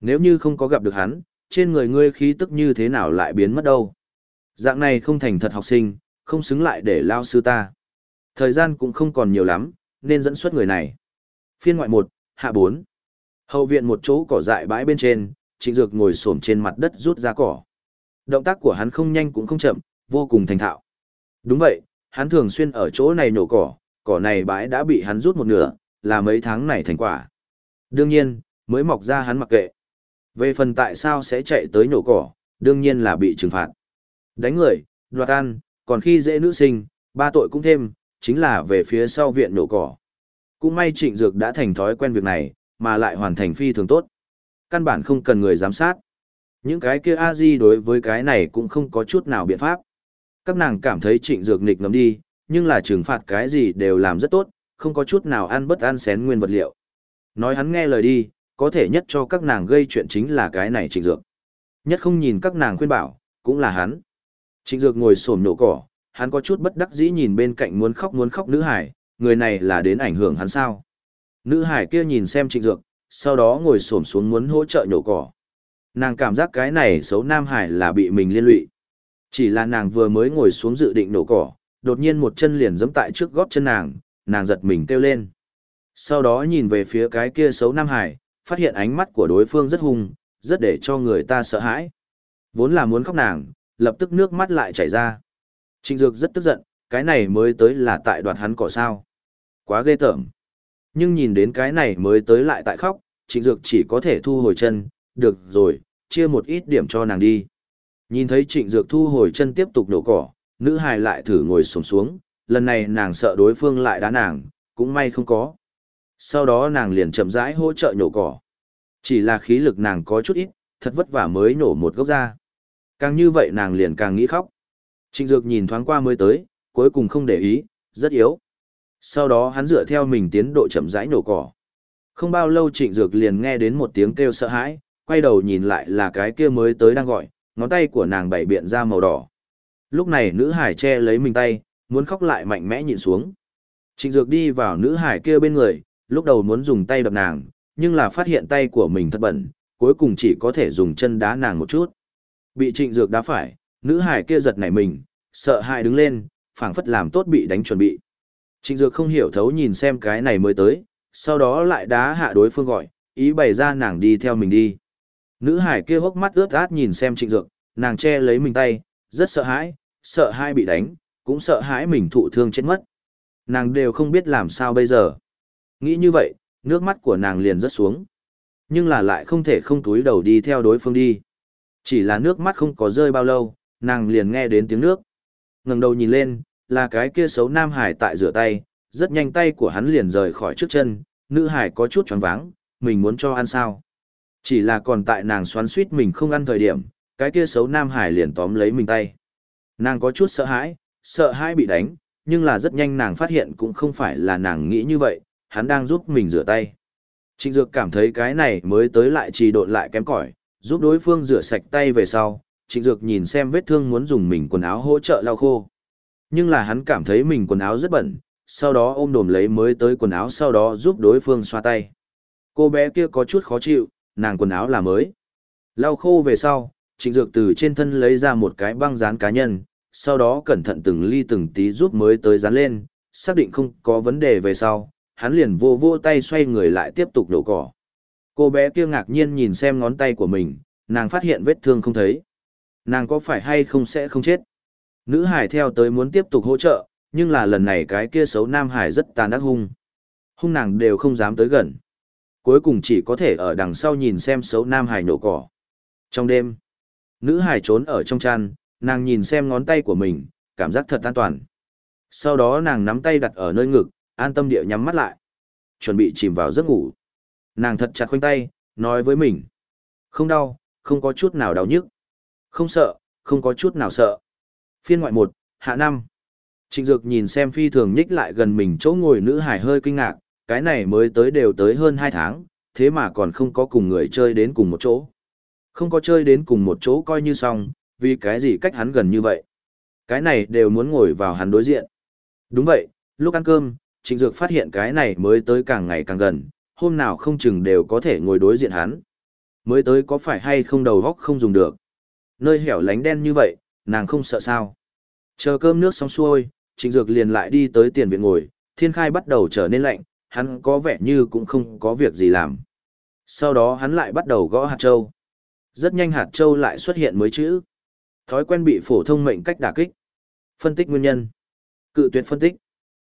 Nếu như không có gặp được hắn, trên người ngươi khí tức như thế nào lại biến mất đâu. Dạng này không thành thật học sinh, không xứng lại để lao sư ta. Thời gian cũng không còn nhiều lắm, nên dẫn xuất người này. Phiên ngoại 1, hạ 4. Hậu viện một chỗ cỏ dại bãi bên trên, trịnh dược ngồi xổm trên mặt đất rút ra cỏ. Động tác của hắn không nhanh cũng không chậm, vô cùng thành thạo. Đúng vậy, hắn thường xuyên ở chỗ này nổ cỏ, cỏ này bãi đã bị hắn rút một nửa, là mấy tháng này thành quả. Đương nhiên, mới mọc ra hắn mặc kệ. Về phần tại sao sẽ chạy tới nổ cỏ, đương nhiên là bị trừng phạt. Đánh người, đoạt ăn, còn khi dễ nữ sinh, ba tội cũng thêm, chính là về phía sau viện nổ cỏ. Cũng may trịnh dược đã thành thói quen việc này, mà lại hoàn thành phi thường tốt. Căn bản không cần người giám sát. Những cái kia a di đối với cái này cũng không có chút nào biện pháp. Các nàng cảm thấy trịnh dược nghịch ngấm đi, nhưng là trừng phạt cái gì đều làm rất tốt, không có chút nào ăn bất ăn xén nguyên vật liệu. Nói hắn nghe lời đi, có thể nhất cho các nàng gây chuyện chính là cái này trịnh dược. Nhất không nhìn các nàng khuyên bảo, cũng là hắn. Trịnh dược ngồi xổm nổ cỏ, hắn có chút bất đắc dĩ nhìn bên cạnh muốn khóc muốn khóc nữ hải, người này là đến ảnh hưởng hắn sao. Nữ hải kia nhìn xem trịnh dược, sau đó ngồi xổm xuống muốn hỗ trợ nhổ cỏ. Nàng cảm giác cái này xấu Nam Hải là bị mình liên lụy. Chỉ là nàng vừa mới ngồi xuống dự định nổ cỏ, đột nhiên một chân liền giẫm tại trước gót chân nàng, nàng giật mình kêu lên. Sau đó nhìn về phía cái kia xấu Nam Hải, phát hiện ánh mắt của đối phương rất hung, rất để cho người ta sợ hãi. Vốn là muốn khóc nàng, lập tức nước mắt lại chảy ra. Trịnh Dược rất tức giận, cái này mới tới là tại đoạt hắn cỏ sao. Quá ghê tởm. Nhưng nhìn đến cái này mới tới lại tại khóc, trịnh dược chỉ có thể thu hồi chân, được rồi, chia một ít điểm cho nàng đi. Nhìn thấy trịnh dược thu hồi chân tiếp tục nổ cỏ, nữ hài lại thử ngồi sổng xuống, lần này nàng sợ đối phương lại đá nàng, cũng may không có. Sau đó nàng liền chậm rãi hỗ trợ nhổ cỏ. Chỉ là khí lực nàng có chút ít, thật vất vả mới nổ một gốc ra. Càng như vậy nàng liền càng nghĩ khóc. Trịnh Dược nhìn thoáng qua mới tới, cuối cùng không để ý, rất yếu. Sau đó hắn dựa theo mình tiến độ chậm rãi nổ cỏ. Không bao lâu Trịnh Dược liền nghe đến một tiếng kêu sợ hãi, quay đầu nhìn lại là cái kia mới tới đang gọi, ngón tay của nàng bảy biện ra màu đỏ. Lúc này nữ hải che lấy mình tay, muốn khóc lại mạnh mẽ nhìn xuống. Trịnh Dược đi vào nữ hải kia bên người, lúc đầu muốn dùng tay đập nàng, nhưng là phát hiện tay của mình thật bẩn, cuối cùng chỉ có thể dùng chân đá nàng một chút. Bị Trịnh Dược đá phải, nữ hải kia giật nảy mình, sợ hãi đứng lên, phảng phất làm tốt bị đánh chuẩn bị. Trịnh Dược không hiểu thấu nhìn xem cái này mới tới, sau đó lại đá hạ đối phương gọi, ý bày ra nàng đi theo mình đi. Nữ hải kia hốc mắt ướt át nhìn xem Trịnh Dược, nàng che lấy mình tay, rất sợ hãi, sợ hai bị đánh, cũng sợ hãi mình thụ thương chết mất. Nàng đều không biết làm sao bây giờ. Nghĩ như vậy, nước mắt của nàng liền rớt xuống. Nhưng là lại không thể không túi đầu đi theo đối phương đi. Chỉ là nước mắt không có rơi bao lâu, nàng liền nghe đến tiếng nước. ngẩng đầu nhìn lên, là cái kia xấu Nam Hải tại rửa tay, rất nhanh tay của hắn liền rời khỏi trước chân, nữ hải có chút choáng váng, mình muốn cho ăn sao. Chỉ là còn tại nàng xoắn suýt mình không ăn thời điểm, cái kia xấu Nam Hải liền tóm lấy mình tay. Nàng có chút sợ hãi, sợ hãi bị đánh, nhưng là rất nhanh nàng phát hiện cũng không phải là nàng nghĩ như vậy, hắn đang giúp mình rửa tay. Trịnh Dược cảm thấy cái này mới tới lại trì độn lại kém cỏi, giúp đối phương rửa sạch tay về sau, Trịnh Dược nhìn xem vết thương muốn dùng mình quần áo hỗ trợ lau khô. Nhưng là hắn cảm thấy mình quần áo rất bẩn, sau đó ôm đồm lấy mới tới quần áo sau đó giúp đối phương xoa tay. Cô bé kia có chút khó chịu, nàng quần áo là mới. Lau khô về sau, Trịnh Dược từ trên thân lấy ra một cái băng dán cá nhân, sau đó cẩn thận từng ly từng tí giúp mới tới dán lên, xác định không có vấn đề về sau, hắn liền vô vô tay xoay người lại tiếp tục đổ cỏ. Cô bé kia ngạc nhiên nhìn xem ngón tay của mình, nàng phát hiện vết thương không thấy. Nàng có phải hay không sẽ không chết. Nữ hải theo tới muốn tiếp tục hỗ trợ, nhưng là lần này cái kia xấu nam hải rất tàn ác hung. Hung nàng đều không dám tới gần. Cuối cùng chỉ có thể ở đằng sau nhìn xem xấu nam hải nổ cỏ. Trong đêm, nữ hải trốn ở trong chăn, nàng nhìn xem ngón tay của mình, cảm giác thật an toàn. Sau đó nàng nắm tay đặt ở nơi ngực, an tâm địa nhắm mắt lại. Chuẩn bị chìm vào giấc ngủ. Nàng thật chặt khoanh tay, nói với mình. Không đau, không có chút nào đau nhức. Không sợ, không có chút nào sợ. Phiên ngoại một, hạ năm. Trịnh Dược nhìn xem phi thường nhích lại gần mình chỗ ngồi nữ hải hơi kinh ngạc, cái này mới tới đều tới hơn hai tháng, thế mà còn không có cùng người chơi đến cùng một chỗ. Không có chơi đến cùng một chỗ coi như xong, vì cái gì cách hắn gần như vậy. Cái này đều muốn ngồi vào hắn đối diện. Đúng vậy, lúc ăn cơm, Trịnh Dược phát hiện cái này mới tới càng ngày càng gần, hôm nào không chừng đều có thể ngồi đối diện hắn. Mới tới có phải hay không đầu góc không dùng được. Nơi hẻo lánh đen như vậy, nàng không sợ sao. Chờ cơm nước xong xuôi, Trịnh Dược liền lại đi tới tiền viện ngồi, thiên khai bắt đầu trở nên lạnh, hắn có vẻ như cũng không có việc gì làm. Sau đó hắn lại bắt đầu gõ hạt châu. Rất nhanh hạt châu lại xuất hiện mới chữ. Thói quen bị phổ thông mệnh cách đả kích. Phân tích nguyên nhân. Cự tuyệt phân tích.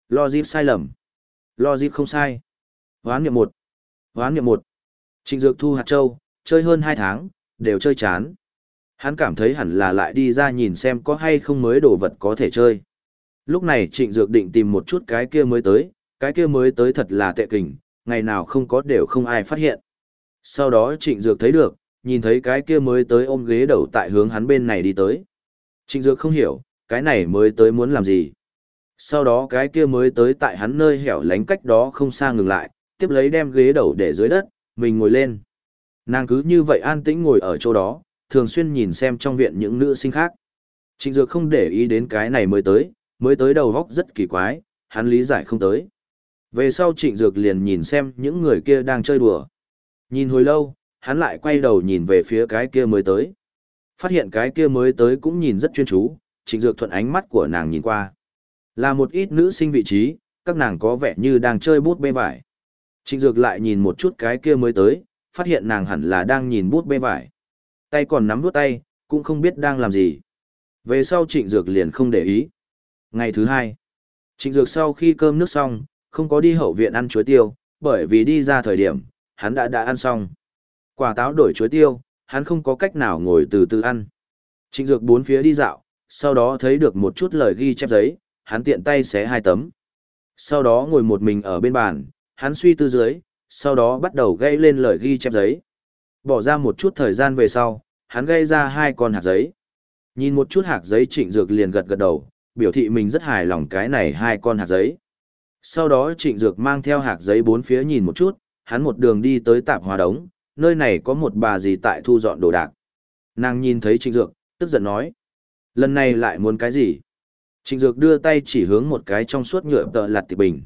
Logic sai lầm. Logic không sai. Hoán niệm một. Hoán niệm một. Trịnh Dược thu hạt châu, chơi hơn hai tháng, đều chơi chán. Hắn cảm thấy hẳn là lại đi ra nhìn xem có hay không mới đồ vật có thể chơi. Lúc này Trịnh Dược định tìm một chút cái kia mới tới, cái kia mới tới thật là tệ kình, ngày nào không có đều không ai phát hiện. Sau đó Trịnh Dược thấy được, nhìn thấy cái kia mới tới ôm ghế đầu tại hướng hắn bên này đi tới. Trịnh Dược không hiểu, cái này mới tới muốn làm gì. Sau đó cái kia mới tới tại hắn nơi hẻo lánh cách đó không xa ngừng lại, tiếp lấy đem ghế đầu để dưới đất, mình ngồi lên. Nàng cứ như vậy an tĩnh ngồi ở chỗ đó, thường xuyên nhìn xem trong viện những nữ sinh khác. Trịnh Dược không để ý đến cái này mới tới, mới tới đầu góc rất kỳ quái, hắn lý giải không tới. Về sau Trịnh Dược liền nhìn xem những người kia đang chơi đùa. Nhìn hồi lâu, hắn lại quay đầu nhìn về phía cái kia mới tới. Phát hiện cái kia mới tới cũng nhìn rất chuyên chú, Trịnh Dược thuận ánh mắt của nàng nhìn qua. Là một ít nữ sinh vị trí, các nàng có vẻ như đang chơi bút bê vải. Trịnh Dược lại nhìn một chút cái kia mới tới, phát hiện nàng hẳn là đang nhìn bút bê vải. Tay còn nắm vút tay, cũng không biết đang làm gì. Về sau Trịnh Dược liền không để ý. Ngày thứ hai, Trịnh Dược sau khi cơm nước xong, không có đi hậu viện ăn chuối tiêu, bởi vì đi ra thời điểm, hắn đã đã ăn xong. Quả táo đổi chuối tiêu, hắn không có cách nào ngồi từ từ ăn. Trịnh Dược bốn phía đi dạo, sau đó thấy được một chút lời ghi chép giấy, hắn tiện tay xé hai tấm. Sau đó ngồi một mình ở bên bàn, hắn suy tư dưới, sau đó bắt đầu gây lên lời ghi chép giấy. Bỏ ra một chút thời gian về sau, hắn gây ra hai con hạt giấy. Nhìn một chút hạt giấy trịnh dược liền gật gật đầu, biểu thị mình rất hài lòng cái này hai con hạt giấy. Sau đó trịnh dược mang theo hạt giấy bốn phía nhìn một chút, hắn một đường đi tới tạp hòa đống, nơi này có một bà gì tại thu dọn đồ đạc. Nàng nhìn thấy trịnh dược, tức giận nói. Lần này lại muốn cái gì? Trịnh dược đưa tay chỉ hướng một cái trong suốt nhựa tợ lặt tịch bình.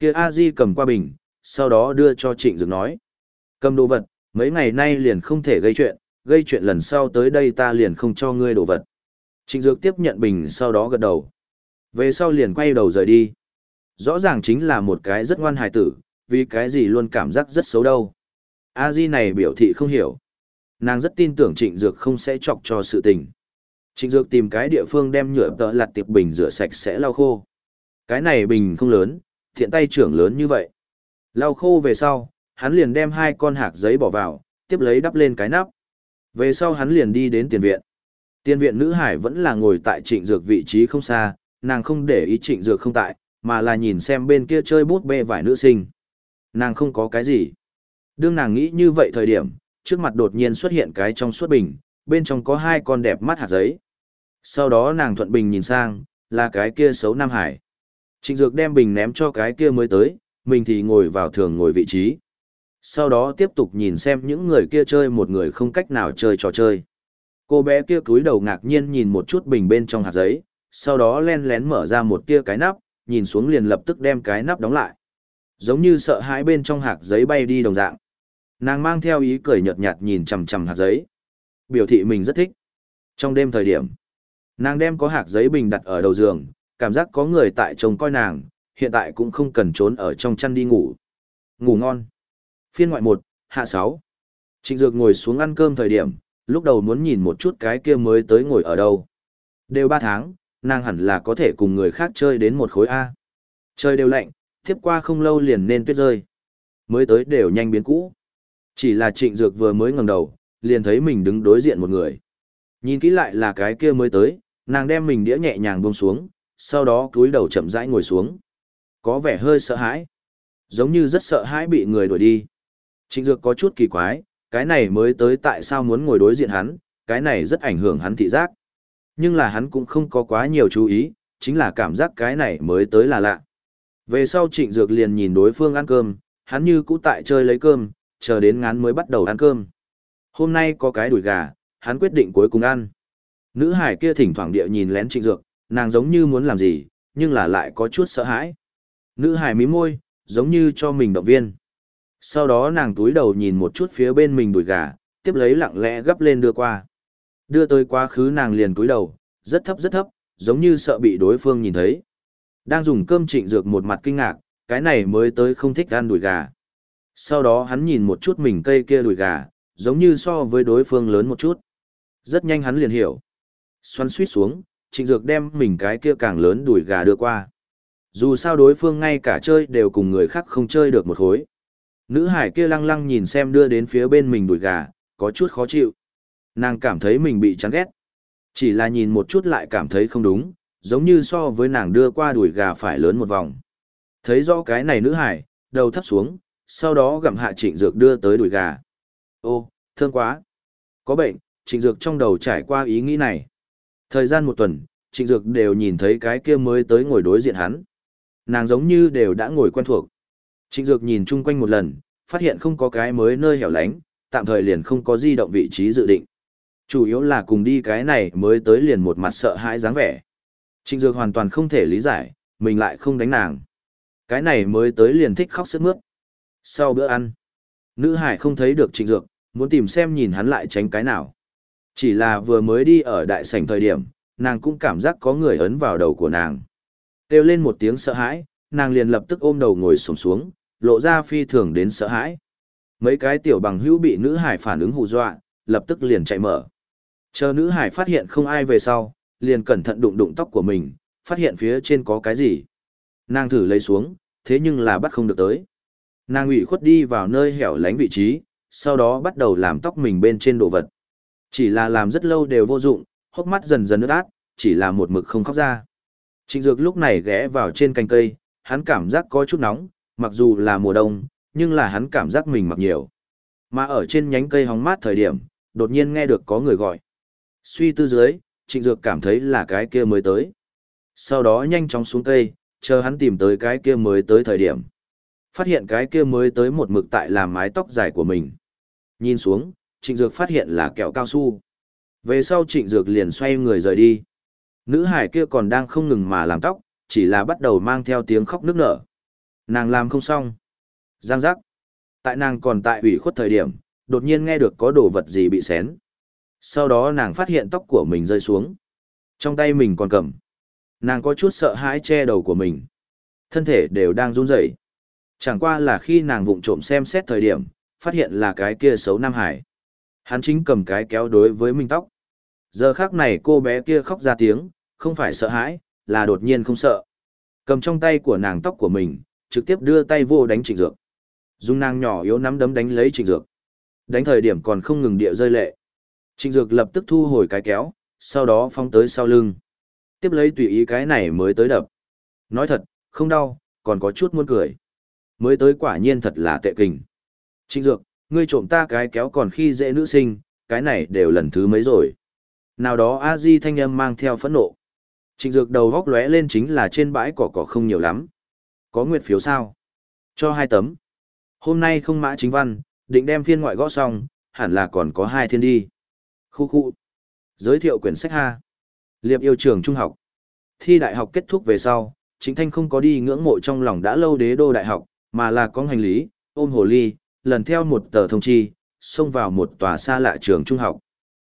Kia a di cầm qua bình, sau đó đưa cho trịnh dược nói. Cầm đồ vật, mấy ngày nay liền không thể gây chuyện, gây chuyện lần sau tới đây ta liền không cho ngươi đồ vật. Trịnh Dược tiếp nhận bình sau đó gật đầu. Về sau liền quay đầu rời đi. Rõ ràng chính là một cái rất ngoan hài tử, vì cái gì luôn cảm giác rất xấu đâu. A Di này biểu thị không hiểu. Nàng rất tin tưởng Trịnh Dược không sẽ chọc cho sự tình. Trịnh Dược tìm cái địa phương đem nhựa tợ lặt tiệp bình rửa sạch sẽ lau khô. Cái này bình không lớn, thiện tay trưởng lớn như vậy. Lau khô về sau, hắn liền đem hai con hạt giấy bỏ vào, tiếp lấy đắp lên cái nắp. Về sau hắn liền đi đến tiền viện. Tiền viện nữ hải vẫn là ngồi tại trịnh dược vị trí không xa, nàng không để ý trịnh dược không tại, mà là nhìn xem bên kia chơi bút bê vải nữ sinh. Nàng không có cái gì. Đương nàng nghĩ như vậy thời điểm, trước mặt đột nhiên xuất hiện cái trong suốt bình, bên trong có hai con đẹp mắt hạt giấy. Sau đó nàng thuận bình nhìn sang, là cái kia xấu Nam Hải. Trịnh Dược đem bình ném cho cái kia mới tới, mình thì ngồi vào thường ngồi vị trí. Sau đó tiếp tục nhìn xem những người kia chơi một người không cách nào chơi trò chơi. Cô bé kia cúi đầu ngạc nhiên nhìn một chút bình bên trong hạt giấy, sau đó len lén mở ra một tia cái nắp, nhìn xuống liền lập tức đem cái nắp đóng lại. Giống như sợ hãi bên trong hạt giấy bay đi đồng dạng. Nàng mang theo ý cười nhợt nhạt nhìn chằm chằm hạt giấy. Biểu thị mình rất thích. Trong đêm thời điểm, nàng đem có hạt giấy bình đặt ở đầu giường, cảm giác có người tại trông coi nàng, hiện tại cũng không cần trốn ở trong chăn đi ngủ. Ngủ ngon. Phiên ngoại 1, hạ 6. Trịnh Dược ngồi xuống ăn cơm thời điểm, lúc đầu muốn nhìn một chút cái kia mới tới ngồi ở đâu. Đều 3 tháng, nàng hẳn là có thể cùng người khác chơi đến một khối A. Chơi đều lạnh, tiếp qua không lâu liền nên tuyết rơi. Mới tới đều nhanh biến cũ. Chỉ là trịnh dược vừa mới ngẩng đầu, liền thấy mình đứng đối diện một người. Nhìn kỹ lại là cái kia mới tới, nàng đem mình đĩa nhẹ nhàng buông xuống, sau đó cúi đầu chậm rãi ngồi xuống. Có vẻ hơi sợ hãi. Giống như rất sợ hãi bị người đuổi đi. Trịnh Dược có chút kỳ quái, cái này mới tới tại sao muốn ngồi đối diện hắn, cái này rất ảnh hưởng hắn thị giác. Nhưng là hắn cũng không có quá nhiều chú ý, chính là cảm giác cái này mới tới là lạ. Về sau Trịnh Dược liền nhìn đối phương ăn cơm, hắn như cũ tại chơi lấy cơm, chờ đến ngán mới bắt đầu ăn cơm. Hôm nay có cái đùi gà, hắn quyết định cuối cùng ăn. Nữ hải kia thỉnh thoảng địa nhìn lén Trịnh Dược, nàng giống như muốn làm gì, nhưng là lại có chút sợ hãi. Nữ hải mí môi, giống như cho mình động viên. Sau đó nàng túi đầu nhìn một chút phía bên mình đùi gà, tiếp lấy lặng lẽ gấp lên đưa qua. Đưa tới quá khứ nàng liền túi đầu, rất thấp rất thấp, giống như sợ bị đối phương nhìn thấy. Đang dùng cơm trịnh dược một mặt kinh ngạc, cái này mới tới không thích ăn đùi gà. Sau đó hắn nhìn một chút mình cây kia đùi gà, giống như so với đối phương lớn một chút. Rất nhanh hắn liền hiểu. Xoắn suýt xuống, trịnh dược đem mình cái kia càng lớn đùi gà đưa qua. Dù sao đối phương ngay cả chơi đều cùng người khác không chơi được một khối. Nữ hải kia lăng lăng nhìn xem đưa đến phía bên mình đùi gà, có chút khó chịu. Nàng cảm thấy mình bị chán ghét. Chỉ là nhìn một chút lại cảm thấy không đúng, giống như so với nàng đưa qua đùi gà phải lớn một vòng. Thấy rõ cái này nữ hải, đầu thấp xuống, sau đó gặm hạ trịnh dược đưa tới đùi gà. Ô, thương quá. Có bệnh, trịnh dược trong đầu trải qua ý nghĩ này. Thời gian một tuần, trịnh dược đều nhìn thấy cái kia mới tới ngồi đối diện hắn. Nàng giống như đều đã ngồi quen thuộc. Trịnh Dược nhìn chung quanh một lần, phát hiện không có cái mới nơi hẻo lánh, tạm thời liền không có di động vị trí dự định. Chủ yếu là cùng đi cái này mới tới liền một mặt sợ hãi dáng vẻ. Trịnh Dược hoàn toàn không thể lý giải, mình lại không đánh nàng. Cái này mới tới liền thích khóc sướt mướt. Sau bữa ăn, nữ hải không thấy được Trịnh Dược, muốn tìm xem nhìn hắn lại tránh cái nào. Chỉ là vừa mới đi ở đại sảnh thời điểm, nàng cũng cảm giác có người ấn vào đầu của nàng. Kêu lên một tiếng sợ hãi, nàng liền lập tức ôm đầu ngồi sổng xuống, lộ ra phi thường đến sợ hãi. Mấy cái tiểu bằng hữu bị nữ hải phản ứng hù dọa, lập tức liền chạy mở. Chờ nữ hải phát hiện không ai về sau, liền cẩn thận đụng đụng tóc của mình, phát hiện phía trên có cái gì. Nàng thử lấy xuống, thế nhưng là bắt không được tới. Nàng ủy khuất đi vào nơi hẻo lánh vị trí, sau đó bắt đầu làm tóc mình bên trên đồ vật. Chỉ là làm rất lâu đều vô dụng, hốc mắt dần dần ướt át, chỉ là một mực không khóc ra. Trịnh Dược lúc này ghé vào trên cành cây, hắn cảm giác có chút nóng, mặc dù là mùa đông, nhưng là hắn cảm giác mình mặc nhiều. Mà ở trên nhánh cây hóng mát thời điểm, đột nhiên nghe được có người gọi. Suy tư dưới, Trịnh Dược cảm thấy là cái kia mới tới. Sau đó nhanh chóng xuống cây, chờ hắn tìm tới cái kia mới tới thời điểm. Phát hiện cái kia mới tới một mực tại làm mái tóc dài của mình. Nhìn xuống, Trịnh Dược phát hiện là kẹo cao su. Về sau Trịnh Dược liền xoay người rời đi. Nữ hải kia còn đang không ngừng mà làm tóc, chỉ là bắt đầu mang theo tiếng khóc nức nở. Nàng làm không xong. Giang giác. Tại nàng còn tại ủy khuất thời điểm, đột nhiên nghe được có đồ vật gì bị xén. Sau đó nàng phát hiện tóc của mình rơi xuống. Trong tay mình còn cầm. Nàng có chút sợ hãi che đầu của mình. Thân thể đều đang run rẩy. Chẳng qua là khi nàng vụng trộm xem xét thời điểm, phát hiện là cái kia xấu Nam Hải. Hắn chính cầm cái kéo đối với mình tóc. Giờ khác này cô bé kia khóc ra tiếng, không phải sợ hãi, là đột nhiên không sợ. Cầm trong tay của nàng tóc của mình, trực tiếp đưa tay vô đánh trịnh dược. Dung nàng nhỏ yếu nắm đấm đánh lấy trịnh dược. Đánh thời điểm còn không ngừng địa rơi lệ. Trịnh dược lập tức thu hồi cái kéo, sau đó phong tới sau lưng. Tiếp lấy tùy ý cái này mới tới đập. Nói thật, không đau, còn có chút muốn cười. Mới tới quả nhiên thật là tệ kình. Trịnh dược, ngươi trộm ta cái kéo còn khi dễ nữ sinh, cái này đều lần thứ mấy rồi. Nào đó a di thanh âm mang theo phẫn nộ. Trịnh dược đầu góc lóe lên chính là trên bãi cỏ cỏ không nhiều lắm. Có nguyệt phiếu sao? Cho hai tấm. Hôm nay không mã chính văn, định đem phiên ngoại gõ xong, hẳn là còn có hai thiên đi. Khu khu. Giới thiệu quyển sách ha. Liệp yêu trường trung học. Thi đại học kết thúc về sau, Trịnh thanh không có đi ngưỡng mộ trong lòng đã lâu đế đô đại học, mà là có hành lý, ôm hồ ly, lần theo một tờ thông chi, xông vào một tòa xa lạ trường trung học.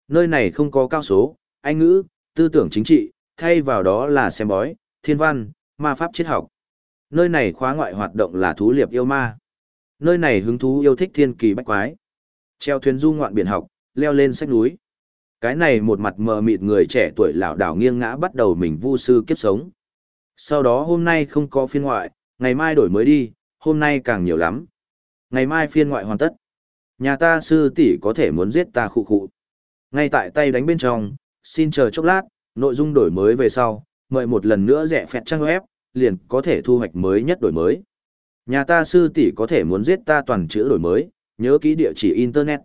Nơi này không có cao số, anh ngữ, tư tưởng chính trị, thay vào đó là xem bói, thiên văn, ma pháp triết học. Nơi này khóa ngoại hoạt động là thú liệp yêu ma. Nơi này hứng thú yêu thích thiên kỳ bách quái. Treo thuyền du ngoạn biển học, leo lên sách núi. Cái này một mặt mờ mịt người trẻ tuổi lão đảo nghiêng ngã bắt đầu mình vu sư kiếp sống. Sau đó hôm nay không có phiên ngoại, ngày mai đổi mới đi, hôm nay càng nhiều lắm. Ngày mai phiên ngoại hoàn tất. Nhà ta sư tỷ có thể muốn giết ta khụ khụ. Ngay tại tay đánh bên trong, xin chờ chốc lát, nội dung đổi mới về sau, mời một lần nữa rẻ phẹt trang web, liền có thể thu hoạch mới nhất đổi mới. Nhà ta sư tỷ có thể muốn giết ta toàn chữ đổi mới, nhớ ký địa chỉ internet.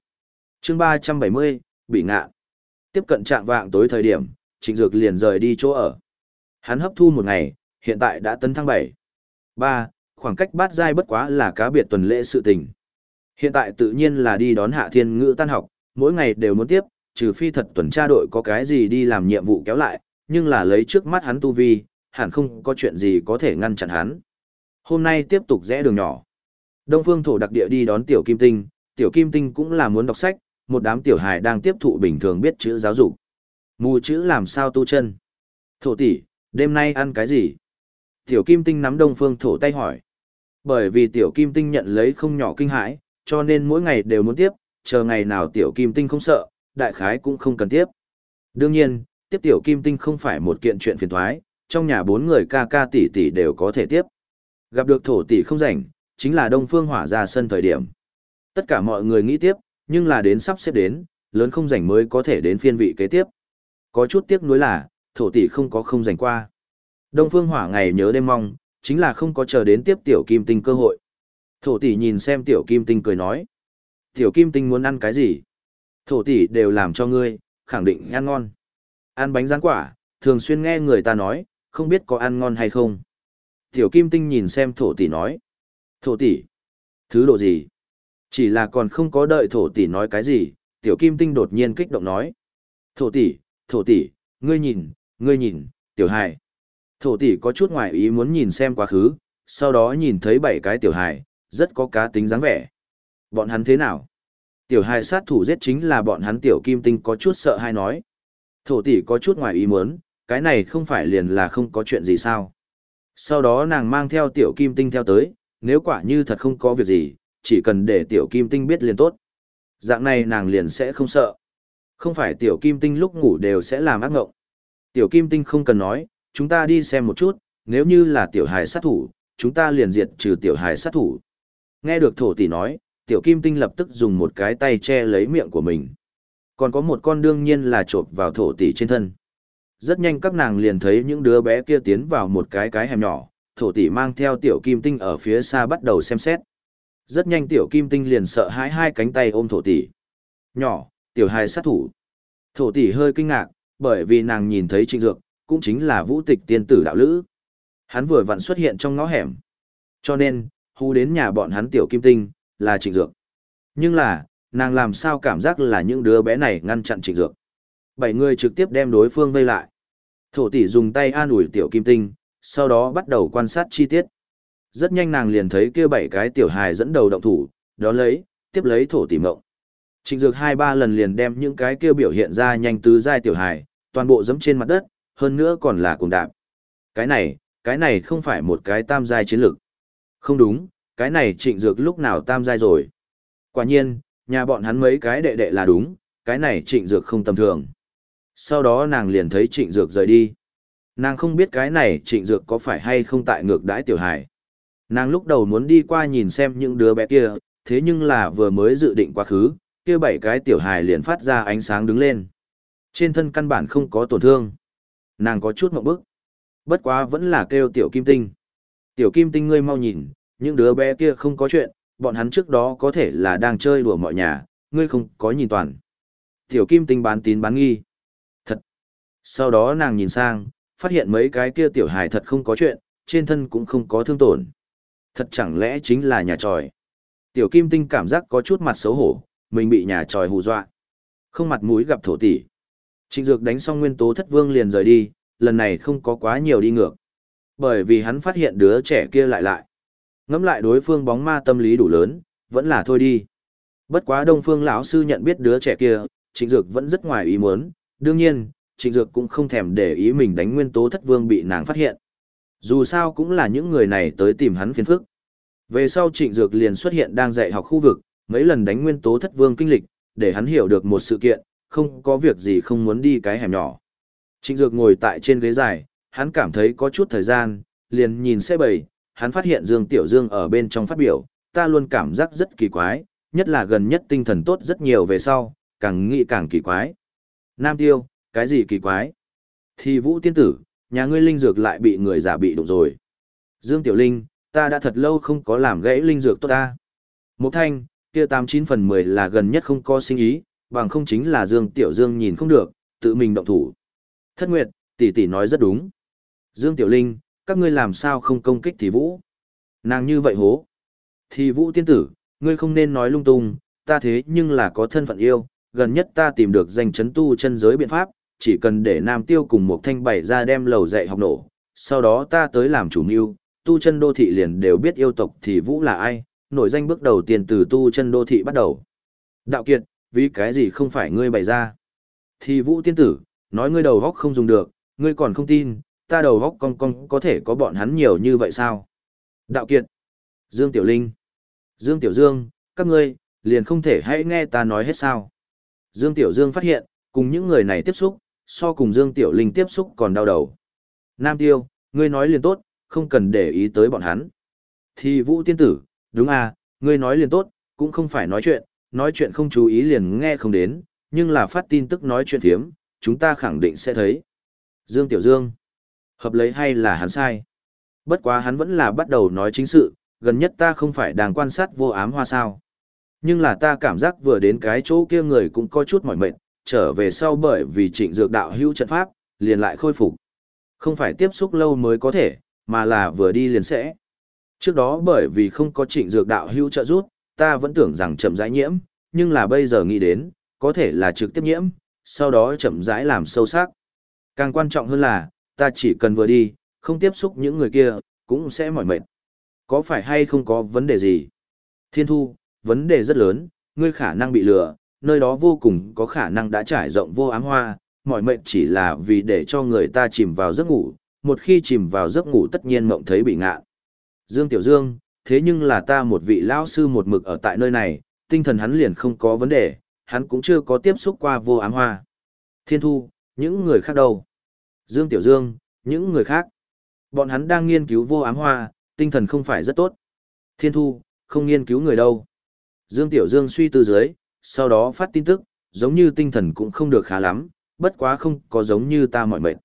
Chương 370, bị ngạ. Tiếp cận trạng vạng tối thời điểm, Trịnh Dược liền rời đi chỗ ở. Hắn hấp thu một ngày, hiện tại đã tấn thăng 7. 3, khoảng cách bát giai bất quá là cá biệt tuần lễ sự tình. Hiện tại tự nhiên là đi đón hạ thiên ngữ tan học, mỗi ngày đều muốn tiếp, trừ phi thật tuần tra đội có cái gì đi làm nhiệm vụ kéo lại, nhưng là lấy trước mắt hắn tu vi, hẳn không có chuyện gì có thể ngăn chặn hắn. Hôm nay tiếp tục rẽ đường nhỏ. Đông phương thổ đặc địa đi đón tiểu kim tinh, tiểu kim tinh cũng là muốn đọc sách, một đám tiểu hài đang tiếp thụ bình thường biết chữ giáo dục. Mù chữ làm sao tu chân? Thổ tỷ, đêm nay ăn cái gì? Tiểu kim tinh nắm đông phương thổ tay hỏi. Bởi vì tiểu kim tinh nhận lấy không nhỏ kinh hãi, cho nên mỗi ngày đều muốn tiếp, chờ ngày nào tiểu kim tinh không sợ, đại khái cũng không cần tiếp. Đương nhiên, tiếp tiểu kim tinh không phải một kiện chuyện phiền thoái, trong nhà bốn người ca ca tỷ tỷ đều có thể tiếp. Gặp được thổ tỷ không rảnh, chính là Đông Phương Hỏa ra sân thời điểm. Tất cả mọi người nghĩ tiếp, nhưng là đến sắp xếp đến, lớn không rảnh mới có thể đến phiên vị kế tiếp. Có chút tiếc nuối là, thổ tỷ không có không rảnh qua. Đông Phương Hỏa ngày nhớ đêm mong, chính là không có chờ đến tiếp tiểu kim tinh cơ hội. Thổ tỷ nhìn xem tiểu kim tinh cười nói. Tiểu kim tinh muốn ăn cái gì? Thổ tỷ đều làm cho ngươi, khẳng định ăn ngon. Ăn bánh rán quả, thường xuyên nghe người ta nói, không biết có ăn ngon hay không. Tiểu kim tinh nhìn xem thổ tỷ nói. Thổ tỷ, thứ độ gì? Chỉ là còn không có đợi thổ tỷ nói cái gì, tiểu kim tinh đột nhiên kích động nói. Thổ tỷ, thổ tỷ, ngươi nhìn, ngươi nhìn, tiểu hài. Thổ tỷ có chút ngoài ý muốn nhìn xem quá khứ, sau đó nhìn thấy bảy cái tiểu hài, rất có cá tính dáng vẻ. Bọn hắn thế nào? Tiểu hài sát thủ giết chính là bọn hắn tiểu kim tinh có chút sợ hay nói. Thổ tỷ có chút ngoài ý muốn, cái này không phải liền là không có chuyện gì sao. Sau đó nàng mang theo tiểu kim tinh theo tới, nếu quả như thật không có việc gì, chỉ cần để tiểu kim tinh biết liền tốt. Dạng này nàng liền sẽ không sợ. Không phải tiểu kim tinh lúc ngủ đều sẽ làm ác ngộng. Tiểu kim tinh không cần nói, chúng ta đi xem một chút, nếu như là tiểu hài sát thủ, chúng ta liền diệt trừ tiểu hài sát thủ. Nghe được thổ tỷ nói, tiểu kim tinh lập tức dùng một cái tay che lấy miệng của mình. Còn có một con đương nhiên là trộp vào thổ tỷ trên thân. Rất nhanh các nàng liền thấy những đứa bé kia tiến vào một cái cái hẻm nhỏ, thổ tỷ mang theo tiểu kim tinh ở phía xa bắt đầu xem xét. Rất nhanh tiểu kim tinh liền sợ hãi hai cánh tay ôm thổ tỷ. Nhỏ, tiểu hài sát thủ. Thổ tỷ hơi kinh ngạc, bởi vì nàng nhìn thấy trịnh dược, cũng chính là vũ tịch tiên tử đạo lữ. Hắn vừa vặn xuất hiện trong ngõ hẻm. Cho nên, hú đến nhà bọn hắn tiểu kim tinh, là trịnh dược. Nhưng là, nàng làm sao cảm giác là những đứa bé này ngăn chặn trịnh dược. Bảy người trực tiếp đem đối phương vây lại. Thổ tỷ dùng tay an ủi tiểu kim tinh, sau đó bắt đầu quan sát chi tiết. Rất nhanh nàng liền thấy kia bảy cái tiểu hài dẫn đầu động thủ, đó lấy, tiếp lấy thổ tỷ mộng. Trịnh dược hai ba lần liền đem những cái kia biểu hiện ra nhanh tứ giai tiểu hài, toàn bộ dẫm trên mặt đất, hơn nữa còn là cùng đạp. Cái này, cái này không phải một cái tam giai chiến lược. Không đúng, cái này trịnh dược lúc nào tam giai rồi. Quả nhiên, nhà bọn hắn mấy cái đệ đệ là đúng, cái này trịnh dược không tầm thường. Sau đó nàng liền thấy trịnh dược rời đi. Nàng không biết cái này trịnh dược có phải hay không tại ngược đãi tiểu hải. Nàng lúc đầu muốn đi qua nhìn xem những đứa bé kia, thế nhưng là vừa mới dự định quá khứ, kia bảy cái tiểu hài liền phát ra ánh sáng đứng lên. Trên thân căn bản không có tổn thương. Nàng có chút mộng bức. Bất quá vẫn là kêu tiểu kim tinh. Tiểu kim tinh ngươi mau nhìn, những đứa bé kia không có chuyện, bọn hắn trước đó có thể là đang chơi đùa mọi nhà, ngươi không có nhìn toàn. Tiểu kim tinh bán tín bán nghi. Thật. Sau đó nàng nhìn sang, phát hiện mấy cái kia tiểu hài thật không có chuyện, trên thân cũng không có thương tổn. Thật chẳng lẽ chính là nhà tròi. Tiểu kim tinh cảm giác có chút mặt xấu hổ, mình bị nhà tròi hù dọa. Không mặt mũi gặp thổ tỷ. Trịnh Dược đánh xong nguyên tố thất vương liền rời đi, lần này không có quá nhiều đi ngược. Bởi vì hắn phát hiện đứa trẻ kia lại lại. Ngắm lại đối phương bóng ma tâm lý đủ lớn, vẫn là thôi đi. Bất quá Đông Phương lão sư nhận biết đứa trẻ kia, Trịnh Dược vẫn rất ngoài ý muốn, đương nhiên, Trịnh Dược cũng không thèm để ý mình đánh nguyên tố thất vương bị nàng phát hiện. Dù sao cũng là những người này tới tìm hắn phiền phức. Về sau Trịnh Dược liền xuất hiện đang dạy học khu vực, mấy lần đánh nguyên tố thất vương kinh lịch, để hắn hiểu được một sự kiện, không có việc gì không muốn đi cái hẻm nhỏ. Trịnh Dược ngồi tại trên ghế dài, hắn cảm thấy có chút thời gian, liền nhìn xe bầy, hắn phát hiện Dương Tiểu Dương ở bên trong phát biểu, ta luôn cảm giác rất kỳ quái, nhất là gần nhất tinh thần tốt rất nhiều về sau, càng nghĩ càng kỳ quái. Nam Tiêu, cái gì kỳ quái? Thì Vũ Tiên Tử, nhà ngươi linh dược lại bị người giả bị đụng rồi. Dương Tiểu Linh, ta đã thật lâu không có làm gãy linh dược tốt ta. Một thanh, kia tám chín phần mười là gần nhất không có sinh ý, bằng không chính là Dương Tiểu Dương nhìn không được, tự mình động thủ. Thất Nguyệt, tỷ tỷ nói rất đúng. Dương Tiểu Linh, các ngươi làm sao không công kích thì Vũ? Nàng như vậy hố. Thì Vũ tiên tử, ngươi không nên nói lung tung, ta thế nhưng là có thân phận yêu, gần nhất ta tìm được danh chấn tu chân giới biện pháp, chỉ cần để Nam Tiêu cùng một thanh bảy ra đem lầu dạy học nổ, sau đó ta tới làm chủ mưu, tu chân đô thị liền đều biết yêu tộc thì Vũ là ai, nổi danh bước đầu tiên từ tu chân đô thị bắt đầu. Đạo Kiệt, vì cái gì không phải ngươi bày ra? Thì Vũ tiên tử, nói ngươi đầu góc không dùng được, ngươi còn không tin, ta đầu góc cong cong có thể có bọn hắn nhiều như vậy sao? Đạo Kiệt, Dương Tiểu Linh, Dương Tiểu Dương, các ngươi, liền không thể hãy nghe ta nói hết sao? Dương Tiểu Dương phát hiện, cùng những người này tiếp xúc, so cùng Dương Tiểu Linh tiếp xúc còn đau đầu. Nam Tiêu, ngươi nói liền tốt, không cần để ý tới bọn hắn. Thì Vũ Tiên Tử, đúng à, ngươi nói liền tốt, cũng không phải nói chuyện, nói chuyện không chú ý liền nghe không đến, nhưng là phát tin tức nói chuyện thiếm, chúng ta khẳng định sẽ thấy. Dương Tiểu Dương, hợp lấy hay là hắn sai? Bất quá hắn vẫn là bắt đầu nói chính sự, gần nhất ta không phải đang quan sát vô ám hoa sao. Nhưng là ta cảm giác vừa đến cái chỗ kia người cũng có chút mỏi mệt, trở về sau bởi vì trịnh dược đạo hữu trận pháp, liền lại khôi phục. Không phải tiếp xúc lâu mới có thể, mà là vừa đi liền sẽ. Trước đó bởi vì không có trịnh dược đạo hữu trợ giúp, ta vẫn tưởng rằng chậm rãi nhiễm, nhưng là bây giờ nghĩ đến, có thể là trực tiếp nhiễm, sau đó chậm rãi làm sâu sắc. Càng quan trọng hơn là, ta chỉ cần vừa đi, không tiếp xúc những người kia, cũng sẽ mỏi mệt. Có phải hay không có vấn đề gì? Thiên thu, vấn đề rất lớn, ngươi khả năng bị lừa, nơi đó vô cùng có khả năng đã trải rộng vô ám hoa, mỏi mệt chỉ là vì để cho người ta chìm vào giấc ngủ, một khi chìm vào giấc ngủ tất nhiên mộng thấy bị ngạ. Dương Tiểu Dương, thế nhưng là ta một vị lão sư một mực ở tại nơi này, tinh thần hắn liền không có vấn đề, hắn cũng chưa có tiếp xúc qua vô ám hoa. Thiên Thu, những người khác đâu? Dương Tiểu Dương, những người khác. Bọn hắn đang nghiên cứu vô ám hoa, tinh thần không phải rất tốt. Thiên Thu, không nghiên cứu người đâu. Dương Tiểu Dương suy tư dưới, sau đó phát tin tức, giống như tinh thần cũng không được khá lắm, bất quá không có giống như ta mọi mệnh.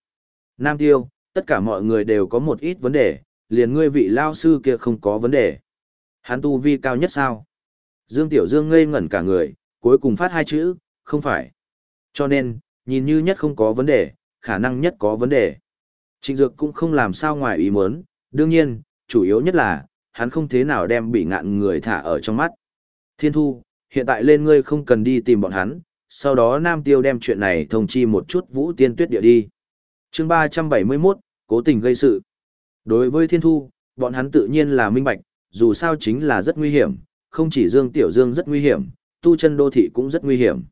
Nam Tiêu, tất cả mọi người đều có một ít vấn đề, liền ngươi vị lao sư kia không có vấn đề. Hắn tu vi cao nhất sao? Dương Tiểu Dương ngây ngẩn cả người, cuối cùng phát hai chữ, không phải. Cho nên, nhìn như nhất không có vấn đề, khả năng nhất có vấn đề. Trịnh Dược cũng không làm sao ngoài ý muốn, đương nhiên, chủ yếu nhất là, hắn không thế nào đem bị ngạn người thả ở trong mắt. Thiên Thu, hiện tại lên ngươi không cần đi tìm bọn hắn, sau đó Nam Tiêu đem chuyện này thông chi một chút Vũ Tiên Tuyết địa đi. chương 371, cố tình gây sự. Đối với Thiên Thu, bọn hắn tự nhiên là minh bạch, dù sao chính là rất nguy hiểm, không chỉ Dương Tiểu Dương rất nguy hiểm, tu chân đô thị cũng rất nguy hiểm.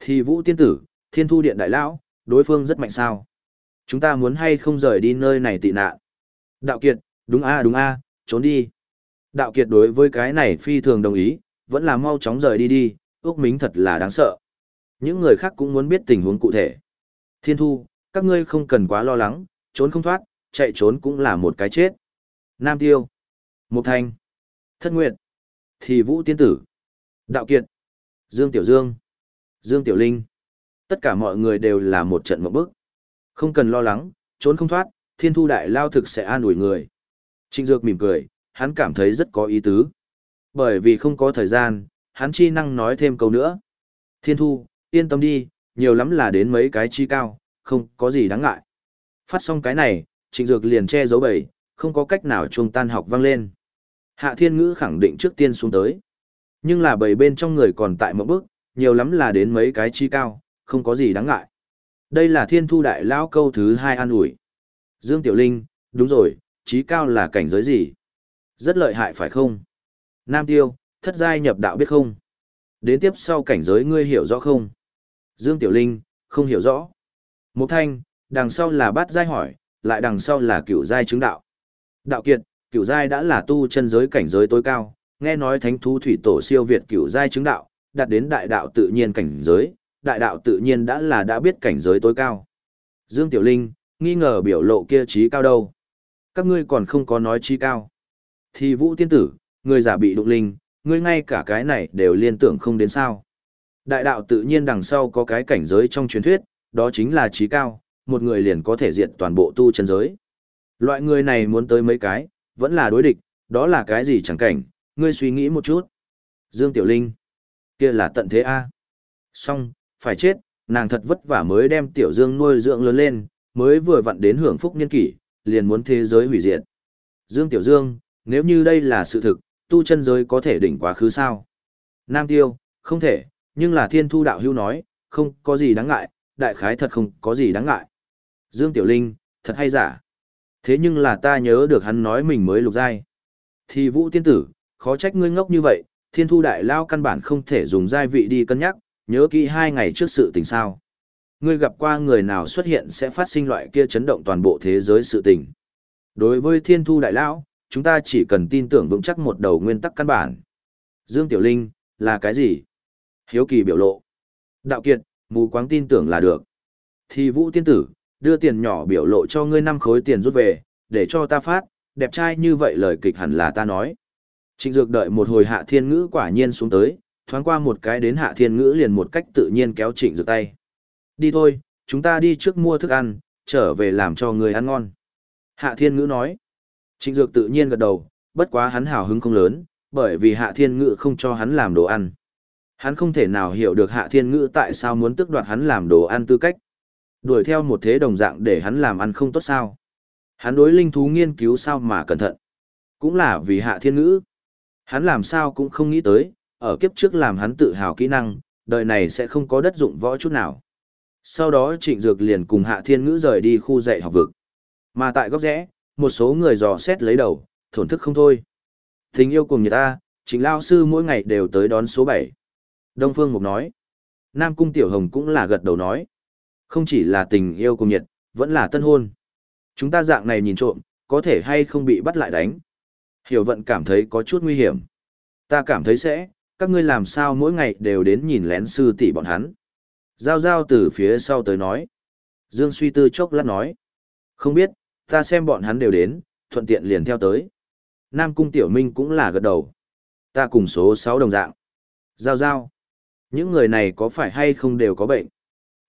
Thì Vũ Tiên Tử, Thiên Thu Điện Đại Lão, đối phương rất mạnh sao. Chúng ta muốn hay không rời đi nơi này tị nạn. Đạo Kiệt, đúng a đúng a, trốn đi. Đạo Kiệt đối với cái này phi thường đồng ý, vẫn là mau chóng rời đi đi, ước mính thật là đáng sợ. Những người khác cũng muốn biết tình huống cụ thể. Thiên Thu, các ngươi không cần quá lo lắng, trốn không thoát, chạy trốn cũng là một cái chết. Nam Tiêu, Mục Thanh, Thất Nguyệt, Thì Vũ Tiên Tử, Đạo Kiệt, Dương Tiểu Dương, Dương Tiểu Linh. Tất cả mọi người đều là một trận mộng bức. Không cần lo lắng, trốn không thoát, thiên thu đại lao thực sẽ an ủi người. Trịnh Dược mỉm cười, hắn cảm thấy rất có ý tứ. Bởi vì không có thời gian, hắn chi năng nói thêm câu nữa. Thiên thu, yên tâm đi, nhiều lắm là đến mấy cái chi cao, không có gì đáng ngại. Phát xong cái này, trịnh dược liền che giấu bầy, không có cách nào chuông tan học vang lên. Hạ thiên ngữ khẳng định trước tiên xuống tới. Nhưng là bầy bên trong người còn tại một bước, nhiều lắm là đến mấy cái chi cao, không có gì đáng ngại. Đây là thiên thu đại lão câu thứ hai an ủi. Dương Tiểu Linh, đúng rồi, trí cao là cảnh giới gì? Rất lợi hại phải không? Nam Tiêu, thất giai nhập đạo biết không? Đến tiếp sau cảnh giới ngươi hiểu rõ không? Dương Tiểu Linh, không hiểu rõ. Mục Thanh, đằng sau là bát giai hỏi, lại đằng sau là cửu giai chứng đạo. Đạo Kiệt, cửu giai đã là tu chân giới cảnh giới tối cao, nghe nói thánh thú thủy tổ siêu việt cửu giai chứng đạo, đạt đến đại đạo tự nhiên cảnh giới, đại đạo tự nhiên đã là đã biết cảnh giới tối cao. Dương Tiểu Linh, nghi ngờ biểu lộ kia trí cao đâu. Các ngươi còn không có nói trí cao. Thì Vũ Tiên Tử, người giả bị đụng linh, ngươi ngay cả cái này đều liên tưởng không đến sao. Đại đạo tự nhiên đằng sau có cái cảnh giới trong truyền thuyết, đó chính là trí cao, một người liền có thể diệt toàn bộ tu chân giới. Loại người này muốn tới mấy cái, vẫn là đối địch, đó là cái gì chẳng cảnh, ngươi suy nghĩ một chút. Dương Tiểu Linh, kia là tận thế A. Xong, phải chết, nàng thật vất vả mới đem Tiểu Dương nuôi dưỡng lớn lên, mới vừa vặn đến hưởng phúc niên kỷ, liền muốn thế giới hủy diệt. Dương Tiểu Dương, nếu như đây là sự thực, tu chân giới có thể đỉnh quá khứ sao? Nam Tiêu, không thể, nhưng là thiên thu đạo hưu nói, không có gì đáng ngại, đại khái thật không có gì đáng ngại. Dương Tiểu Linh, thật hay giả. Thế nhưng là ta nhớ được hắn nói mình mới lục giai. Thì vũ tiên tử, khó trách ngươi ngốc như vậy, thiên thu đại lao căn bản không thể dùng giai vị đi cân nhắc, nhớ kỹ hai ngày trước sự tình sao. Ngươi gặp qua người nào xuất hiện sẽ phát sinh loại kia chấn động toàn bộ thế giới sự tình. Đối với thiên thu đại Lão, chúng ta chỉ cần tin tưởng vững chắc một đầu nguyên tắc căn bản. Dương Tiểu Linh, là cái gì? Hiếu kỳ biểu lộ. Đạo kiệt, mù quáng tin tưởng là được. Thì vũ tiên tử, đưa tiền nhỏ biểu lộ cho ngươi năm khối tiền rút về, để cho ta phát, đẹp trai như vậy lời kịch hẳn là ta nói. Trịnh Dược đợi một hồi hạ thiên ngữ quả nhiên xuống tới, thoáng qua một cái đến hạ thiên ngữ liền một cách tự nhiên kéo trịnh Dược tay. Đi thôi, chúng ta đi trước mua thức ăn, trở về làm cho người ăn ngon. Hạ thiên ngữ nói. Trịnh Dược tự nhiên gật đầu, bất quá hắn hào hứng không lớn, bởi vì hạ thiên ngữ không cho hắn làm đồ ăn. Hắn không thể nào hiểu được hạ thiên ngữ tại sao muốn tước đoạt hắn làm đồ ăn tư cách. Đuổi theo một thế đồng dạng để hắn làm ăn không tốt sao. Hắn đối linh thú nghiên cứu sao mà cẩn thận. Cũng là vì hạ thiên ngữ. Hắn làm sao cũng không nghĩ tới, ở kiếp trước làm hắn tự hào kỹ năng, đời này sẽ không có đất dụng võ chút nào. Sau đó trịnh dược liền cùng hạ thiên ngữ rời đi khu dạy học vực. Mà tại góc rẽ, một số người dò xét lấy đầu, thổn thức không thôi. Tình yêu cùng người ta, chính lao sư mỗi ngày đều tới đón số 7. Đông Phương Mục nói. Nam Cung Tiểu Hồng cũng là gật đầu nói. Không chỉ là tình yêu cùng nhiệt, vẫn là tân hôn. Chúng ta dạng này nhìn trộm, có thể hay không bị bắt lại đánh. Hiểu vận cảm thấy có chút nguy hiểm. Ta cảm thấy sẽ, các ngươi làm sao mỗi ngày đều đến nhìn lén sư tỷ bọn hắn. Giao giao từ phía sau tới nói. Dương suy tư chốc lát nói. Không biết, ta xem bọn hắn đều đến, thuận tiện liền theo tới. Nam Cung Tiểu Minh cũng là gật đầu. Ta cùng số 6 đồng dạng. Giao giao. Những người này có phải hay không đều có bệnh?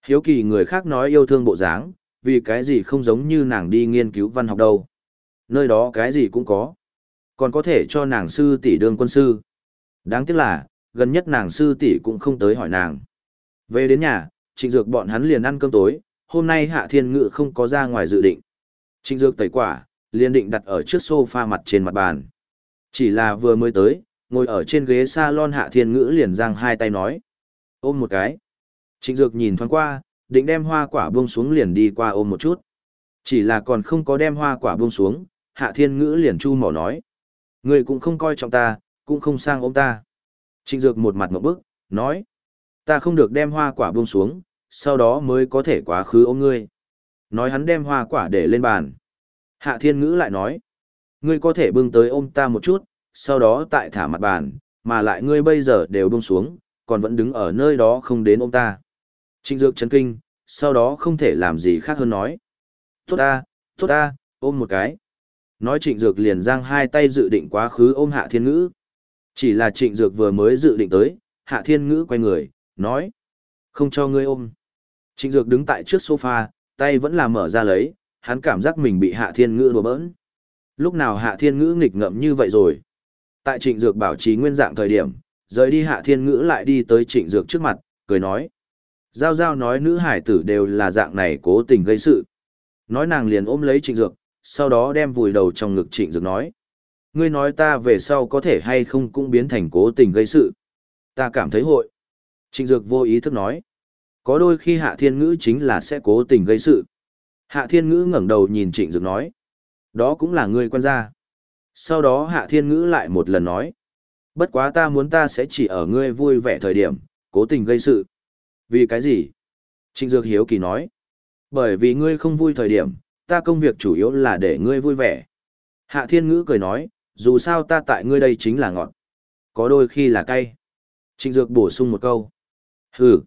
Hiếu kỳ người khác nói yêu thương bộ dáng, vì cái gì không giống như nàng đi nghiên cứu văn học đâu. Nơi đó cái gì cũng có. Còn có thể cho nàng sư tỷ đương quân sư. Đáng tiếc là, gần nhất nàng sư tỷ cũng không tới hỏi nàng. Về đến nhà, trịnh dược bọn hắn liền ăn cơm tối, hôm nay hạ thiên ngự không có ra ngoài dự định. Trịnh dược tẩy quả, liền định đặt ở trước sofa mặt trên mặt bàn. Chỉ là vừa mới tới, ngồi ở trên ghế salon hạ thiên ngữ liền giang hai tay nói. Ôm một cái. Trịnh dược nhìn thoáng qua, định đem hoa quả buông xuống liền đi qua ôm một chút. Chỉ là còn không có đem hoa quả buông xuống, hạ thiên ngữ liền chu mỏ nói. Người cũng không coi trọng ta, cũng không sang ôm ta. Trịnh dược một mặt một bức, nói. Ta không được đem hoa quả buông xuống, sau đó mới có thể quá khứ ôm ngươi. Nói hắn đem hoa quả để lên bàn. Hạ thiên ngữ lại nói. Ngươi có thể bưng tới ôm ta một chút, sau đó tại thả mặt bàn, mà lại ngươi bây giờ đều buông xuống, còn vẫn đứng ở nơi đó không đến ôm ta. Trịnh Dược chấn kinh, sau đó không thể làm gì khác hơn nói. Tốt ta, tốt ta, ôm một cái. Nói Trịnh Dược liền giang hai tay dự định quá khứ ôm Hạ Thiên Ngữ. Chỉ là Trịnh Dược vừa mới dự định tới, Hạ Thiên Ngữ quay người, nói. Không cho ngươi ôm. Trịnh Dược đứng tại trước sofa, tay vẫn là mở ra lấy, hắn cảm giác mình bị Hạ Thiên Ngữ đùa bỡn. Lúc nào Hạ Thiên Ngữ nghịch ngợm như vậy rồi? Tại Trịnh Dược bảo trì nguyên dạng thời điểm, rời đi Hạ Thiên Ngữ lại đi tới Trịnh Dược trước mặt, cười nói. Giao giao nói nữ hải tử đều là dạng này cố tình gây sự. Nói nàng liền ôm lấy trịnh dược, sau đó đem vùi đầu trong ngực trịnh dược nói. Ngươi nói ta về sau có thể hay không cũng biến thành cố tình gây sự. Ta cảm thấy hội. Trịnh dược vô ý thức nói. Có đôi khi hạ thiên ngữ chính là sẽ cố tình gây sự. Hạ thiên ngữ ngẩng đầu nhìn trịnh dược nói. Đó cũng là ngươi quan gia. Sau đó hạ thiên ngữ lại một lần nói. Bất quá ta muốn ta sẽ chỉ ở ngươi vui vẻ thời điểm, cố tình gây sự. Vì cái gì? Trịnh Dược Hiếu Kỳ nói. Bởi vì ngươi không vui thời điểm, ta công việc chủ yếu là để ngươi vui vẻ. Hạ Thiên Ngữ cười nói, dù sao ta tại ngươi đây chính là ngọt. Có đôi khi là cay. Trịnh Dược bổ sung một câu. Hừ.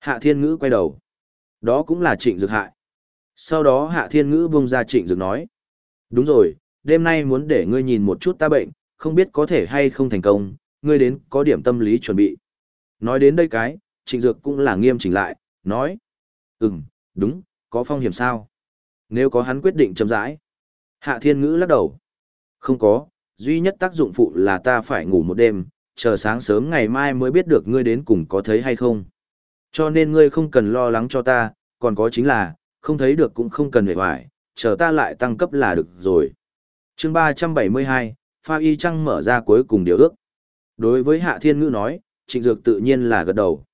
Hạ Thiên Ngữ quay đầu. Đó cũng là Trịnh Dược hại. Sau đó Hạ Thiên Ngữ bung ra Trịnh Dược nói. Đúng rồi, đêm nay muốn để ngươi nhìn một chút ta bệnh, không biết có thể hay không thành công, ngươi đến có điểm tâm lý chuẩn bị. Nói đến đây cái, trịnh dược cũng là nghiêm chỉnh lại, nói. Ừm, đúng, có phong hiểm sao? Nếu có hắn quyết định chậm rãi. Hạ thiên ngữ lắc đầu. Không có, duy nhất tác dụng phụ là ta phải ngủ một đêm, chờ sáng sớm ngày mai mới biết được ngươi đến cùng có thấy hay không. Cho nên ngươi không cần lo lắng cho ta, còn có chính là, không thấy được cũng không cần hề hoài, chờ ta lại tăng cấp là được rồi. chương 372, Pha Y Trăng mở ra cuối cùng điều ước. Đối với Hạ Thiên Ngữ nói, Trịnh Dược tự nhiên là gật đầu.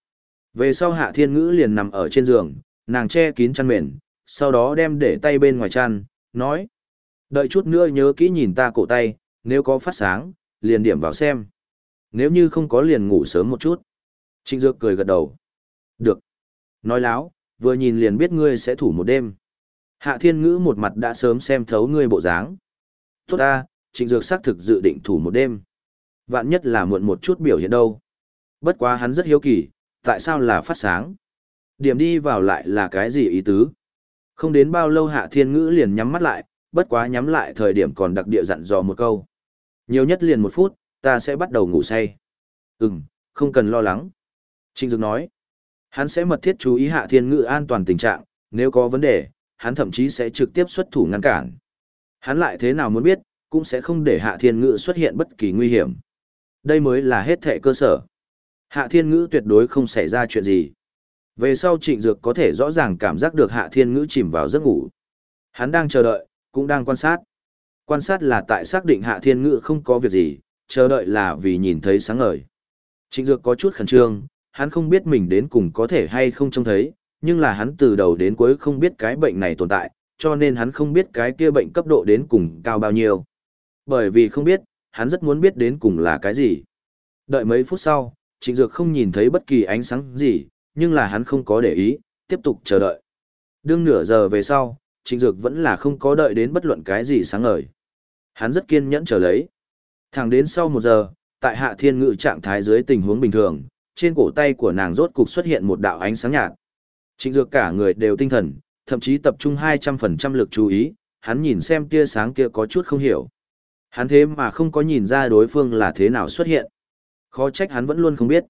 Về sau hạ thiên ngữ liền nằm ở trên giường, nàng che kín chăn mền, sau đó đem để tay bên ngoài chăn, nói. Đợi chút nữa nhớ kỹ nhìn ta cổ tay, nếu có phát sáng, liền điểm vào xem. Nếu như không có liền ngủ sớm một chút. Trịnh Dược cười gật đầu. Được. Nói láo, vừa nhìn liền biết ngươi sẽ thủ một đêm. Hạ thiên ngữ một mặt đã sớm xem thấu ngươi bộ dáng. Tốt ta, trịnh Dược xác thực dự định thủ một đêm. Vạn nhất là muộn một chút biểu hiện đâu. Bất quá hắn rất hiếu kỳ, tại sao là phát sáng? Điểm đi vào lại là cái gì ý tứ? Không đến bao lâu hạ thiên ngữ liền nhắm mắt lại, bất quá nhắm lại thời điểm còn đặc địa dặn dò một câu. Nhiều nhất liền một phút, ta sẽ bắt đầu ngủ say. Ừm, không cần lo lắng. Trinh Dược nói, hắn sẽ mật thiết chú ý hạ thiên ngữ an toàn tình trạng, nếu có vấn đề, hắn thậm chí sẽ trực tiếp xuất thủ ngăn cản. Hắn lại thế nào muốn biết, cũng sẽ không để hạ thiên ngữ xuất hiện bất kỳ nguy hiểm. Đây mới là hết thệ cơ sở. Hạ thiên ngữ tuyệt đối không xảy ra chuyện gì. Về sau trịnh dược có thể rõ ràng cảm giác được hạ thiên ngữ chìm vào giấc ngủ. Hắn đang chờ đợi, cũng đang quan sát. Quan sát là tại xác định hạ thiên ngữ không có việc gì, chờ đợi là vì nhìn thấy sáng ngời. Trịnh dược có chút khẩn trương, hắn không biết mình đến cùng có thể hay không trông thấy, nhưng là hắn từ đầu đến cuối không biết cái bệnh này tồn tại, cho nên hắn không biết cái kia bệnh cấp độ đến cùng cao bao nhiêu. Bởi vì không biết, hắn rất muốn biết đến cùng là cái gì. Đợi mấy phút sau, trịnh dược không nhìn thấy bất kỳ ánh sáng gì, nhưng là hắn không có để ý, tiếp tục chờ đợi. Đương nửa giờ về sau, trịnh dược vẫn là không có đợi đến bất luận cái gì sáng ngời. Hắn rất kiên nhẫn chờ lấy. Thẳng đến sau một giờ, tại hạ thiên ngự trạng thái dưới tình huống bình thường, trên cổ tay của nàng rốt cục xuất hiện một đạo ánh sáng nhạt. Trịnh dược cả người đều tinh thần, thậm chí tập trung 200% lực chú ý, hắn nhìn xem tia sáng kia có chút không hiểu. Hắn thế mà không có nhìn ra đối phương là thế nào xuất hiện. Khó trách hắn vẫn luôn không biết.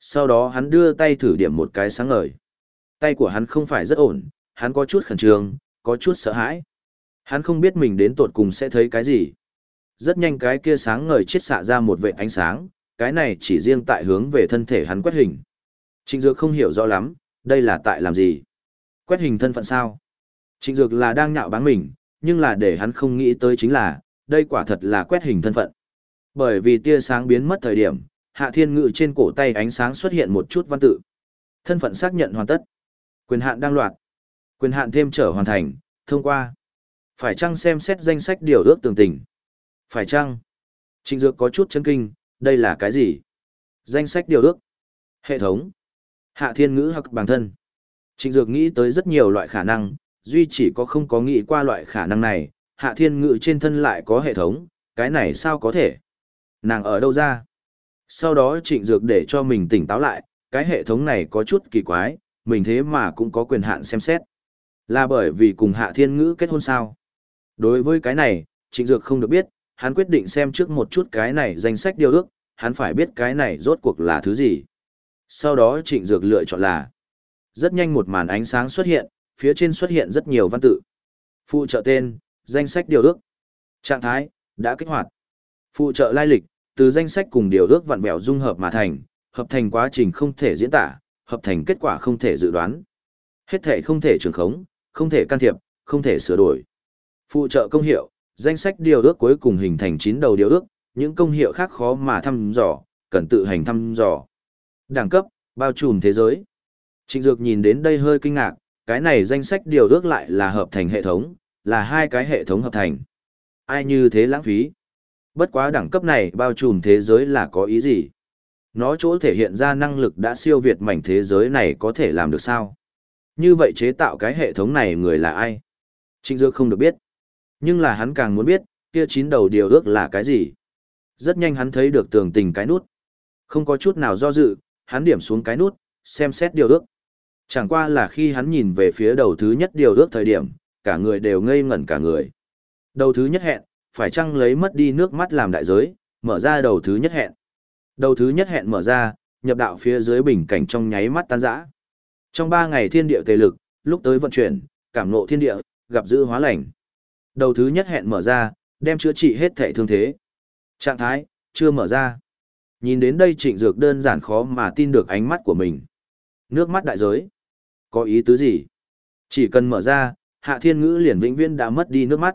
Sau đó hắn đưa tay thử điểm một cái sáng ngời. Tay của hắn không phải rất ổn, hắn có chút khẩn trương, có chút sợ hãi. Hắn không biết mình đến tột cùng sẽ thấy cái gì. Rất nhanh cái kia sáng ngời chiết xạ ra một vệt ánh sáng, cái này chỉ riêng tại hướng về thân thể hắn quét hình. Trịnh Dược không hiểu rõ lắm, đây là tại làm gì? Quét hình thân phận sao? Trịnh Dược là đang nhạo báng mình, nhưng là để hắn không nghĩ tới chính là, đây quả thật là quét hình thân phận. Bởi vì tia sáng biến mất thời điểm, Hạ Thiên Ngự trên cổ tay ánh sáng xuất hiện một chút văn tự. Thân phận xác nhận hoàn tất. Quyền hạn đang loạt. Quyền hạn thêm trở hoàn thành, thông qua. Phải chăng xem xét danh sách điều ước tường tình? Phải chăng? Trịnh Dược có chút chấn kinh, đây là cái gì? Danh sách điều ước. Hệ thống. Hạ Thiên Ngữ hoặc bản thân. Trịnh Dược nghĩ tới rất nhiều loại khả năng, duy chỉ có không có nghĩ qua loại khả năng này, Hạ Thiên Ngữ trên thân lại có hệ thống, cái này sao có thể? Nàng ở đâu ra? Sau đó Trịnh Dược để cho mình tỉnh táo lại, cái hệ thống này có chút kỳ quái, mình thế mà cũng có quyền hạn xem xét. Là bởi vì cùng Hạ Thiên Ngữ kết hôn sao? Đối với cái này, Trịnh Dược không được biết, hắn quyết định xem trước một chút cái này danh sách điều ước, hắn phải biết cái này rốt cuộc là thứ gì. Sau đó Trịnh Dược lựa chọn là. Rất nhanh một màn ánh sáng xuất hiện, phía trên xuất hiện rất nhiều văn tự. Phụ trợ tên, danh sách điều ước. Trạng thái, đã kích hoạt. Phụ trợ lai lịch, từ danh sách cùng điều ước vặn vẹo dung hợp mà thành, hợp thành quá trình không thể diễn tả, hợp thành kết quả không thể dự đoán. Hết thể không thể trường khống, không thể can thiệp, không thể sửa đổi. Phụ trợ công hiệu, danh sách điều ước cuối cùng hình thành 9 đầu điều ước, những công hiệu khác khó mà thăm dò, cần tự hành thăm dò. Đẳng cấp, bao trùm thế giới. Trịnh Dược nhìn đến đây hơi kinh ngạc, cái này danh sách điều ước lại là hợp thành hệ thống, là hai cái hệ thống hợp thành. Ai như thế lãng phí. Bất quá đẳng cấp này bao trùm thế giới là có ý gì? Nó chỗ thể hiện ra năng lực đã siêu việt mảnh thế giới này có thể làm được sao? Như vậy chế tạo cái hệ thống này người là ai? Trịnh Dược không được biết. Nhưng là hắn càng muốn biết, kia chín đầu điều ước là cái gì? Rất nhanh hắn thấy được tường tình cái nút. Không có chút nào do dự, hắn điểm xuống cái nút, xem xét điều ước. Chẳng qua là khi hắn nhìn về phía đầu thứ nhất điều ước thời điểm, cả người đều ngây ngẩn cả người. Đầu thứ nhất hẹn, phải chăng lấy mất đi nước mắt làm đại giới, mở ra đầu thứ nhất hẹn. Đầu thứ nhất hẹn mở ra, nhập đạo phía dưới bình cảnh trong nháy mắt tan rã. Trong ba ngày thiên địa tề lực, lúc tới vận chuyển, cảm ngộ thiên địa, gặp dữ hóa lành. Đầu thứ nhất hẹn mở ra, đem chữa trị hết thể thương thế. Trạng thái, chưa mở ra. Nhìn đến đây trịnh dược đơn giản khó mà tin được ánh mắt của mình. Nước mắt đại giới. Có ý tứ gì? Chỉ cần mở ra, hạ thiên ngữ liền vĩnh viễn đã mất đi nước mắt.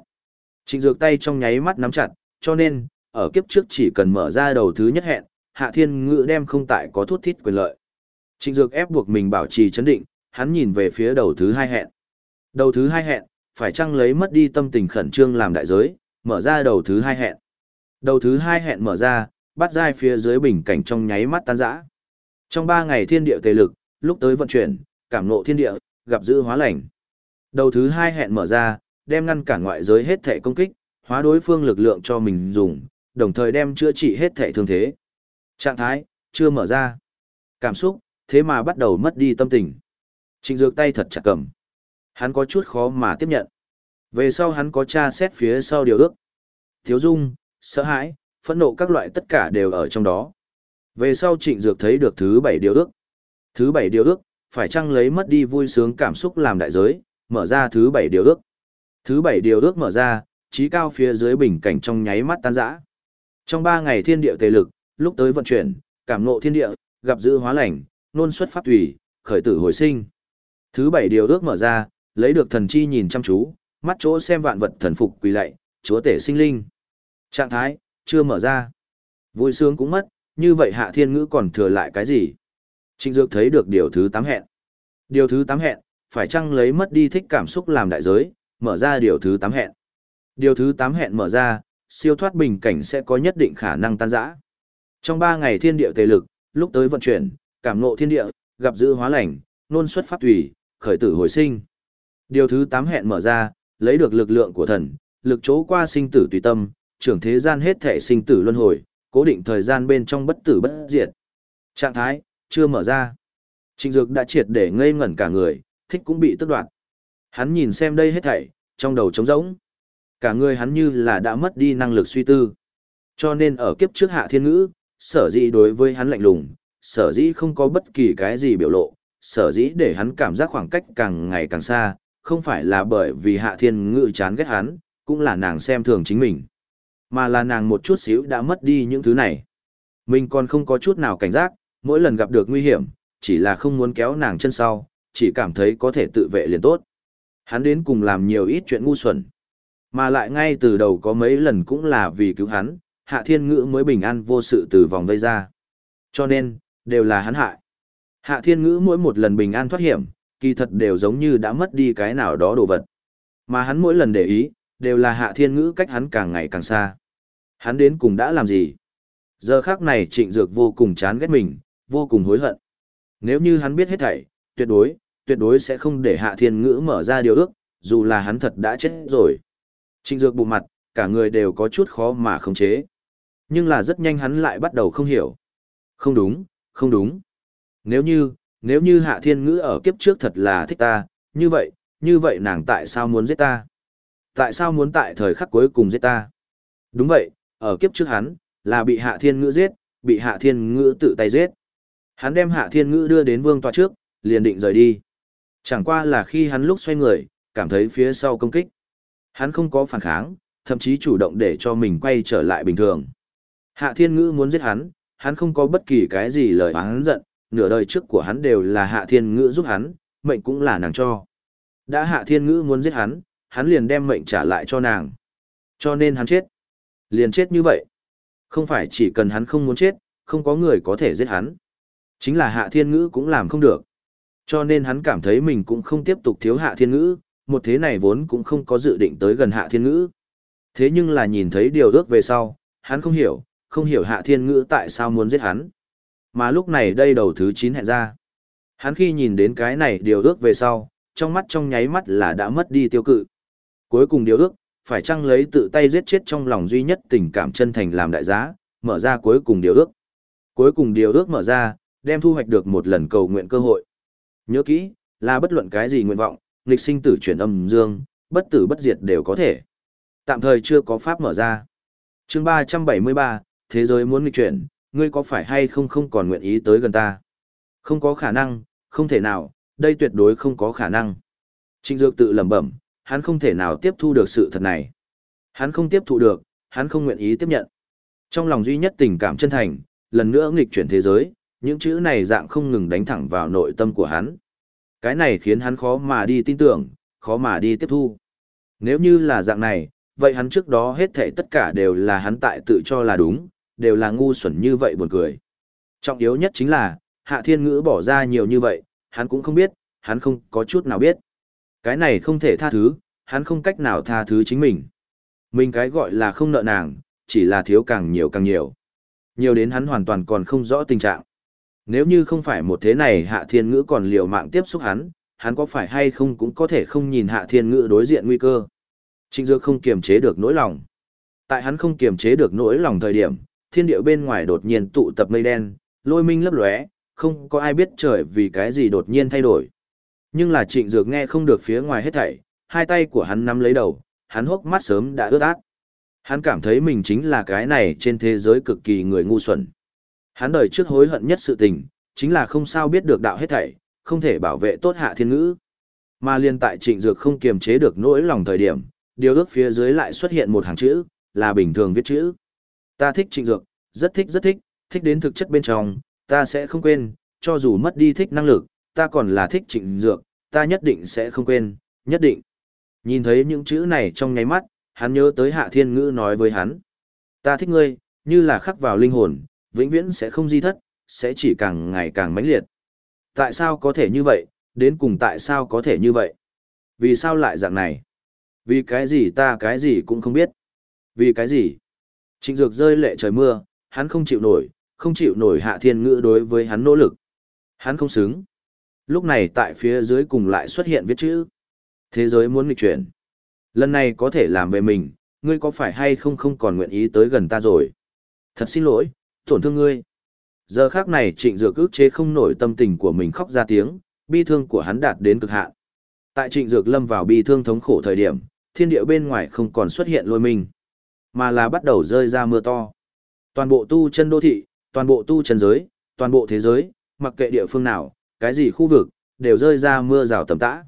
Trịnh dược tay trong nháy mắt nắm chặt, cho nên, ở kiếp trước chỉ cần mở ra đầu thứ nhất hẹn, hạ thiên ngữ đem không tại có thuốc thít quyền lợi. Trịnh dược ép buộc mình bảo trì chấn định, hắn nhìn về phía đầu thứ hai hẹn. Đầu thứ hai hẹn, phải chăng lấy mất đi tâm tình khẩn trương làm đại giới, mở ra đầu thứ hai hẹn. Đầu thứ hai hẹn mở ra, bắt dai phía dưới bình cảnh trong nháy mắt tan rã. Trong ba ngày thiên địa tề lực, lúc tới vận chuyển, cảm ngộ thiên địa, gặp dữ hóa lành. Đầu thứ hai hẹn mở ra, đem ngăn cản ngoại giới hết thể công kích, hóa đối phương lực lượng cho mình dùng, đồng thời đem chữa trị hết thể thương thế. Trạng thái, chưa mở ra. Cảm xúc, thế mà bắt đầu mất đi tâm tình. Trịnh Dược tay thật chặt cầm. Hắn có chút khó mà tiếp nhận. Về sau hắn có tra xét phía sau điều ước. Thiếu dung, sợ hãi, phẫn nộ các loại tất cả đều ở trong đó. Về sau trịnh dược thấy được thứ bảy điều ước. Thứ bảy điều ước, phải chăng lấy mất đi vui sướng cảm xúc làm đại giới, mở ra thứ bảy điều ước. Thứ bảy điều ước mở ra, trí cao phía dưới bình cảnh trong nháy mắt tan rã. Trong ba ngày thiên địa tề lực, lúc tới vận chuyển, cảm ngộ thiên địa, gặp dự hóa lành, nôn xuất pháp tùy, khởi tử hồi sinh. Thứ bảy điều ước mở ra, lấy được thần chi nhìn chăm chú, mắt chỗ xem vạn vật thần phục quỳ lạy, chúa tể sinh linh. Trạng thái, chưa mở ra. Vui sướng cũng mất, như vậy hạ thiên ngữ còn thừa lại cái gì? Trịnh Dược thấy được điều thứ tám hẹn. Điều thứ tám hẹn, phải chăng lấy mất đi thích cảm xúc làm đại giới, mở ra điều thứ 8 hẹn. Điều thứ 8 hẹn mở ra, siêu thoát bình cảnh sẽ có nhất định khả năng tan rã. Trong 3 ngày thiên địa tề lực, lúc tới vận chuyển, cảm ngộ thiên địa, gặp dữ hóa lành, nôn xuất pháp tùy, khởi tử hồi sinh. Điều thứ 8 hẹn mở ra, lấy được lực lượng của thần, lực chỗ qua sinh tử tùy tâm, trưởng thế gian hết thể sinh tử luân hồi, cố định thời gian bên trong bất tử bất diệt. Trạng thái, chưa mở ra. Trịnh Dược đã triệt để ngây ngẩn cả người, thích cũng bị tức đoạt. Hắn nhìn xem đây hết thảy, trong đầu trống rỗng. Cả người hắn như là đã mất đi năng lực suy tư. Cho nên ở kiếp trước hạ thiên ngữ, sở dĩ đối với hắn lạnh lùng, sở dĩ không có bất kỳ cái gì biểu lộ, sở dĩ để hắn cảm giác khoảng cách càng ngày càng xa, không phải là bởi vì hạ thiên ngữ chán ghét hắn, cũng là nàng xem thường chính mình. Mà là nàng một chút xíu đã mất đi những thứ này. Mình còn không có chút nào cảnh giác, mỗi lần gặp được nguy hiểm, chỉ là không muốn kéo nàng chân sau, chỉ cảm thấy có thể tự vệ liền tốt. Hắn đến cùng làm nhiều ít chuyện ngu xuẩn. Mà lại ngay từ đầu có mấy lần cũng là vì cứu hắn, hạ thiên ngữ mới bình an vô sự từ vòng vây ra. Cho nên, đều là hắn hại. Hạ thiên ngữ mỗi một lần bình an thoát hiểm, kỳ thật đều giống như đã mất đi cái nào đó đồ vật. Mà hắn mỗi lần để ý, đều là hạ thiên ngữ cách hắn càng ngày càng xa. Hắn đến cùng đã làm gì? Giờ khác này trịnh dược vô cùng chán ghét mình, vô cùng hối hận. Nếu như hắn biết hết thảy, tuyệt đối, tuyệt đối sẽ không để hạ thiên ngữ mở ra điều ước, dù là hắn thật đã chết rồi. Trịnh dược bụng mặt, cả người đều có chút khó mà khống chế. Nhưng là rất nhanh hắn lại bắt đầu không hiểu. Không đúng, không đúng. Nếu như, nếu như hạ thiên ngữ ở kiếp trước thật là thích ta, như vậy, như vậy nàng tại sao muốn giết ta? Tại sao muốn tại thời khắc cuối cùng giết ta? Đúng vậy, ở kiếp trước hắn, là bị hạ thiên ngữ giết, bị hạ thiên ngữ tự tay giết. Hắn đem hạ thiên ngữ đưa đến vương tòa trước, liền định rời đi. Chẳng qua là khi hắn lúc xoay người, cảm thấy phía sau công kích. Hắn không có phản kháng, thậm chí chủ động để cho mình quay trở lại bình thường. Hạ thiên ngữ muốn giết hắn, hắn không có bất kỳ cái gì lời hắn giận, nửa đời trước của hắn đều là hạ thiên ngữ giúp hắn, mệnh cũng là nàng cho. Đã hạ thiên ngữ muốn giết hắn, hắn liền đem mệnh trả lại cho nàng. Cho nên hắn chết. Liền chết như vậy. Không phải chỉ cần hắn không muốn chết, không có người có thể giết hắn. Chính là hạ thiên ngữ cũng làm không được. Cho nên hắn cảm thấy mình cũng không tiếp tục thiếu hạ thiên ngữ, một thế này vốn cũng không có dự định tới gần hạ thiên ngữ. Thế nhưng là nhìn thấy điều ước về sau, hắn không hiểu, không hiểu hạ thiên ngữ tại sao muốn giết hắn. Mà lúc này đây đầu thứ 9 hẹn ra. Hắn khi nhìn đến cái này điều ước về sau, trong mắt trong nháy mắt là đã mất đi tiêu cự. Cuối cùng điều ước, phải chăng lấy tự tay giết chết trong lòng duy nhất tình cảm chân thành làm đại giá, mở ra cuối cùng điều ước. Cuối cùng điều ước mở ra, đem thu hoạch được một lần cầu nguyện cơ hội. Nhớ kỹ, là bất luận cái gì nguyện vọng, nghịch sinh tử chuyển âm dương, bất tử bất diệt đều có thể. Tạm thời chưa có pháp mở ra. Chương 373, thế giới muốn nghịch chuyển, ngươi có phải hay không không còn nguyện ý tới gần ta? Không có khả năng, không thể nào, đây tuyệt đối không có khả năng. Trịnh Dược tự lẩm bẩm, hắn không thể nào tiếp thu được sự thật này. Hắn không tiếp thu được, hắn không nguyện ý tiếp nhận. Trong lòng duy nhất tình cảm chân thành, lần nữa nghịch chuyển thế giới, những chữ này dạng không ngừng đánh thẳng vào nội tâm của hắn. Cái này khiến hắn khó mà đi tin tưởng, khó mà đi tiếp thu. Nếu như là dạng này, vậy hắn trước đó hết thảy tất cả đều là hắn tại tự cho là đúng, đều là ngu xuẩn như vậy buồn cười. Trọng yếu nhất chính là, hạ thiên ngữ bỏ ra nhiều như vậy, hắn cũng không biết, hắn không có chút nào biết. Cái này không thể tha thứ, hắn không cách nào tha thứ chính mình. Mình cái gọi là không nợ nàng, chỉ là thiếu càng nhiều càng nhiều. Nhiều đến hắn hoàn toàn còn không rõ tình trạng. Nếu như không phải một thế này hạ thiên ngữ còn liều mạng tiếp xúc hắn, hắn có phải hay không cũng có thể không nhìn hạ thiên ngữ đối diện nguy cơ. Trịnh Dược không kiềm chế được nỗi lòng. Tại hắn không kiềm chế được nỗi lòng thời điểm, thiên địa bên ngoài đột nhiên tụ tập mây đen, lôi minh lấp lóe, không có ai biết trời vì cái gì đột nhiên thay đổi. Nhưng là Trịnh Dược nghe không được phía ngoài hết thảy, hai tay của hắn nắm lấy đầu, hắn hốc mắt sớm đã ướt át. Hắn cảm thấy mình chính là cái này trên thế giới cực kỳ người ngu xuẩn. Hắn đời trước hối hận nhất sự tình, chính là không sao biết được đạo hết thảy, không thể bảo vệ tốt hạ thiên ngữ. Mà liên tại trịnh dược không kiềm chế được nỗi lòng thời điểm, điều ước phía dưới lại xuất hiện một hàng chữ, là bình thường viết chữ. Ta thích trịnh dược, rất thích rất thích, thích đến thực chất bên trong, ta sẽ không quên, cho dù mất đi thích năng lực, ta còn là thích trịnh dược, ta nhất định sẽ không quên, nhất định. Nhìn thấy những chữ này trong nháy mắt, hắn nhớ tới hạ thiên ngữ nói với hắn. Ta thích ngươi, như là khắc vào linh hồn, vĩnh viễn sẽ không di thất, sẽ chỉ càng ngày càng mãnh liệt. Tại sao có thể như vậy, đến cùng tại sao có thể như vậy? Vì sao lại dạng này? Vì cái gì ta cái gì cũng không biết. Vì cái gì? Trịnh Dược rơi lệ trời mưa, hắn không chịu nổi, không chịu nổi hạ thiên ngữ đối với hắn nỗ lực. Hắn không xứng. Lúc này tại phía dưới cùng lại xuất hiện viết chữ. Thế giới muốn nghịch chuyển. Lần này có thể làm về mình, ngươi có phải hay không không còn nguyện ý tới gần ta rồi. Thật xin lỗi, tổn thương ngươi. Giờ khác này trịnh dược ức chế không nổi tâm tình của mình khóc ra tiếng, bi thương của hắn đạt đến cực hạn. Tại trịnh dược lâm vào bi thương thống khổ thời điểm, thiên địa bên ngoài không còn xuất hiện lôi mình, mà là bắt đầu rơi ra mưa to. Toàn bộ tu chân đô thị, toàn bộ tu chân giới, toàn bộ thế giới, mặc kệ địa phương nào, cái gì khu vực, đều rơi ra mưa rào tầm tã.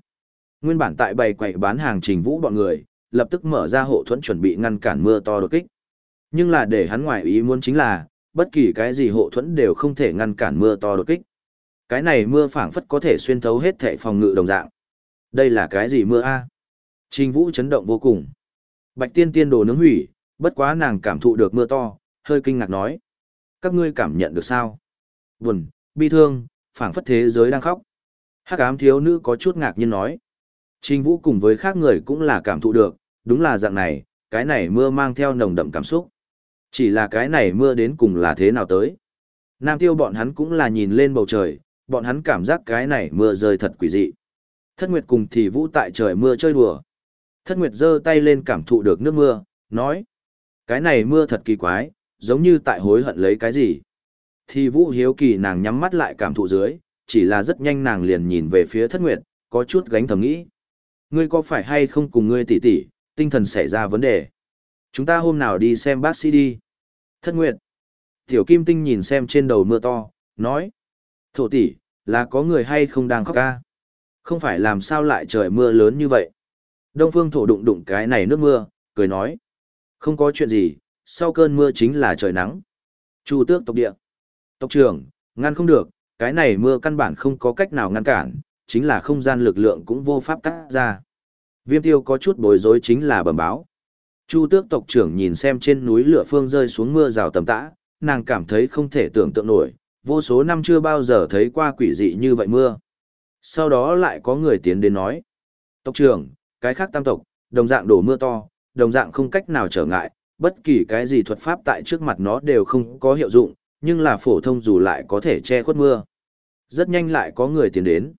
Nguyên bản tại bày quầy bán hàng trình vũ bọn người, lập tức mở ra hộ thuẫn chuẩn bị ngăn cản mưa to đột kích. Nhưng là để hắn ngoài ý muốn chính là, bất kỳ cái gì hộ thuẫn đều không thể ngăn cản mưa to đột kích. Cái này mưa phảng phất có thể xuyên thấu hết thể phòng ngự đồng dạng. Đây là cái gì mưa a? Trình Vũ chấn động vô cùng. Bạch Tiên Tiên đồ nướng hủy, bất quá nàng cảm thụ được mưa to, hơi kinh ngạc nói: "Các ngươi cảm nhận được sao?" Buồn, bi thương, phảng phất thế giới đang khóc. Hắc ám thiếu nữ có chút ngạc nhiên nói: Trình Vũ cùng với khác người cũng là cảm thụ được, đúng là dạng này, cái này mưa mang theo nồng đậm cảm xúc. Chỉ là cái này mưa đến cùng là thế nào tới. Nam tiêu bọn hắn cũng là nhìn lên bầu trời, bọn hắn cảm giác cái này mưa rơi thật quỷ dị. Thất Nguyệt cùng thì Vũ tại trời mưa chơi đùa. Thất Nguyệt giơ tay lên cảm thụ được nước mưa, nói. Cái này mưa thật kỳ quái, giống như tại hối hận lấy cái gì. Thì Vũ hiếu kỳ nàng nhắm mắt lại cảm thụ dưới, chỉ là rất nhanh nàng liền nhìn về phía Thất Nguyệt, có chút gánh thầm nghĩ. Ngươi có phải hay không cùng ngươi tỷ tỷ, tinh thần xảy ra vấn đề? Chúng ta hôm nào đi xem bác sĩ đi. Thất Nguyệt. Tiểu Kim Tinh nhìn xem trên đầu mưa to, nói. Thổ tỷ, là có người hay không đang khóc ca? Không phải làm sao lại trời mưa lớn như vậy? Đông Phương Thổ đụng đụng cái này nước mưa, cười nói. Không có chuyện gì, sau cơn mưa chính là trời nắng. Chu tước tộc địa. Tộc trưởng, ngăn không được, cái này mưa căn bản không có cách nào ngăn cản, chính là không gian lực lượng cũng vô pháp cắt ra. Viêm tiêu có chút bối rối chính là bẩm báo. Chu tước tộc trưởng nhìn xem trên núi lửa phương rơi xuống mưa rào tầm tã, nàng cảm thấy không thể tưởng tượng nổi, vô số năm chưa bao giờ thấy qua quỷ dị như vậy mưa. Sau đó lại có người tiến đến nói. Tộc trưởng, cái khác tam tộc, đồng dạng đổ mưa to, đồng dạng không cách nào trở ngại, bất kỳ cái gì thuật pháp tại trước mặt nó đều không có hiệu dụng, nhưng là phổ thông dù lại có thể che khuất mưa. Rất nhanh lại có người tiến đến.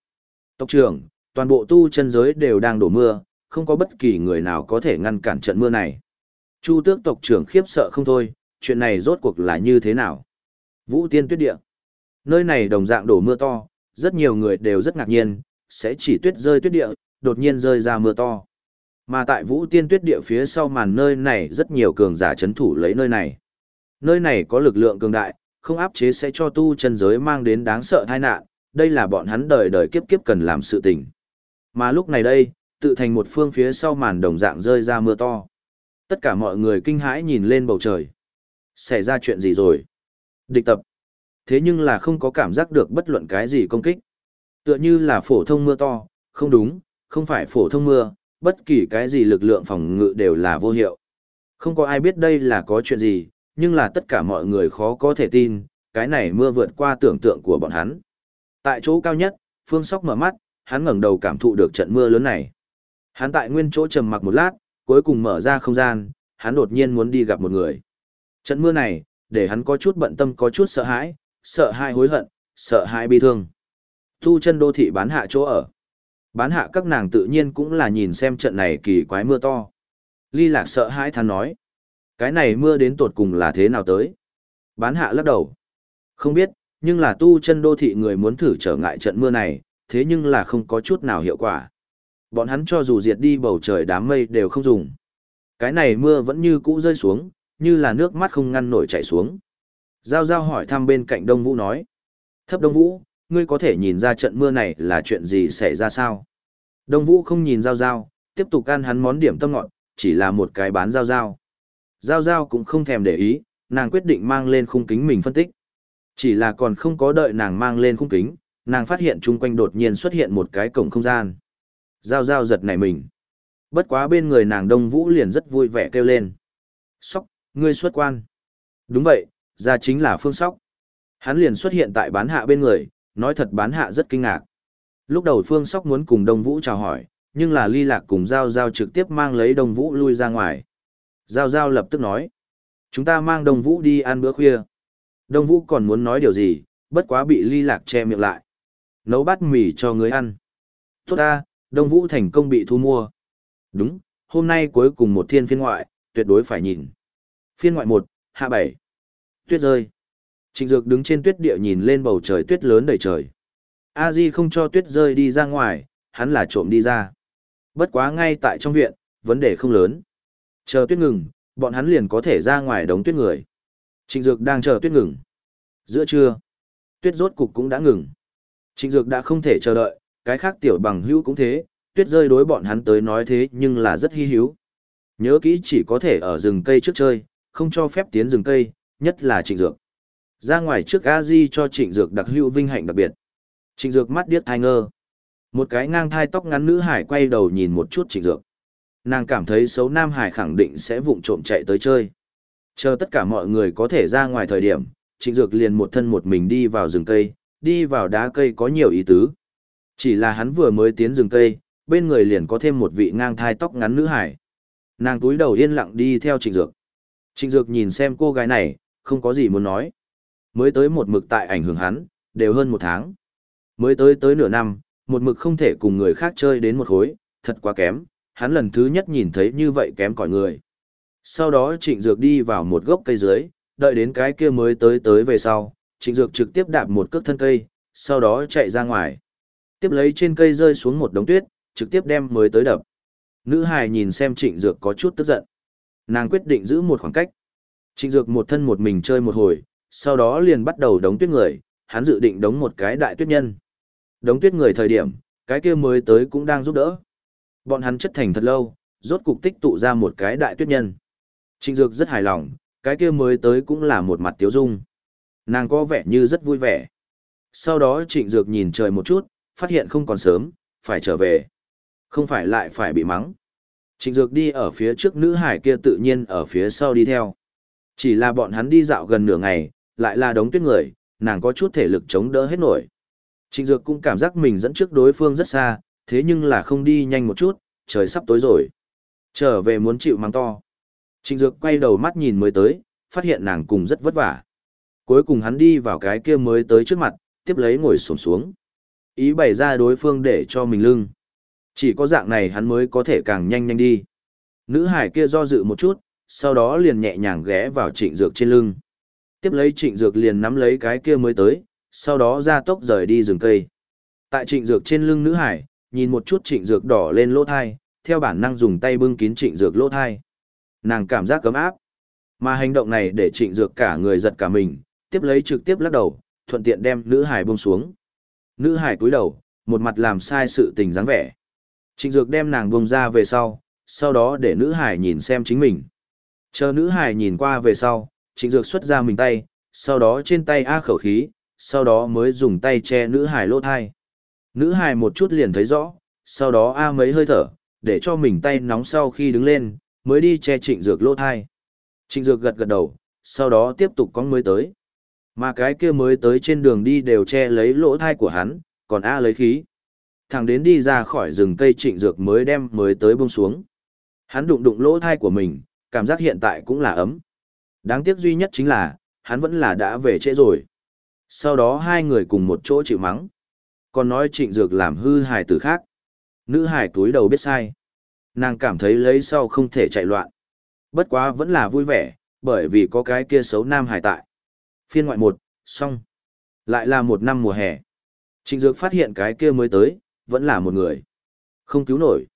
Tộc trưởng, toàn bộ tu chân giới đều đang đổ mưa, không có bất kỳ người nào có thể ngăn cản trận mưa này. Chu tước tộc trưởng khiếp sợ không thôi, chuyện này rốt cuộc là như thế nào? Vũ tiên tuyết địa. Nơi này đồng dạng đổ mưa to, rất nhiều người đều rất ngạc nhiên, sẽ chỉ tuyết rơi tuyết địa, đột nhiên rơi ra mưa to. Mà tại vũ tiên tuyết địa phía sau màn nơi này rất nhiều cường giả chấn thủ lấy nơi này. Nơi này có lực lượng cường đại, không áp chế sẽ cho tu chân giới mang đến đáng sợ tai nạn, đây là bọn hắn đời đời kiếp kiếp cần làm sự tình. Mà lúc này đây, tự thành một phương phía sau màn đồng dạng rơi ra mưa to. Tất cả mọi người kinh hãi nhìn lên bầu trời. Xảy ra chuyện gì rồi? Địch tập. Thế nhưng là không có cảm giác được bất luận cái gì công kích. Tựa như là phổ thông mưa to, không đúng, không phải phổ thông mưa, bất kỳ cái gì lực lượng phòng ngự đều là vô hiệu. Không có ai biết đây là có chuyện gì, nhưng là tất cả mọi người khó có thể tin, cái này mưa vượt qua tưởng tượng của bọn hắn. Tại chỗ cao nhất, Phương Sóc mở mắt, hắn ngẩng đầu cảm thụ được trận mưa lớn này. Hắn tại nguyên chỗ trầm mặc một lát, cuối cùng mở ra không gian, hắn đột nhiên muốn đi gặp một người. Trận mưa này, để hắn có chút bận tâm có chút sợ hãi, sợ hãi hối hận, sợ hãi bi thương. Tu chân đô thị bán hạ chỗ ở. Bán hạ các nàng tự nhiên cũng là nhìn xem trận này kỳ quái mưa to. Ly lạc sợ hãi than nói. Cái này mưa đến tột cùng là thế nào tới? Bán hạ lắc đầu. Không biết, nhưng là tu chân đô thị người muốn thử trở ngại trận mưa này, thế nhưng là không có chút nào hiệu quả. Bọn hắn cho dù diệt đi bầu trời đám mây đều không dùng. Cái này mưa vẫn như cũ rơi xuống, như là nước mắt không ngăn nổi chảy xuống. Giao Giao hỏi thăm bên cạnh Đông Vũ nói. Thấp Đông Vũ, ngươi có thể nhìn ra trận mưa này là chuyện gì xảy ra sao? Đông Vũ không nhìn Giao Giao, tiếp tục ăn hắn món điểm tâm ngọn chỉ là một cái bán Giao Giao. Giao Giao cũng không thèm để ý, nàng quyết định mang lên khung kính mình phân tích. Chỉ là còn không có đợi nàng mang lên khung kính, nàng phát hiện chung quanh đột nhiên xuất hiện một cái cổng không gian. Giao giao giật nảy mình. Bất quá bên người nàng Đông Vũ liền rất vui vẻ kêu lên. Sóc, ngươi xuất quan. Đúng vậy, ra chính là Phương Sóc. Hắn liền xuất hiện tại bán hạ bên người, nói thật bán hạ rất kinh ngạc. Lúc đầu Phương Sóc muốn cùng Đông Vũ chào hỏi, nhưng là ly lạc cùng Giao Giao trực tiếp mang lấy Đông Vũ lui ra ngoài. Giao Giao lập tức nói. Chúng ta mang Đông Vũ đi ăn bữa khuya. Đông Vũ còn muốn nói điều gì, bất quá bị ly lạc che miệng lại. Nấu bát mì cho người ăn. Tốt ta, Đông Vũ thành công bị thu mua. Đúng, hôm nay cuối cùng một thiên phiên ngoại, tuyệt đối phải nhìn. Phiên ngoại một, hạ bảy. Tuyết rơi. Trịnh Dược đứng trên tuyết địa nhìn lên bầu trời tuyết lớn đầy trời. A Di không cho tuyết rơi đi ra ngoài, hắn là trộm đi ra. Bất quá ngay tại trong viện, vấn đề không lớn. Chờ tuyết ngừng, bọn hắn liền có thể ra ngoài đống tuyết người. Trịnh Dược đang chờ tuyết ngừng. Giữa trưa, tuyết rốt cục cũng đã ngừng. Trịnh Dược đã không thể chờ đợi, cái khác tiểu bằng hữu cũng thế, tuyết rơi đối bọn hắn tới nói thế nhưng là rất hy hữu. Nhớ kỹ chỉ có thể ở rừng cây trước chơi, không cho phép tiến rừng cây, nhất là Trịnh Dược. Ra ngoài trước a di cho Trịnh Dược đặc hữu vinh hạnh đặc biệt. Trịnh Dược mắt điếc thai ngơ. Một cái ngang thai tóc ngắn nữ hải quay đầu nhìn một chút Trịnh Dược. Nàng cảm thấy xấu Nam Hải khẳng định sẽ vụng trộm chạy tới chơi. Chờ tất cả mọi người có thể ra ngoài thời điểm, Trịnh Dược liền một thân một mình đi vào rừng cây, đi vào đá cây có nhiều ý tứ. Chỉ là hắn vừa mới tiến rừng cây, bên người liền có thêm một vị ngang thai tóc ngắn nữ hải. Nàng túi đầu yên lặng đi theo Trịnh Dược. Trịnh Dược nhìn xem cô gái này, không có gì muốn nói. Mới tới một mực tại ảnh hưởng hắn, đều hơn một tháng. Mới tới tới nửa năm, một mực không thể cùng người khác chơi đến một khối, thật quá kém, hắn lần thứ nhất nhìn thấy như vậy kém cỏi người. Sau đó Trịnh Dược đi vào một gốc cây dưới, đợi đến cái kia mới tới tới về sau, Trịnh Dược trực tiếp đạp một cước thân cây, sau đó chạy ra ngoài. Tiếp lấy trên cây rơi xuống một đống tuyết, trực tiếp đem mới tới đập. Nữ hài nhìn xem Trịnh Dược có chút tức giận. Nàng quyết định giữ một khoảng cách. Trịnh Dược một thân một mình chơi một hồi, sau đó liền bắt đầu đống tuyết người, hắn dự định đống một cái đại tuyết nhân. Đống tuyết người thời điểm, cái kia mới tới cũng đang giúp đỡ. Bọn hắn chất thành thật lâu, rốt cục tích tụ ra một cái đại tuyết nhân. Trịnh Dược rất hài lòng, cái kia mới tới cũng là một mặt tiếu dung. Nàng có vẻ như rất vui vẻ. Sau đó Trịnh Dược nhìn trời một chút, phát hiện không còn sớm, phải trở về. Không phải lại phải bị mắng. Trịnh Dược đi ở phía trước nữ hải kia tự nhiên ở phía sau đi theo. Chỉ là bọn hắn đi dạo gần nửa ngày, lại là đống tuyết người, nàng có chút thể lực chống đỡ hết nổi. Trịnh Dược cũng cảm giác mình dẫn trước đối phương rất xa, thế nhưng là không đi nhanh một chút, trời sắp tối rồi. Trở về muốn chịu mang to. Trịnh Dược quay đầu mắt nhìn mới tới, phát hiện nàng cùng rất vất vả. Cuối cùng hắn đi vào cái kia mới tới trước mặt, tiếp lấy ngồi xổm xuống. Ý bày ra đối phương để cho mình lưng. Chỉ có dạng này hắn mới có thể càng nhanh nhanh đi. Nữ hải kia do dự một chút, sau đó liền nhẹ nhàng ghé vào trịnh dược trên lưng. Tiếp lấy trịnh dược liền nắm lấy cái kia mới tới, sau đó ra tốc rời đi rừng cây. Tại trịnh dược trên lưng nữ hải, nhìn một chút trịnh dược đỏ lên lỗ thai, theo bản năng dùng tay bưng kín trịnh dược lỗ thai. Nàng cảm giác cấm áp. Mà hành động này để trịnh dược cả người giật cả mình, tiếp lấy trực tiếp lắc đầu, thuận tiện đem nữ hải buông xuống. Nữ hải cúi đầu, một mặt làm sai sự tình dáng vẻ. Trịnh dược đem nàng buông ra về sau, sau đó để nữ hải nhìn xem chính mình. Chờ nữ hải nhìn qua về sau, trịnh dược xuất ra mình tay, sau đó trên tay A khẩu khí, sau đó mới dùng tay che nữ hải lỗ thai. Nữ hải một chút liền thấy rõ, sau đó A mấy hơi thở, để cho mình tay nóng sau khi đứng lên, mới đi che trịnh dược lỗ thai. Trịnh dược gật gật đầu, sau đó tiếp tục con mới tới. Mà cái kia mới tới trên đường đi đều che lấy lỗ thai của hắn, còn A lấy khí. Thằng đến đi ra khỏi rừng cây trịnh dược mới đem mới tới bông xuống. Hắn đụng đụng lỗ thai của mình, cảm giác hiện tại cũng là ấm. Đáng tiếc duy nhất chính là, hắn vẫn là đã về trễ rồi. Sau đó hai người cùng một chỗ chịu mắng. Còn nói trịnh dược làm hư hài tử khác. Nữ hài túi đầu biết sai. Nàng cảm thấy lấy sau không thể chạy loạn. Bất quá vẫn là vui vẻ, bởi vì có cái kia xấu nam hài tại. Phiên ngoại một, xong. Lại là một năm mùa hè. Trịnh Dược phát hiện cái kia mới tới, vẫn là một người. Không cứu nổi.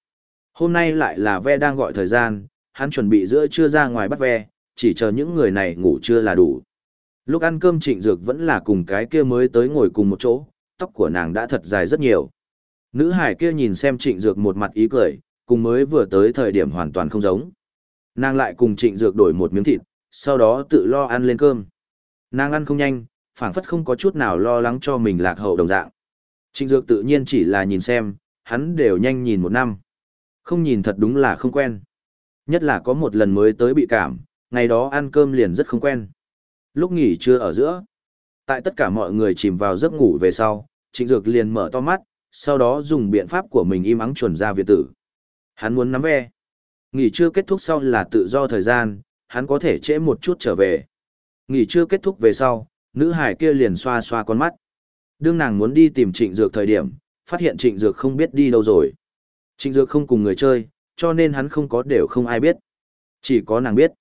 Hôm nay lại là ve đang gọi thời gian, hắn chuẩn bị giữa trưa ra ngoài bắt ve, chỉ chờ những người này ngủ trưa là đủ. Lúc ăn cơm Trịnh Dược vẫn là cùng cái kia mới tới ngồi cùng một chỗ, tóc của nàng đã thật dài rất nhiều. Nữ hải kia nhìn xem Trịnh Dược một mặt ý cười, cùng mới vừa tới thời điểm hoàn toàn không giống. Nàng lại cùng Trịnh Dược đổi một miếng thịt, sau đó tự lo ăn lên cơm. Nàng ăn không nhanh, phảng phất không có chút nào lo lắng cho mình lạc hậu đồng dạng. Trịnh Dược tự nhiên chỉ là nhìn xem, hắn đều nhanh nhìn một năm. Không nhìn thật đúng là không quen. Nhất là có một lần mới tới bị cảm, ngày đó ăn cơm liền rất không quen. Lúc nghỉ trưa ở giữa, tại tất cả mọi người chìm vào giấc ngủ về sau, Trịnh Dược liền mở to mắt, sau đó dùng biện pháp của mình im ắng chuẩn ra việt tử. Hắn muốn nắm ve. Nghỉ trưa kết thúc sau là tự do thời gian, hắn có thể trễ một chút trở về. Nghỉ trưa kết thúc về sau, nữ hải kia liền xoa xoa con mắt. Đương nàng muốn đi tìm trịnh dược thời điểm, phát hiện trịnh dược không biết đi đâu rồi. Trịnh dược không cùng người chơi, cho nên hắn không có đều không ai biết. Chỉ có nàng biết.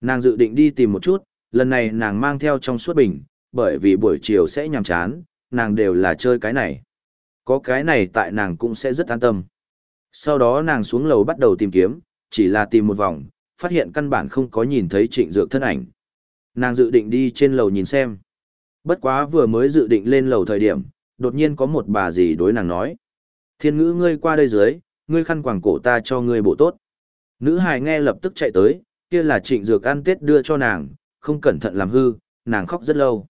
Nàng dự định đi tìm một chút, lần này nàng mang theo trong suốt bình, bởi vì buổi chiều sẽ nhàm chán, nàng đều là chơi cái này. Có cái này tại nàng cũng sẽ rất an tâm. Sau đó nàng xuống lầu bắt đầu tìm kiếm, chỉ là tìm một vòng, phát hiện căn bản không có nhìn thấy trịnh dược thân ảnh. Nàng dự định đi trên lầu nhìn xem. Bất quá vừa mới dự định lên lầu thời điểm, đột nhiên có một bà gì đối nàng nói. Thiên ngữ ngươi qua đây dưới, ngươi khăn quàng cổ ta cho ngươi bộ tốt. Nữ hài nghe lập tức chạy tới, kia là trịnh dược ăn tết đưa cho nàng, không cẩn thận làm hư, nàng khóc rất lâu.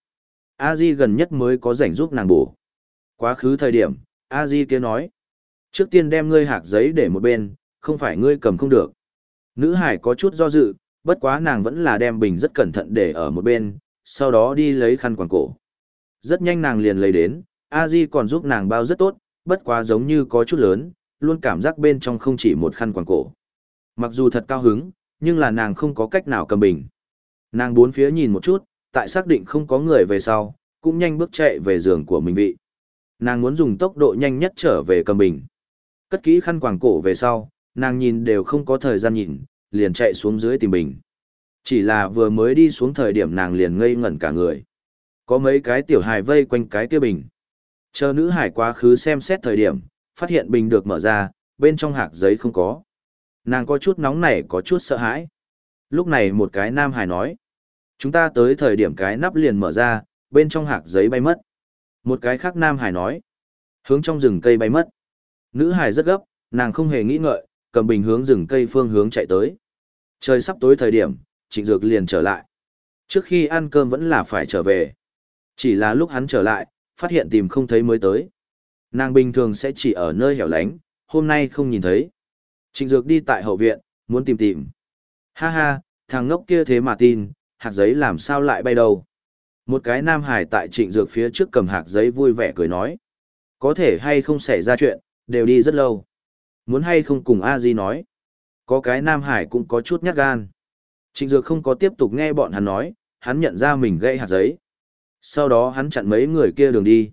A Di gần nhất mới có rảnh giúp nàng bổ. Quá khứ thời điểm, A Di kia nói. Trước tiên đem ngươi hạc giấy để một bên, không phải ngươi cầm không được. Nữ hải có chút do dự, bất quá nàng vẫn là đem bình rất cẩn thận để ở một bên, sau đó đi lấy khăn quàng cổ. Rất nhanh nàng liền lấy đến, A Di còn giúp nàng bao rất tốt, bất quá giống như có chút lớn, luôn cảm giác bên trong không chỉ một khăn quàng cổ. Mặc dù thật cao hứng, nhưng là nàng không có cách nào cầm bình. Nàng bốn phía nhìn một chút, tại xác định không có người về sau, cũng nhanh bước chạy về giường của mình vị. Nàng muốn dùng tốc độ nhanh nhất trở về cầm bình. Cất kỹ khăn quàng cổ về sau, nàng nhìn đều không có thời gian nhìn, liền chạy xuống dưới tìm bình. Chỉ là vừa mới đi xuống thời điểm nàng liền ngây ngẩn cả người. Có mấy cái tiểu hài vây quanh cái kia bình. Chờ nữ hải quá khứ xem xét thời điểm, phát hiện bình được mở ra, bên trong hạc giấy không có. Nàng có chút nóng nảy có chút sợ hãi. Lúc này một cái nam hải nói. Chúng ta tới thời điểm cái nắp liền mở ra, bên trong hạc giấy bay mất. Một cái khác nam hải nói. Hướng trong rừng cây bay mất. Nữ hải rất gấp, nàng không hề nghĩ ngợi, cầm bình hướng rừng cây phương hướng chạy tới. Trời sắp tối thời điểm, trịnh dược liền trở lại. Trước khi ăn cơm vẫn là phải trở về. Chỉ là lúc hắn trở lại, phát hiện tìm không thấy mới tới. Nàng bình thường sẽ chỉ ở nơi hẻo lánh, hôm nay không nhìn thấy. Trịnh dược đi tại hậu viện, muốn tìm tìm. Ha ha, thằng ngốc kia thế mà tin, hạt giấy làm sao lại bay đâu. Một cái nam hải tại trịnh dược phía trước cầm hạt giấy vui vẻ cười nói. Có thể hay không xảy ra chuyện, đều đi rất lâu. Muốn hay không cùng a di nói. Có cái nam hải cũng có chút nhát gan. Trịnh dược không có tiếp tục nghe bọn hắn nói, hắn nhận ra mình gây hạt giấy. Sau đó hắn chặn mấy người kia đường đi.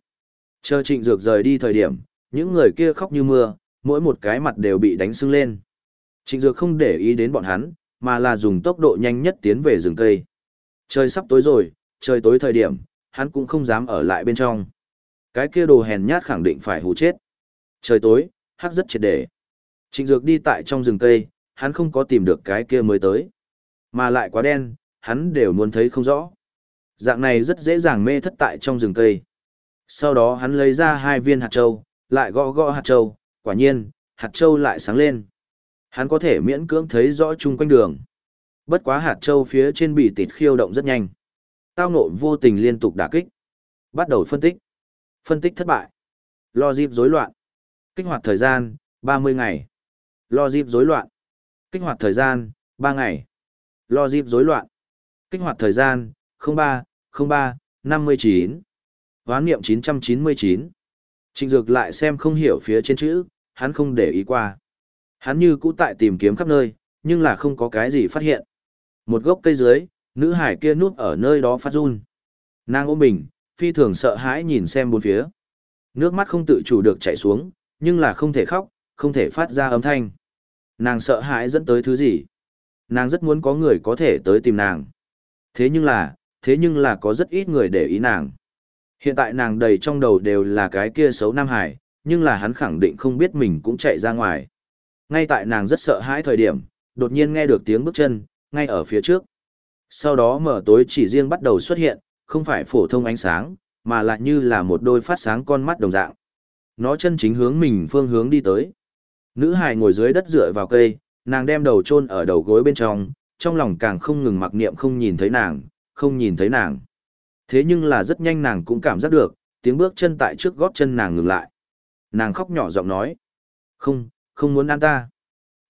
Chờ trịnh dược rời đi thời điểm, những người kia khóc như mưa, mỗi một cái mặt đều bị đánh sưng lên. Trịnh dược không để ý đến bọn hắn, mà là dùng tốc độ nhanh nhất tiến về rừng cây. Trời sắp tối rồi, trời tối thời điểm, hắn cũng không dám ở lại bên trong. Cái kia đồ hèn nhát khẳng định phải hù chết. Trời tối, hắc rất triệt để. Trịnh Dược đi tại trong rừng cây, hắn không có tìm được cái kia mới tới. Mà lại quá đen, hắn đều muốn thấy không rõ. Dạng này rất dễ dàng mê thất tại trong rừng cây. Sau đó hắn lấy ra hai viên hạt châu, lại gõ gõ hạt châu, quả nhiên, hạt châu lại sáng lên. Hắn có thể miễn cưỡng thấy rõ chung quanh đường. Bất quá hạt châu phía trên bị tịt khiêu động rất nhanh. Tao nộ vô tình liên tục đả kích. Bắt đầu phân tích. Phân tích thất bại. Lo dịp rối loạn. Kích hoạt thời gian, 30 ngày. Lo dịp rối loạn. Kích hoạt thời gian, 3 ngày. lo dịp rối loạn. Kích hoạt thời gian, 03, 03, 59. Hoán niệm 999. Trịnh Dược lại xem không hiểu phía trên chữ, hắn không để ý qua. Hắn như cũ tại tìm kiếm khắp nơi, nhưng là không có cái gì phát hiện. Một gốc cây dưới, nữ hải kia núp ở nơi đó phát run. Nàng ôm mình, phi thường sợ hãi nhìn xem bốn phía. Nước mắt không tự chủ được chảy xuống, nhưng là không thể khóc, không thể phát ra âm thanh. Nàng sợ hãi dẫn tới thứ gì? Nàng rất muốn có người có thể tới tìm nàng. Thế nhưng là, thế nhưng là có rất ít người để ý nàng. Hiện tại nàng đầy trong đầu đều là cái kia xấu Nam Hải, nhưng là hắn khẳng định không biết mình cũng chạy ra ngoài. Ngay tại nàng rất sợ hãi thời điểm, đột nhiên nghe được tiếng bước chân, ngay ở phía trước. Sau đó mở tối chỉ riêng bắt đầu xuất hiện, không phải phổ thông ánh sáng, mà lại như là một đôi phát sáng con mắt đồng dạng. Nó chân chính hướng mình phương hướng đi tới. Nữ hài ngồi dưới đất dựa vào cây, nàng đem đầu chôn ở đầu gối bên trong, trong lòng càng không ngừng mặc niệm không nhìn thấy nàng, không nhìn thấy nàng. Thế nhưng là rất nhanh nàng cũng cảm giác được, tiếng bước chân tại trước gót chân nàng ngừng lại. Nàng khóc nhỏ giọng nói. Không, không muốn ăn ta.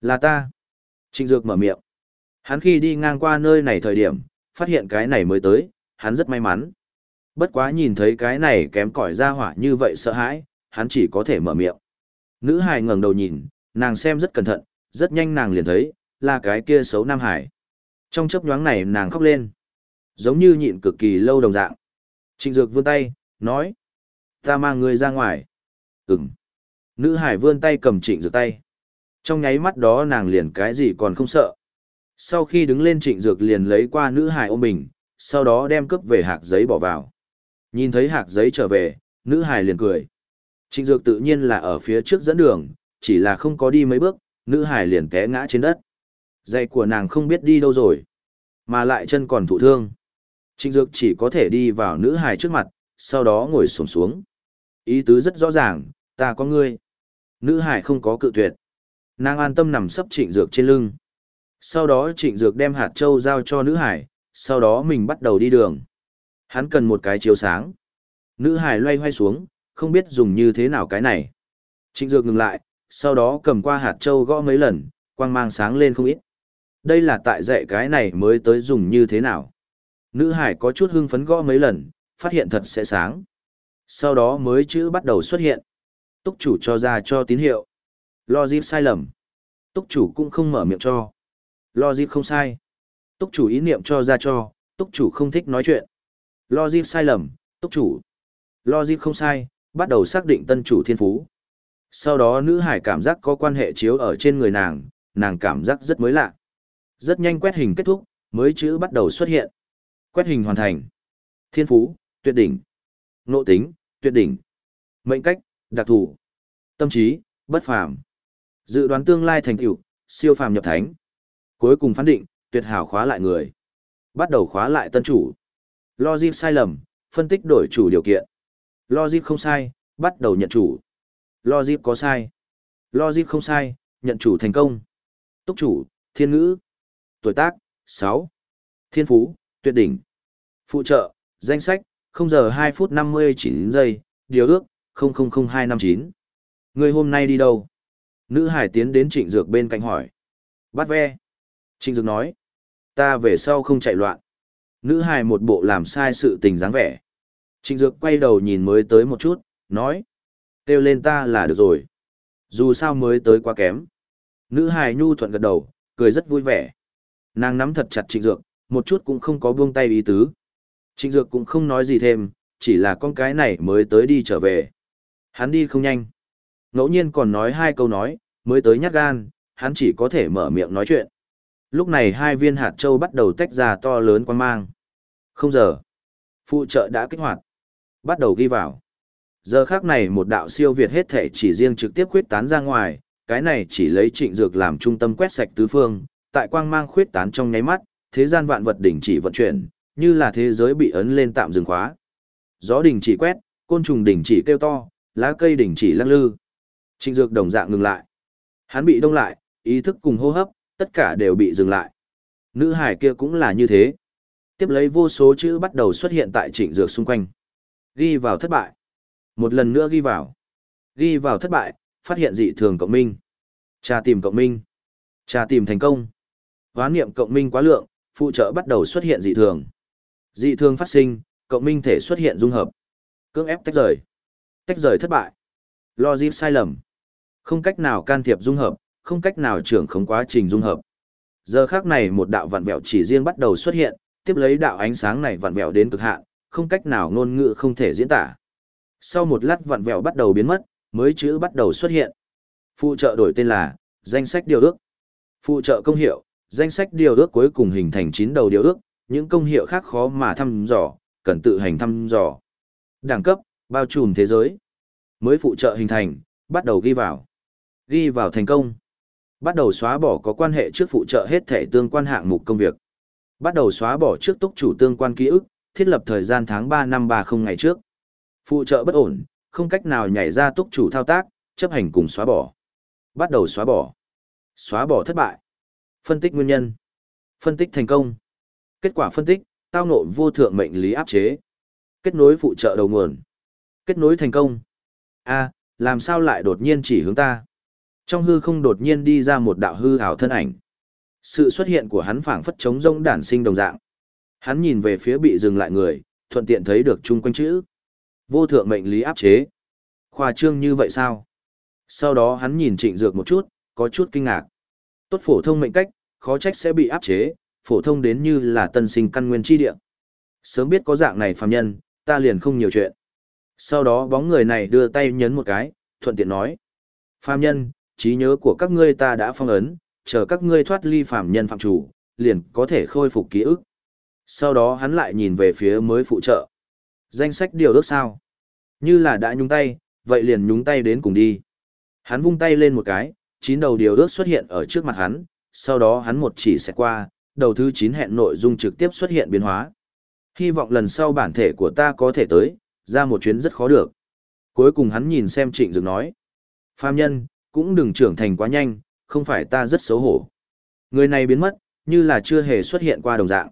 Là ta. Trịnh Dược mở miệng. Hắn khi đi ngang qua nơi này thời điểm, phát hiện cái này mới tới, hắn rất may mắn. Bất quá nhìn thấy cái này kém cỏi ra hỏa như vậy sợ hãi, hắn chỉ có thể mở miệng. Nữ hài ngẩng đầu nhìn, nàng xem rất cẩn thận, rất nhanh nàng liền thấy, là cái kia xấu Nam Hải. Trong chấp nhoáng này nàng khóc lên. Giống như nhịn cực kỳ lâu đồng dạng. Trịnh Dược vươn tay, nói. Ta mang người ra ngoài. Ừm. Nữ hải vươn tay cầm trịnh Dược tay. Trong nháy mắt đó nàng liền cái gì còn không sợ. Sau khi đứng lên trịnh Dược liền lấy qua nữ hải ôm mình, sau đó đem cướp về hạc giấy bỏ vào. Nhìn thấy hạc giấy trở về, nữ hải liền cười. Trịnh Dược tự nhiên là ở phía trước dẫn đường, chỉ là không có đi mấy bước, nữ hải liền té ngã trên đất. Giày của nàng không biết đi đâu rồi, mà lại chân còn thụ thương. Trịnh Dược chỉ có thể đi vào nữ hải trước mặt, sau đó ngồi xổm xuống. Ý tứ rất rõ ràng, ta có ngươi. Nữ hải không có cự tuyệt. Nàng an tâm nằm sấp Trịnh Dược trên lưng. Sau đó Trịnh Dược đem hạt châu giao cho nữ hải, sau đó mình bắt đầu đi đường. Hắn cần một cái chiếu sáng. Nữ hải loay hoay xuống, không biết dùng như thế nào cái này. Trịnh Dược ngừng lại, sau đó cầm qua hạt châu gõ mấy lần, quang mang sáng lên không ít. Đây là tại dạy cái này mới tới dùng như thế nào. Nữ hải có chút hưng phấn gõ mấy lần, phát hiện thật sẽ sáng. Sau đó mới chữ bắt đầu xuất hiện. Túc chủ cho ra cho tín hiệu. Logic sai lầm. Túc chủ cũng không mở miệng cho. Logic không sai. Túc chủ ý niệm cho ra cho, túc chủ không thích nói chuyện. Logic sai lầm, túc chủ. Logic không sai, bắt đầu xác định tân chủ thiên phú. Sau đó nữ hải cảm giác có quan hệ chiếu ở trên người nàng, nàng cảm giác rất mới lạ. Rất nhanh quét hình kết thúc, mới chữ bắt đầu xuất hiện. Quét hình hoàn thành. Thiên phú, tuyệt đỉnh. Nộ tính, tuyệt đỉnh. Mệnh cách, đặc thù. Tâm trí, bất phàm. Dự đoán tương lai thành tựu, siêu phàm nhập thánh. Cuối cùng phán định, tuyệt hảo khóa lại người. Bắt đầu khóa lại tân chủ. Logic sai lầm, phân tích đổi chủ điều kiện. Logic không sai, bắt đầu nhận chủ. Logic có sai. Logic không sai, nhận chủ thành công. Túc chủ, thiên ngữ. Tuổi tác, 6. Thiên phú, tuyệt đỉnh. Phụ trợ, danh sách, 0 giờ 2 phút 59 giây, điều ước, 000259. Người hôm nay đi đâu? Nữ hải tiến đến trịnh dược bên cạnh hỏi. Bắt ve. Trịnh dược nói. Ta về sau không chạy loạn. Nữ hải một bộ làm sai sự tình dáng vẻ. Trịnh dược quay đầu nhìn mới tới một chút, nói. Kêu lên ta là được rồi. Dù sao mới tới quá kém. Nữ hài nhu thuận gật đầu, cười rất vui vẻ. Nàng nắm thật chặt trịnh dược, một chút cũng không có buông tay ý tứ. Trịnh dược cũng không nói gì thêm, chỉ là con cái này mới tới đi trở về. Hắn đi không nhanh. Ngẫu nhiên còn nói hai câu nói, mới tới nhát gan, hắn chỉ có thể mở miệng nói chuyện. Lúc này hai viên hạt châu bắt đầu tách ra to lớn quan mang. Không giờ. Phụ trợ đã kích hoạt. Bắt đầu ghi vào. Giờ khác này một đạo siêu việt hết thể chỉ riêng trực tiếp khuyết tán ra ngoài, cái này chỉ lấy trịnh dược làm trung tâm quét sạch tứ phương, tại quang mang khuyết tán trong nháy mắt, thế gian vạn vật đỉnh chỉ vận chuyển, như là thế giới bị ấn lên tạm dừng khóa. Gió đỉnh chỉ quét, côn trùng đỉnh chỉ kêu to, lá cây đỉnh chỉ lắc lư. Trịnh dược đồng dạng ngừng lại. Hắn bị đông lại, ý thức cùng hô hấp, tất cả đều bị dừng lại. Nữ hải kia cũng là như thế. Tiếp lấy vô số chữ bắt đầu xuất hiện tại trịnh dược xung quanh. Ghi vào thất bại. Một lần nữa ghi vào. Ghi vào thất bại, phát hiện dị thường cộng minh. Tra tìm cộng minh. Tra tìm thành công. Hoán niệm cộng minh quá lượng, phụ trợ bắt đầu xuất hiện dị thường. Dị thường phát sinh, cộng minh thể xuất hiện dung hợp. Cưỡng ép tách rời. Tách rời thất bại. Logic sai lầm. Không cách nào can thiệp dung hợp, không cách nào trưởng khống quá trình dung hợp. Giờ khác này một đạo vặn vẹo chỉ riêng bắt đầu xuất hiện, tiếp lấy đạo ánh sáng này vặn vẹo đến cực hạn, không cách nào ngôn ngữ không thể diễn tả. Sau một lát vặn vẹo bắt đầu biến mất, mới chữ bắt đầu xuất hiện. Phụ trợ đổi tên là danh sách điều ước. Phụ trợ công hiệu, danh sách điều ước cuối cùng hình thành 9 đầu điều ước, những công hiệu khác khó mà thăm dò, cần tự hành thăm dò. Đẳng cấp, bao trùm thế giới. Mới phụ trợ hình thành, bắt đầu ghi vào. Ghi vào thành công. Bắt đầu xóa bỏ có quan hệ trước phụ trợ hết thể tương quan hạng mục công việc. Bắt đầu xóa bỏ trước túc chủ tương quan ký ức, thiết lập thời gian tháng 3 năm 30 ngày trước. Phụ trợ bất ổn, không cách nào nhảy ra túc chủ thao tác, chấp hành cùng xóa bỏ. Bắt đầu xóa bỏ. Xóa bỏ thất bại. Phân tích nguyên nhân. Phân tích thành công. Kết quả phân tích, tao nộ vô thượng mệnh lý áp chế. Kết nối phụ trợ đầu nguồn. Kết nối thành công. A, làm sao lại đột nhiên chỉ hướng ta? Trong hư không đột nhiên đi ra một đạo hư ảo thân ảnh. Sự xuất hiện của hắn phảng phất chống rông đản sinh đồng dạng. Hắn nhìn về phía bị dừng lại người, thuận tiện thấy được chung quanh chữ. Vô thượng mệnh lý áp chế. Khoa trương như vậy sao? Sau đó hắn nhìn trịnh dược một chút, có chút kinh ngạc. Tốt phổ thông mệnh cách, khó trách sẽ bị áp chế, phổ thông đến như là tân sinh căn nguyên chi địa. Sớm biết có dạng này phàm nhân, ta liền không nhiều chuyện. Sau đó bóng người này đưa tay nhấn một cái, thuận tiện nói. Phàm nhân, trí nhớ của các ngươi ta đã phong ấn, chờ các ngươi thoát ly phàm nhân phạm chủ, liền có thể khôi phục ký ức. Sau đó hắn lại nhìn về phía mới phụ trợ. Danh sách điều ước sao? Như là đã nhúng tay, vậy liền nhúng tay đến cùng đi. Hắn vung tay lên một cái, chín đầu điều ước xuất hiện ở trước mặt hắn, sau đó hắn một chỉ sẽ qua, đầu thứ 9 hẹn nội dung trực tiếp xuất hiện biến hóa. Hy vọng lần sau bản thể của ta có thể tới, ra một chuyến rất khó được. Cuối cùng hắn nhìn xem trịnh dược nói. Phàm nhân, cũng đừng trưởng thành quá nhanh, không phải ta rất xấu hổ. Người này biến mất, như là chưa hề xuất hiện qua đồng dạng.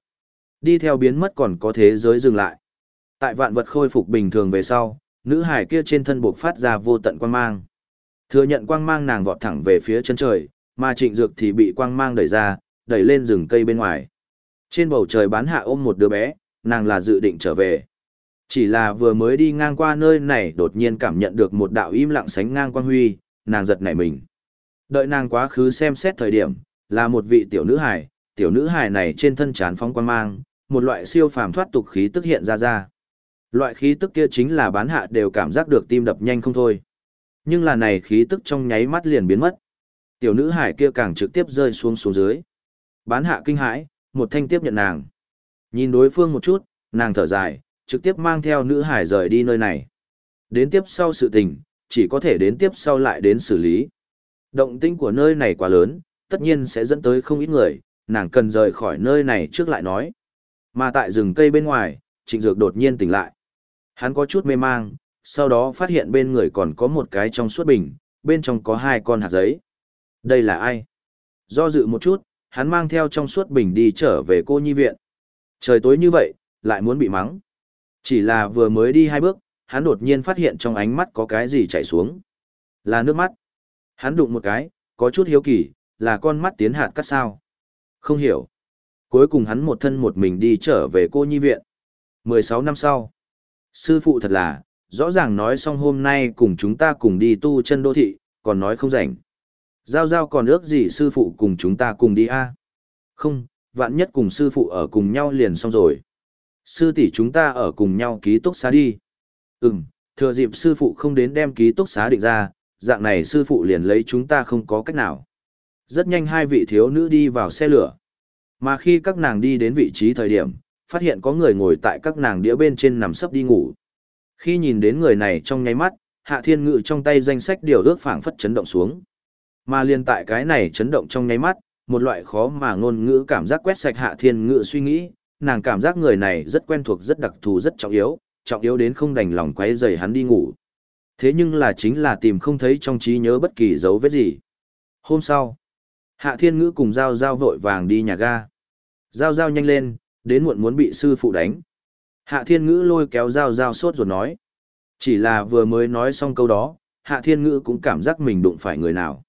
Đi theo biến mất còn có thế giới dừng lại. Tại vạn vật khôi phục bình thường về sau, nữ hải kia trên thân buộc phát ra vô tận quang mang. Thừa nhận quang mang nàng vọt thẳng về phía chân trời, mà trịnh dược thì bị quang mang đẩy ra, đẩy lên rừng cây bên ngoài. Trên bầu trời bán hạ ôm một đứa bé, nàng là dự định trở về. Chỉ là vừa mới đi ngang qua nơi này đột nhiên cảm nhận được một đạo im lặng sánh ngang quang huy, nàng giật nảy mình. Đợi nàng quá khứ xem xét thời điểm, là một vị tiểu nữ hài, tiểu nữ hài này trên thân chán phóng quang mang, một loại siêu phàm thoát tục khí tức hiện ra ra. Loại khí tức kia chính là bán hạ đều cảm giác được tim đập nhanh không thôi. Nhưng là này khí tức trong nháy mắt liền biến mất. Tiểu nữ hải kia càng trực tiếp rơi xuống xuống dưới. Bán hạ kinh hãi, một thanh tiếp nhận nàng. Nhìn đối phương một chút, nàng thở dài, trực tiếp mang theo nữ hải rời đi nơi này. Đến tiếp sau sự tình, chỉ có thể đến tiếp sau lại đến xử lý. Động tinh của nơi này quá lớn, tất nhiên sẽ dẫn tới không ít người, nàng cần rời khỏi nơi này trước lại nói. Mà tại rừng cây bên ngoài, trịnh dược đột nhiên tỉnh lại. Hắn có chút mê mang, sau đó phát hiện bên người còn có một cái trong suốt bình, bên trong có hai con hạt giấy. Đây là ai? Do dự một chút, hắn mang theo trong suốt bình đi trở về cô nhi viện. Trời tối như vậy, lại muốn bị mắng. Chỉ là vừa mới đi hai bước, hắn đột nhiên phát hiện trong ánh mắt có cái gì chảy xuống. Là nước mắt. Hắn đụng một cái, có chút hiếu kỳ, là con mắt tiến hạt cắt sao. Không hiểu. Cuối cùng hắn một thân một mình đi trở về cô nhi viện. 16 năm sau. Sư phụ thật là, rõ ràng nói xong hôm nay cùng chúng ta cùng đi tu chân đô thị, còn nói không rảnh. Giao giao còn ước gì sư phụ cùng chúng ta cùng đi a Không, vạn nhất cùng sư phụ ở cùng nhau liền xong rồi. Sư tỷ chúng ta ở cùng nhau ký túc xá đi. Ừm, thừa dịp sư phụ không đến đem ký túc xá định ra, dạng này sư phụ liền lấy chúng ta không có cách nào. Rất nhanh hai vị thiếu nữ đi vào xe lửa. Mà khi các nàng đi đến vị trí thời điểm, phát hiện có người ngồi tại các nàng đĩa bên trên nằm sấp đi ngủ. Khi nhìn đến người này trong nháy mắt, Hạ Thiên Ngự trong tay danh sách điều ước phảng phất chấn động xuống. Mà liên tại cái này chấn động trong nháy mắt, một loại khó mà ngôn ngữ cảm giác quét sạch Hạ Thiên Ngự suy nghĩ, nàng cảm giác người này rất quen thuộc rất đặc thù rất trọng yếu, trọng yếu đến không đành lòng quấy rầy hắn đi ngủ. Thế nhưng là chính là tìm không thấy trong trí nhớ bất kỳ dấu vết gì. Hôm sau, Hạ Thiên Ngữ cùng Giao Giao vội vàng đi nhà ga. Giao Giao nhanh lên, đến muộn muốn bị sư phụ đánh. Hạ Thiên Ngữ lôi kéo dao dao sốt ruột nói. Chỉ là vừa mới nói xong câu đó, Hạ Thiên Ngữ cũng cảm giác mình đụng phải người nào.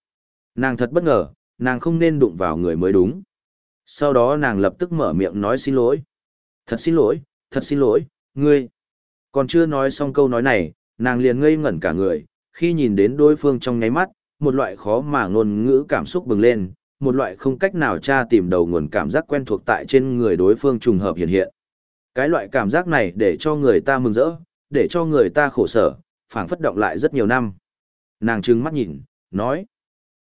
Nàng thật bất ngờ, nàng không nên đụng vào người mới đúng. Sau đó nàng lập tức mở miệng nói xin lỗi. Thật xin lỗi, thật xin lỗi, ngươi. Còn chưa nói xong câu nói này, nàng liền ngây ngẩn cả người, khi nhìn đến đối phương trong nháy mắt, một loại khó mà ngôn ngữ cảm xúc bừng lên, một loại không cách nào tra tìm đầu nguồn cảm giác quen thuộc tại trên người đối phương trùng hợp hiện hiện. Cái loại cảm giác này để cho người ta mừng rỡ, để cho người ta khổ sở, phảng phất động lại rất nhiều năm. Nàng trừng mắt nhìn, nói,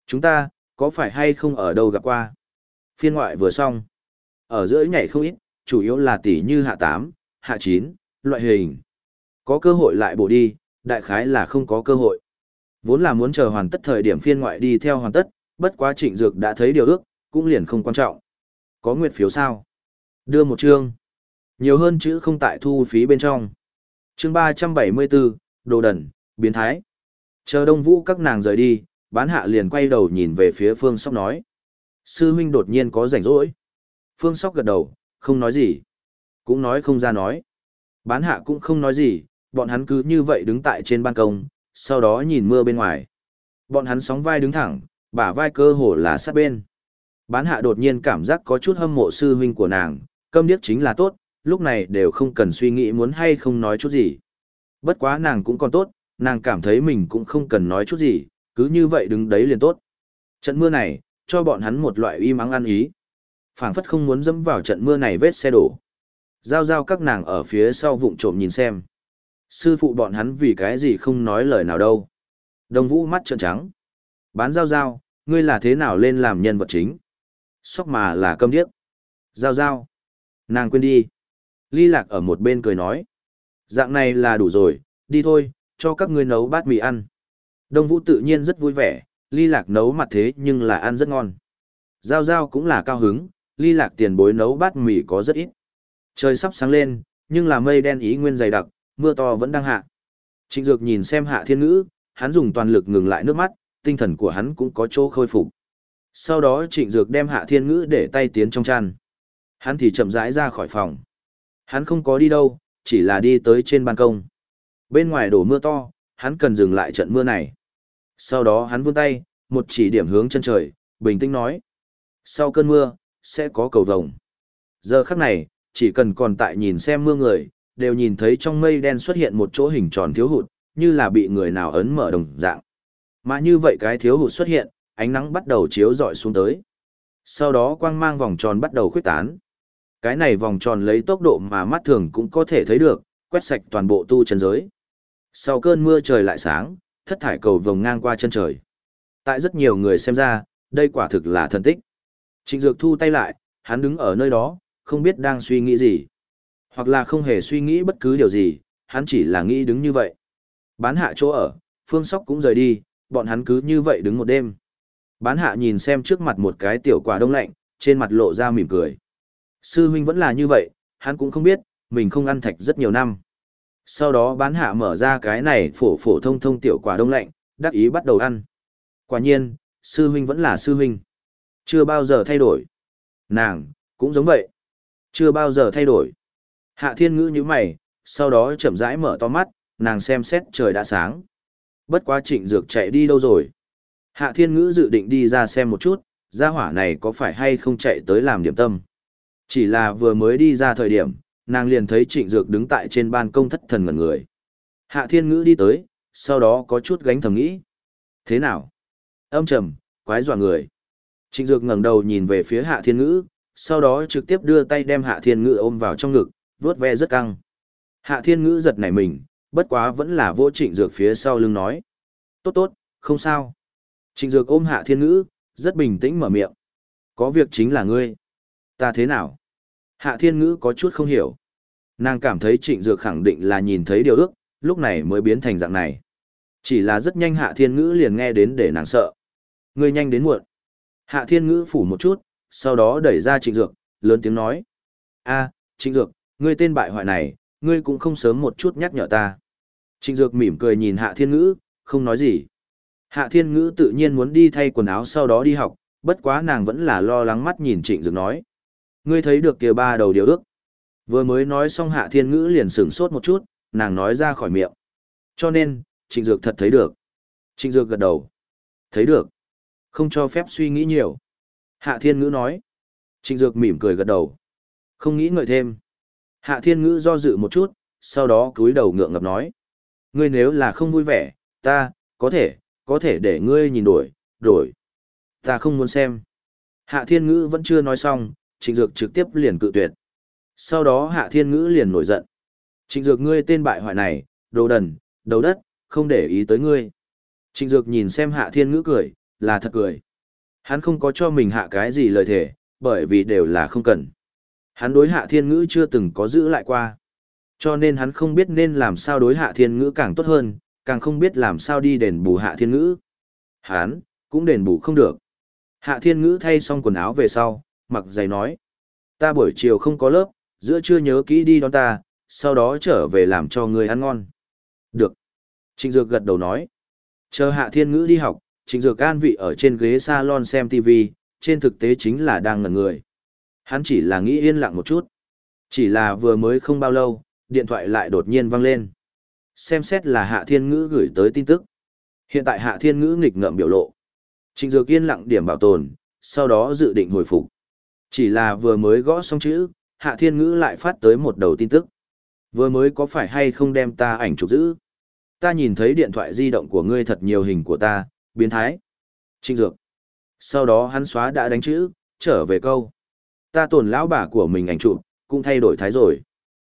chúng ta, có phải hay không ở đâu gặp qua? Phiên ngoại vừa xong. Ở giữa nhảy không ít, chủ yếu là tỷ như hạ 8, hạ 9, loại hình. Có cơ hội lại bổ đi, đại khái là không có cơ hội. Vốn là muốn chờ hoàn tất thời điểm phiên ngoại đi theo hoàn tất, bất quá trịnh dược đã thấy điều ước, cũng liền không quan trọng. Có nguyệt phiếu sao? Đưa một chương. Nhiều hơn chữ không tại thu phí bên trong. Chương 374, đồ đần, biến thái. Chờ đông vũ các nàng rời đi, bán hạ liền quay đầu nhìn về phía phương sóc nói. Sư huynh đột nhiên có rảnh rỗi. Phương sóc gật đầu, không nói gì. Cũng nói không ra nói. Bán hạ cũng không nói gì, bọn hắn cứ như vậy đứng tại trên ban công, sau đó nhìn mưa bên ngoài. Bọn hắn sóng vai đứng thẳng, bả vai cơ hồ là sát bên. Bán hạ đột nhiên cảm giác có chút hâm mộ sư huynh của nàng, câm điếc chính là tốt, lúc này đều không cần suy nghĩ muốn hay không nói chút gì. Bất quá nàng cũng còn tốt, nàng cảm thấy mình cũng không cần nói chút gì, cứ như vậy đứng đấy liền tốt. Trận mưa này, cho bọn hắn một loại uy mắng ăn ý. phảng phất không muốn dẫm vào trận mưa này vết xe đổ. Giao giao các nàng ở phía sau vụng trộm nhìn xem. Sư phụ bọn hắn vì cái gì không nói lời nào đâu. Đồng vũ mắt trợn trắng. Bán giao giao, ngươi là thế nào lên làm nhân vật chính? Sóc mà là câm điếc. Giao giao. Nàng quên đi. Ly lạc ở một bên cười nói. Dạng này là đủ rồi, đi thôi, cho các ngươi nấu bát mì ăn. Đông vũ tự nhiên rất vui vẻ, ly lạc nấu mặt thế nhưng là ăn rất ngon. Giao giao cũng là cao hứng, ly lạc tiền bối nấu bát mì có rất ít. Trời sắp sáng lên, nhưng là mây đen ý nguyên dày đặc, mưa to vẫn đang hạ. Trịnh Dược nhìn xem hạ thiên ngữ, hắn dùng toàn lực ngừng lại nước mắt, tinh thần của hắn cũng có chỗ khôi phục. Sau đó Trịnh Dược đem hạ thiên ngữ để tay tiến trong chăn. Hắn thì chậm rãi ra khỏi phòng. Hắn không có đi đâu, chỉ là đi tới trên ban công. Bên ngoài đổ mưa to, hắn cần dừng lại trận mưa này. Sau đó hắn vươn tay, một chỉ điểm hướng chân trời, bình tĩnh nói. Sau cơn mưa, sẽ có cầu vồng. Giờ khắc này, chỉ cần còn tại nhìn xem mưa người, đều nhìn thấy trong mây đen xuất hiện một chỗ hình tròn thiếu hụt, như là bị người nào ấn mở đồng dạng. Mà như vậy cái thiếu hụt xuất hiện, ánh nắng bắt đầu chiếu rọi xuống tới. Sau đó quang mang vòng tròn bắt đầu khuyết tán. Cái này vòng tròn lấy tốc độ mà mắt thường cũng có thể thấy được, quét sạch toàn bộ tu chân giới. Sau cơn mưa trời lại sáng, thất thải cầu vồng ngang qua chân trời. Tại rất nhiều người xem ra, đây quả thực là thần tích. Trịnh Dược thu tay lại, hắn đứng ở nơi đó, không biết đang suy nghĩ gì. Hoặc là không hề suy nghĩ bất cứ điều gì, hắn chỉ là nghĩ đứng như vậy. Bán hạ chỗ ở, Phương Sóc cũng rời đi, bọn hắn cứ như vậy đứng một đêm. Bán hạ nhìn xem trước mặt một cái tiểu quả đông lạnh, trên mặt lộ ra mỉm cười. Sư huynh vẫn là như vậy, hắn cũng không biết, mình không ăn thạch rất nhiều năm. Sau đó bán hạ mở ra cái này phổ phổ thông thông tiểu quả đông lạnh, đắc ý bắt đầu ăn. Quả nhiên, sư huynh vẫn là sư huynh. Chưa bao giờ thay đổi. Nàng, cũng giống vậy. Chưa bao giờ thay đổi. Hạ thiên ngữ như mày, sau đó chậm rãi mở to mắt, nàng xem xét trời đã sáng. Bất quá trịnh dược chạy đi đâu rồi. Hạ thiên ngữ dự định đi ra xem một chút, gia hỏa này có phải hay không chạy tới làm điểm tâm. Chỉ là vừa mới đi ra thời điểm, nàng liền thấy trịnh dược đứng tại trên ban công thất thần ngẩn người. Hạ thiên ngữ đi tới, sau đó có chút gánh thầm nghĩ. Thế nào? Âm trầm, quái dọa người. Trịnh dược ngẩng đầu nhìn về phía hạ thiên ngữ, sau đó trực tiếp đưa tay đem hạ thiên ngữ ôm vào trong ngực, vuốt ve rất căng. Hạ thiên ngữ giật nảy mình, bất quá vẫn là vô trịnh dược phía sau lưng nói. Tốt tốt, không sao. Trịnh dược ôm hạ thiên ngữ, rất bình tĩnh mở miệng. Có việc chính là ngươi. Ta thế nào? Hạ thiên ngữ có chút không hiểu. Nàng cảm thấy trịnh dược khẳng định là nhìn thấy điều ước, lúc này mới biến thành dạng này. Chỉ là rất nhanh hạ thiên ngữ liền nghe đến để nàng sợ. Ngươi nhanh đến muộn. Hạ thiên ngữ phủ một chút, sau đó đẩy ra trịnh dược, lớn tiếng nói. a trịnh dược, ngươi tên bại hoại này, ngươi cũng không sớm một chút nhắc nhở ta. Trịnh dược mỉm cười nhìn hạ thiên ngữ, không nói gì. Hạ thiên ngữ tự nhiên muốn đi thay quần áo sau đó đi học, bất quá nàng vẫn là lo lắng mắt nhìn trịnh dược nói. Ngươi thấy được kia ba đầu điều ước. Vừa mới nói xong hạ thiên ngữ liền sửng sốt một chút, nàng nói ra khỏi miệng. Cho nên, trịnh dược thật thấy được. Trịnh dược gật đầu. Thấy được. Không cho phép suy nghĩ nhiều. Hạ thiên ngữ nói. Trịnh dược mỉm cười gật đầu. Không nghĩ ngợi thêm. Hạ thiên ngữ do dự một chút, sau đó cúi đầu ngượng ngập nói. Ngươi nếu là không vui vẻ, ta, có thể, có thể để ngươi nhìn đổi, đổi. Ta không muốn xem. Hạ thiên ngữ vẫn chưa nói xong, trịnh dược trực tiếp liền cự tuyệt. Sau đó hạ thiên ngữ liền nổi giận. Trịnh dược ngươi tên bại hoại này, đồ đần, đầu đất, không để ý tới ngươi. Trịnh dược nhìn xem hạ thiên ngữ cười, là thật cười. Hắn không có cho mình hạ cái gì lời thể, bởi vì đều là không cần. Hắn đối hạ thiên ngữ chưa từng có giữ lại qua. Cho nên hắn không biết nên làm sao đối hạ thiên ngữ càng tốt hơn, càng không biết làm sao đi đền bù hạ thiên ngữ. Hắn, cũng đền bù không được. Hạ thiên ngữ thay xong quần áo về sau, mặc giày nói. Ta buổi chiều không có lớp, giữa trưa nhớ kỹ đi đón ta, sau đó trở về làm cho người ăn ngon. Được. Trịnh Dược gật đầu nói. Chờ hạ thiên ngữ đi học, Trịnh Dược an vị ở trên ghế salon xem TV, trên thực tế chính là đang ngẩn người. Hắn chỉ là nghĩ yên lặng một chút. Chỉ là vừa mới không bao lâu, điện thoại lại đột nhiên vang lên. Xem xét là Hạ Thiên Ngữ gửi tới tin tức. Hiện tại Hạ Thiên Ngữ nghịch ngợm biểu lộ. Trịnh Dược yên lặng điểm bảo tồn, sau đó dự định hồi phục. Chỉ là vừa mới gõ xong chữ, Hạ Thiên Ngữ lại phát tới một đầu tin tức. Vừa mới có phải hay không đem ta ảnh chụp giữ? Ta nhìn thấy điện thoại di động của ngươi thật nhiều hình của ta, biến thái. Trịnh Dược. Sau đó hắn xóa đã đánh chữ, trở về câu. Ta tổn lão bà của mình ảnh chụp, cũng thay đổi thái rồi.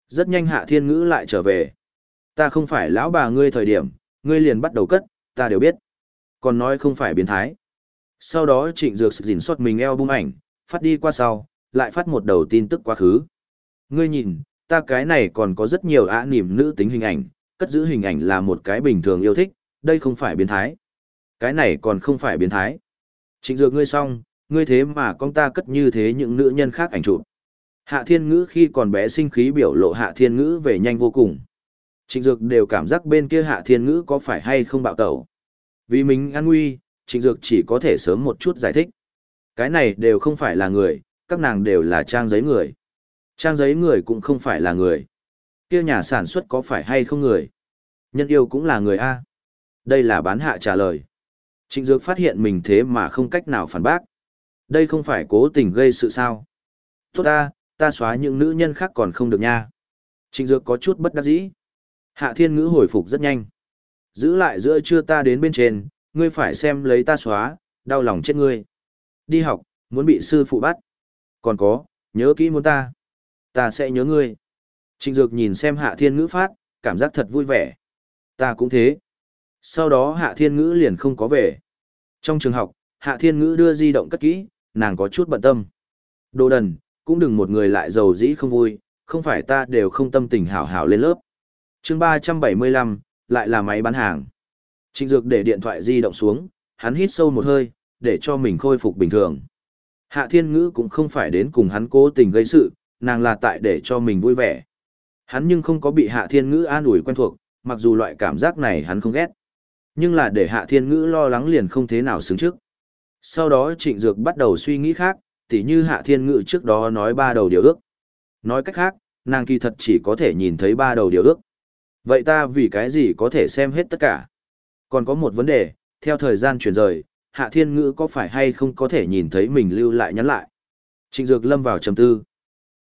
Rất nhanh Hạ Thiên Ngữ lại trở về. Ta không phải lão bà ngươi thời điểm, ngươi liền bắt đầu cất, ta đều biết. Còn nói không phải biến thái. Sau đó trịnh dược dình xót mình eo bung ảnh, phát đi qua sau, lại phát một đầu tin tức quá khứ. Ngươi nhìn, ta cái này còn có rất nhiều ả niềm nữ tính hình ảnh, cất giữ hình ảnh là một cái bình thường yêu thích, đây không phải biến thái. Cái này còn không phải biến thái. Trịnh dược ngươi xong, ngươi thế mà con ta cất như thế những nữ nhân khác ảnh chụp. Hạ thiên ngữ khi còn bé sinh khí biểu lộ hạ thiên ngữ về nhanh vô cùng. Trịnh Dược đều cảm giác bên kia hạ thiên ngữ có phải hay không bạo tẩu. Vì mình an nguy, Trịnh Dược chỉ có thể sớm một chút giải thích. Cái này đều không phải là người, các nàng đều là trang giấy người. Trang giấy người cũng không phải là người. Kia nhà sản xuất có phải hay không người? Nhân yêu cũng là người A. Đây là bán hạ trả lời. Trịnh Dược phát hiện mình thế mà không cách nào phản bác. Đây không phải cố tình gây sự sao. Tốt ta, ta xóa những nữ nhân khác còn không được nha. Trịnh Dược có chút bất đắc dĩ. Hạ thiên ngữ hồi phục rất nhanh. Giữ lại giữa trưa ta đến bên trên, ngươi phải xem lấy ta xóa, đau lòng chết ngươi. Đi học, muốn bị sư phụ bắt. Còn có, nhớ kỹ muốn ta. Ta sẽ nhớ ngươi. Trịnh Dược nhìn xem hạ thiên ngữ phát, cảm giác thật vui vẻ. Ta cũng thế. Sau đó hạ thiên ngữ liền không có về. Trong trường học, hạ thiên ngữ đưa di động cất kỹ, nàng có chút bận tâm. Đồ đần, cũng đừng một người lại giàu dĩ không vui, không phải ta đều không tâm tình hảo hảo lên lớp. chương 375, lại là máy bán hàng. Trịnh Dược để điện thoại di động xuống, hắn hít sâu một hơi, để cho mình khôi phục bình thường. Hạ Thiên Ngữ cũng không phải đến cùng hắn cố tình gây sự, nàng là tại để cho mình vui vẻ. Hắn nhưng không có bị Hạ Thiên Ngữ an ủi quen thuộc, mặc dù loại cảm giác này hắn không ghét. Nhưng là để Hạ Thiên Ngữ lo lắng liền không thế nào xứng trước. Sau đó Trịnh Dược bắt đầu suy nghĩ khác, tỉ như Hạ Thiên Ngự trước đó nói ba đầu điều ước. Nói cách khác, nàng kỳ thật chỉ có thể nhìn thấy ba đầu điều ước. Vậy ta vì cái gì có thể xem hết tất cả? Còn có một vấn đề, theo thời gian chuyển rời, Hạ Thiên Ngữ có phải hay không có thể nhìn thấy mình lưu lại nhắn lại? Trịnh Dược lâm vào trầm tư.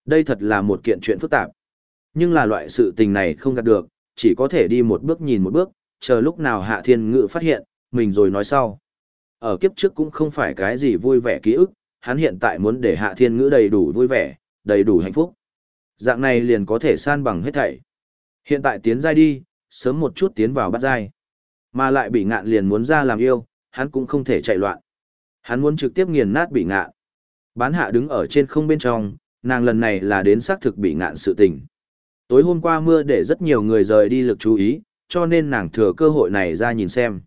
Đây thật là một kiện chuyện phức tạp. Nhưng là loại sự tình này không gạt được, chỉ có thể đi một bước nhìn một bước, chờ lúc nào Hạ Thiên Ngữ phát hiện, mình rồi nói sau. Ở kiếp trước cũng không phải cái gì vui vẻ ký ức, hắn hiện tại muốn để Hạ Thiên Ngữ đầy đủ vui vẻ, đầy đủ hạnh phúc. Dạng này liền có thể san bằng hết thảy. Hiện tại tiến giai đi, sớm một chút tiến vào bắt giai. Mà lại bị ngạn liền muốn ra làm yêu, hắn cũng không thể chạy loạn. Hắn muốn trực tiếp nghiền nát bị ngạn. Bán hạ đứng ở trên không bên trong, nàng lần này là đến xác thực bị ngạn sự tình. Tối hôm qua mưa để rất nhiều người rời đi lực chú ý, cho nên nàng thừa cơ hội này ra nhìn xem.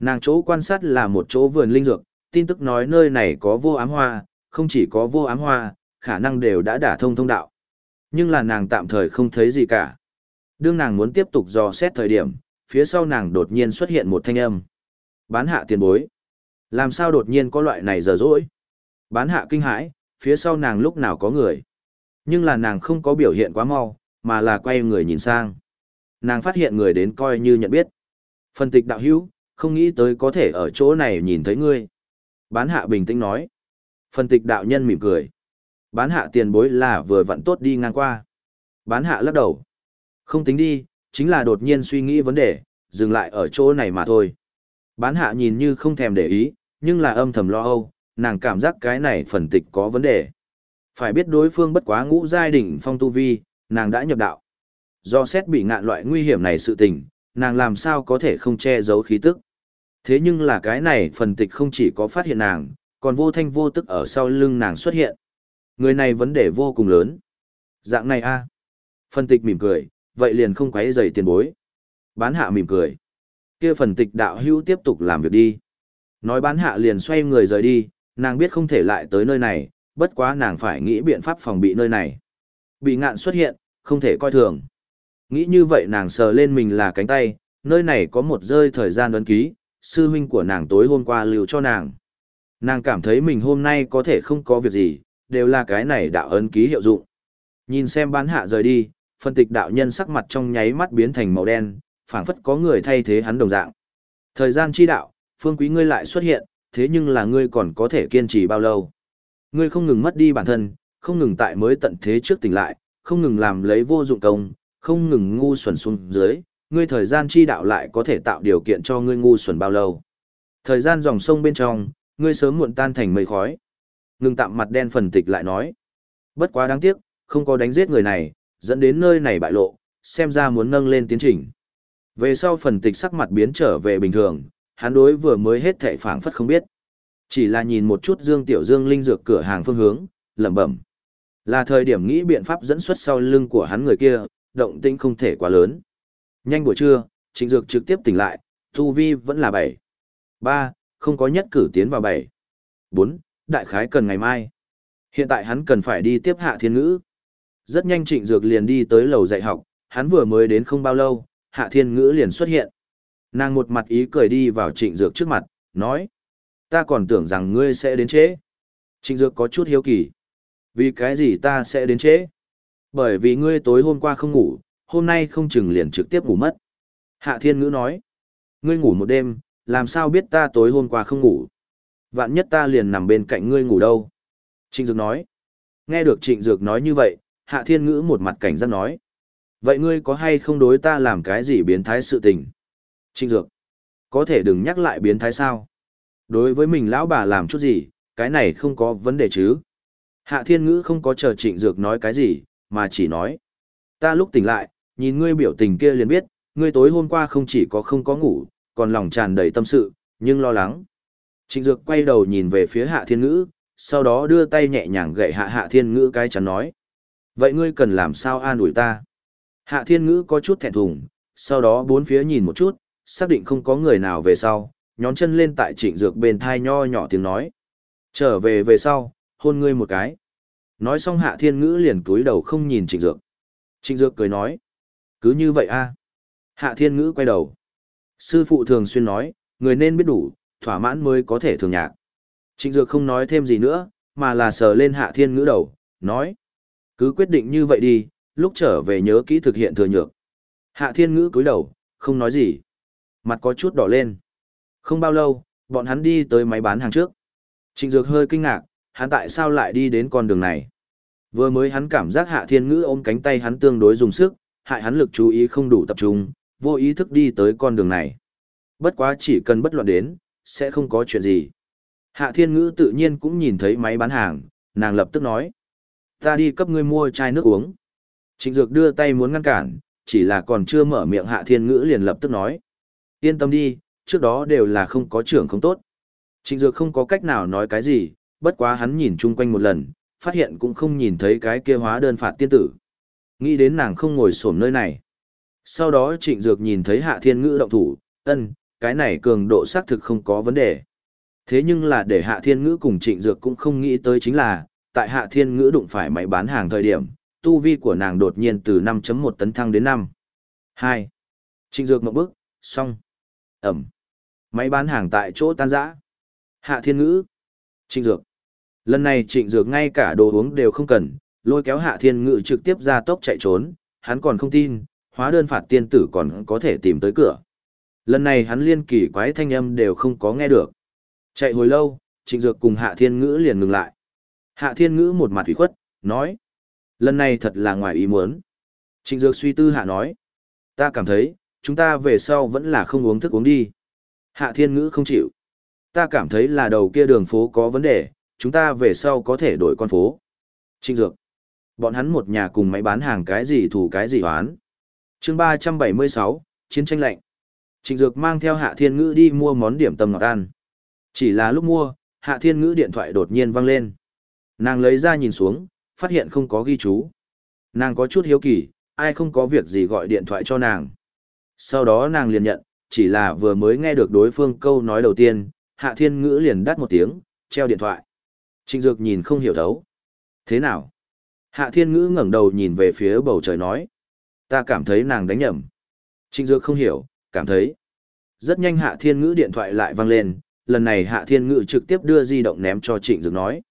Nàng chỗ quan sát là một chỗ vườn linh dược, tin tức nói nơi này có vô ám hoa, không chỉ có vô ám hoa, khả năng đều đã đả thông thông đạo. Nhưng là nàng tạm thời không thấy gì cả. Đương nàng muốn tiếp tục dò xét thời điểm, phía sau nàng đột nhiên xuất hiện một thanh âm. Bán hạ tiền bối. Làm sao đột nhiên có loại này giờ dỗi? Bán hạ kinh hãi, phía sau nàng lúc nào có người. Nhưng là nàng không có biểu hiện quá mau, mà là quay người nhìn sang. Nàng phát hiện người đến coi như nhận biết. Phân tịch đạo hữu, không nghĩ tới có thể ở chỗ này nhìn thấy ngươi. Bán hạ bình tĩnh nói. Phân tịch đạo nhân mỉm cười. Bán hạ tiền bối là vừa vặn tốt đi ngang qua. Bán hạ lắc đầu. Không tính đi, chính là đột nhiên suy nghĩ vấn đề, dừng lại ở chỗ này mà thôi. Bán hạ nhìn như không thèm để ý, nhưng là âm thầm lo âu, nàng cảm giác cái này phần tịch có vấn đề. Phải biết đối phương bất quá ngũ giai đỉnh phong tu vi, nàng đã nhập đạo. Do xét bị ngạn loại nguy hiểm này sự tình, nàng làm sao có thể không che giấu khí tức. Thế nhưng là cái này phần tịch không chỉ có phát hiện nàng, còn vô thanh vô tức ở sau lưng nàng xuất hiện. Người này vấn đề vô cùng lớn. Dạng này a à. Phần tịch mỉm cười, vậy liền không quấy dày tiền bối. Bán hạ mỉm cười. Kia phần tịch đạo hữu tiếp tục làm việc đi. Nói bán hạ liền xoay người rời đi, nàng biết không thể lại tới nơi này, bất quá nàng phải nghĩ biện pháp phòng bị nơi này. Bị ngạn xuất hiện, không thể coi thường. Nghĩ như vậy nàng sờ lên mình là cánh tay, nơi này có một rơi thời gian ấn ký, sư huynh của nàng tối hôm qua lưu cho nàng. Nàng cảm thấy mình hôm nay có thể không có việc gì, đều là cái này đạo ấn ký hiệu dụng. Nhìn xem bán hạ rời đi, phân tịch đạo nhân sắc mặt trong nháy mắt biến thành màu đen, phảng phất có người thay thế hắn đồng dạng. Thời gian chi đạo, phương quý ngươi lại xuất hiện, thế nhưng là ngươi còn có thể kiên trì bao lâu. Ngươi không ngừng mất đi bản thân, không ngừng tại mới tận thế trước tỉnh lại, không ngừng làm lấy vô dụng công, không ngừng ngu xuẩn xuống dưới, ngươi thời gian chi đạo lại có thể tạo điều kiện cho ngươi ngu xuẩn bao lâu. Thời gian dòng sông bên trong, ngươi sớm muộn tan thành mây khói. Ngưng tạm mặt đen phần tịch lại nói. Bất quá đáng tiếc, không có đánh giết người này, dẫn đến nơi này bại lộ, xem ra muốn nâng lên tiến trình. Về sau phần tịch sắc mặt biến trở về bình thường, hắn đối vừa mới hết thệ phảng phất không biết. Chỉ là nhìn một chút Dương Tiểu Dương linh dược cửa hàng phương hướng, lẩm bẩm. Là thời điểm nghĩ biện pháp dẫn xuất sau lưng của hắn người kia, động tĩnh không thể quá lớn. Nhanh buổi trưa, Trịnh Dược trực tiếp tỉnh lại, tu vi vẫn là 7. 3, không có nhất cử tiến vào 7. 4, đại khái cần ngày mai. Hiện tại hắn cần phải đi tiếp hạ thiên ngữ. Rất nhanh trịnh dược liền đi tới lầu dạy học, hắn vừa mới đến không bao lâu, hạ thiên ngữ liền xuất hiện. Nàng một mặt ý cười đi vào trịnh dược trước mặt, nói. Ta còn tưởng rằng ngươi sẽ đến trễ. Trịnh dược có chút hiếu kỳ. Vì cái gì ta sẽ đến trễ? Bởi vì ngươi tối hôm qua không ngủ, hôm nay không chừng liền trực tiếp ngủ mất. Hạ thiên ngữ nói. Ngươi ngủ một đêm, làm sao biết ta tối hôm qua không ngủ? Vạn nhất ta liền nằm bên cạnh ngươi ngủ đâu? Trịnh Dược nói. Nghe được Trịnh Dược nói như vậy, Hạ Thiên Ngữ một mặt cảnh giác nói. Vậy ngươi có hay không đối ta làm cái gì biến thái sự tình? Trịnh Dược. Có thể đừng nhắc lại biến thái sao? Đối với mình lão bà làm chút gì, cái này không có vấn đề chứ? Hạ Thiên Ngữ không có chờ Trịnh Dược nói cái gì, mà chỉ nói. Ta lúc tỉnh lại, nhìn ngươi biểu tình kia liền biết, ngươi tối hôm qua không chỉ có không có ngủ, còn lòng tràn đầy tâm sự, nhưng lo lắng. Trịnh Dược quay đầu nhìn về phía Hạ Thiên Ngữ, sau đó đưa tay nhẹ nhàng gậy Hạ Hạ Thiên Ngữ cái chắn nói. Vậy ngươi cần làm sao an ủi ta? Hạ Thiên Ngữ có chút thẹn thùng, sau đó bốn phía nhìn một chút, xác định không có người nào về sau, nhón chân lên tại Trịnh Dược bên thai nho nhỏ tiếng nói. Trở về về sau, hôn ngươi một cái. Nói xong Hạ Thiên Ngữ liền cúi đầu không nhìn Trịnh Dược. Trịnh Dược cười nói. Cứ như vậy a Hạ Thiên Ngữ quay đầu. Sư phụ thường xuyên nói, người nên biết đủ, thỏa mãn mới có thể thường nhạc. Trịnh Dược không nói thêm gì nữa, mà là sờ lên Hạ Thiên Ngữ đầu, nói. Cứ quyết định như vậy đi, lúc trở về nhớ kỹ thực hiện thừa nhược. Hạ Thiên Ngữ cúi đầu, không nói gì. Mặt có chút đỏ lên. Không bao lâu, bọn hắn đi tới máy bán hàng trước. Trịnh Dược hơi kinh ngạc, hắn tại sao lại đi đến con đường này? Vừa mới hắn cảm giác Hạ Thiên Ngữ ôm cánh tay hắn tương đối dùng sức, hại hắn lực chú ý không đủ tập trung, vô ý thức đi tới con đường này. Bất quá chỉ cần bất luận đến, sẽ không có chuyện gì. Hạ Thiên Ngữ tự nhiên cũng nhìn thấy máy bán hàng, nàng lập tức nói. Ta đi cấp ngươi mua chai nước uống. Trịnh Dược đưa tay muốn ngăn cản, chỉ là còn chưa mở miệng Hạ Thiên Ngữ liền lập tức nói. Yên tâm đi, trước đó đều là không có trưởng không tốt. Trịnh Dược không có cách nào nói cái gì, bất quá hắn nhìn chung quanh một lần, phát hiện cũng không nhìn thấy cái kia hóa đơn phạt tiên tử. Nghĩ đến nàng không ngồi xổm nơi này. Sau đó Trịnh Dược nhìn thấy Hạ Thiên Ngữ động thủ, ân, cái này cường độ xác thực không có vấn đề. Thế nhưng là để Hạ Thiên Ngữ cùng Trịnh Dược cũng không nghĩ tới chính là, tại Hạ Thiên Ngữ đụng phải máy bán hàng thời điểm, tu vi của nàng đột nhiên từ 5.1 tấn thăng đến 5. 2. Trịnh Dược một bước, xong. Ẩm. Máy bán hàng tại chỗ tan rã. Hạ Thiên Ngữ. Trịnh Dược. Lần này Trịnh Dược ngay cả đồ uống đều không cần, lôi kéo Hạ Thiên Ngữ trực tiếp ra tốc chạy trốn, hắn còn không tin, hóa đơn phạt tiên tử còn có thể tìm tới cửa. Lần này hắn liên kỳ quái thanh âm đều không có nghe được. Chạy hồi lâu, Trịnh Dược cùng Hạ Thiên Ngữ liền ngừng lại. Hạ Thiên Ngữ một mặt ủy khuất, nói. Lần này thật là ngoài ý muốn. Trịnh Dược suy tư Hạ nói. Ta cảm thấy, chúng ta về sau vẫn là không uống thức uống đi. Hạ Thiên Ngữ không chịu. Ta cảm thấy là đầu kia đường phố có vấn đề, chúng ta về sau có thể đổi con phố. Trịnh Dược. Bọn hắn một nhà cùng máy bán hàng cái gì thủ cái gì hoán. chương 376, Chiến tranh lạnh. Trịnh Dược mang theo Hạ Thiên Ngữ đi mua món điểm tâm ngọt ăn. Chỉ là lúc mua, Hạ Thiên Ngữ điện thoại đột nhiên vang lên. Nàng lấy ra nhìn xuống, phát hiện không có ghi chú. Nàng có chút hiếu kỳ, ai không có việc gì gọi điện thoại cho nàng. Sau đó nàng liền nhận, chỉ là vừa mới nghe được đối phương câu nói đầu tiên, Hạ Thiên Ngữ liền đắt một tiếng, treo điện thoại. Trịnh Dược nhìn không hiểu thấu. Thế nào? Hạ Thiên Ngữ ngẩng đầu nhìn về phía bầu trời nói. Ta cảm thấy nàng đánh nhầm. Trịnh Dược không hiểu, cảm thấy. Rất nhanh Hạ Thiên Ngữ điện thoại lại vang lên, lần này Hạ Thiên Ngữ trực tiếp đưa di động ném cho Trịnh Dược nói.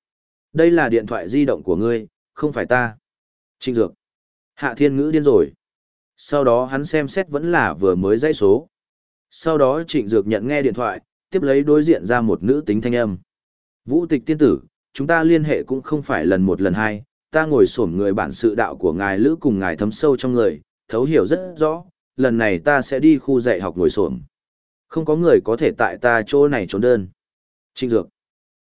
Đây là điện thoại di động của ngươi, không phải ta. Trịnh Dược. Hạ Thiên Ngữ điên rồi. Sau đó hắn xem xét vẫn là vừa mới dãy số. Sau đó Trịnh Dược nhận nghe điện thoại, tiếp lấy đối diện ra một nữ tính thanh âm. Vũ tịch tiên tử, chúng ta liên hệ cũng không phải lần một lần hai, ta ngồi xổm người bản sự đạo của ngài lữ cùng ngài thấm sâu trong người, thấu hiểu rất rõ, lần này ta sẽ đi khu dạy học ngồi xổm. Không có người có thể tại ta chỗ này trốn đơn. Trịnh Dược.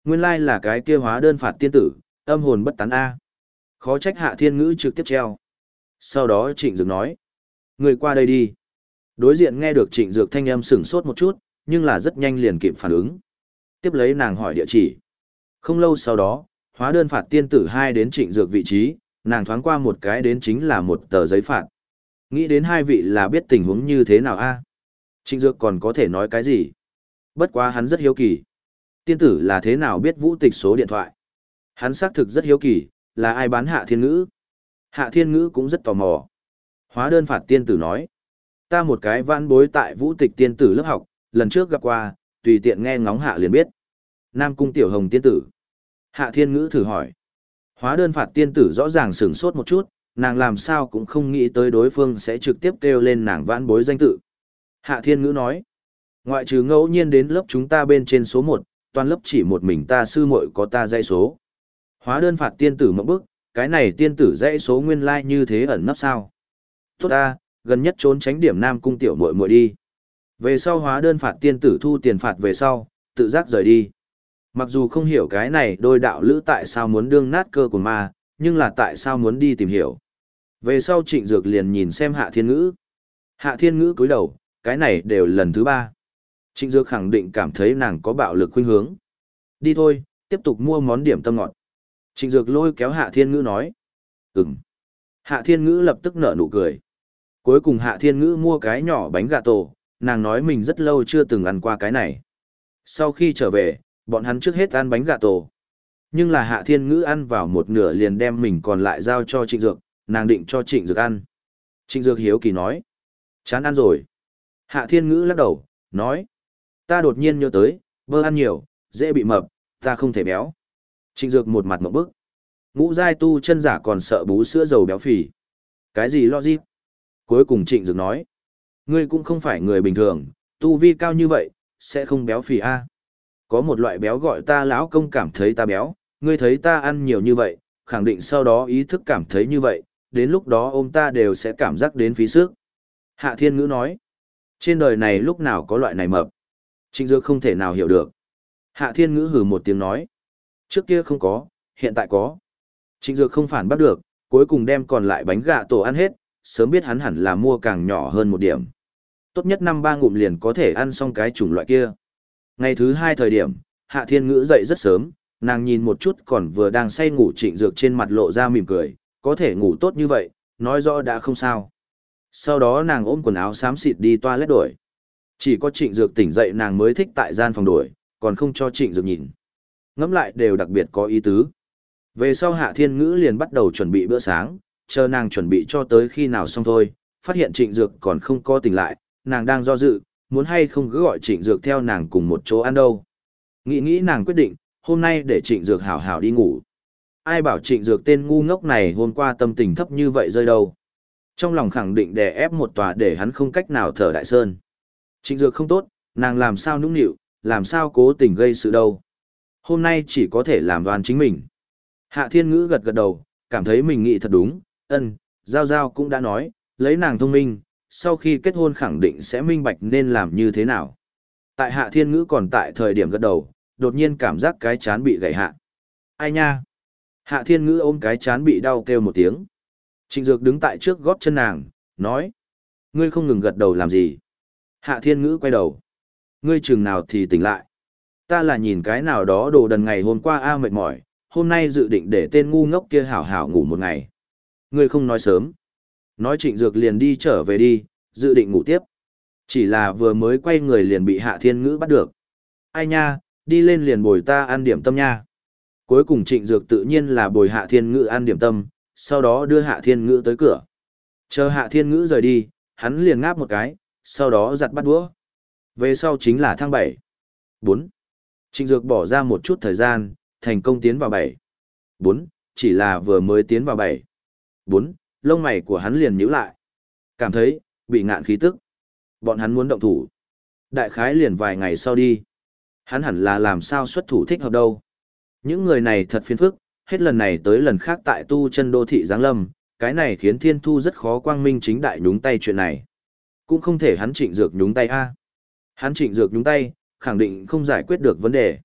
Nguyên lai là cái kia hóa đơn phạt tiên tử, âm hồn bất tán A. Khó trách hạ thiên ngữ trực tiếp treo. Sau đó Trịnh Dược nói. Người qua đây đi. Đối diện nghe được Trịnh Dược thanh âm sửng sốt một chút, nhưng là rất nhanh liền kịp phản ứng. Tiếp lấy nàng hỏi địa chỉ. Không lâu sau đó, hóa đơn phạt tiên tử hai đến Trịnh Dược vị trí, nàng thoáng qua một cái đến chính là một tờ giấy phạt. Nghĩ đến hai vị là biết tình huống như thế nào a? Trịnh Dược còn có thể nói cái gì? Bất quá hắn rất hiếu kỳ. Tiên tử là thế nào biết vũ tịch số điện thoại? Hắn xác thực rất hiếu kỳ, là ai bán hạ thiên ngữ? Hạ thiên ngữ cũng rất tò mò. Hóa đơn phạt tiên tử nói. Ta một cái vãn bối tại vũ tịch tiên tử lớp học, lần trước gặp qua, tùy tiện nghe ngóng hạ liền biết. Nam cung tiểu hồng tiên tử. Hạ thiên ngữ thử hỏi. Hóa đơn phạt tiên tử rõ ràng sửng sốt một chút, nàng làm sao cũng không nghĩ tới đối phương sẽ trực tiếp kêu lên nàng vãn bối danh tự. Hạ thiên ngữ nói. Ngoại trừ ngẫu nhiên đến lớp chúng ta bên trên số 1, toàn lớp chỉ một mình ta sư muội có ta dây số. Hóa đơn phạt tiên tử mộng bức, cái này tiên tử dãy số nguyên lai like như thế ẩn nấp sao. Tốt ta, gần nhất trốn tránh điểm nam cung tiểu muội muội đi. Về sau hóa đơn phạt tiên tử thu tiền phạt về sau, tự giác rời đi. Mặc dù không hiểu cái này đôi đạo lữ tại sao muốn đương nát cơ của ma, nhưng là tại sao muốn đi tìm hiểu. Về sau trịnh dược liền nhìn xem hạ thiên ngữ. Hạ thiên ngữ cúi đầu, cái này đều lần thứ ba. Trịnh dược khẳng định cảm thấy nàng có bạo lực khuynh hướng. Đi thôi, tiếp tục mua món điểm tâm ngọt. Trịnh dược lôi kéo hạ thiên ngữ nói. Ừm. Hạ thiên ngữ lập tức nở nụ cười. Cuối cùng hạ thiên ngữ mua cái nhỏ bánh gà tổ, nàng nói mình rất lâu chưa từng ăn qua cái này. Sau khi trở về, bọn hắn trước hết ăn bánh gà tổ. Nhưng là hạ thiên ngữ ăn vào một nửa liền đem mình còn lại giao cho trịnh dược, nàng định cho trịnh dược ăn. Trịnh dược hiếu kỳ nói. Chán ăn rồi. Hạ thiên ngữ lắc đầu, nói. Ta đột nhiên nhớ tới, bơ ăn nhiều, dễ bị mập, ta không thể béo. Trịnh dược một mặt mộng bức. Ngũ giai tu chân giả còn sợ bú sữa dầu béo phì. Cái gì lo gì? Cuối cùng trịnh dược nói. Ngươi cũng không phải người bình thường, tu vi cao như vậy, sẽ không béo phì a. Có một loại béo gọi ta lão công cảm thấy ta béo, ngươi thấy ta ăn nhiều như vậy, khẳng định sau đó ý thức cảm thấy như vậy, đến lúc đó ôm ta đều sẽ cảm giác đến phí sức. Hạ Thiên Ngữ nói, trên đời này lúc nào có loại này mập. Trịnh Dược không thể nào hiểu được. Hạ Thiên Ngữ hừ một tiếng nói, trước kia không có, hiện tại có. Trịnh Dược không phản bắt được, cuối cùng đem còn lại bánh gà tổ ăn hết, sớm biết hắn hẳn là mua càng nhỏ hơn một điểm. Tốt nhất năm ba ngụm liền có thể ăn xong cái chủng loại kia. Ngày thứ hai thời điểm, Hạ Thiên Ngữ dậy rất sớm, nàng nhìn một chút còn vừa đang say ngủ trịnh dược trên mặt lộ ra mỉm cười, có thể ngủ tốt như vậy, nói rõ đã không sao. Sau đó nàng ôm quần áo xám xịt đi toilet đổi. Chỉ có trịnh dược tỉnh dậy nàng mới thích tại gian phòng đổi, còn không cho trịnh dược nhìn. Ngẫm lại đều đặc biệt có ý tứ. Về sau Hạ Thiên Ngữ liền bắt đầu chuẩn bị bữa sáng, chờ nàng chuẩn bị cho tới khi nào xong thôi, phát hiện trịnh dược còn không có tỉnh lại, nàng đang do dự, muốn hay không cứ gọi trịnh dược theo nàng cùng một chỗ ăn đâu. Nghĩ nghĩ nàng quyết định, hôm nay để trịnh dược hảo hảo đi ngủ. Ai bảo trịnh dược tên ngu ngốc này hôm qua tâm tình thấp như vậy rơi đâu. Trong lòng khẳng định đè ép một tòa để hắn không cách nào thở đại sơn. Trịnh dược không tốt, nàng làm sao nũng nịu, làm sao cố tình gây sự đâu. Hôm nay chỉ có thể làm đoàn chính mình. Hạ thiên ngữ gật gật đầu, cảm thấy mình nghĩ thật đúng, ân, Giao Giao cũng đã nói, lấy nàng thông minh, sau khi kết hôn khẳng định sẽ minh bạch nên làm như thế nào. Tại hạ thiên ngữ còn tại thời điểm gật đầu, đột nhiên cảm giác cái chán bị gãy hạ. Ai nha? Hạ thiên ngữ ôm cái chán bị đau kêu một tiếng. Trịnh Dược đứng tại trước gót chân nàng, nói. Ngươi không ngừng gật đầu làm gì? Hạ thiên ngữ quay đầu. Ngươi chừng nào thì tỉnh lại. Ta là nhìn cái nào đó đồ đần ngày hôm qua a à mệt mỏi, hôm nay dự định để tên ngu ngốc kia hảo hảo ngủ một ngày. Ngươi không nói sớm. Nói trịnh dược liền đi trở về đi, dự định ngủ tiếp. Chỉ là vừa mới quay người liền bị hạ thiên ngữ bắt được. Ai nha, đi lên liền bồi ta ăn điểm tâm nha. Cuối cùng trịnh dược tự nhiên là bồi hạ thiên ngữ ăn điểm tâm, sau đó đưa hạ thiên ngữ tới cửa. Chờ hạ thiên ngữ rời đi, hắn liền ngáp một cái, sau đó giặt bắt đũa. Về sau chính là tháng 7. 4. Trịnh dược bỏ ra một chút thời gian, thành công tiến vào 7. 4. Chỉ là vừa mới tiến vào 7. 4. Lông mày của hắn liền nhíu lại. Cảm thấy, bị ngạn khí tức. Bọn hắn muốn động thủ. Đại khái liền vài ngày sau đi. Hắn hẳn là làm sao xuất thủ thích hợp đâu. Những người này thật phiền phức, hết lần này tới lần khác tại tu chân đô thị Giáng Lâm, cái này khiến Thiên Thu rất khó quang minh chính đại nhúng tay chuyện này. Cũng không thể hắn trịnh dược nhúng tay a. Hắn trịnh dược nhúng tay, khẳng định không giải quyết được vấn đề.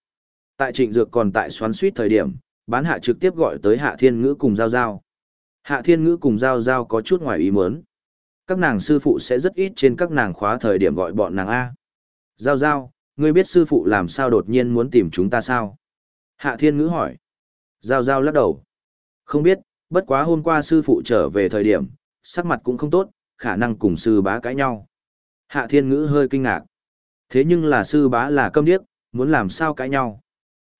Tại trịnh dược còn tại xoắn suýt thời điểm, bán hạ trực tiếp gọi tới hạ thiên ngữ cùng giao giao. Hạ thiên ngữ cùng giao giao có chút ngoài ý muốn. Các nàng sư phụ sẽ rất ít trên các nàng khóa thời điểm gọi bọn nàng A. Giao giao, ngươi biết sư phụ làm sao đột nhiên muốn tìm chúng ta sao? Hạ thiên ngữ hỏi. Giao giao lắc đầu. Không biết, bất quá hôm qua sư phụ trở về thời điểm, sắc mặt cũng không tốt, khả năng cùng sư bá cãi nhau. Hạ thiên ngữ hơi kinh ngạc. Thế nhưng là sư bá là câm điếc, muốn làm sao cãi nhau.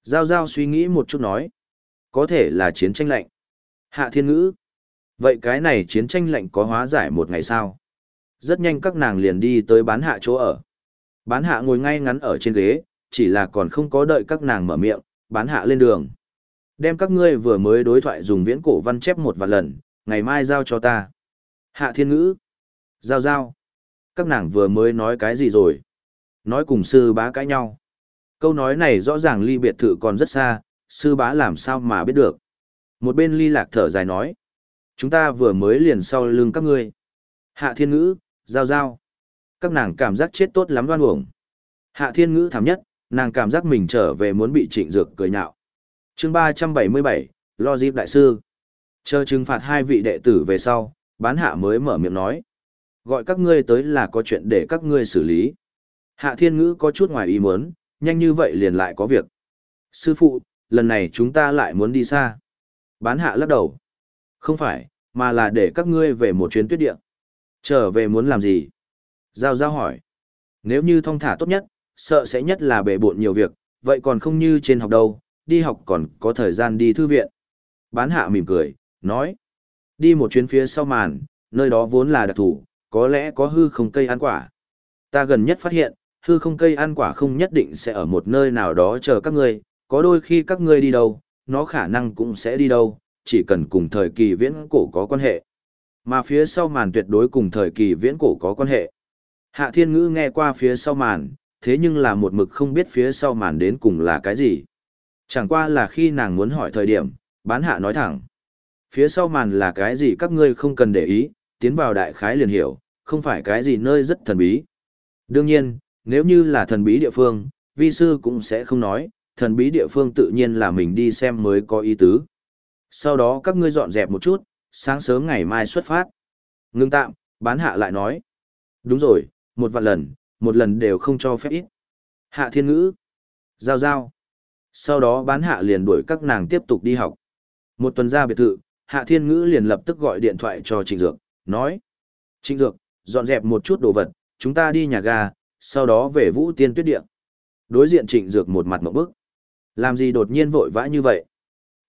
Giao Giao suy nghĩ một chút nói. Có thể là chiến tranh lạnh. Hạ thiên ngữ. Vậy cái này chiến tranh lạnh có hóa giải một ngày sao? Rất nhanh các nàng liền đi tới bán hạ chỗ ở. Bán hạ ngồi ngay ngắn ở trên ghế, chỉ là còn không có đợi các nàng mở miệng, bán hạ lên đường. Đem các ngươi vừa mới đối thoại dùng viễn cổ văn chép một vài lần, ngày mai giao cho ta. Hạ thiên ngữ. Giao giao. Các nàng vừa mới nói cái gì rồi? Nói cùng sư bá cãi nhau. Câu nói này rõ ràng ly biệt thự còn rất xa, sư bá làm sao mà biết được. Một bên ly lạc thở dài nói. Chúng ta vừa mới liền sau lưng các ngươi. Hạ thiên ngữ, giao giao. Các nàng cảm giác chết tốt lắm đoan uổng. Hạ thiên ngữ thảm nhất, nàng cảm giác mình trở về muốn bị trịnh dược cười nhạo. chương ba trăm bảy mươi bảy, lo dịp đại sư. Chờ trừng phạt hai vị đệ tử về sau, bán hạ mới mở miệng nói. Gọi các ngươi tới là có chuyện để các ngươi xử lý. Hạ thiên ngữ có chút ngoài ý muốn, nhanh như vậy liền lại có việc. Sư phụ, lần này chúng ta lại muốn đi xa. Bán hạ lắc đầu. Không phải, mà là để các ngươi về một chuyến tuyết địa. Trở về muốn làm gì? Giao giao hỏi. Nếu như thông thả tốt nhất, sợ sẽ nhất là bể bộn nhiều việc, vậy còn không như trên học đâu, đi học còn có thời gian đi thư viện. Bán hạ mỉm cười, nói. Đi một chuyến phía sau màn, nơi đó vốn là đặc thủ, có lẽ có hư không cây ăn quả. Ta gần nhất phát hiện, hư không cây ăn quả không nhất định sẽ ở một nơi nào đó chờ các ngươi, có đôi khi các ngươi đi đâu, nó khả năng cũng sẽ đi đâu, chỉ cần cùng thời kỳ viễn cổ có quan hệ. Mà phía sau màn tuyệt đối cùng thời kỳ viễn cổ có quan hệ. Hạ Thiên Ngữ nghe qua phía sau màn, thế nhưng là một mực không biết phía sau màn đến cùng là cái gì. Chẳng qua là khi nàng muốn hỏi thời điểm, bán hạ nói thẳng. Phía sau màn là cái gì các ngươi không cần để ý, tiến vào đại khái liền hiểu, không phải cái gì nơi rất thần bí. Đương nhiên, nếu như là thần bí địa phương, vi sư cũng sẽ không nói, thần bí địa phương tự nhiên là mình đi xem mới có ý tứ. Sau đó các ngươi dọn dẹp một chút, sáng sớm ngày mai xuất phát. Ngưng tạm, bán hạ lại nói. Đúng rồi, một vạn lần, một lần đều không cho phép ít. Hạ thiên ngữ. Giao giao. Sau đó bán hạ liền đuổi các nàng tiếp tục đi học. Một tuần ra biệt thự, hạ thiên ngữ liền lập tức gọi điện thoại cho Trịnh Dược, nói. Trịnh Dược, dọn dẹp một chút đồ vật, chúng ta đi nhà ga, sau đó về vũ tiên tuyết điện. Đối diện Trịnh Dược một mặt mộng bức. Làm gì đột nhiên vội vã như vậy?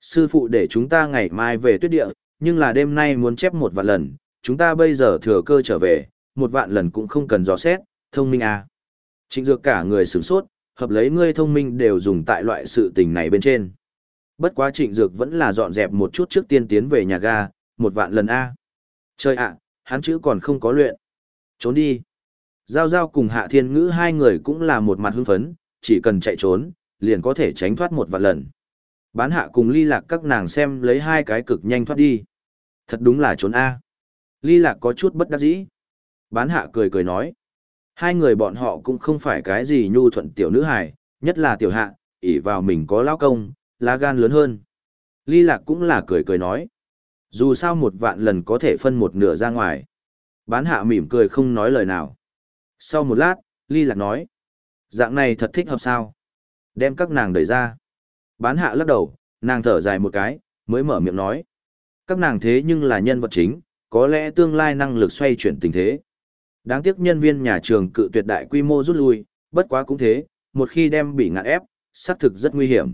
Sư phụ để chúng ta ngày mai về tuyết địa, nhưng là đêm nay muốn chép một vạn lần, chúng ta bây giờ thừa cơ trở về, một vạn lần cũng không cần dò xét, thông minh à. Trịnh dược cả người sửng sốt, hợp lấy ngươi thông minh đều dùng tại loại sự tình này bên trên. Bất quá trịnh dược vẫn là dọn dẹp một chút trước tiên tiến về nhà ga, một vạn lần A. Chơi ạ, hắn chữ còn không có luyện. Trốn đi. Giao giao cùng hạ thiên ngữ hai người cũng là một mặt hưng phấn, chỉ cần chạy trốn, liền có thể tránh thoát một vạn lần. Bán hạ cùng ly lạc các nàng xem lấy hai cái cực nhanh thoát đi. Thật đúng là trốn A. Ly lạc có chút bất đắc dĩ. Bán hạ cười cười nói. Hai người bọn họ cũng không phải cái gì nhu thuận tiểu nữ hài, nhất là tiểu hạ, ỷ vào mình có lao công, lá gan lớn hơn. Ly lạc cũng là cười cười nói. Dù sao một vạn lần có thể phân một nửa ra ngoài. Bán hạ mỉm cười không nói lời nào. Sau một lát, Ly lạc nói. Dạng này thật thích hợp sao? Đem các nàng đẩy ra. Bán hạ lắc đầu, nàng thở dài một cái, mới mở miệng nói. Các nàng thế nhưng là nhân vật chính, có lẽ tương lai năng lực xoay chuyển tình thế. Đáng tiếc nhân viên nhà trường cự tuyệt đại quy mô rút lui, bất quá cũng thế, một khi đem bị ngạn ép, xác thực rất nguy hiểm.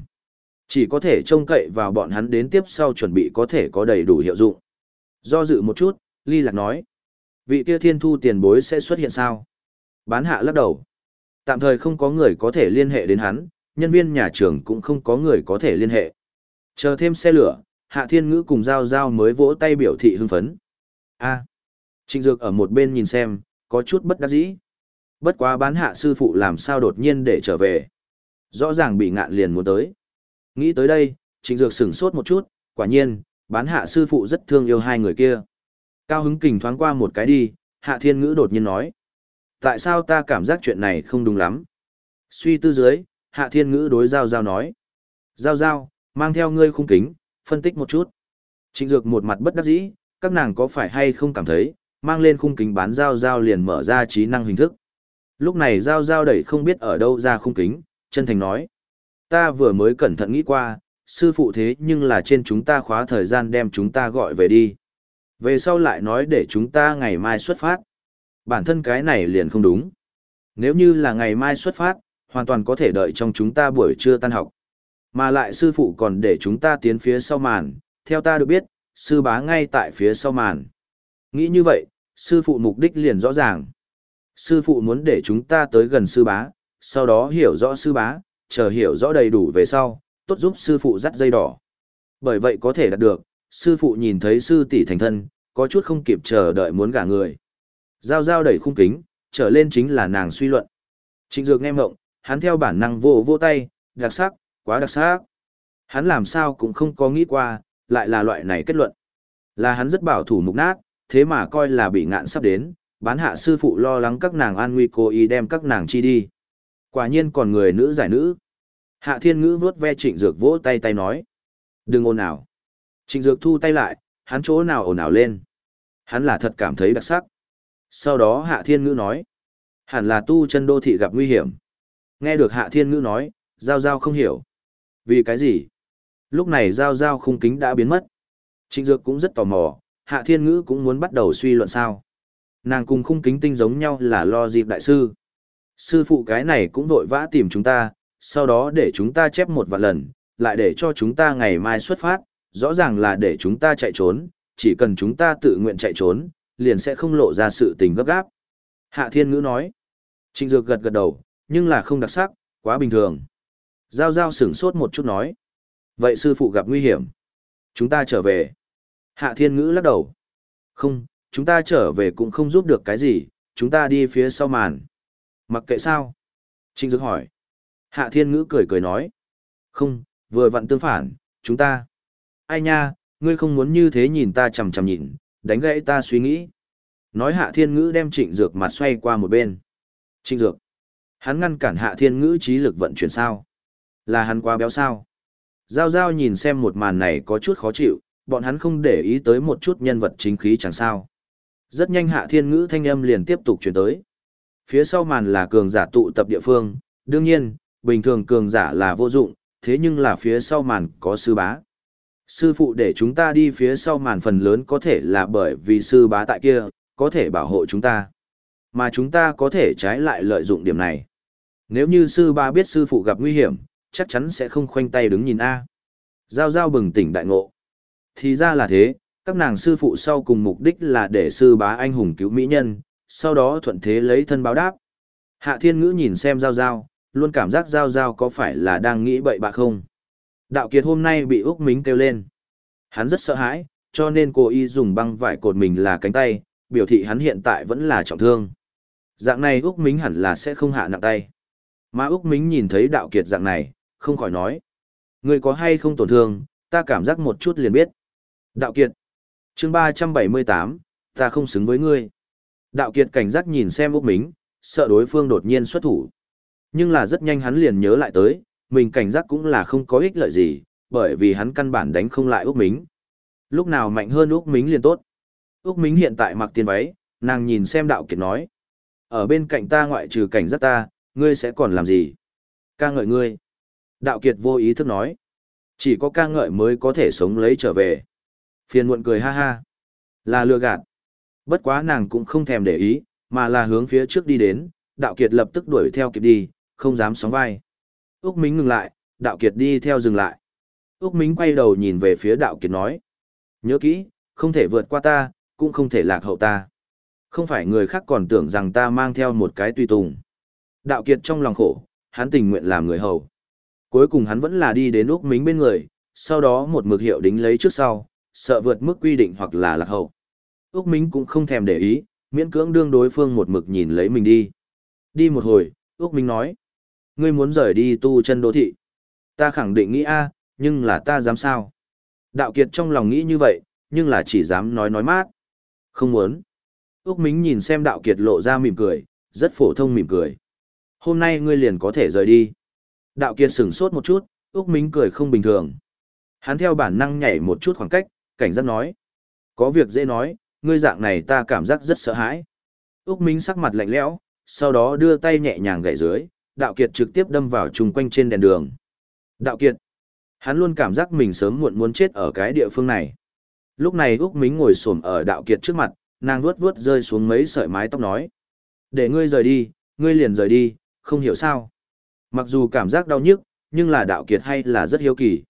Chỉ có thể trông cậy vào bọn hắn đến tiếp sau chuẩn bị có thể có đầy đủ hiệu dụng. Do dự một chút, Ly Lạc nói. Vị kia thiên thu tiền bối sẽ xuất hiện sao? Bán hạ lắc đầu. Tạm thời không có người có thể liên hệ đến hắn, nhân viên nhà trường cũng không có người có thể liên hệ. Chờ thêm xe lửa, Hạ Thiên Ngữ cùng Giao Giao mới vỗ tay biểu thị hưng phấn. A. Trịnh Dược ở một bên nhìn xem, có chút bất đắc dĩ. Bất quá bán hạ sư phụ làm sao đột nhiên để trở về. Rõ ràng bị ngạn liền muốn tới. Nghĩ tới đây, Trịnh Dược sửng sốt một chút, quả nhiên, bán hạ sư phụ rất thương yêu hai người kia. Cao hứng kình thoáng qua một cái đi, Hạ Thiên Ngữ đột nhiên nói. Tại sao ta cảm giác chuyện này không đúng lắm? Suy tư dưới, Hạ Thiên Ngữ đối Giao Giao nói. Giao Giao, mang theo ngươi khung kính, phân tích một chút. Trịnh Dược một mặt bất đắc dĩ, các nàng có phải hay không cảm thấy, mang lên khung kính bán Giao Giao liền mở ra trí năng hình thức. Lúc này Giao Giao đẩy không biết ở đâu ra khung kính, chân thành nói. Ta vừa mới cẩn thận nghĩ qua, sư phụ thế nhưng là trên chúng ta khóa thời gian đem chúng ta gọi về đi. Về sau lại nói để chúng ta ngày mai xuất phát. Bản thân cái này liền không đúng. Nếu như là ngày mai xuất phát, hoàn toàn có thể đợi trong chúng ta buổi trưa tan học. Mà lại sư phụ còn để chúng ta tiến phía sau màn, theo ta được biết, sư bá ngay tại phía sau màn. Nghĩ như vậy, sư phụ mục đích liền rõ ràng. Sư phụ muốn để chúng ta tới gần sư bá, sau đó hiểu rõ sư bá, chờ hiểu rõ đầy đủ về sau, tốt giúp sư phụ dắt dây đỏ. Bởi vậy có thể đạt được, sư phụ nhìn thấy sư tỷ thành thân, có chút không kịp chờ đợi muốn gả người. Giao giao đẩy khung kính, trở lên chính là nàng suy luận. Trịnh Dược nghe mộng, hắn theo bản năng vô vô tay, đặc sắc, quá đặc sắc. Hắn làm sao cũng không có nghĩ qua, lại là loại này kết luận. Là hắn rất bảo thủ mục nát, thế mà coi là bị ngạn sắp đến, bán hạ sư phụ lo lắng các nàng an nguy cố ý đem các nàng chi đi. Quả nhiên còn người nữ giải nữ. Hạ thiên ngữ vuốt ve trịnh dược vỗ tay tay nói. Đừng ồn ào. Trịnh dược thu tay lại, hắn chỗ nào ồn ào lên. Hắn là thật cảm thấy đặc sắc. Sau đó hạ thiên ngữ nói. Hẳn là tu chân đô thị gặp nguy hiểm. Nghe được hạ thiên ngữ nói, giao giao không hiểu. Vì cái gì? Lúc này giao giao khung kính đã biến mất. Trịnh dược cũng rất tò mò, hạ thiên ngữ cũng muốn bắt đầu suy luận sao. Nàng cùng khung kính tinh giống nhau là lo dịp đại sư. Sư phụ cái này cũng vội vã tìm chúng ta, sau đó để chúng ta chép một vạn lần, lại để cho chúng ta ngày mai xuất phát, rõ ràng là để chúng ta chạy trốn, chỉ cần chúng ta tự nguyện chạy trốn, liền sẽ không lộ ra sự tình gấp gáp. Hạ Thiên Ngữ nói, Trịnh Dược gật gật đầu, nhưng là không đặc sắc, quá bình thường. Giao Giao sửng sốt một chút nói, vậy sư phụ gặp nguy hiểm. Chúng ta trở về. Hạ Thiên Ngữ lắc đầu. Không, chúng ta trở về cũng không giúp được cái gì, chúng ta đi phía sau màn. Mặc kệ sao? Trinh Dược hỏi. Hạ Thiên Ngữ cười cười nói. Không, vừa vặn tương phản, chúng ta. Ai nha, ngươi không muốn như thế nhìn ta chằm chằm nhìn, đánh gãy ta suy nghĩ. Nói Hạ Thiên Ngữ đem Trịnh Dược mặt xoay qua một bên. Trịnh Dược. Hắn ngăn cản Hạ Thiên Ngữ trí lực vận chuyển sao? Là hắn quá béo sao? Giao Giao nhìn xem một màn này có chút khó chịu, bọn hắn không để ý tới một chút nhân vật chính khí chẳng sao. Rất nhanh Hạ Thiên Ngữ thanh âm liền tiếp tục chuyển tới. Phía sau màn là cường giả tụ tập địa phương, đương nhiên, bình thường cường giả là vô dụng, thế nhưng là phía sau màn có sư bá. Sư phụ để chúng ta đi phía sau màn phần lớn có thể là bởi vì sư bá tại kia, có thể bảo hộ chúng ta. Mà chúng ta có thể trái lại lợi dụng điểm này. Nếu như sư bá biết sư phụ gặp nguy hiểm, chắc chắn sẽ không khoanh tay đứng nhìn A. Giao giao bừng tỉnh đại ngộ. Thì ra là thế, các nàng sư phụ sau cùng mục đích là để sư bá anh hùng cứu mỹ nhân, sau đó thuận thế lấy thân báo đáp. Hạ thiên ngữ nhìn xem giao giao, luôn cảm giác giao giao có phải là đang nghĩ bậy bạ không. Đạo kiệt hôm nay bị Úc Mính kêu lên. Hắn rất sợ hãi, cho nên cô y dùng băng vải cột mình là cánh tay, biểu thị hắn hiện tại vẫn là trọng thương. Dạng này Úc Mính hẳn là sẽ không hạ nặng tay. Mà Úc Mính nhìn thấy đạo kiệt dạng này, không khỏi nói. Người có hay không tổn thương, ta cảm giác một chút liền biết. Đạo kiệt. chương ba trăm bảy mươi tám, ta không xứng với ngươi. Đạo kiệt cảnh giác nhìn xem Úc Mính, sợ đối phương đột nhiên xuất thủ. Nhưng là rất nhanh hắn liền nhớ lại tới, mình cảnh giác cũng là không có ích lợi gì, bởi vì hắn căn bản đánh không lại Úc Mính. Lúc nào mạnh hơn Úc Mính liền tốt. Úc Mính hiện tại mặc tiền váy, nàng nhìn xem đạo kiệt nói. Ở bên cạnh ta ngoại trừ cảnh giác ta, ngươi sẽ còn làm gì? Ca ngợi ngươi. Đạo kiệt vô ý thức nói. Chỉ có ca ngợi mới có thể sống lấy trở về. Phiền muộn cười ha ha. Là lừa gạt. Bất quá nàng cũng không thèm để ý, mà là hướng phía trước đi đến, đạo kiệt lập tức đuổi theo kịp đi, không dám sóng vai. Úc Mính ngừng lại, đạo kiệt đi theo dừng lại. Úc Mính quay đầu nhìn về phía đạo kiệt nói. Nhớ kỹ, không thể vượt qua ta, cũng không thể lạc hậu ta. Không phải người khác còn tưởng rằng ta mang theo một cái tùy tùng. Đạo kiệt trong lòng khổ, hắn tình nguyện làm người hầu. Cuối cùng hắn vẫn là đi đến Úc Mính bên người, sau đó một mực hiệu đính lấy trước sau, sợ vượt mức quy định hoặc là lạc hậu. Úc Mính cũng không thèm để ý, miễn cưỡng đương đối phương một mực nhìn lấy mình đi. Đi một hồi, Úc Minh nói. Ngươi muốn rời đi tu chân đô thị. Ta khẳng định nghĩ a, nhưng là ta dám sao? Đạo Kiệt trong lòng nghĩ như vậy, nhưng là chỉ dám nói nói mát. Không muốn. Úc Minh nhìn xem Đạo Kiệt lộ ra mỉm cười, rất phổ thông mỉm cười. Hôm nay ngươi liền có thể rời đi. Đạo Kiệt sửng sốt một chút, Úc Minh cười không bình thường. Hắn theo bản năng nhảy một chút khoảng cách, cảnh giác nói. Có việc dễ nói, ngươi dạng này ta cảm giác rất sợ hãi. Úc Minh sắc mặt lạnh lẽo, sau đó đưa tay nhẹ nhàng gậy dưới, đạo kiệt trực tiếp đâm vào chung quanh trên đèn đường. Đạo kiệt, hắn luôn cảm giác mình sớm muộn muốn chết ở cái địa phương này. Lúc này Úc Mính ngồi xổm ở đạo kiệt trước mặt, nàng vuốt vuốt rơi xuống mấy sợi mái tóc nói. Để ngươi rời đi, ngươi liền rời đi, không hiểu sao. Mặc dù cảm giác đau nhức, nhưng là đạo kiệt hay là rất hiếu kỳ.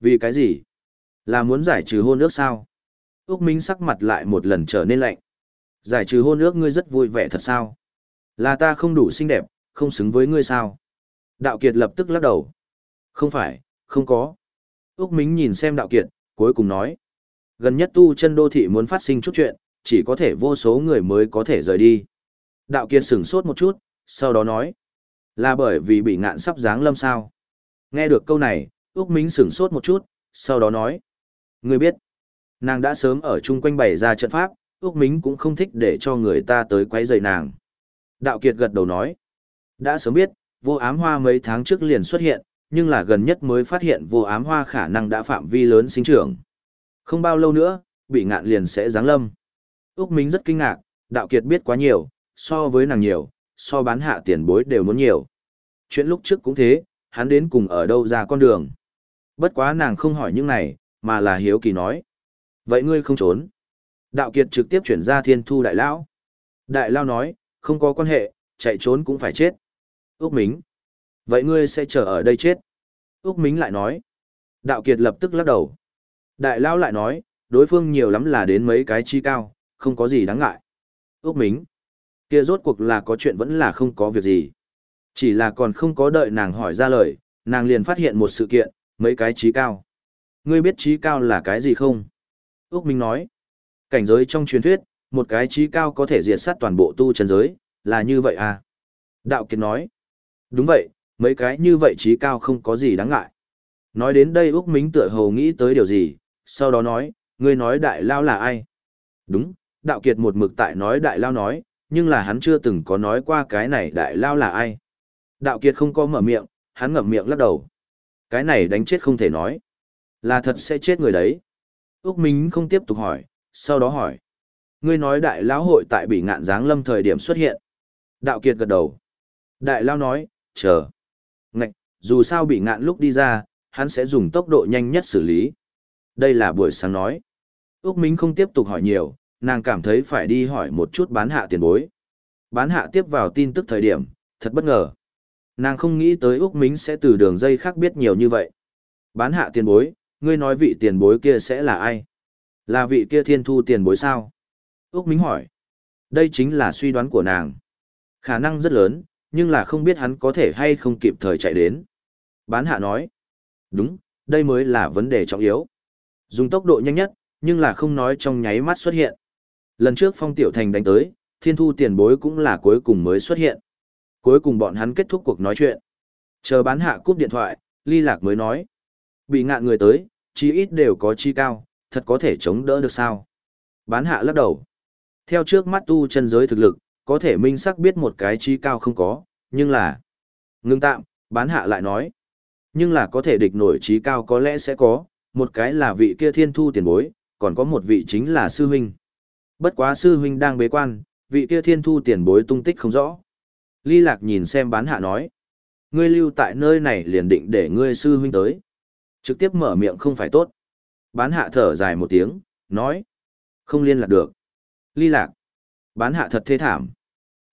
Vì cái gì? Là muốn giải trừ hôn ước sao? Úc Minh sắc mặt lại một lần trở nên lạnh. Giải trừ hôn ước ngươi rất vui vẻ thật sao? Là ta không đủ xinh đẹp, không xứng với ngươi sao? Đạo Kiệt lập tức lắc đầu. Không phải, không có. Úc Minh nhìn xem Đạo Kiệt, cuối cùng nói. Gần nhất tu chân đô thị muốn phát sinh chút chuyện, chỉ có thể vô số người mới có thể rời đi. Đạo Kiệt sửng sốt một chút, sau đó nói. Là bởi vì bị ngạn sắp giáng lâm sao? Nghe được câu này, Úc Minh sửng sốt một chút, sau đó nói. người biết, nàng đã sớm ở chung quanh bày ra trận pháp, Úc Minh cũng không thích để cho người ta tới quấy rầy nàng. Đạo Kiệt gật đầu nói. Đã sớm biết, vô ám hoa mấy tháng trước liền xuất hiện, nhưng là gần nhất mới phát hiện vô ám hoa khả năng đã phạm vi lớn sinh trưởng. Không bao lâu nữa, bị ngạn liền sẽ giáng lâm. Úc Minh rất kinh ngạc, Đạo Kiệt biết quá nhiều, so với nàng nhiều, so bán hạ tiền bối đều muốn nhiều. Chuyện lúc trước cũng thế, hắn đến cùng ở đâu ra con đường. Bất quá nàng không hỏi những này, mà là hiếu kỳ nói. Vậy ngươi không trốn. Đạo Kiệt trực tiếp chuyển ra thiên thu đại lão. Đại lao nói, không có quan hệ, chạy trốn cũng phải chết. Úc Mính. Vậy ngươi sẽ chờ ở đây chết. Úc Mính lại nói. Đạo Kiệt lập tức lắc đầu. Đại lao lại nói, đối phương nhiều lắm là đến mấy cái chi cao, không có gì đáng ngại. Úc Mính. Kia rốt cuộc là có chuyện vẫn là không có việc gì. Chỉ là còn không có đợi nàng hỏi ra lời, nàng liền phát hiện một sự kiện, mấy cái trí cao. Ngươi biết trí cao là cái gì không? Úc Minh nói. Cảnh giới trong truyền thuyết, một cái trí cao có thể diệt sát toàn bộ tu chân giới, là như vậy à? Đạo Kiệt nói. Đúng vậy, mấy cái như vậy trí cao không có gì đáng ngại. Nói đến đây Úc Minh tựa hồ nghĩ tới điều gì, sau đó nói, ngươi nói đại lao là ai? Đúng, Đạo Kiệt một mực tại nói đại lao nói, nhưng là hắn chưa từng có nói qua cái này đại lao là ai. Đạo Kiệt không có mở miệng, hắn ngậm miệng lắc đầu. Cái này đánh chết không thể nói. Là thật sẽ chết người đấy. Úc Minh không tiếp tục hỏi, sau đó hỏi. Ngươi nói đại lão hội tại bị ngạn giáng lâm thời điểm xuất hiện. Đạo Kiệt gật đầu. Đại lão nói, chờ. Ngạch, dù sao bị ngạn lúc đi ra, hắn sẽ dùng tốc độ nhanh nhất xử lý. Đây là buổi sáng nói. Úc Minh không tiếp tục hỏi nhiều, nàng cảm thấy phải đi hỏi một chút bán hạ tiền bối. Bán hạ tiếp vào tin tức thời điểm, thật bất ngờ. Nàng không nghĩ tới Úc Mính sẽ từ đường dây khác biết nhiều như vậy. Bán hạ tiền bối, ngươi nói vị tiền bối kia sẽ là ai? Là vị kia thiên thu tiền bối sao? Úc Mính hỏi. Đây chính là suy đoán của nàng. Khả năng rất lớn, nhưng là không biết hắn có thể hay không kịp thời chạy đến. Bán hạ nói. Đúng, đây mới là vấn đề trọng yếu. Dùng tốc độ nhanh nhất, nhưng là không nói trong nháy mắt xuất hiện. Lần trước phong tiểu thành đánh tới, thiên thu tiền bối cũng là cuối cùng mới xuất hiện. Cuối cùng bọn hắn kết thúc cuộc nói chuyện. Chờ bán hạ cúp điện thoại, ly lạc mới nói. Bị ngạn người tới, chi ít đều có chi cao, thật có thể chống đỡ được sao. Bán hạ lắc đầu. Theo trước mắt tu chân giới thực lực, có thể minh sắc biết một cái chi cao không có, nhưng là... Ngưng tạm, bán hạ lại nói. Nhưng là có thể địch nổi trí cao có lẽ sẽ có, một cái là vị kia thiên thu tiền bối, còn có một vị chính là sư huynh. Bất quá sư huynh đang bế quan, vị kia thiên thu tiền bối tung tích không rõ. Ly Lạc nhìn xem bán hạ nói. Ngươi lưu tại nơi này liền định để ngươi sư huynh tới. Trực tiếp mở miệng không phải tốt. Bán hạ thở dài một tiếng, nói. Không liên lạc được. Ly Lạc. Bán hạ thật thế thảm.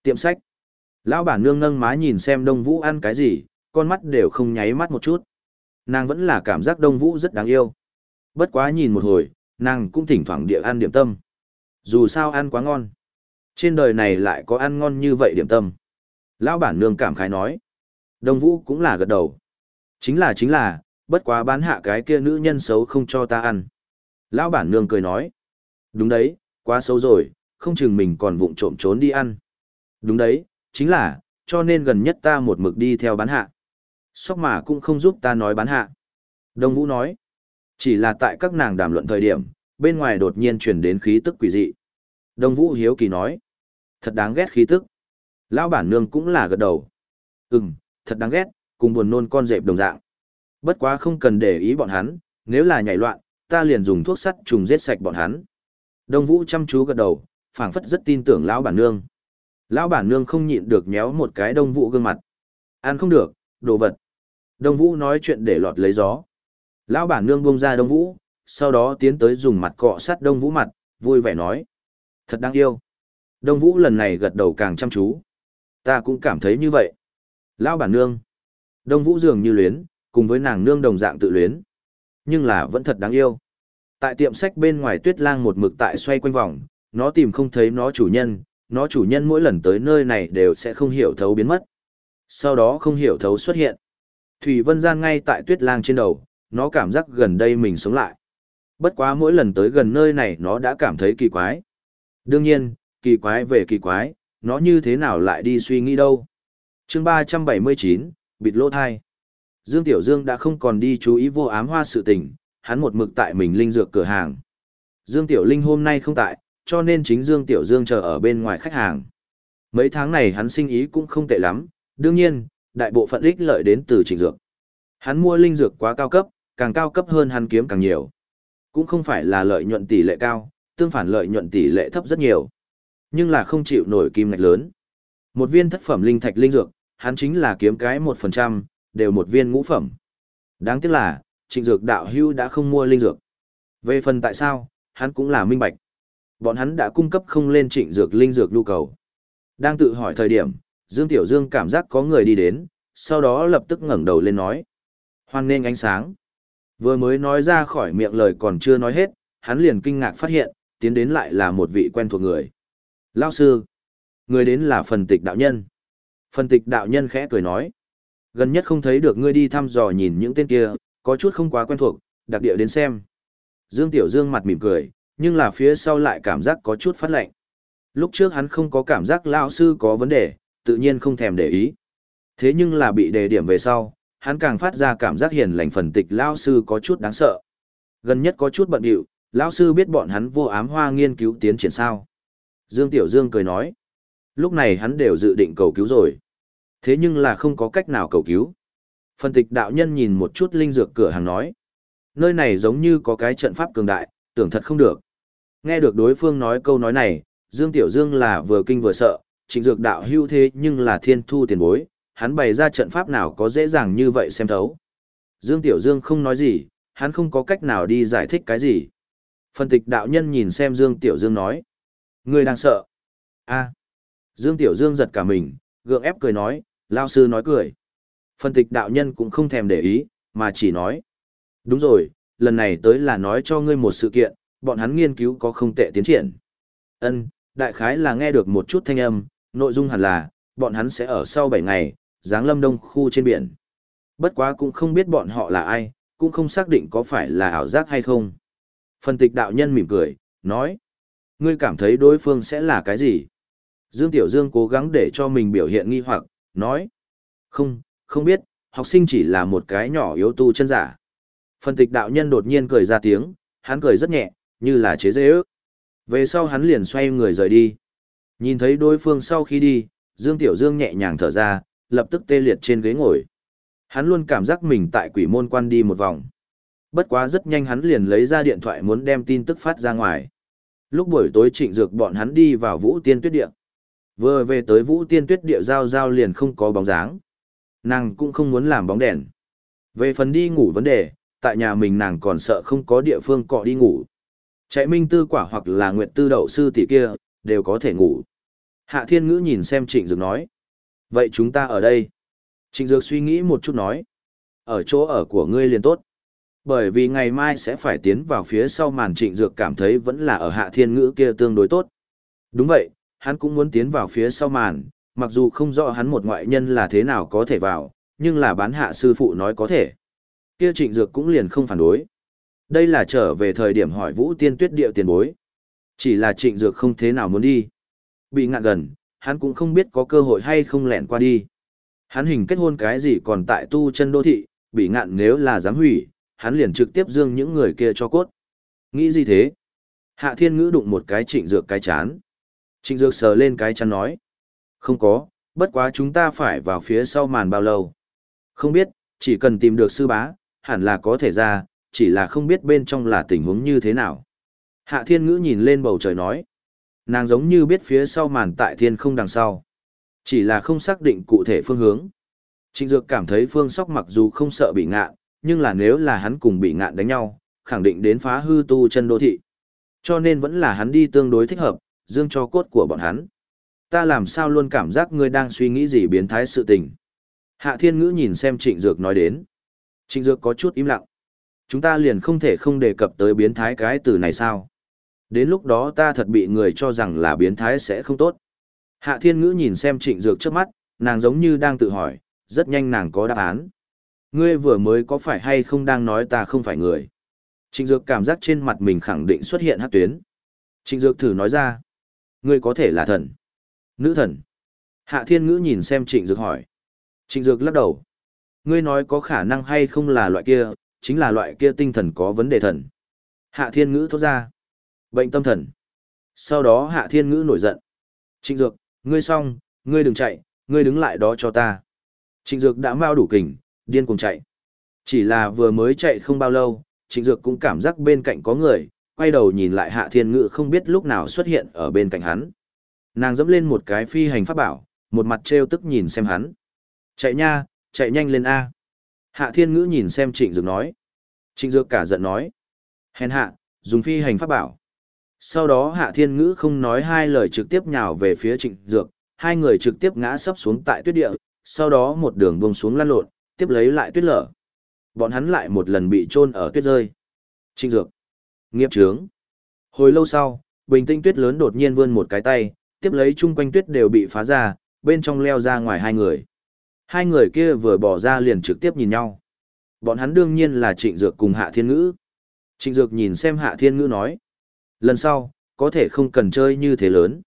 Tiệm sách. Lão bản nương nâng má nhìn xem Đông Vũ ăn cái gì, con mắt đều không nháy mắt một chút. Nàng vẫn là cảm giác Đông Vũ rất đáng yêu. Bất quá nhìn một hồi, nàng cũng thỉnh thoảng địa ăn điểm tâm. Dù sao ăn quá ngon. Trên đời này lại có ăn ngon như vậy điểm tâm. Lão bản nương cảm khái nói. Đông Vũ cũng là gật đầu. Chính là chính là, bất quá bán hạ cái kia nữ nhân xấu không cho ta ăn. Lão bản nương cười nói. Đúng đấy, quá xấu rồi, không chừng mình còn vụng trộm trốn đi ăn. Đúng đấy, chính là, cho nên gần nhất ta một mực đi theo bán hạ. Sóc mà cũng không giúp ta nói bán hạ. Đông Vũ nói. Chỉ là tại các nàng đàm luận thời điểm, bên ngoài đột nhiên truyền đến khí tức quỷ dị. Đông Vũ hiếu kỳ nói. Thật đáng ghét khí tức. Lão bản nương cũng là gật đầu. Ừm, thật đáng ghét, cùng buồn nôn con dẹp đồng dạng. Bất quá không cần để ý bọn hắn, nếu là nhảy loạn, ta liền dùng thuốc sắt trùng giết sạch bọn hắn. Đông Vũ chăm chú gật đầu, phảng phất rất tin tưởng lão bản nương. Lão bản nương không nhịn được nhéo một cái Đông Vũ gương mặt. Ăn không được, đồ vật. Đông Vũ nói chuyện để lọt lấy gió. Lão bản nương buông ra Đông Vũ, sau đó tiến tới dùng mặt cọ sát Đông Vũ mặt, vui vẻ nói. Thật đáng yêu. Đông Vũ lần này gật đầu càng chăm chú. Ta cũng cảm thấy như vậy. Lão bản nương. Đông Vũ dường như luyến, cùng với nàng nương đồng dạng tự luyến. Nhưng là vẫn thật đáng yêu. Tại tiệm sách bên ngoài tuyết lang một mực tại xoay quanh vòng, nó tìm không thấy nó chủ nhân, nó chủ nhân mỗi lần tới nơi này đều sẽ không hiểu thấu biến mất. Sau đó không hiểu thấu xuất hiện. Thủy Vân Gian ngay tại tuyết lang trên đầu, nó cảm giác gần đây mình sống lại. Bất quá mỗi lần tới gần nơi này nó đã cảm thấy kỳ quái. Đương nhiên, kỳ quái về kỳ quái, nó như thế nào lại đi suy nghĩ đâu. chương 379, bịt lỗ thai. Dương Tiểu Dương đã không còn đi chú ý vô ám hoa sự tình, hắn một mực tại mình linh dược cửa hàng. Dương Tiểu Linh hôm nay không tại, cho nên chính Dương Tiểu Dương chờ ở bên ngoài khách hàng. Mấy tháng này hắn sinh ý cũng không tệ lắm, đương nhiên, đại bộ phận ích lợi đến từ trình dược. Hắn mua linh dược quá cao cấp, càng cao cấp hơn hắn kiếm càng nhiều. Cũng không phải là lợi nhuận tỷ lệ cao, tương phản lợi nhuận tỷ lệ thấp rất nhiều. Nhưng là không chịu nổi kim ngạch lớn. Một viên thất phẩm linh thạch linh dược, hắn chính là kiếm cái 1%, đều một viên ngũ phẩm. Đáng tiếc là, trịnh dược đạo hưu đã không mua linh dược. Về phần tại sao, hắn cũng là minh bạch. Bọn hắn đã cung cấp không lên trịnh dược linh dược nhu cầu. Đang tự hỏi thời điểm, Dương Tiểu Dương cảm giác có người đi đến, sau đó lập tức ngẩng đầu lên nói. Hoan nên ánh sáng. Vừa mới nói ra khỏi miệng lời còn chưa nói hết, hắn liền kinh ngạc phát hiện, tiến đến lại là một vị quen thuộc người. Lao sư. Người đến là phần tịch đạo nhân. Phần tịch đạo nhân khẽ cười nói. Gần nhất không thấy được ngươi đi thăm dò nhìn những tên kia, có chút không quá quen thuộc, đặc địa đến xem. Dương Tiểu Dương mặt mỉm cười, nhưng là phía sau lại cảm giác có chút phát lạnh. Lúc trước hắn không có cảm giác lão sư có vấn đề, tự nhiên không thèm để ý. Thế nhưng là bị đề điểm về sau, hắn càng phát ra cảm giác hiền lành phần tịch lão sư có chút đáng sợ. Gần nhất có chút bận rộn, lão sư biết bọn hắn vô ám hoa nghiên cứu tiến triển sao. Dương Tiểu Dương cười nói. Lúc này hắn đều dự định cầu cứu rồi. Thế nhưng là không có cách nào cầu cứu. Phân tịch đạo nhân nhìn một chút linh dược cửa hàng nói. Nơi này giống như có cái trận pháp cường đại, tưởng thật không được. Nghe được đối phương nói câu nói này, Dương Tiểu Dương là vừa kinh vừa sợ, trịnh dược đạo hưu thế nhưng là thiên thu tiền bối, hắn bày ra trận pháp nào có dễ dàng như vậy xem thấu. Dương Tiểu Dương không nói gì, hắn không có cách nào đi giải thích cái gì. Phân tịch đạo nhân nhìn xem Dương Tiểu Dương nói. Người đang sợ. a Dương Tiểu Dương giật cả mình, gượng ép cười nói, lao sư nói cười. Phân tịch đạo nhân cũng không thèm để ý, mà chỉ nói. Đúng rồi, lần này tới là nói cho ngươi một sự kiện, bọn hắn nghiên cứu có không tệ tiến triển. Ân, đại khái là nghe được một chút thanh âm, nội dung hẳn là, bọn hắn sẽ ở sau 7 ngày, giáng lâm đông khu trên biển. Bất quá cũng không biết bọn họ là ai, cũng không xác định có phải là ảo giác hay không. Phân tịch đạo nhân mỉm cười, nói. Ngươi cảm thấy đối phương sẽ là cái gì? Dương Tiểu Dương cố gắng để cho mình biểu hiện nghi hoặc, nói. Không, không biết, học sinh chỉ là một cái nhỏ yếu tu chân giả. Phân tịch đạo nhân đột nhiên cười ra tiếng, hắn cười rất nhẹ, như là chế dễ ước. Về sau hắn liền xoay người rời đi. Nhìn thấy đối phương sau khi đi, Dương Tiểu Dương nhẹ nhàng thở ra, lập tức tê liệt trên ghế ngồi. Hắn luôn cảm giác mình tại quỷ môn quan đi một vòng. Bất quá rất nhanh hắn liền lấy ra điện thoại muốn đem tin tức phát ra ngoài. Lúc buổi tối trịnh dược bọn hắn đi vào vũ tiên tuyết địa. Vừa về tới vũ tiên tuyết địa giao giao liền không có bóng dáng. Nàng cũng không muốn làm bóng đèn. Về phần đi ngủ vấn đề, tại nhà mình nàng còn sợ không có địa phương cọ đi ngủ. Chạy minh tư quả hoặc là nguyện tư đậu sư tỷ kia, đều có thể ngủ. Hạ thiên ngữ nhìn xem trịnh dược nói. Vậy chúng ta ở đây. Trịnh dược suy nghĩ một chút nói. Ở chỗ ở của ngươi liền tốt. Bởi vì ngày mai sẽ phải tiến vào phía sau màn trịnh dược cảm thấy vẫn là ở hạ thiên ngữ kia tương đối tốt. Đúng vậy, hắn cũng muốn tiến vào phía sau màn, mặc dù không rõ hắn một ngoại nhân là thế nào có thể vào, nhưng là bán hạ sư phụ nói có thể. Kia trịnh dược cũng liền không phản đối. Đây là trở về thời điểm hỏi vũ tiên tuyết điệu tiền bối. Chỉ là trịnh dược không thế nào muốn đi. Bị ngạn gần, hắn cũng không biết có cơ hội hay không lẹn qua đi. Hắn hình kết hôn cái gì còn tại tu chân đô thị, bị ngạn nếu là dám hủy, hắn liền trực tiếp dương những người kia cho cốt. Nghĩ gì thế? Hạ thiên ngữ đụng một cái trịnh dược cái chán. Trịnh dược sờ lên cái chán nói. Không có, bất quá chúng ta phải vào phía sau màn bao lâu. Không biết, chỉ cần tìm được sư bá, hẳn là có thể ra, chỉ là không biết bên trong là tình huống như thế nào. Hạ thiên ngữ nhìn lên bầu trời nói. Nàng giống như biết phía sau màn tại thiên không đằng sau. Chỉ là không xác định cụ thể phương hướng. Trịnh Dược cảm thấy Phương Sóc mặc dù không sợ bị ngạn, nhưng là nếu là hắn cùng bị ngạn đánh nhau, khẳng định đến phá hư tu chân đô thị. Cho nên vẫn là hắn đi tương đối thích hợp, dương cho cốt của bọn hắn. Ta làm sao luôn cảm giác ngươi đang suy nghĩ gì biến thái sự tình. Hạ Thiên Ngữ nhìn xem Trịnh Dược nói đến. Trịnh Dược có chút im lặng. Chúng ta liền không thể không đề cập tới biến thái cái từ này sao? Đến lúc đó ta thật bị người cho rằng là biến thái sẽ không tốt. Hạ Thiên Ngữ nhìn xem Trịnh Dược trước mắt, nàng giống như đang tự hỏi, rất nhanh nàng có đáp án. Ngươi vừa mới có phải hay không đang nói ta không phải người? Trịnh Dược cảm giác trên mặt mình khẳng định xuất hiện hát tuyến. Trịnh Dược thử nói ra. Ngươi có thể là thần. Nữ thần. Hạ Thiên Ngữ nhìn xem Trịnh Dược hỏi. Trịnh Dược lắc đầu. Ngươi nói có khả năng hay không là loại kia, chính là loại kia tinh thần có vấn đề thần. Hạ Thiên Ngữ thốt ra. Bệnh tâm thần. Sau đó Hạ Thiên Ngữ nổi giận. Trịnh Dược, ngươi xong, ngươi đừng chạy, ngươi đứng lại đó cho ta. Trịnh Dược đã mau đủ kình, điên cùng chạy. Chỉ là vừa mới chạy không bao lâu, Trịnh Dược cũng cảm giác bên cạnh có người, quay đầu nhìn lại Hạ Thiên Ngữ không biết lúc nào xuất hiện ở bên cạnh hắn. Nàng dẫm lên một cái phi hành pháp bảo, một mặt trêu tức nhìn xem hắn. Chạy nha, chạy nhanh lên A. Hạ Thiên Ngữ nhìn xem Trịnh Dược nói. Trịnh Dược cả giận nói. Hèn hạ, dùng phi hành pháp bảo. Sau đó Hạ Thiên Ngữ không nói hai lời trực tiếp nhào về phía Trịnh Dược, hai người trực tiếp ngã sấp xuống tại tuyết địa, sau đó một đường buông xuống lăn lộn, tiếp lấy lại tuyết lở. Bọn hắn lại một lần bị chôn ở tuyết rơi. Trịnh Dược. Nghiệp trướng. Hồi lâu sau, bình tinh tuyết lớn đột nhiên vươn một cái tay, tiếp lấy chung quanh tuyết đều bị phá ra, bên trong leo ra ngoài hai người. Hai người kia vừa bỏ ra liền trực tiếp nhìn nhau. Bọn hắn đương nhiên là Trịnh Dược cùng Hạ Thiên Ngữ. Trịnh Dược nhìn xem Hạ Thiên Ngữ nói. Lần sau, có thể không cần chơi như thế lớn.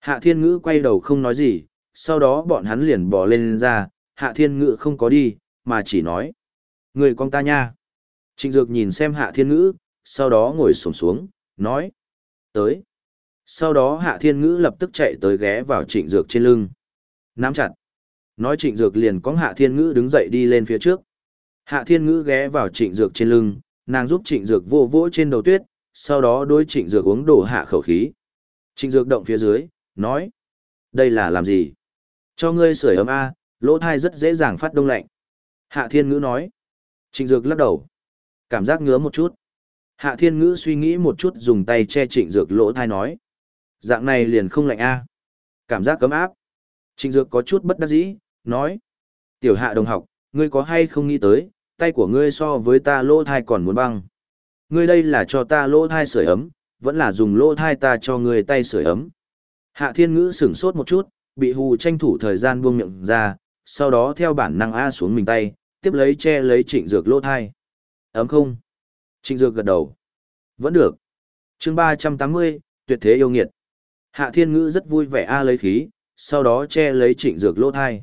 Hạ Thiên Ngữ quay đầu không nói gì, sau đó bọn hắn liền bỏ lên ra, Hạ Thiên Ngữ không có đi, mà chỉ nói. Người con ta nha. Trịnh Dược nhìn xem Hạ Thiên Ngữ, sau đó ngồi xổm xuống, nói. Tới. Sau đó Hạ Thiên Ngữ lập tức chạy tới ghé vào Trịnh Dược trên lưng. Nắm chặt. Nói Trịnh Dược liền có Hạ Thiên Ngữ đứng dậy đi lên phía trước. Hạ Thiên Ngữ ghé vào Trịnh Dược trên lưng, nàng giúp Trịnh Dược vô vỗ trên đầu tuyết, sau đó đối Trịnh Dược uống đổ hạ khẩu khí. Trịnh Dược động phía dưới, nói. Đây là làm gì? Cho ngươi sưởi ấm A, lỗ thai rất dễ dàng phát đông lạnh. Hạ Thiên Ngữ nói. Trịnh Dược lắc đầu. Cảm giác ngứa một chút. Hạ Thiên Ngữ suy nghĩ một chút dùng tay che Trịnh Dược lỗ thai nói. Dạng này liền không lạnh A. Cảm giác cấm áp. Trịnh Dược có chút bất đắc dĩ, nói. Tiểu hạ đồng học, ngươi có hay không nghĩ tới, tay của ngươi so với ta lỗ thai còn muốn băng. Ngươi đây là cho ta lỗ thai sưởi ấm, vẫn là dùng lỗ thai ta cho ngươi tay sưởi ấm. Hạ thiên ngữ sửng sốt một chút, bị hù tranh thủ thời gian buông miệng ra, sau đó theo bản năng A xuống mình tay, tiếp lấy che lấy trịnh dược lỗ thai. Ấm không? Trịnh dược gật đầu. Vẫn được. chương ba trăm tám mươi tuyệt thế yêu nghiệt. Hạ thiên ngữ rất vui vẻ A lấy khí, sau đó che lấy trịnh dược lỗ thai.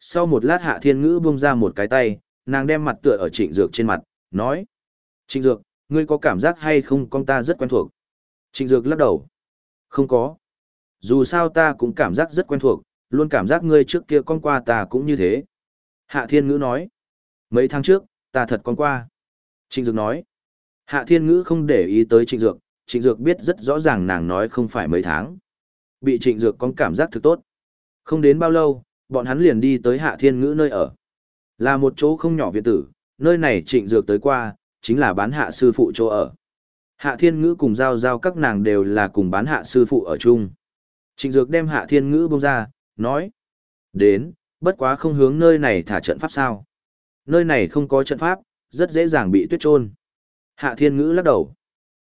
Sau một lát hạ thiên ngữ buông ra một cái tay, nàng đem mặt tựa ở trịnh dược trên mặt, nói. Trịnh dược, ngươi có cảm giác hay không con ta rất quen thuộc? Trịnh dược lắc đầu. Không có. Dù sao ta cũng cảm giác rất quen thuộc, luôn cảm giác ngươi trước kia con qua ta cũng như thế. Hạ thiên ngữ nói. Mấy tháng trước, ta thật con qua. Trịnh dược nói. Hạ thiên ngữ không để ý tới trịnh dược, trịnh dược biết rất rõ ràng nàng nói không phải mấy tháng. Bị trịnh dược con cảm giác thực tốt. Không đến bao lâu, bọn hắn liền đi tới hạ thiên ngữ nơi ở. Là một chỗ không nhỏ viện tử, nơi này trịnh dược tới qua, chính là bán hạ sư phụ chỗ ở. Hạ thiên ngữ cùng giao giao các nàng đều là cùng bán hạ sư phụ ở chung. Trịnh dược đem hạ thiên ngữ bông ra, nói. Đến, bất quá không hướng nơi này thả trận pháp sao. Nơi này không có trận pháp, rất dễ dàng bị tuyết trôn. Hạ thiên ngữ lắc đầu.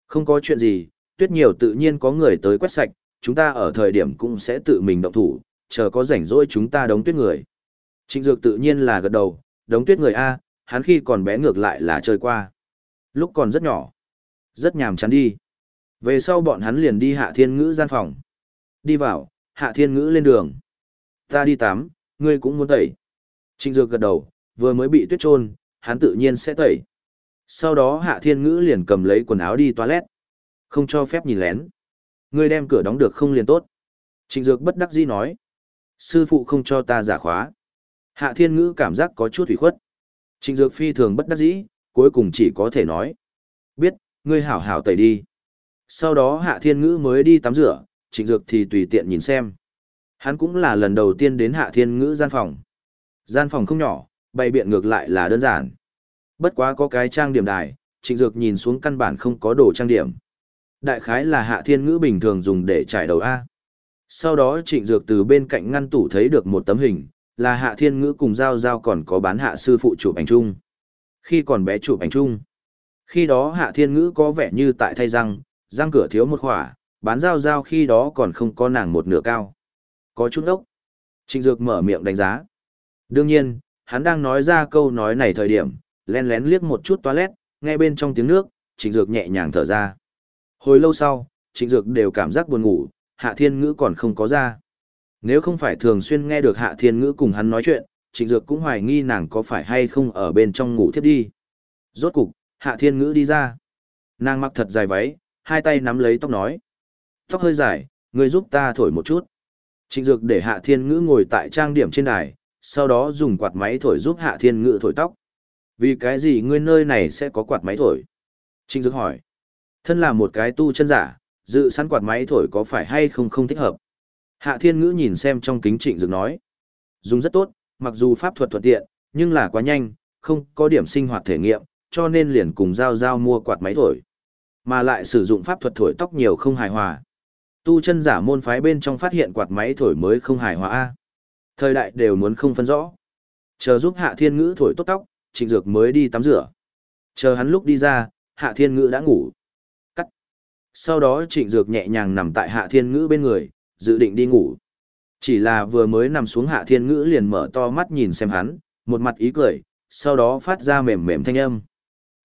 Không có chuyện gì, tuyết nhiều tự nhiên có người tới quét sạch, chúng ta ở thời điểm cũng sẽ tự mình động thủ, chờ có rảnh rỗi chúng ta đóng tuyết người. Trịnh Dược tự nhiên là gật đầu, đóng tuyết người A, hắn khi còn bé ngược lại là chơi qua. Lúc còn rất nhỏ, rất nhàm chán đi. Về sau bọn hắn liền đi hạ thiên ngữ gian phòng. Đi vào, hạ thiên ngữ lên đường. Ta đi tắm, ngươi cũng muốn tẩy. Trịnh Dược gật đầu, vừa mới bị tuyết trôn, hắn tự nhiên sẽ tẩy. Sau đó hạ thiên ngữ liền cầm lấy quần áo đi toilet. Không cho phép nhìn lén. Ngươi đem cửa đóng được không liền tốt. Trịnh Dược bất đắc dĩ nói. Sư phụ không cho ta giả khóa. Hạ thiên ngữ cảm giác có chút hủy khuất. Trịnh Dược phi thường bất đắc dĩ, cuối cùng chỉ có thể nói. Biết, ngươi hảo hảo tẩy đi. Sau đó hạ thiên ngữ mới đi tắm rửa, trịnh Dược thì tùy tiện nhìn xem. Hắn cũng là lần đầu tiên đến hạ thiên ngữ gian phòng. Gian phòng không nhỏ, bày biện ngược lại là đơn giản. Bất quá có cái trang điểm đài, trịnh Dược nhìn xuống căn bản không có đồ trang điểm. Đại khái là hạ thiên ngữ bình thường dùng để trải đầu A. Sau đó trịnh dược từ bên cạnh ngăn tủ thấy được một tấm hình, là hạ thiên ngữ cùng giao giao còn có bán hạ sư phụ chụp ảnh chung. Khi còn bé chụp ảnh chung. Khi đó Hạ Thiên Ngữ có vẻ như tại thay răng, răng cửa thiếu một khỏa, bán dao dao khi đó còn không có nàng một nửa cao. Có chút ốc. Trịnh Dược mở miệng đánh giá. Đương nhiên, hắn đang nói ra câu nói này thời điểm, len lén liếc một chút toilet, nghe bên trong tiếng nước, Trịnh Dược nhẹ nhàng thở ra. Hồi lâu sau, Trịnh Dược đều cảm giác buồn ngủ, Hạ Thiên Ngữ còn không có ra. Nếu không phải thường xuyên nghe được Hạ Thiên Ngữ cùng hắn nói chuyện, Trịnh Dược cũng hoài nghi nàng có phải hay không ở bên trong ngủ thiếp đi. Rốt cục, Hạ Thiên Ngữ đi ra. Nàng mặc thật dài váy, hai tay nắm lấy tóc nói. Tóc hơi dài, người giúp ta thổi một chút. Trịnh Dược để Hạ Thiên Ngữ ngồi tại trang điểm trên đài, sau đó dùng quạt máy thổi giúp Hạ Thiên Ngữ thổi tóc. Vì cái gì ngươi nơi này sẽ có quạt máy thổi? Trịnh Dược hỏi. Thân là một cái tu chân giả, dự sẵn quạt máy thổi có phải hay không không thích hợp? Hạ Thiên Ngữ nhìn xem trong kính Trịnh Dược nói. Dùng rất tốt, mặc dù pháp thuật thuận tiện, nhưng là quá nhanh, không có điểm sinh hoạt thể nghiệm, cho nên liền cùng giao giao mua quạt máy thổi. Mà lại sử dụng pháp thuật thổi tóc nhiều không hài hòa. Tu chân giả môn phái bên trong phát hiện quạt máy thổi mới không hài hòa a. Thời đại đều muốn không phân rõ. Chờ giúp Hạ Thiên Ngữ thổi tốt tóc, Trịnh Dược mới đi tắm rửa. Chờ hắn lúc đi ra, Hạ Thiên Ngữ đã ngủ. Cắt. Sau đó Trịnh Dược nhẹ nhàng nằm tại Hạ Thiên Ngữ bên người, dự định đi ngủ. Chỉ là vừa mới nằm xuống Hạ Thiên Ngữ liền mở to mắt nhìn xem hắn, một mặt ý cười, sau đó phát ra mềm mềm thanh âm.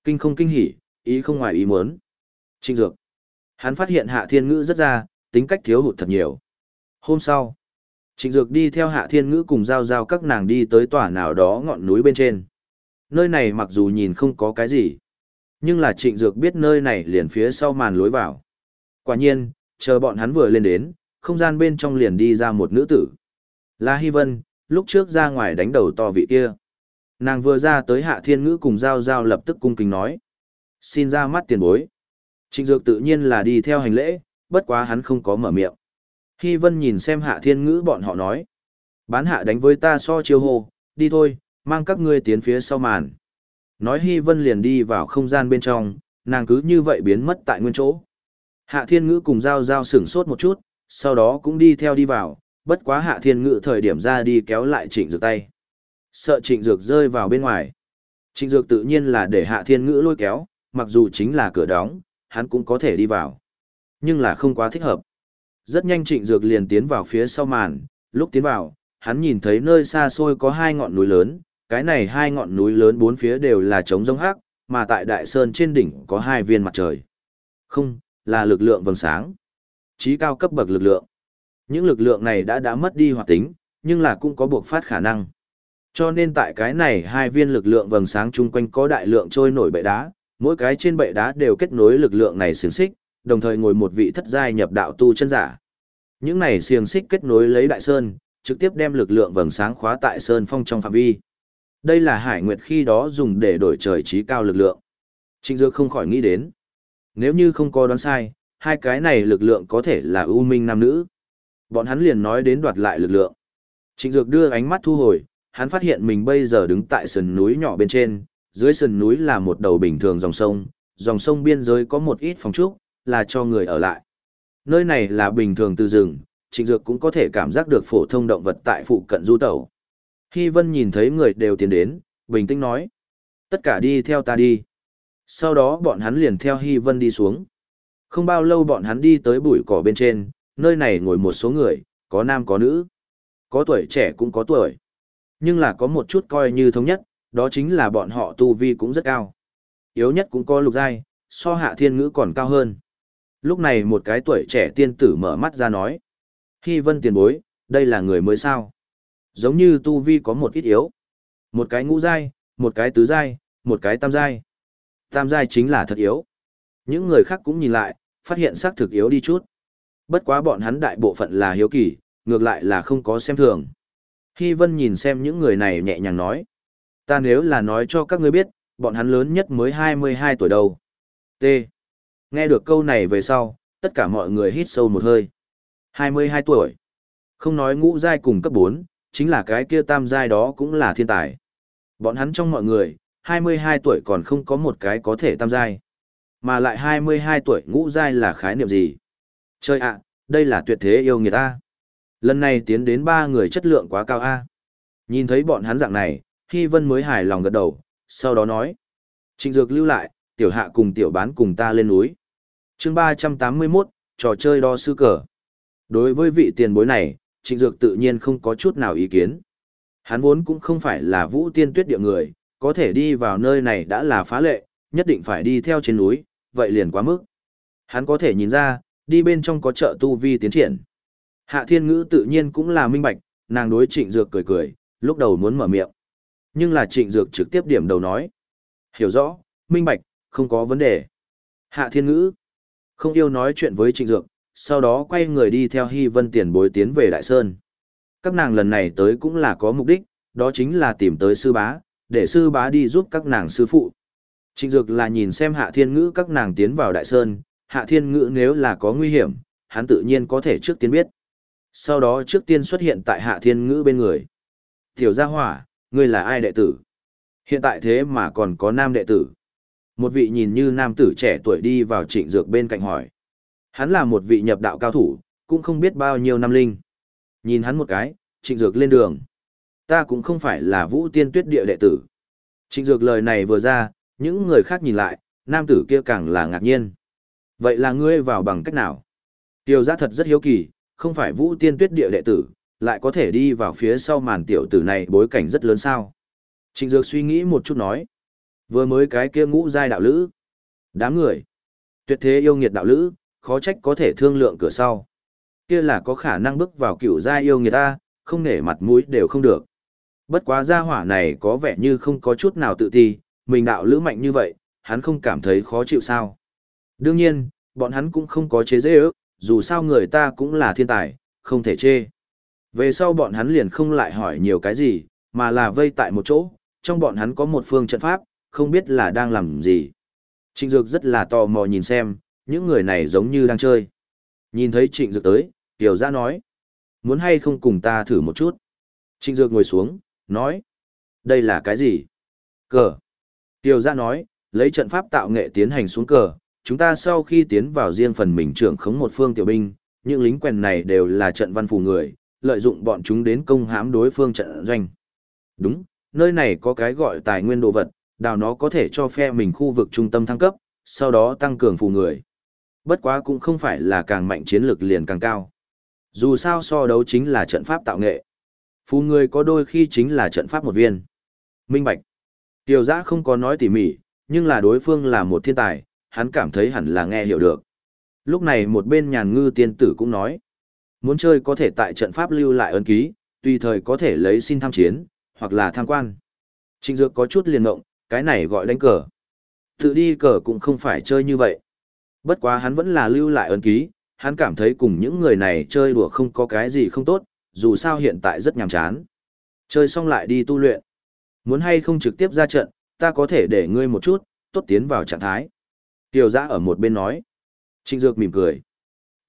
Kinh không kinh hỉ, ý không ngoài ý muốn. Trinh Dược. Hắn phát hiện Hạ Thiên Ngữ rất ra, tính cách thiếu hụt thật nhiều. Hôm sau, Trịnh Dược đi theo Hạ Thiên Ngữ cùng giao giao các nàng đi tới tòa nào đó ngọn núi bên trên. Nơi này mặc dù nhìn không có cái gì, nhưng là Trịnh Dược biết nơi này liền phía sau màn lối vào. Quả nhiên, chờ bọn hắn vừa lên đến, không gian bên trong liền đi ra một nữ tử. Là Hy Vân, lúc trước ra ngoài đánh đầu to vị kia. Nàng vừa ra tới Hạ Thiên Ngữ cùng giao giao lập tức cung kính nói. Xin ra mắt tiền bối. Trịnh Dược tự nhiên là đi theo hành lễ, bất quá hắn không có mở miệng. Hy Vân nhìn xem Hạ Thiên Ngữ bọn họ nói. Bán hạ đánh với ta so chiêu hồ đi thôi, mang các ngươi tiến phía sau màn. Nói Hy Vân liền đi vào không gian bên trong, nàng cứ như vậy biến mất tại nguyên chỗ. Hạ Thiên Ngữ cùng Giao Giao sửng sốt một chút, sau đó cũng đi theo đi vào, bất quá Hạ Thiên Ngữ thời điểm ra đi kéo lại Trịnh Dược tay. Sợ Trịnh Dược rơi vào bên ngoài. Trịnh Dược tự nhiên là để Hạ Thiên Ngữ lôi kéo, mặc dù chính là cửa đóng, hắn cũng có thể đi vào. Nhưng là không quá thích hợp. Rất nhanh trịnh dược liền tiến vào phía sau màn, lúc tiến vào, hắn nhìn thấy nơi xa xôi có hai ngọn núi lớn, cái này hai ngọn núi lớn bốn phía đều là trống rông hắc, mà tại đại sơn trên đỉnh có hai viên mặt trời. Không, là lực lượng vầng sáng. Chí cao cấp bậc lực lượng. Những lực lượng này đã đã mất đi hoạt tính, nhưng là cũng có buộc phát khả năng. Cho nên tại cái này hai viên lực lượng vầng sáng chung quanh có đại lượng trôi nổi bệ đá, mỗi cái trên bệ đá đều kết nối lực lượng này xiềng xích, đồng thời ngồi một vị thất giai nhập đạo tu chân giả. Những này xiềng xích kết nối lấy đại sơn, trực tiếp đem lực lượng vầng sáng khóa tại sơn phong trong phạm vi. Đây là Hải Nguyệt khi đó dùng để đổi trời trí cao lực lượng. Trịnh Dược không khỏi nghĩ đến. Nếu như không có đoán sai, hai cái này lực lượng có thể là ưu minh nam nữ. Bọn hắn liền nói đến đoạt lại lực lượng. Trịnh Dược đưa ánh mắt thu hồi, hắn phát hiện mình bây giờ đứng tại sườn núi nhỏ bên trên, dưới sườn núi là một đầu bình thường dòng sông, dòng sông biên giới có một ít phòng trúc, là cho người ở lại. Nơi này là bình thường từ rừng, trịnh dược cũng có thể cảm giác được phổ thông động vật tại phụ cận du tẩu. Hy Vân nhìn thấy người đều tiến đến, bình tĩnh nói. Tất cả đi theo ta đi. Sau đó bọn hắn liền theo Hy Vân đi xuống. Không bao lâu bọn hắn đi tới bụi cỏ bên trên, nơi này ngồi một số người, có nam có nữ. Có tuổi trẻ cũng có tuổi. Nhưng là có một chút coi như thống nhất, đó chính là bọn họ tu vi cũng rất cao. Yếu nhất cũng có lục giai, so hạ thiên ngữ còn cao hơn. Lúc này một cái tuổi trẻ tiên tử mở mắt ra nói. Hy vân tiền bối, đây là người mới sao. Giống như tu vi có một ít yếu. Một cái ngũ giai, một cái tứ giai, một cái tam giai. Tam giai chính là thật yếu. Những người khác cũng nhìn lại, phát hiện xác thực yếu đi chút. Bất quá bọn hắn đại bộ phận là hiếu kỳ, ngược lại là không có xem thường. Hy vân nhìn xem những người này nhẹ nhàng nói. Ta nếu là nói cho các ngươi biết, bọn hắn lớn nhất mới 22 tuổi đầu. T. Nghe được câu này về sau, tất cả mọi người hít sâu một hơi. 22 tuổi. Không nói ngũ giai cùng cấp 4, chính là cái kia tam giai đó cũng là thiên tài. Bọn hắn trong mọi người, 22 tuổi còn không có một cái có thể tam giai. Mà lại 22 tuổi ngũ giai là khái niệm gì? Chơi ạ, đây là tuyệt thế yêu người ta. Lần này tiến đến ba người chất lượng quá cao a. Nhìn thấy bọn hắn dạng này, Hy Vân mới hài lòng gật đầu, sau đó nói, Trịnh Dược lưu lại, tiểu hạ cùng tiểu bán cùng ta lên núi. chương 381, trò chơi đo sư cờ. Đối với vị tiền bối này, Trịnh Dược tự nhiên không có chút nào ý kiến. Hắn vốn cũng không phải là vũ tiên tuyết địa người, có thể đi vào nơi này đã là phá lệ, nhất định phải đi theo trên núi, vậy liền quá mức. Hắn có thể nhìn ra, đi bên trong có chợ tu vi tiến triển. Hạ thiên ngữ tự nhiên cũng là minh bạch, nàng đối trịnh dược cười cười, lúc đầu muốn mở miệng. Nhưng là trịnh dược trực tiếp điểm đầu nói. Hiểu rõ, minh bạch, không có vấn đề. Hạ thiên ngữ, không yêu nói chuyện với trịnh dược, sau đó quay người đi theo Hy Vân tiền bối tiến về Đại Sơn. Các nàng lần này tới cũng là có mục đích, đó chính là tìm tới sư bá, để sư bá đi giúp các nàng sư phụ. Trịnh Dược là nhìn xem Hạ Thiên Ngữ các nàng tiến vào Đại Sơn, Hạ Thiên Ngữ nếu là có nguy hiểm, hắn tự nhiên có thể trước tiên biết. Sau đó trước tiên xuất hiện tại Hạ Thiên Ngữ bên người. Tiểu gia hỏa, ngươi là ai đệ tử? Hiện tại thế mà còn có nam đệ tử. Một vị nhìn như nam tử trẻ tuổi đi vào trịnh dược bên cạnh hỏi. Hắn là một vị nhập đạo cao thủ, cũng không biết bao nhiêu năm linh. Nhìn hắn một cái, trịnh dược lên đường. Ta cũng không phải là vũ tiên tuyết địa đệ tử. Trịnh dược lời này vừa ra, những người khác nhìn lại, nam tử kia càng là ngạc nhiên. Vậy là ngươi vào bằng cách nào? Tiêu gia thật rất hiếu kỳ, không phải vũ tiên tuyết địa đệ tử, lại có thể đi vào phía sau màn tiểu tử này bối cảnh rất lớn sao. Trịnh Dược suy nghĩ một chút nói. Vừa mới cái kia ngũ giai đạo lữ. Đám người. Tuyệt thế yêu nghiệt đạo lữ, khó trách có thể thương lượng cửa sau. Kia là có khả năng bước vào cựu giai yêu nghiệt ta, không nể mặt mũi đều không được. Bất quá gia hỏa này có vẻ như không có chút nào tự ti, mình đạo lữ mạnh như vậy, hắn không cảm thấy khó chịu sao. Đương nhiên, bọn hắn cũng không có chế dễ ước, dù sao người ta cũng là thiên tài, không thể chê. Về sau bọn hắn liền không lại hỏi nhiều cái gì, mà là vây tại một chỗ, trong bọn hắn có một phương trận pháp, không biết là đang làm gì. Trịnh Dược rất là tò mò nhìn xem, những người này giống như đang chơi. Nhìn thấy Trịnh Dược tới, Tiểu Giã nói, muốn hay không cùng ta thử một chút. Trịnh Dược ngồi xuống, nói, đây là cái gì? Cờ. Tiêu Giã nói, lấy trận pháp tạo nghệ tiến hành xuống cờ, chúng ta sau khi tiến vào riêng phần mình trưởng khống một phương tiểu binh, những lính quèn này đều là trận văn phù người, lợi dụng bọn chúng đến công hãm đối phương trận doanh. Đúng, nơi này có cái gọi tài nguyên đồ vật, đào nó có thể cho phe mình khu vực trung tâm thăng cấp, sau đó tăng cường phù người. Bất quá cũng không phải là càng mạnh chiến lực liền càng cao. Dù sao so đấu chính là trận pháp tạo nghệ. Phù người có đôi khi chính là trận pháp một viên. Minh Bạch. Tiểu giã không có nói tỉ mỉ, nhưng là đối phương là một thiên tài, hắn cảm thấy hẳn là nghe hiểu được. Lúc này một bên nhàn ngư tiên tử cũng nói. Muốn chơi có thể tại trận pháp lưu lại ấn ký, tùy thời có thể lấy xin tham chiến, hoặc là tham quan. Trịnh Dược có chút liền động, cái này gọi đánh cờ. Tự đi cờ cũng không phải chơi như vậy. Bất quá hắn vẫn là lưu lại ấn ký, hắn cảm thấy cùng những người này chơi đùa không có cái gì không tốt, dù sao hiện tại rất nhàm chán. Chơi xong lại đi tu luyện. Muốn hay không trực tiếp ra trận, ta có thể để ngươi một chút, tốt tiến vào trạng thái. Tiểu giã ở một bên nói. Trịnh Dược mỉm cười.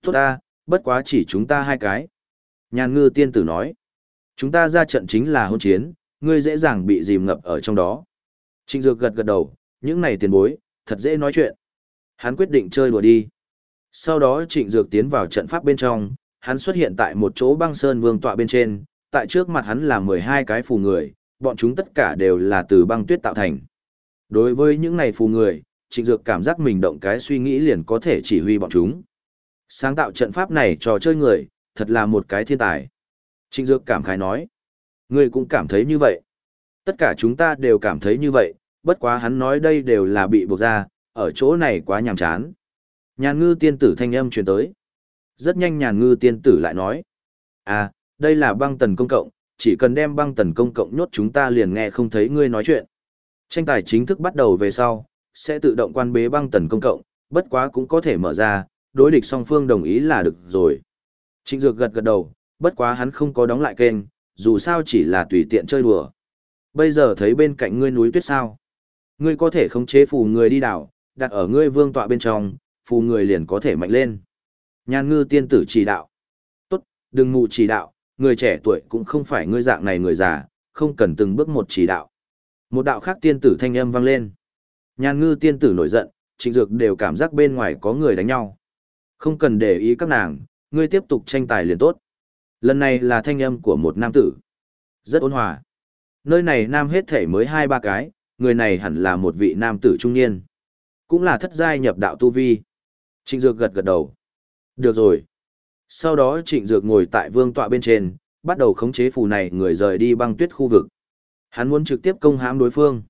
Tốt ta, bất quá chỉ chúng ta hai cái. Nhàn ngư tiên tử nói. Chúng ta ra trận chính là hôn chiến, ngươi dễ dàng bị dìm ngập ở trong đó. Trịnh Dược gật gật đầu, những này tiền bối, thật dễ nói chuyện. Hắn quyết định chơi đùa đi. Sau đó Trịnh Dược tiến vào trận pháp bên trong, hắn xuất hiện tại một chỗ băng sơn vương tọa bên trên, tại trước mặt hắn là 12 cái phù người, bọn chúng tất cả đều là từ băng tuyết tạo thành. Đối với những này phù người, Trịnh Dược cảm giác mình động cái suy nghĩ liền có thể chỉ huy bọn chúng. Sáng tạo trận pháp này trò chơi người, thật là một cái thiên tài. Trịnh Dược cảm khái nói. Ngươi cũng cảm thấy như vậy. Tất cả chúng ta đều cảm thấy như vậy, bất quá hắn nói đây đều là bị buộc ra, ở chỗ này quá nhàm chán. Nhàn ngư tiên tử thanh âm truyền tới. Rất nhanh nhàn ngư tiên tử lại nói. À, đây là băng tần công cộng, chỉ cần đem băng tần công cộng nhốt chúng ta liền nghe không thấy ngươi nói chuyện. Tranh tài chính thức bắt đầu về sau, sẽ tự động quan bế băng tần công cộng, bất quá cũng có thể mở ra, đối địch song phương đồng ý là được rồi. Trịnh Dược gật gật đầu, bất quá hắn không có đóng lại kênh, dù sao chỉ là tùy tiện chơi đùa. Bây giờ thấy bên cạnh ngươi núi tuyết sao. Ngươi có thể khống chế phù người đi đảo, đặt ở ngươi vương tọa bên trong, phù người liền có thể mạnh lên. Nhan ngư tiên tử chỉ đạo. Tốt, đừng mù chỉ đạo, người trẻ tuổi cũng không phải ngươi dạng này người già, không cần từng bước một chỉ đạo. Một đạo khác tiên tử thanh âm vang lên. Nhan ngư tiên tử nổi giận, trịnh dược đều cảm giác bên ngoài có người đánh nhau. Không cần để ý các nàng, ngươi tiếp tục tranh tài liền tốt. Lần này là thanh âm của một nam tử. Rất ôn hòa. Nơi này nam hết thể mới hai ba cái, người này hẳn là một vị nam tử trung niên. Cũng là thất giai nhập đạo tu vi. Trịnh Dược gật gật đầu. Được rồi. Sau đó Trịnh Dược ngồi tại vương tọa bên trên, bắt đầu khống chế phù này người rời đi băng tuyết khu vực. Hắn muốn trực tiếp công hãm đối phương.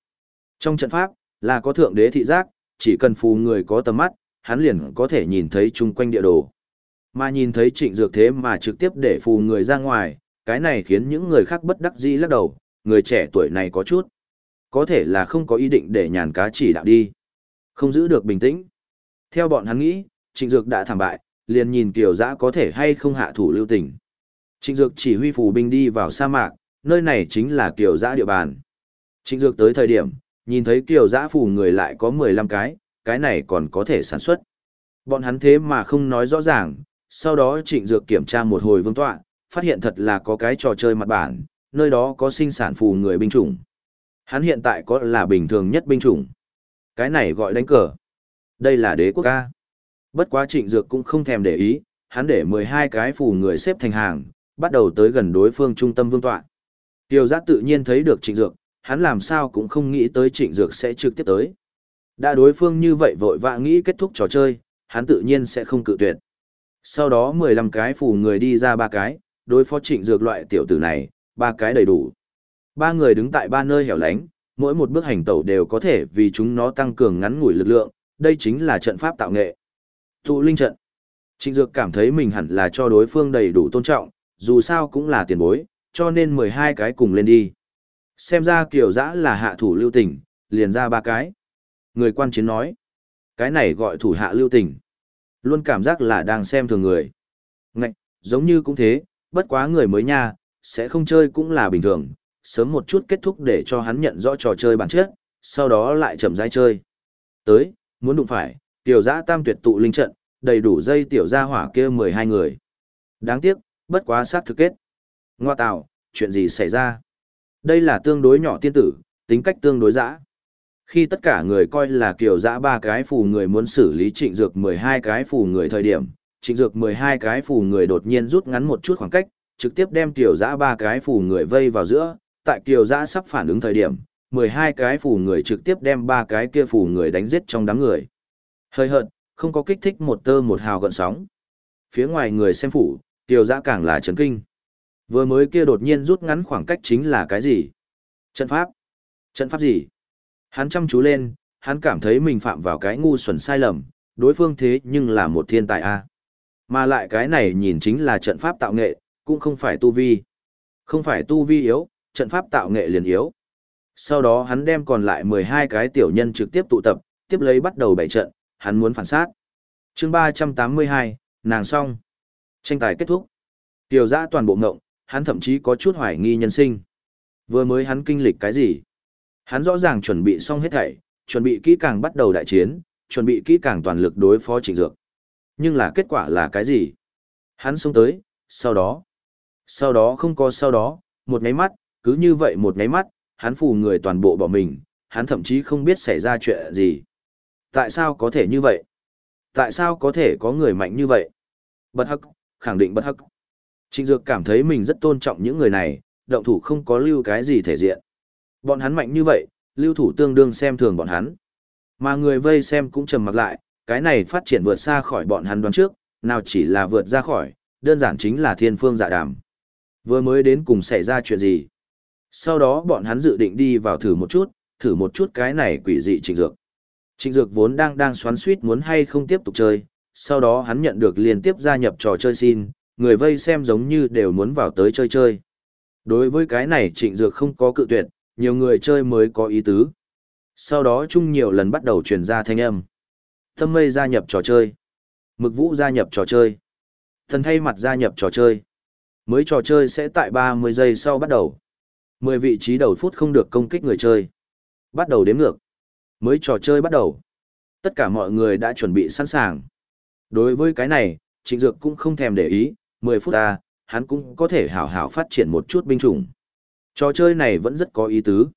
Trong trận pháp, là có thượng đế thị giác, chỉ cần phù người có tầm mắt, hắn liền có thể nhìn thấy chung quanh địa đồ. Mà nhìn thấy trịnh dược thế mà trực tiếp để phù người ra ngoài, cái này khiến những người khác bất đắc dĩ lắc đầu, người trẻ tuổi này có chút. Có thể là không có ý định để nhàn cá chỉ đạo đi. Không giữ được bình tĩnh. Theo bọn hắn nghĩ, trịnh dược đã thảm bại, liền nhìn kiểu dã có thể hay không hạ thủ lưu tình. Trịnh dược chỉ huy phù binh đi vào sa mạc, nơi này chính là kiểu dã địa bàn. Trịnh dược tới thời điểm, nhìn thấy kiểu dã phù người lại có 15 cái, cái này còn có thể sản xuất. Bọn hắn thế mà không nói rõ ràng, sau đó trịnh dược kiểm tra một hồi vương tọa, phát hiện thật là có cái trò chơi mặt bản, nơi đó có sinh sản phù người binh chủng. Hắn hiện tại có là bình thường nhất binh chủng. Cái này gọi đánh cờ. Đây là đế quốc ca. Bất quá trịnh dược cũng không thèm để ý, hắn để 12 cái phù người xếp thành hàng, bắt đầu tới gần đối phương trung tâm vương tọa. Tiêu giác tự nhiên thấy được trịnh dược, hắn làm sao cũng không nghĩ tới trịnh dược sẽ trực tiếp tới. Đã đối phương như vậy vội vã nghĩ kết thúc trò chơi, hắn tự nhiên sẽ không cự tuyệt. Sau đó 15 cái phù người đi ra ba cái, đối phó trịnh dược loại tiểu tử này, ba cái đầy đủ. Ba người đứng tại ba nơi hẻo lánh, mỗi một bước hành tẩu đều có thể vì chúng nó tăng cường ngắn ngủi lực lượng, đây chính là trận pháp tạo nghệ. Tụ linh trận. Trịnh Dược cảm thấy mình hẳn là cho đối phương đầy đủ tôn trọng, dù sao cũng là tiền bối, cho nên 12 cái cùng lên đi. Xem ra kiểu dã là hạ thủ lưu tình, liền ra ba cái. Người quan chiến nói, cái này gọi thủ hạ lưu tình. Luôn cảm giác là đang xem thường người. Ngạch, giống như cũng thế, bất quá người mới nha, sẽ không chơi cũng là bình thường, sớm một chút kết thúc để cho hắn nhận rõ trò chơi bản chất, sau đó lại chậm rãi chơi. Tới, muốn đụng phải, tiểu giã tam tuyệt tụ linh trận, đầy đủ dây tiểu gia hỏa kia 12 người. Đáng tiếc, bất quá sát thực kết. Ngoa tạo, chuyện gì xảy ra? Đây là tương đối nhỏ tiên tử, tính cách tương đối dã. Khi tất cả người coi là kiểu dã ba cái phù người muốn xử lý trịnh dược 12 cái phù người thời điểm, trịnh dược 12 cái phù người đột nhiên rút ngắn một chút khoảng cách, trực tiếp đem tiểu dã ba cái phù người vây vào giữa, tại kiểu dã sắp phản ứng thời điểm, 12 cái phù người trực tiếp đem ba cái kia phù người đánh giết trong đám người. Hơi hợt, không có kích thích một tơ một hào gợn sóng. Phía ngoài người xem phủ, tiểu giã càng là chấn kinh. Vừa mới kia đột nhiên rút ngắn khoảng cách chính là cái gì? Trận pháp? Trận pháp gì? Hắn chăm chú lên, hắn cảm thấy mình phạm vào cái ngu xuẩn sai lầm, đối phương thế nhưng là một thiên tài a. Mà lại cái này nhìn chính là trận pháp tạo nghệ, cũng không phải tu vi. Không phải tu vi yếu, trận pháp tạo nghệ liền yếu. Sau đó hắn đem còn lại 12 cái tiểu nhân trực tiếp tụ tập, tiếp lấy bắt đầu bảy trận, hắn muốn phản sát. chương 382, nàng xong. Tranh tài kết thúc. Tiểu giã toàn bộ ngộng, hắn thậm chí có chút hoài nghi nhân sinh. Vừa mới hắn kinh lịch cái gì? Hắn rõ ràng chuẩn bị xong hết thảy, chuẩn bị kỹ càng bắt đầu đại chiến, chuẩn bị kỹ càng toàn lực đối phó trịnh dược. Nhưng là kết quả là cái gì? Hắn sống tới, sau đó. Sau đó không có sau đó, một nháy mắt, cứ như vậy một nháy mắt, hắn phù người toàn bộ bỏ mình, hắn thậm chí không biết xảy ra chuyện gì. Tại sao có thể như vậy? Tại sao có thể có người mạnh như vậy? Bất hắc, khẳng định bất hắc. Trịnh Dược cảm thấy mình rất tôn trọng những người này, động thủ không có lưu cái gì thể diện. Bọn hắn mạnh như vậy, lưu thủ tương đương xem thường bọn hắn. Mà người vây xem cũng trầm mặc lại, cái này phát triển vượt xa khỏi bọn hắn đoán trước, nào chỉ là vượt ra khỏi, đơn giản chính là thiên phương dạ đàm. Vừa mới đến cùng xảy ra chuyện gì? Sau đó bọn hắn dự định đi vào thử một chút, thử một chút cái này quỷ dị trịnh dược. Trịnh dược vốn đang đang xoắn suýt muốn hay không tiếp tục chơi, sau đó hắn nhận được liên tiếp gia nhập trò chơi xin, người vây xem giống như đều muốn vào tới chơi chơi. Đối với cái này trịnh dược không có cự tuyệt, nhiều người chơi mới có ý tứ. Sau đó chung nhiều lần bắt đầu truyền ra thanh âm. Tâm mây gia nhập trò chơi. Mực vũ gia nhập trò chơi. Thần thay mặt gia nhập trò chơi. Mới trò chơi sẽ tại 30 giây sau bắt đầu. 10 vị trí đầu phút không được công kích người chơi. Bắt đầu đếm ngược. Mới trò chơi bắt đầu. Tất cả mọi người đã chuẩn bị sẵn sàng. Đối với cái này, Trịnh Dược cũng không thèm để ý, 10 phút ta, hắn cũng có thể hảo hảo phát triển một chút binh chủng. Trò chơi này vẫn rất có ý tứ.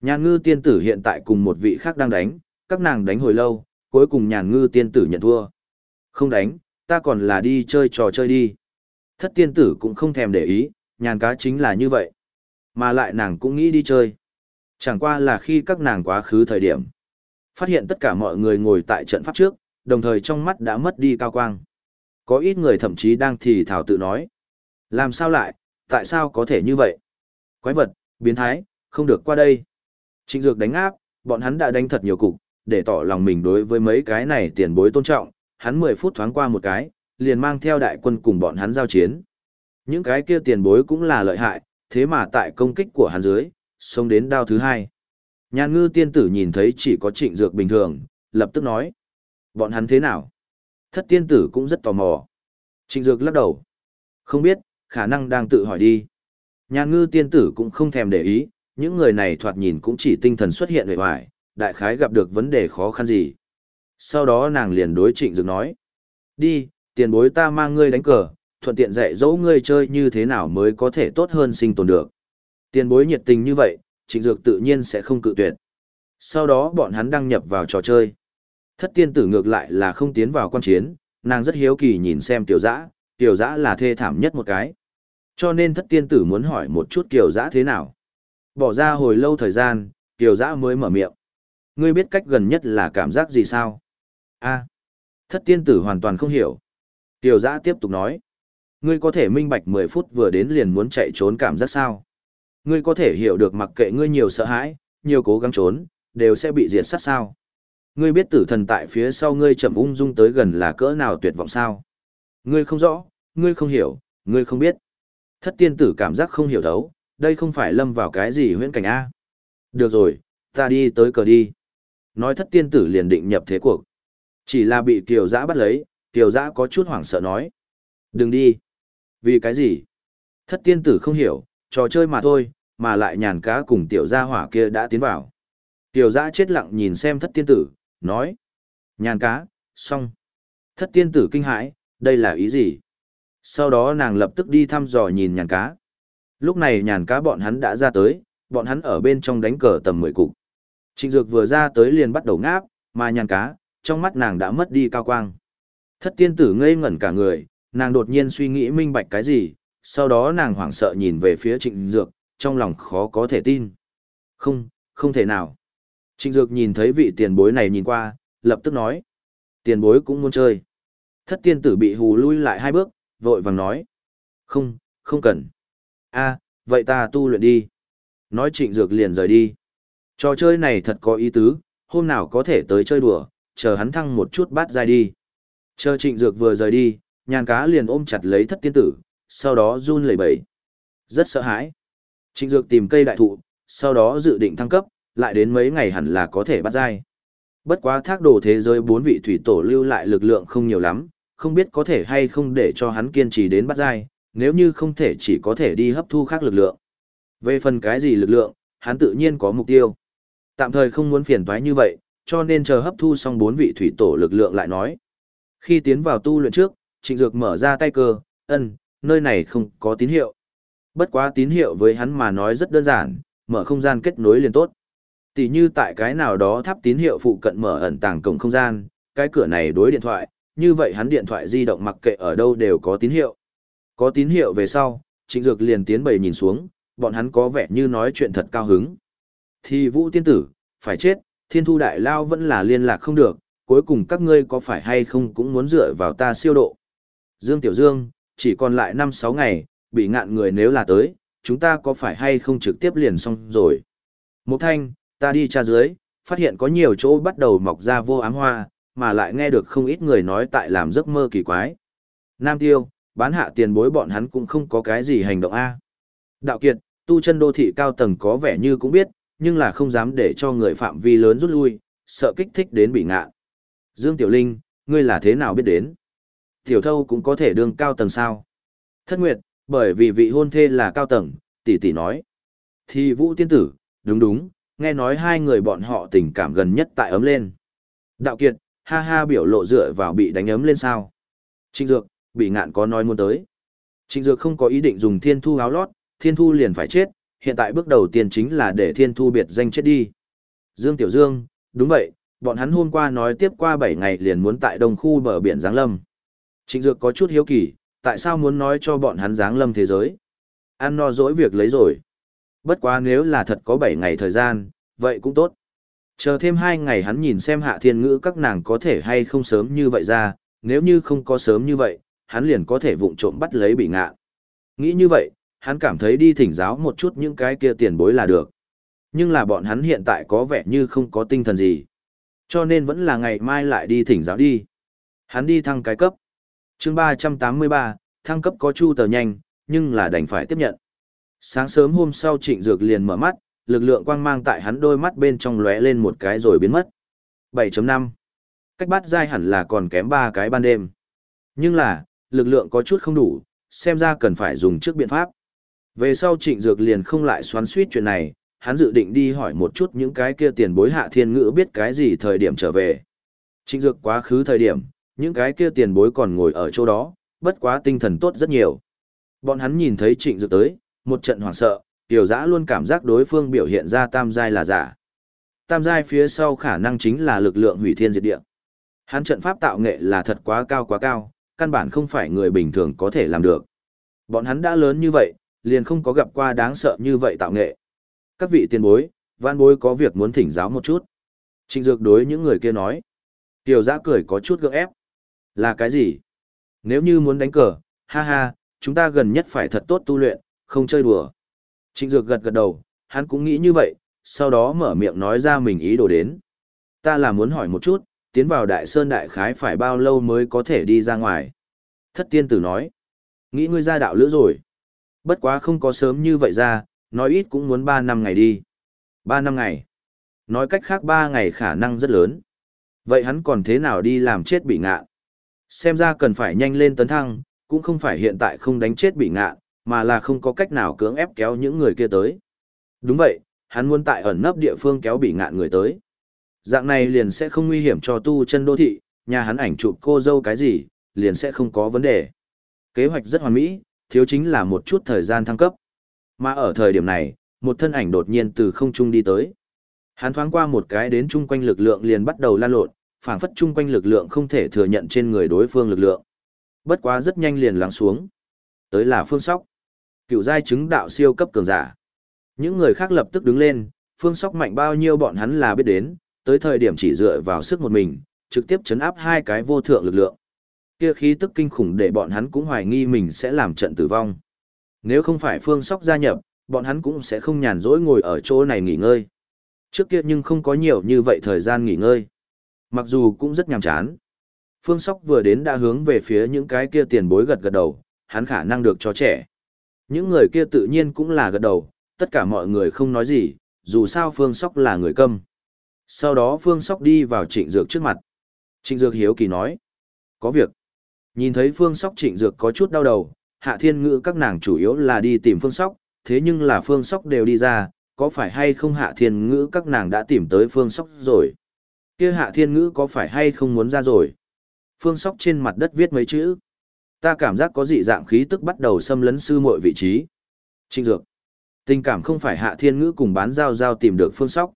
Nhàn ngư tiên tử hiện tại cùng một vị khác đang đánh, các nàng đánh hồi lâu, cuối cùng nhàn ngư tiên tử nhận thua. Không đánh, ta còn là đi chơi trò chơi đi. Thất tiên tử cũng không thèm để ý, nhàn cá chính là như vậy. Mà lại nàng cũng nghĩ đi chơi. Chẳng qua là khi các nàng quá khứ thời điểm. Phát hiện tất cả mọi người ngồi tại trận pháp trước, đồng thời trong mắt đã mất đi cao quang. Có ít người thậm chí đang thì thảo tự nói. Làm sao lại, tại sao có thể như vậy? Quái vật, biến thái, không được qua đây. Trịnh Dược đánh áp, bọn hắn đã đánh thật nhiều cục, để tỏ lòng mình đối với mấy cái này tiền bối tôn trọng, hắn 10 phút thoáng qua một cái, liền mang theo đại quân cùng bọn hắn giao chiến. Những cái kia tiền bối cũng là lợi hại, thế mà tại công kích của hắn dưới, xông đến đao thứ hai. Nhàn ngư tiên tử nhìn thấy chỉ có trịnh dược bình thường, lập tức nói. Bọn hắn thế nào? Thất tiên tử cũng rất tò mò. Trịnh dược lắc đầu. Không biết, khả năng đang tự hỏi đi. Nhàn ngư tiên tử cũng không thèm để ý, những người này thoạt nhìn cũng chỉ tinh thần xuất hiện vẻ hoài, đại khái gặp được vấn đề khó khăn gì. Sau đó nàng liền đối trịnh dược nói. Đi, tiền bối ta mang ngươi đánh cờ, thuận tiện dạy dỗ ngươi chơi như thế nào mới có thể tốt hơn sinh tồn được. Tiền bối nhiệt tình như vậy, trịnh dược tự nhiên sẽ không cự tuyệt. Sau đó bọn hắn đăng nhập vào trò chơi. Thất tiên tử ngược lại là không tiến vào quan chiến, nàng rất hiếu kỳ nhìn xem tiểu dã, tiểu dã là thê thảm nhất một cái. Cho nên thất tiên tử muốn hỏi một chút tiểu dã thế nào. Bỏ ra hồi lâu thời gian, tiểu dã mới mở miệng. Ngươi biết cách gần nhất là cảm giác gì sao? a thất tiên tử hoàn toàn không hiểu. Tiểu dã tiếp tục nói. Ngươi có thể minh bạch 10 phút vừa đến liền muốn chạy trốn cảm giác sao? Ngươi có thể hiểu được mặc kệ ngươi nhiều sợ hãi, nhiều cố gắng trốn, đều sẽ bị diệt sát sao? Ngươi biết tử thần tại phía sau ngươi chậm ung dung tới gần là cỡ nào tuyệt vọng sao? Ngươi không rõ, ngươi không hiểu, ngươi không biết. Thất tiên tử cảm giác không hiểu thấu, đây không phải lâm vào cái gì huyễn cảnh A. Được rồi, ta đi tới cờ đi. Nói thất tiên tử liền định nhập thế cuộc. Chỉ là bị kiều giã bắt lấy, kiều giã có chút hoảng sợ nói. Đừng đi. Vì cái gì? Thất tiên tử không hiểu, trò chơi mà thôi, mà lại nhàn cá cùng tiểu gia hỏa kia đã tiến vào. Tiểu gia chết lặng nhìn xem thất tiên tử, nói. Nhàn cá, xong. Thất tiên tử kinh hãi, đây là ý gì? Sau đó nàng lập tức đi thăm dò nhìn nhàn cá. Lúc này nhàn cá bọn hắn đã ra tới, bọn hắn ở bên trong đánh cờ tầm mười cục. Trịnh Dược vừa ra tới liền bắt đầu ngáp, mà nhàn cá, trong mắt nàng đã mất đi cao quang. Thất tiên tử ngây ngẩn cả người, nàng đột nhiên suy nghĩ minh bạch cái gì, sau đó nàng hoảng sợ nhìn về phía trịnh Dược, trong lòng khó có thể tin. Không, không thể nào. Trịnh Dược nhìn thấy vị tiền bối này nhìn qua, lập tức nói. Tiền bối cũng muốn chơi. Thất tiên tử bị hù lui lại hai bước, vội vàng nói. Không, không cần. a vậy ta tu luyện đi. Nói trịnh Dược liền rời đi. Trò chơi này thật có ý tứ, hôm nào có thể tới chơi đùa, chờ hắn thăng một chút bát dai đi. Chờ trịnh dược vừa rời đi, nhàn cá liền ôm chặt lấy thất tiên tử, sau đó run lẩy bẩy. Rất sợ hãi. Trịnh dược tìm cây đại thụ, sau đó dự định thăng cấp, lại đến mấy ngày hẳn là có thể bắt dai. Bất quá thác đồ thế giới bốn vị thủy tổ lưu lại lực lượng không nhiều lắm, không biết có thể hay không để cho hắn kiên trì đến bắt dai, nếu như không thể chỉ có thể đi hấp thu khác lực lượng. Về phần cái gì lực lượng, hắn tự nhiên có mục tiêu. Tạm thời không muốn phiền toái như vậy, cho nên chờ hấp thu xong bốn vị thủy tổ lực lượng lại nói. Khi tiến vào tu luyện trước, Trịnh Dược mở ra tay cơ, ân, nơi này không có tín hiệu. Bất quá tín hiệu với hắn mà nói rất đơn giản, mở không gian kết nối liền tốt. Tỷ như tại cái nào đó tháp tín hiệu phụ cận mở ẩn tàng cổng không gian, cái cửa này đối điện thoại, như vậy hắn điện thoại di động mặc kệ ở đâu đều có tín hiệu. Có tín hiệu về sau, Trịnh Dược liền tiến bầy nhìn xuống, bọn hắn có vẻ như nói chuyện thật cao hứng. Thì Vũ tiên tử, phải chết, thiên thu đại lao vẫn là liên lạc không được, cuối cùng các ngươi có phải hay không cũng muốn dựa vào ta siêu độ. Dương Tiểu Dương, chỉ còn lại 5-6 ngày, bị ngạn người nếu là tới, chúng ta có phải hay không trực tiếp liền xong rồi. Một thanh, ta đi tra dưới, phát hiện có nhiều chỗ bắt đầu mọc ra vô ám hoa, mà lại nghe được không ít người nói tại làm giấc mơ kỳ quái. Nam Tiêu, bán hạ tiền bối bọn hắn cũng không có cái gì hành động A. Đạo Kiệt, tu chân đô thị cao tầng có vẻ như cũng biết, nhưng là không dám để cho người phạm vi lớn rút lui, sợ kích thích đến bị ngạ. Dương Tiểu Linh, ngươi là thế nào biết đến? Tiểu thâu cũng có thể đương cao tầng sao? Thất Nguyệt, bởi vì vị hôn thê là cao tầng, tỷ tỷ nói. Thì Vũ Tiên Tử, đúng đúng, nghe nói hai người bọn họ tình cảm gần nhất tại ấm lên. Đạo Kiệt, ha ha biểu lộ dựa vào bị đánh ấm lên sao? Trịnh Dược, bị ngạn có nói muốn tới. Trịnh Dược không có ý định dùng thiên thu áo lót, thiên thu liền phải chết, hiện tại bước đầu tiên chính là để thiên thu biệt danh chết đi. Dương Tiểu Dương, đúng vậy, bọn hắn hôm qua nói tiếp qua 7 ngày liền muốn tại đông khu bờ biển Giáng Lâm. Trịnh Dược có chút hiếu kỳ, tại sao muốn nói cho bọn hắn Giáng Lâm thế giới? Ăn no dỗi việc lấy rồi. Bất quá nếu là thật có 7 ngày thời gian, vậy cũng tốt. Chờ thêm hai ngày hắn nhìn xem hạ thiên ngữ các nàng có thể hay không sớm như vậy ra, nếu như không có sớm như vậy, hắn liền có thể vụng trộm bắt lấy bị ngạ. Nghĩ như vậy, hắn cảm thấy đi thỉnh giáo một chút những cái kia tiền bối là được. Nhưng là bọn hắn hiện tại có vẻ như không có tinh thần gì. Cho nên vẫn là ngày mai lại đi thỉnh giáo đi. Hắn đi thăng cái cấp chương 383, thăng cấp có chu tờ nhanh, nhưng là đành phải tiếp nhận. Sáng sớm hôm sau trịnh dược liền mở mắt, lực lượng quang mang tại hắn đôi mắt bên trong lóe lên một cái rồi biến mất. 7.5 Cách bắt dai hẳn là còn kém ba cái ban đêm. Nhưng là, lực lượng có chút không đủ, xem ra cần phải dùng trước biện pháp. Về sau trịnh dược liền không lại xoắn suýt chuyện này, hắn dự định đi hỏi một chút những cái kia tiền bối hạ thiên ngữ biết cái gì thời điểm trở về. Trịnh dược quá khứ thời điểm, những cái kia tiền bối còn ngồi ở chỗ đó, bất quá tinh thần tốt rất nhiều. Bọn hắn nhìn thấy trịnh dược tới, một trận hoảng sợ, tiểu giã luôn cảm giác đối phương biểu hiện ra tam giai là giả. Tam giai phía sau khả năng chính là lực lượng hủy thiên diệt địa. Hắn trận pháp tạo nghệ là thật quá cao quá cao, căn bản không phải người bình thường có thể làm được. Bọn hắn đã lớn như vậy, liền không có gặp qua đáng sợ như vậy tạo nghệ. Các vị tiền bối, văn bối có việc muốn thỉnh giáo một chút. Trịnh Dược đối những người kia nói. Tiểu giã cười có chút gượng ép. Là cái gì? Nếu như muốn đánh cờ, ha ha, chúng ta gần nhất phải thật tốt tu luyện, không chơi đùa. Trịnh Dược gật gật đầu, hắn cũng nghĩ như vậy, sau đó mở miệng nói ra mình ý đồ đến. Ta là muốn hỏi một chút, tiến vào Đại Sơn Đại Khái phải bao lâu mới có thể đi ra ngoài? Thất tiên tử nói. Nghĩ ngươi ra đạo lữ rồi. Bất quá không có sớm như vậy ra, nói ít cũng muốn 3 năm ngày đi. 3 năm ngày. Nói cách khác 3 ngày khả năng rất lớn. Vậy hắn còn thế nào đi làm chết bị ngạ? Xem ra cần phải nhanh lên tấn thăng, cũng không phải hiện tại không đánh chết bị ngạ, mà là không có cách nào cưỡng ép kéo những người kia tới. Đúng vậy, hắn muốn tại ẩn nấp địa phương kéo bị ngạn người tới. Dạng này liền sẽ không nguy hiểm cho tu chân đô thị, nhà hắn ảnh chụp cô dâu cái gì, liền sẽ không có vấn đề. Kế hoạch rất hoàn mỹ, thiếu chính là một chút thời gian thăng cấp. Mà ở thời điểm này, một thân ảnh đột nhiên từ không trung đi tới. Hắn thoáng qua một cái đến chung quanh lực lượng liền bắt đầu lan lộn, phảng phất chung quanh lực lượng không thể thừa nhận trên người đối phương lực lượng. Bất quá rất nhanh liền lắng xuống. Tới là Phương Sóc. Cựu giai chứng đạo siêu cấp cường giả. Những người khác lập tức đứng lên, Phương Sóc mạnh bao nhiêu bọn hắn là biết đến, tới thời điểm chỉ dựa vào sức một mình, trực tiếp chấn áp hai cái vô thượng lực lượng. Kia khí tức kinh khủng để bọn hắn cũng hoài nghi mình sẽ làm trận tử vong. Nếu không phải Phương Sóc gia nhập, bọn hắn cũng sẽ không nhàn rỗi ngồi ở chỗ này nghỉ ngơi. Trước kia nhưng không có nhiều như vậy thời gian nghỉ ngơi. Mặc dù cũng rất nhàm chán. Phương Sóc vừa đến đã hướng về phía những cái kia tiền bối gật gật đầu, hắn khả năng được cho trẻ. Những người kia tự nhiên cũng là gật đầu, tất cả mọi người không nói gì, dù sao Phương Sóc là người câm. Sau đó Phương Sóc đi vào Trịnh Dược trước mặt. Trịnh Dược hiếu kỳ nói. Có việc. Nhìn thấy Phương Sóc Trịnh Dược có chút đau đầu, Hạ Thiên Ngữ các nàng chủ yếu là đi tìm Phương Sóc, thế nhưng là Phương Sóc đều đi ra, có phải hay không Hạ Thiên Ngữ các nàng đã tìm tới Phương Sóc rồi? Kia Hạ Thiên Ngữ có phải hay không muốn ra rồi? Phương Sóc trên mặt đất viết mấy chữ. Ta cảm giác có dị dạng khí tức bắt đầu xâm lấn sư muội vị trí. Trịnh Dược. Tình cảm không phải Hạ Thiên Ngữ cùng bán giao giao tìm được Phương Sóc.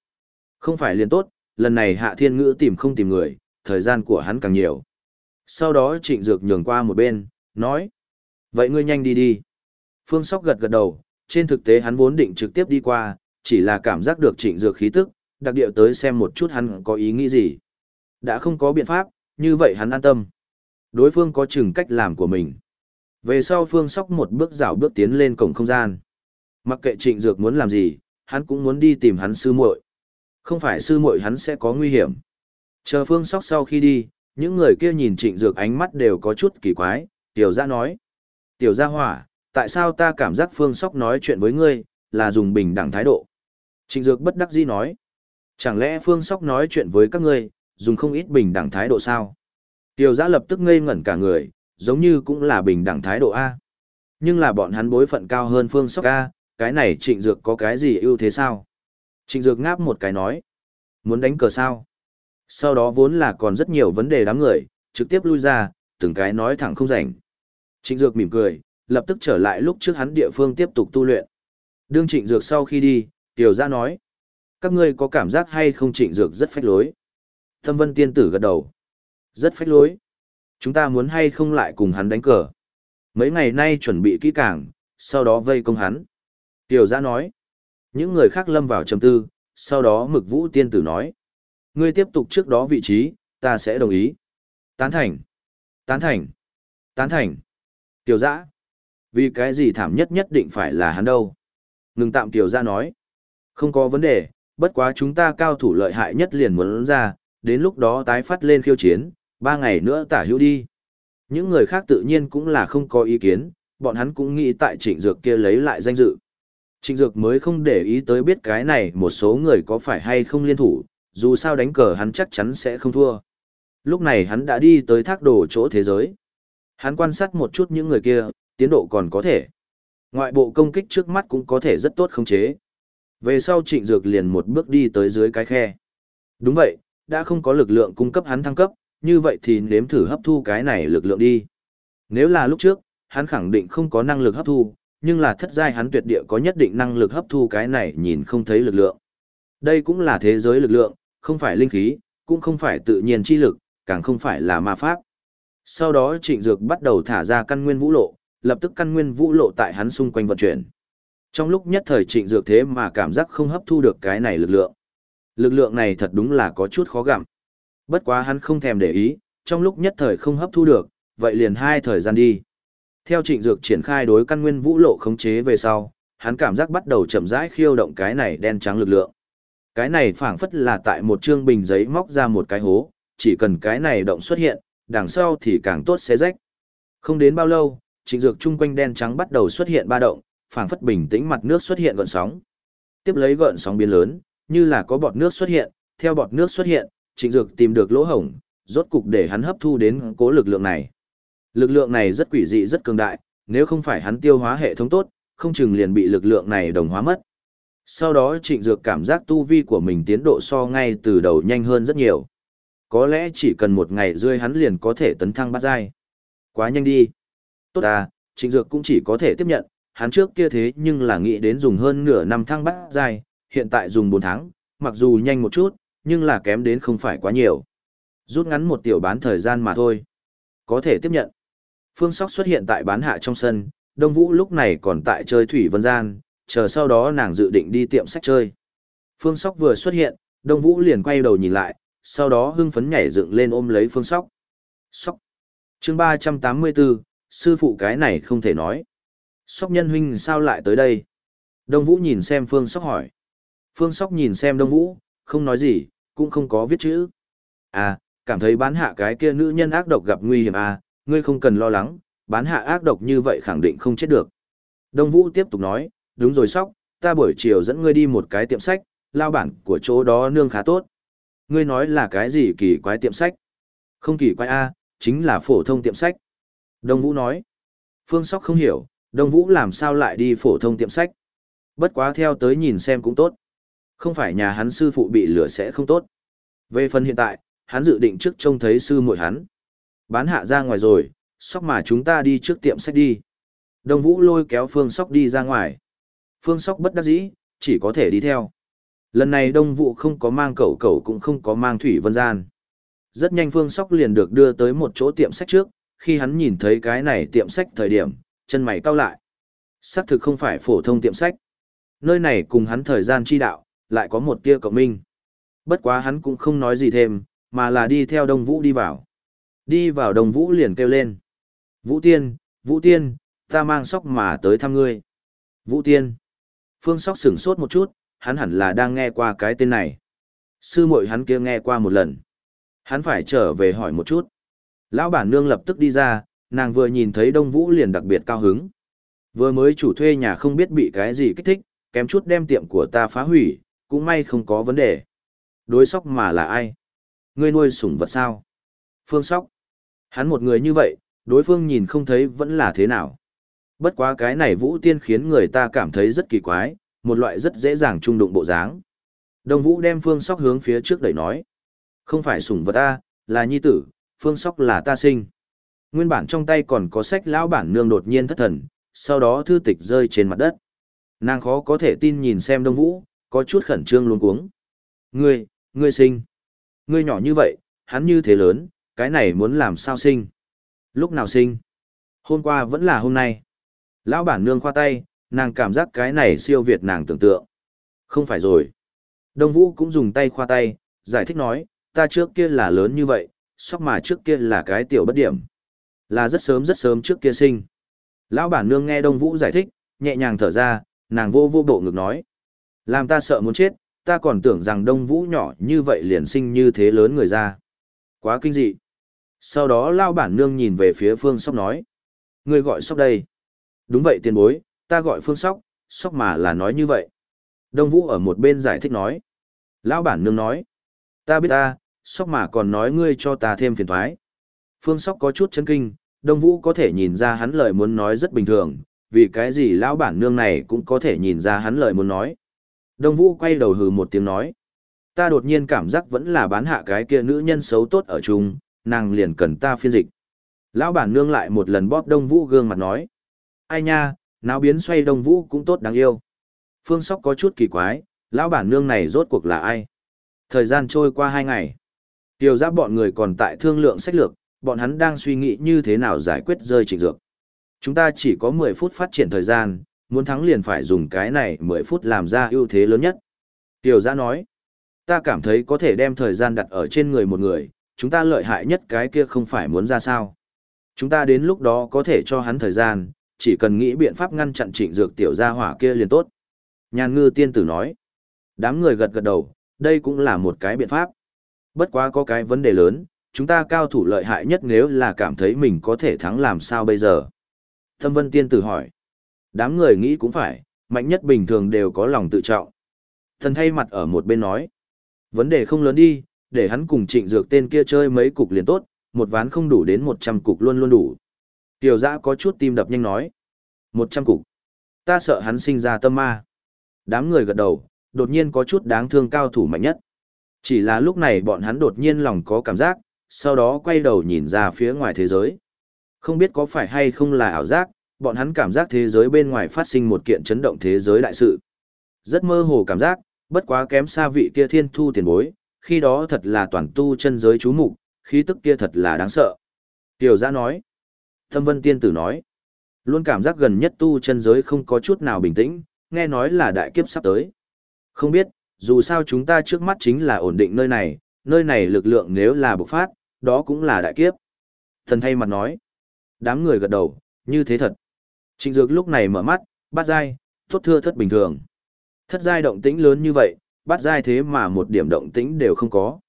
Không phải liền tốt, lần này Hạ Thiên Ngữ tìm không tìm người, thời gian của hắn càng nhiều. Sau đó Trịnh Dược nhường qua một bên, nói. Vậy ngươi nhanh đi đi. Phương Sóc gật gật đầu, trên thực tế hắn vốn định trực tiếp đi qua, chỉ là cảm giác được Trịnh Dược khí tức, đặc điệu tới xem một chút hắn có ý nghĩ gì. Đã không có biện pháp, như vậy hắn an tâm. Đối phương có chừng cách làm của mình. Về sau Phương Sóc một bước rảo bước tiến lên cổng không gian. Mặc kệ Trịnh Dược muốn làm gì, hắn cũng muốn đi tìm hắn sư muội. Không phải sư muội hắn sẽ có nguy hiểm. Chờ Phương Sóc sau khi đi, những người kia nhìn Trịnh Dược ánh mắt đều có chút kỳ quái, Tiểu Gia nói. Tiểu Gia hỏa, tại sao ta cảm giác Phương Sóc nói chuyện với ngươi, là dùng bình đẳng thái độ? Trịnh Dược bất đắc dĩ nói. Chẳng lẽ Phương Sóc nói chuyện với các ngươi, dùng không ít bình đẳng thái độ sao? Tiêu Gia lập tức ngây ngẩn cả người, giống như cũng là bình đẳng thái độ A. Nhưng là bọn hắn bối phận cao hơn Phương Sóc A, cái này Trịnh Dược có cái gì ưu thế sao? Trịnh Dược ngáp một cái nói. Muốn đánh cờ sao? Sau đó vốn là còn rất nhiều vấn đề đám người, trực tiếp lui ra, từng cái nói thẳng không rảnh. Trịnh Dược mỉm cười, lập tức trở lại lúc trước hắn địa phương tiếp tục tu luyện. Đương Trịnh Dược sau khi đi, Tiểu Gia nói. Các ngươi có cảm giác hay không Trịnh Dược rất phách lối? Thâm Vân Tiên Tử gật đầu. Rất phách lối. Chúng ta muốn hay không lại cùng hắn đánh cờ? Mấy ngày nay chuẩn bị kỹ càng, sau đó vây công hắn. Tiểu Gia nói. Những người khác lâm vào trầm tư, sau đó mực vũ tiên tử nói. Ngươi tiếp tục trước đó vị trí, ta sẽ đồng ý. Tán thành. Tán thành. Tán thành. Tiểu giã. Vì cái gì thảm nhất nhất định phải là hắn đâu. Ngừng tạm tiểu giã nói. Không có vấn đề, bất quá chúng ta cao thủ lợi hại nhất liền muốn ra, đến lúc đó tái phát lên khiêu chiến, ba ngày nữa tả hữu đi. Những người khác tự nhiên cũng là không có ý kiến, bọn hắn cũng nghĩ tại trịnh dược kia lấy lại danh dự. Trịnh dược mới không để ý tới biết cái này một số người có phải hay không liên thủ, dù sao đánh cờ hắn chắc chắn sẽ không thua. Lúc này hắn đã đi tới thác đồ chỗ thế giới. Hắn quan sát một chút những người kia, tiến độ còn có thể. Ngoại bộ công kích trước mắt cũng có thể rất tốt khống chế. Về sau trịnh dược liền một bước đi tới dưới cái khe. Đúng vậy, đã không có lực lượng cung cấp hắn thăng cấp, như vậy thì nếm thử hấp thu cái này lực lượng đi. Nếu là lúc trước, hắn khẳng định không có năng lực hấp thu, nhưng là thất giai hắn tuyệt địa có nhất định năng lực hấp thu cái này nhìn không thấy lực lượng. Đây cũng là thế giới lực lượng, không phải linh khí, cũng không phải tự nhiên chi lực, càng không phải là ma pháp. Sau đó trịnh dược bắt đầu thả ra căn nguyên vũ lộ, lập tức căn nguyên vũ lộ tại hắn xung quanh vận chuyển. Trong lúc nhất thời trịnh dược thế mà cảm giác không hấp thu được cái này lực lượng. Lực lượng này thật đúng là có chút khó gặm. Bất quá hắn không thèm để ý, trong lúc nhất thời không hấp thu được, vậy liền hai thời gian đi. Theo trịnh dược triển khai đối căn nguyên vũ lộ khống chế về sau, hắn cảm giác bắt đầu chậm rãi khiêu động cái này đen trắng lực lượng. Cái này phảng phất là tại một chương bình giấy móc ra một cái hố, chỉ cần cái này động xuất hiện, đằng sau thì càng tốt sẽ rách. Không đến bao lâu, trịnh dược chung quanh đen trắng bắt đầu xuất hiện ba động, phảng phất bình tĩnh mặt nước xuất hiện gợn sóng. Tiếp lấy gợn sóng biến lớn, như là có bọt nước xuất hiện, theo bọt nước xuất hiện, trịnh dược tìm được lỗ hổng, rốt cục để hắn hấp thu đến cố lực lượng này. Lực lượng này rất quỷ dị rất cường đại, nếu không phải hắn tiêu hóa hệ thống tốt, không chừng liền bị lực lượng này đồng hóa mất. Sau đó trịnh dược cảm giác tu vi của mình tiến độ so ngay từ đầu nhanh hơn rất nhiều. Có lẽ chỉ cần một ngày rơi hắn liền có thể tấn thăng bát giai. Quá nhanh đi. Tốt à, trịnh dược cũng chỉ có thể tiếp nhận, hắn trước kia thế nhưng là nghĩ đến dùng hơn nửa năm thăng bắt dài, hiện tại dùng 4 tháng, mặc dù nhanh một chút, nhưng là kém đến không phải quá nhiều. Rút ngắn một tiểu bán thời gian mà thôi. Có thể tiếp nhận. Phương Sóc xuất hiện tại bán hạ trong sân, Đông Vũ lúc này còn tại chơi Thủy Vân Gian, chờ sau đó nàng dự định đi tiệm sách chơi. Phương Sóc vừa xuất hiện, Đông Vũ liền quay đầu nhìn lại, sau đó hưng phấn nhảy dựng lên ôm lấy Phương Sóc. Sóc. chương 384, sư phụ cái này không thể nói. Sóc nhân huynh sao lại tới đây? Đông Vũ nhìn xem Phương Sóc hỏi. Phương Sóc nhìn xem Đông Vũ, không nói gì, cũng không có viết chữ. À, cảm thấy bán hạ cái kia nữ nhân ác độc gặp nguy hiểm à, ngươi không cần lo lắng, bán hạ ác độc như vậy khẳng định không chết được. Đông Vũ tiếp tục nói, đúng rồi Sóc, ta buổi chiều dẫn ngươi đi một cái tiệm sách, lao bản của chỗ đó nương khá tốt. Ngươi nói là cái gì kỳ quái tiệm sách? Không kỳ quái A, chính là phổ thông tiệm sách. Đông Vũ nói. Phương Sóc không hiểu, Đông Vũ làm sao lại đi phổ thông tiệm sách. Bất quá theo tới nhìn xem cũng tốt. Không phải nhà hắn sư phụ bị lửa sẽ không tốt. Về phần hiện tại, hắn dự định trước trông thấy sư muội hắn. Bán hạ ra ngoài rồi, sóc mà chúng ta đi trước tiệm sách đi. Đông Vũ lôi kéo Phương Sóc đi ra ngoài. Phương Sóc bất đắc dĩ, chỉ có thể đi theo. Lần này Đông Vũ không có mang cậu cậu cũng không có mang Thủy Vân Gian. Rất nhanh Phương Sóc liền được đưa tới một chỗ tiệm sách trước, khi hắn nhìn thấy cái này tiệm sách thời điểm, chân mày cau lại. Xác thực không phải phổ thông tiệm sách. Nơi này cùng hắn thời gian chi đạo, lại có một tia cộng minh. Bất quá hắn cũng không nói gì thêm, mà là đi theo Đông Vũ đi vào. Đi vào Đông Vũ liền kêu lên. Vũ Tiên, Vũ Tiên, ta mang sóc mà tới thăm ngươi. Vũ Tiên. Phương sóc sửng sốt một chút, hắn hẳn là đang nghe qua cái tên này. Sư muội hắn kia nghe qua một lần. Hắn phải trở về hỏi một chút. Lão bản nương lập tức đi ra, nàng vừa nhìn thấy Đông Vũ liền đặc biệt cao hứng. Vừa mới chủ thuê nhà không biết bị cái gì kích thích, kém chút đem tiệm của ta phá hủy, cũng may không có vấn đề. Đối sóc mà là ai? Ngươi nuôi sủng vật sao? Phương sóc. Hắn một người như vậy, đối phương nhìn không thấy vẫn là thế nào. Bất quá cái này vũ tiên khiến người ta cảm thấy rất kỳ quái, một loại rất dễ dàng trung đụng bộ dáng. Đông vũ đem phương sóc hướng phía trước đẩy nói. Không phải sủng vật ta, là nhi tử, phương sóc là ta sinh. Nguyên bản trong tay còn có sách lão bản nương đột nhiên thất thần, sau đó thư tịch rơi trên mặt đất. Nàng khó có thể tin nhìn xem đông vũ, có chút khẩn trương luống cuống. Ngươi, ngươi sinh. Ngươi nhỏ như vậy, hắn như thế lớn, cái này muốn làm sao sinh. Lúc nào sinh? Hôm qua vẫn là hôm nay. Lão bản nương khoa tay, nàng cảm giác cái này siêu việt nàng tưởng tượng. Không phải rồi. Đông Vũ cũng dùng tay khoa tay, giải thích nói, ta trước kia là lớn như vậy, sóc mà trước kia là cái tiểu bất điểm. Là rất sớm rất sớm trước kia sinh. Lão bản nương nghe Đông Vũ giải thích, nhẹ nhàng thở ra, nàng vô vô bộ ngực nói. Làm ta sợ muốn chết, ta còn tưởng rằng Đông Vũ nhỏ như vậy liền sinh như thế lớn người ra. Quá kinh dị. Sau đó Lão bản nương nhìn về phía Phương Sóc nói. Người gọi Sóc đây. Đúng vậy tiền bối, ta gọi Phương Sóc, Sóc mà là nói như vậy. Đông Vũ ở một bên giải thích nói. Lão bản nương nói. Ta biết ta, Sóc mà còn nói ngươi cho ta thêm phiền thoái. Phương Sóc có chút chấn kinh, Đông Vũ có thể nhìn ra hắn lời muốn nói rất bình thường, vì cái gì lão bản nương này cũng có thể nhìn ra hắn lời muốn nói. Đông Vũ quay đầu hừ một tiếng nói. Ta đột nhiên cảm giác vẫn là bán hạ cái kia nữ nhân xấu tốt ở chung, nàng liền cần ta phiên dịch. Lão bản nương lại một lần bóp Đông Vũ gương mặt nói. Ai nha, nào biến xoay Đông Vũ cũng tốt đáng yêu. Phương Sóc có chút kỳ quái, lão bản nương này rốt cuộc là ai? Thời gian trôi qua hai ngày. Tiêu giáp bọn người còn tại thương lượng sách lược, bọn hắn đang suy nghĩ như thế nào giải quyết rơi trịnh dược. Chúng ta chỉ có 10 phút phát triển thời gian, muốn thắng liền phải dùng cái này 10 phút làm ra ưu thế lớn nhất. Tiểu giã nói, ta cảm thấy có thể đem thời gian đặt ở trên người một người, chúng ta lợi hại nhất cái kia không phải muốn ra sao. Chúng ta đến lúc đó có thể cho hắn thời gian, chỉ cần nghĩ biện pháp ngăn chặn trịnh dược tiểu gia hỏa kia liền tốt. Nhàn ngư tiên tử nói, đám người gật gật đầu, đây cũng là một cái biện pháp. Bất quá có cái vấn đề lớn, chúng ta cao thủ lợi hại nhất nếu là cảm thấy mình có thể thắng làm sao bây giờ. Thâm vân tiên tử hỏi. Đám người nghĩ cũng phải, mạnh nhất bình thường đều có lòng tự trọng. Thần thay mặt ở một bên nói. Vấn đề không lớn đi, để hắn cùng trịnh dược tên kia chơi mấy cục liền tốt, một ván không đủ đến một trăm cục luôn luôn đủ. Tiểu giã có chút tim đập nhanh nói. một trăm cục. Ta sợ hắn sinh ra tâm ma. Đám người gật đầu, đột nhiên có chút đáng thương cao thủ mạnh nhất. Chỉ là lúc này bọn hắn đột nhiên lòng có cảm giác, sau đó quay đầu nhìn ra phía ngoài thế giới. Không biết có phải hay không là ảo giác, bọn hắn cảm giác thế giới bên ngoài phát sinh một kiện chấn động thế giới đại sự. Rất mơ hồ cảm giác, bất quá kém xa vị kia thiên thu tiền bối, khi đó thật là toàn tu chân giới chú mục, khí tức kia thật là đáng sợ. Tiểu giã nói. Thâm vân tiên tử nói. Luôn cảm giác gần nhất tu chân giới không có chút nào bình tĩnh, nghe nói là đại kiếp sắp tới. Không biết, dù sao chúng ta trước mắt chính là ổn định nơi này, nơi này lực lượng nếu là bộc phát, đó cũng là đại kiếp. Thần thay mặt nói. Đám người gật đầu, như thế thật. Trịnh Dược lúc này mở mắt, bát dai, tốt thưa thất bình thường. Thất giai động tĩnh lớn như vậy, bát giai thế mà một điểm động tĩnh đều không có.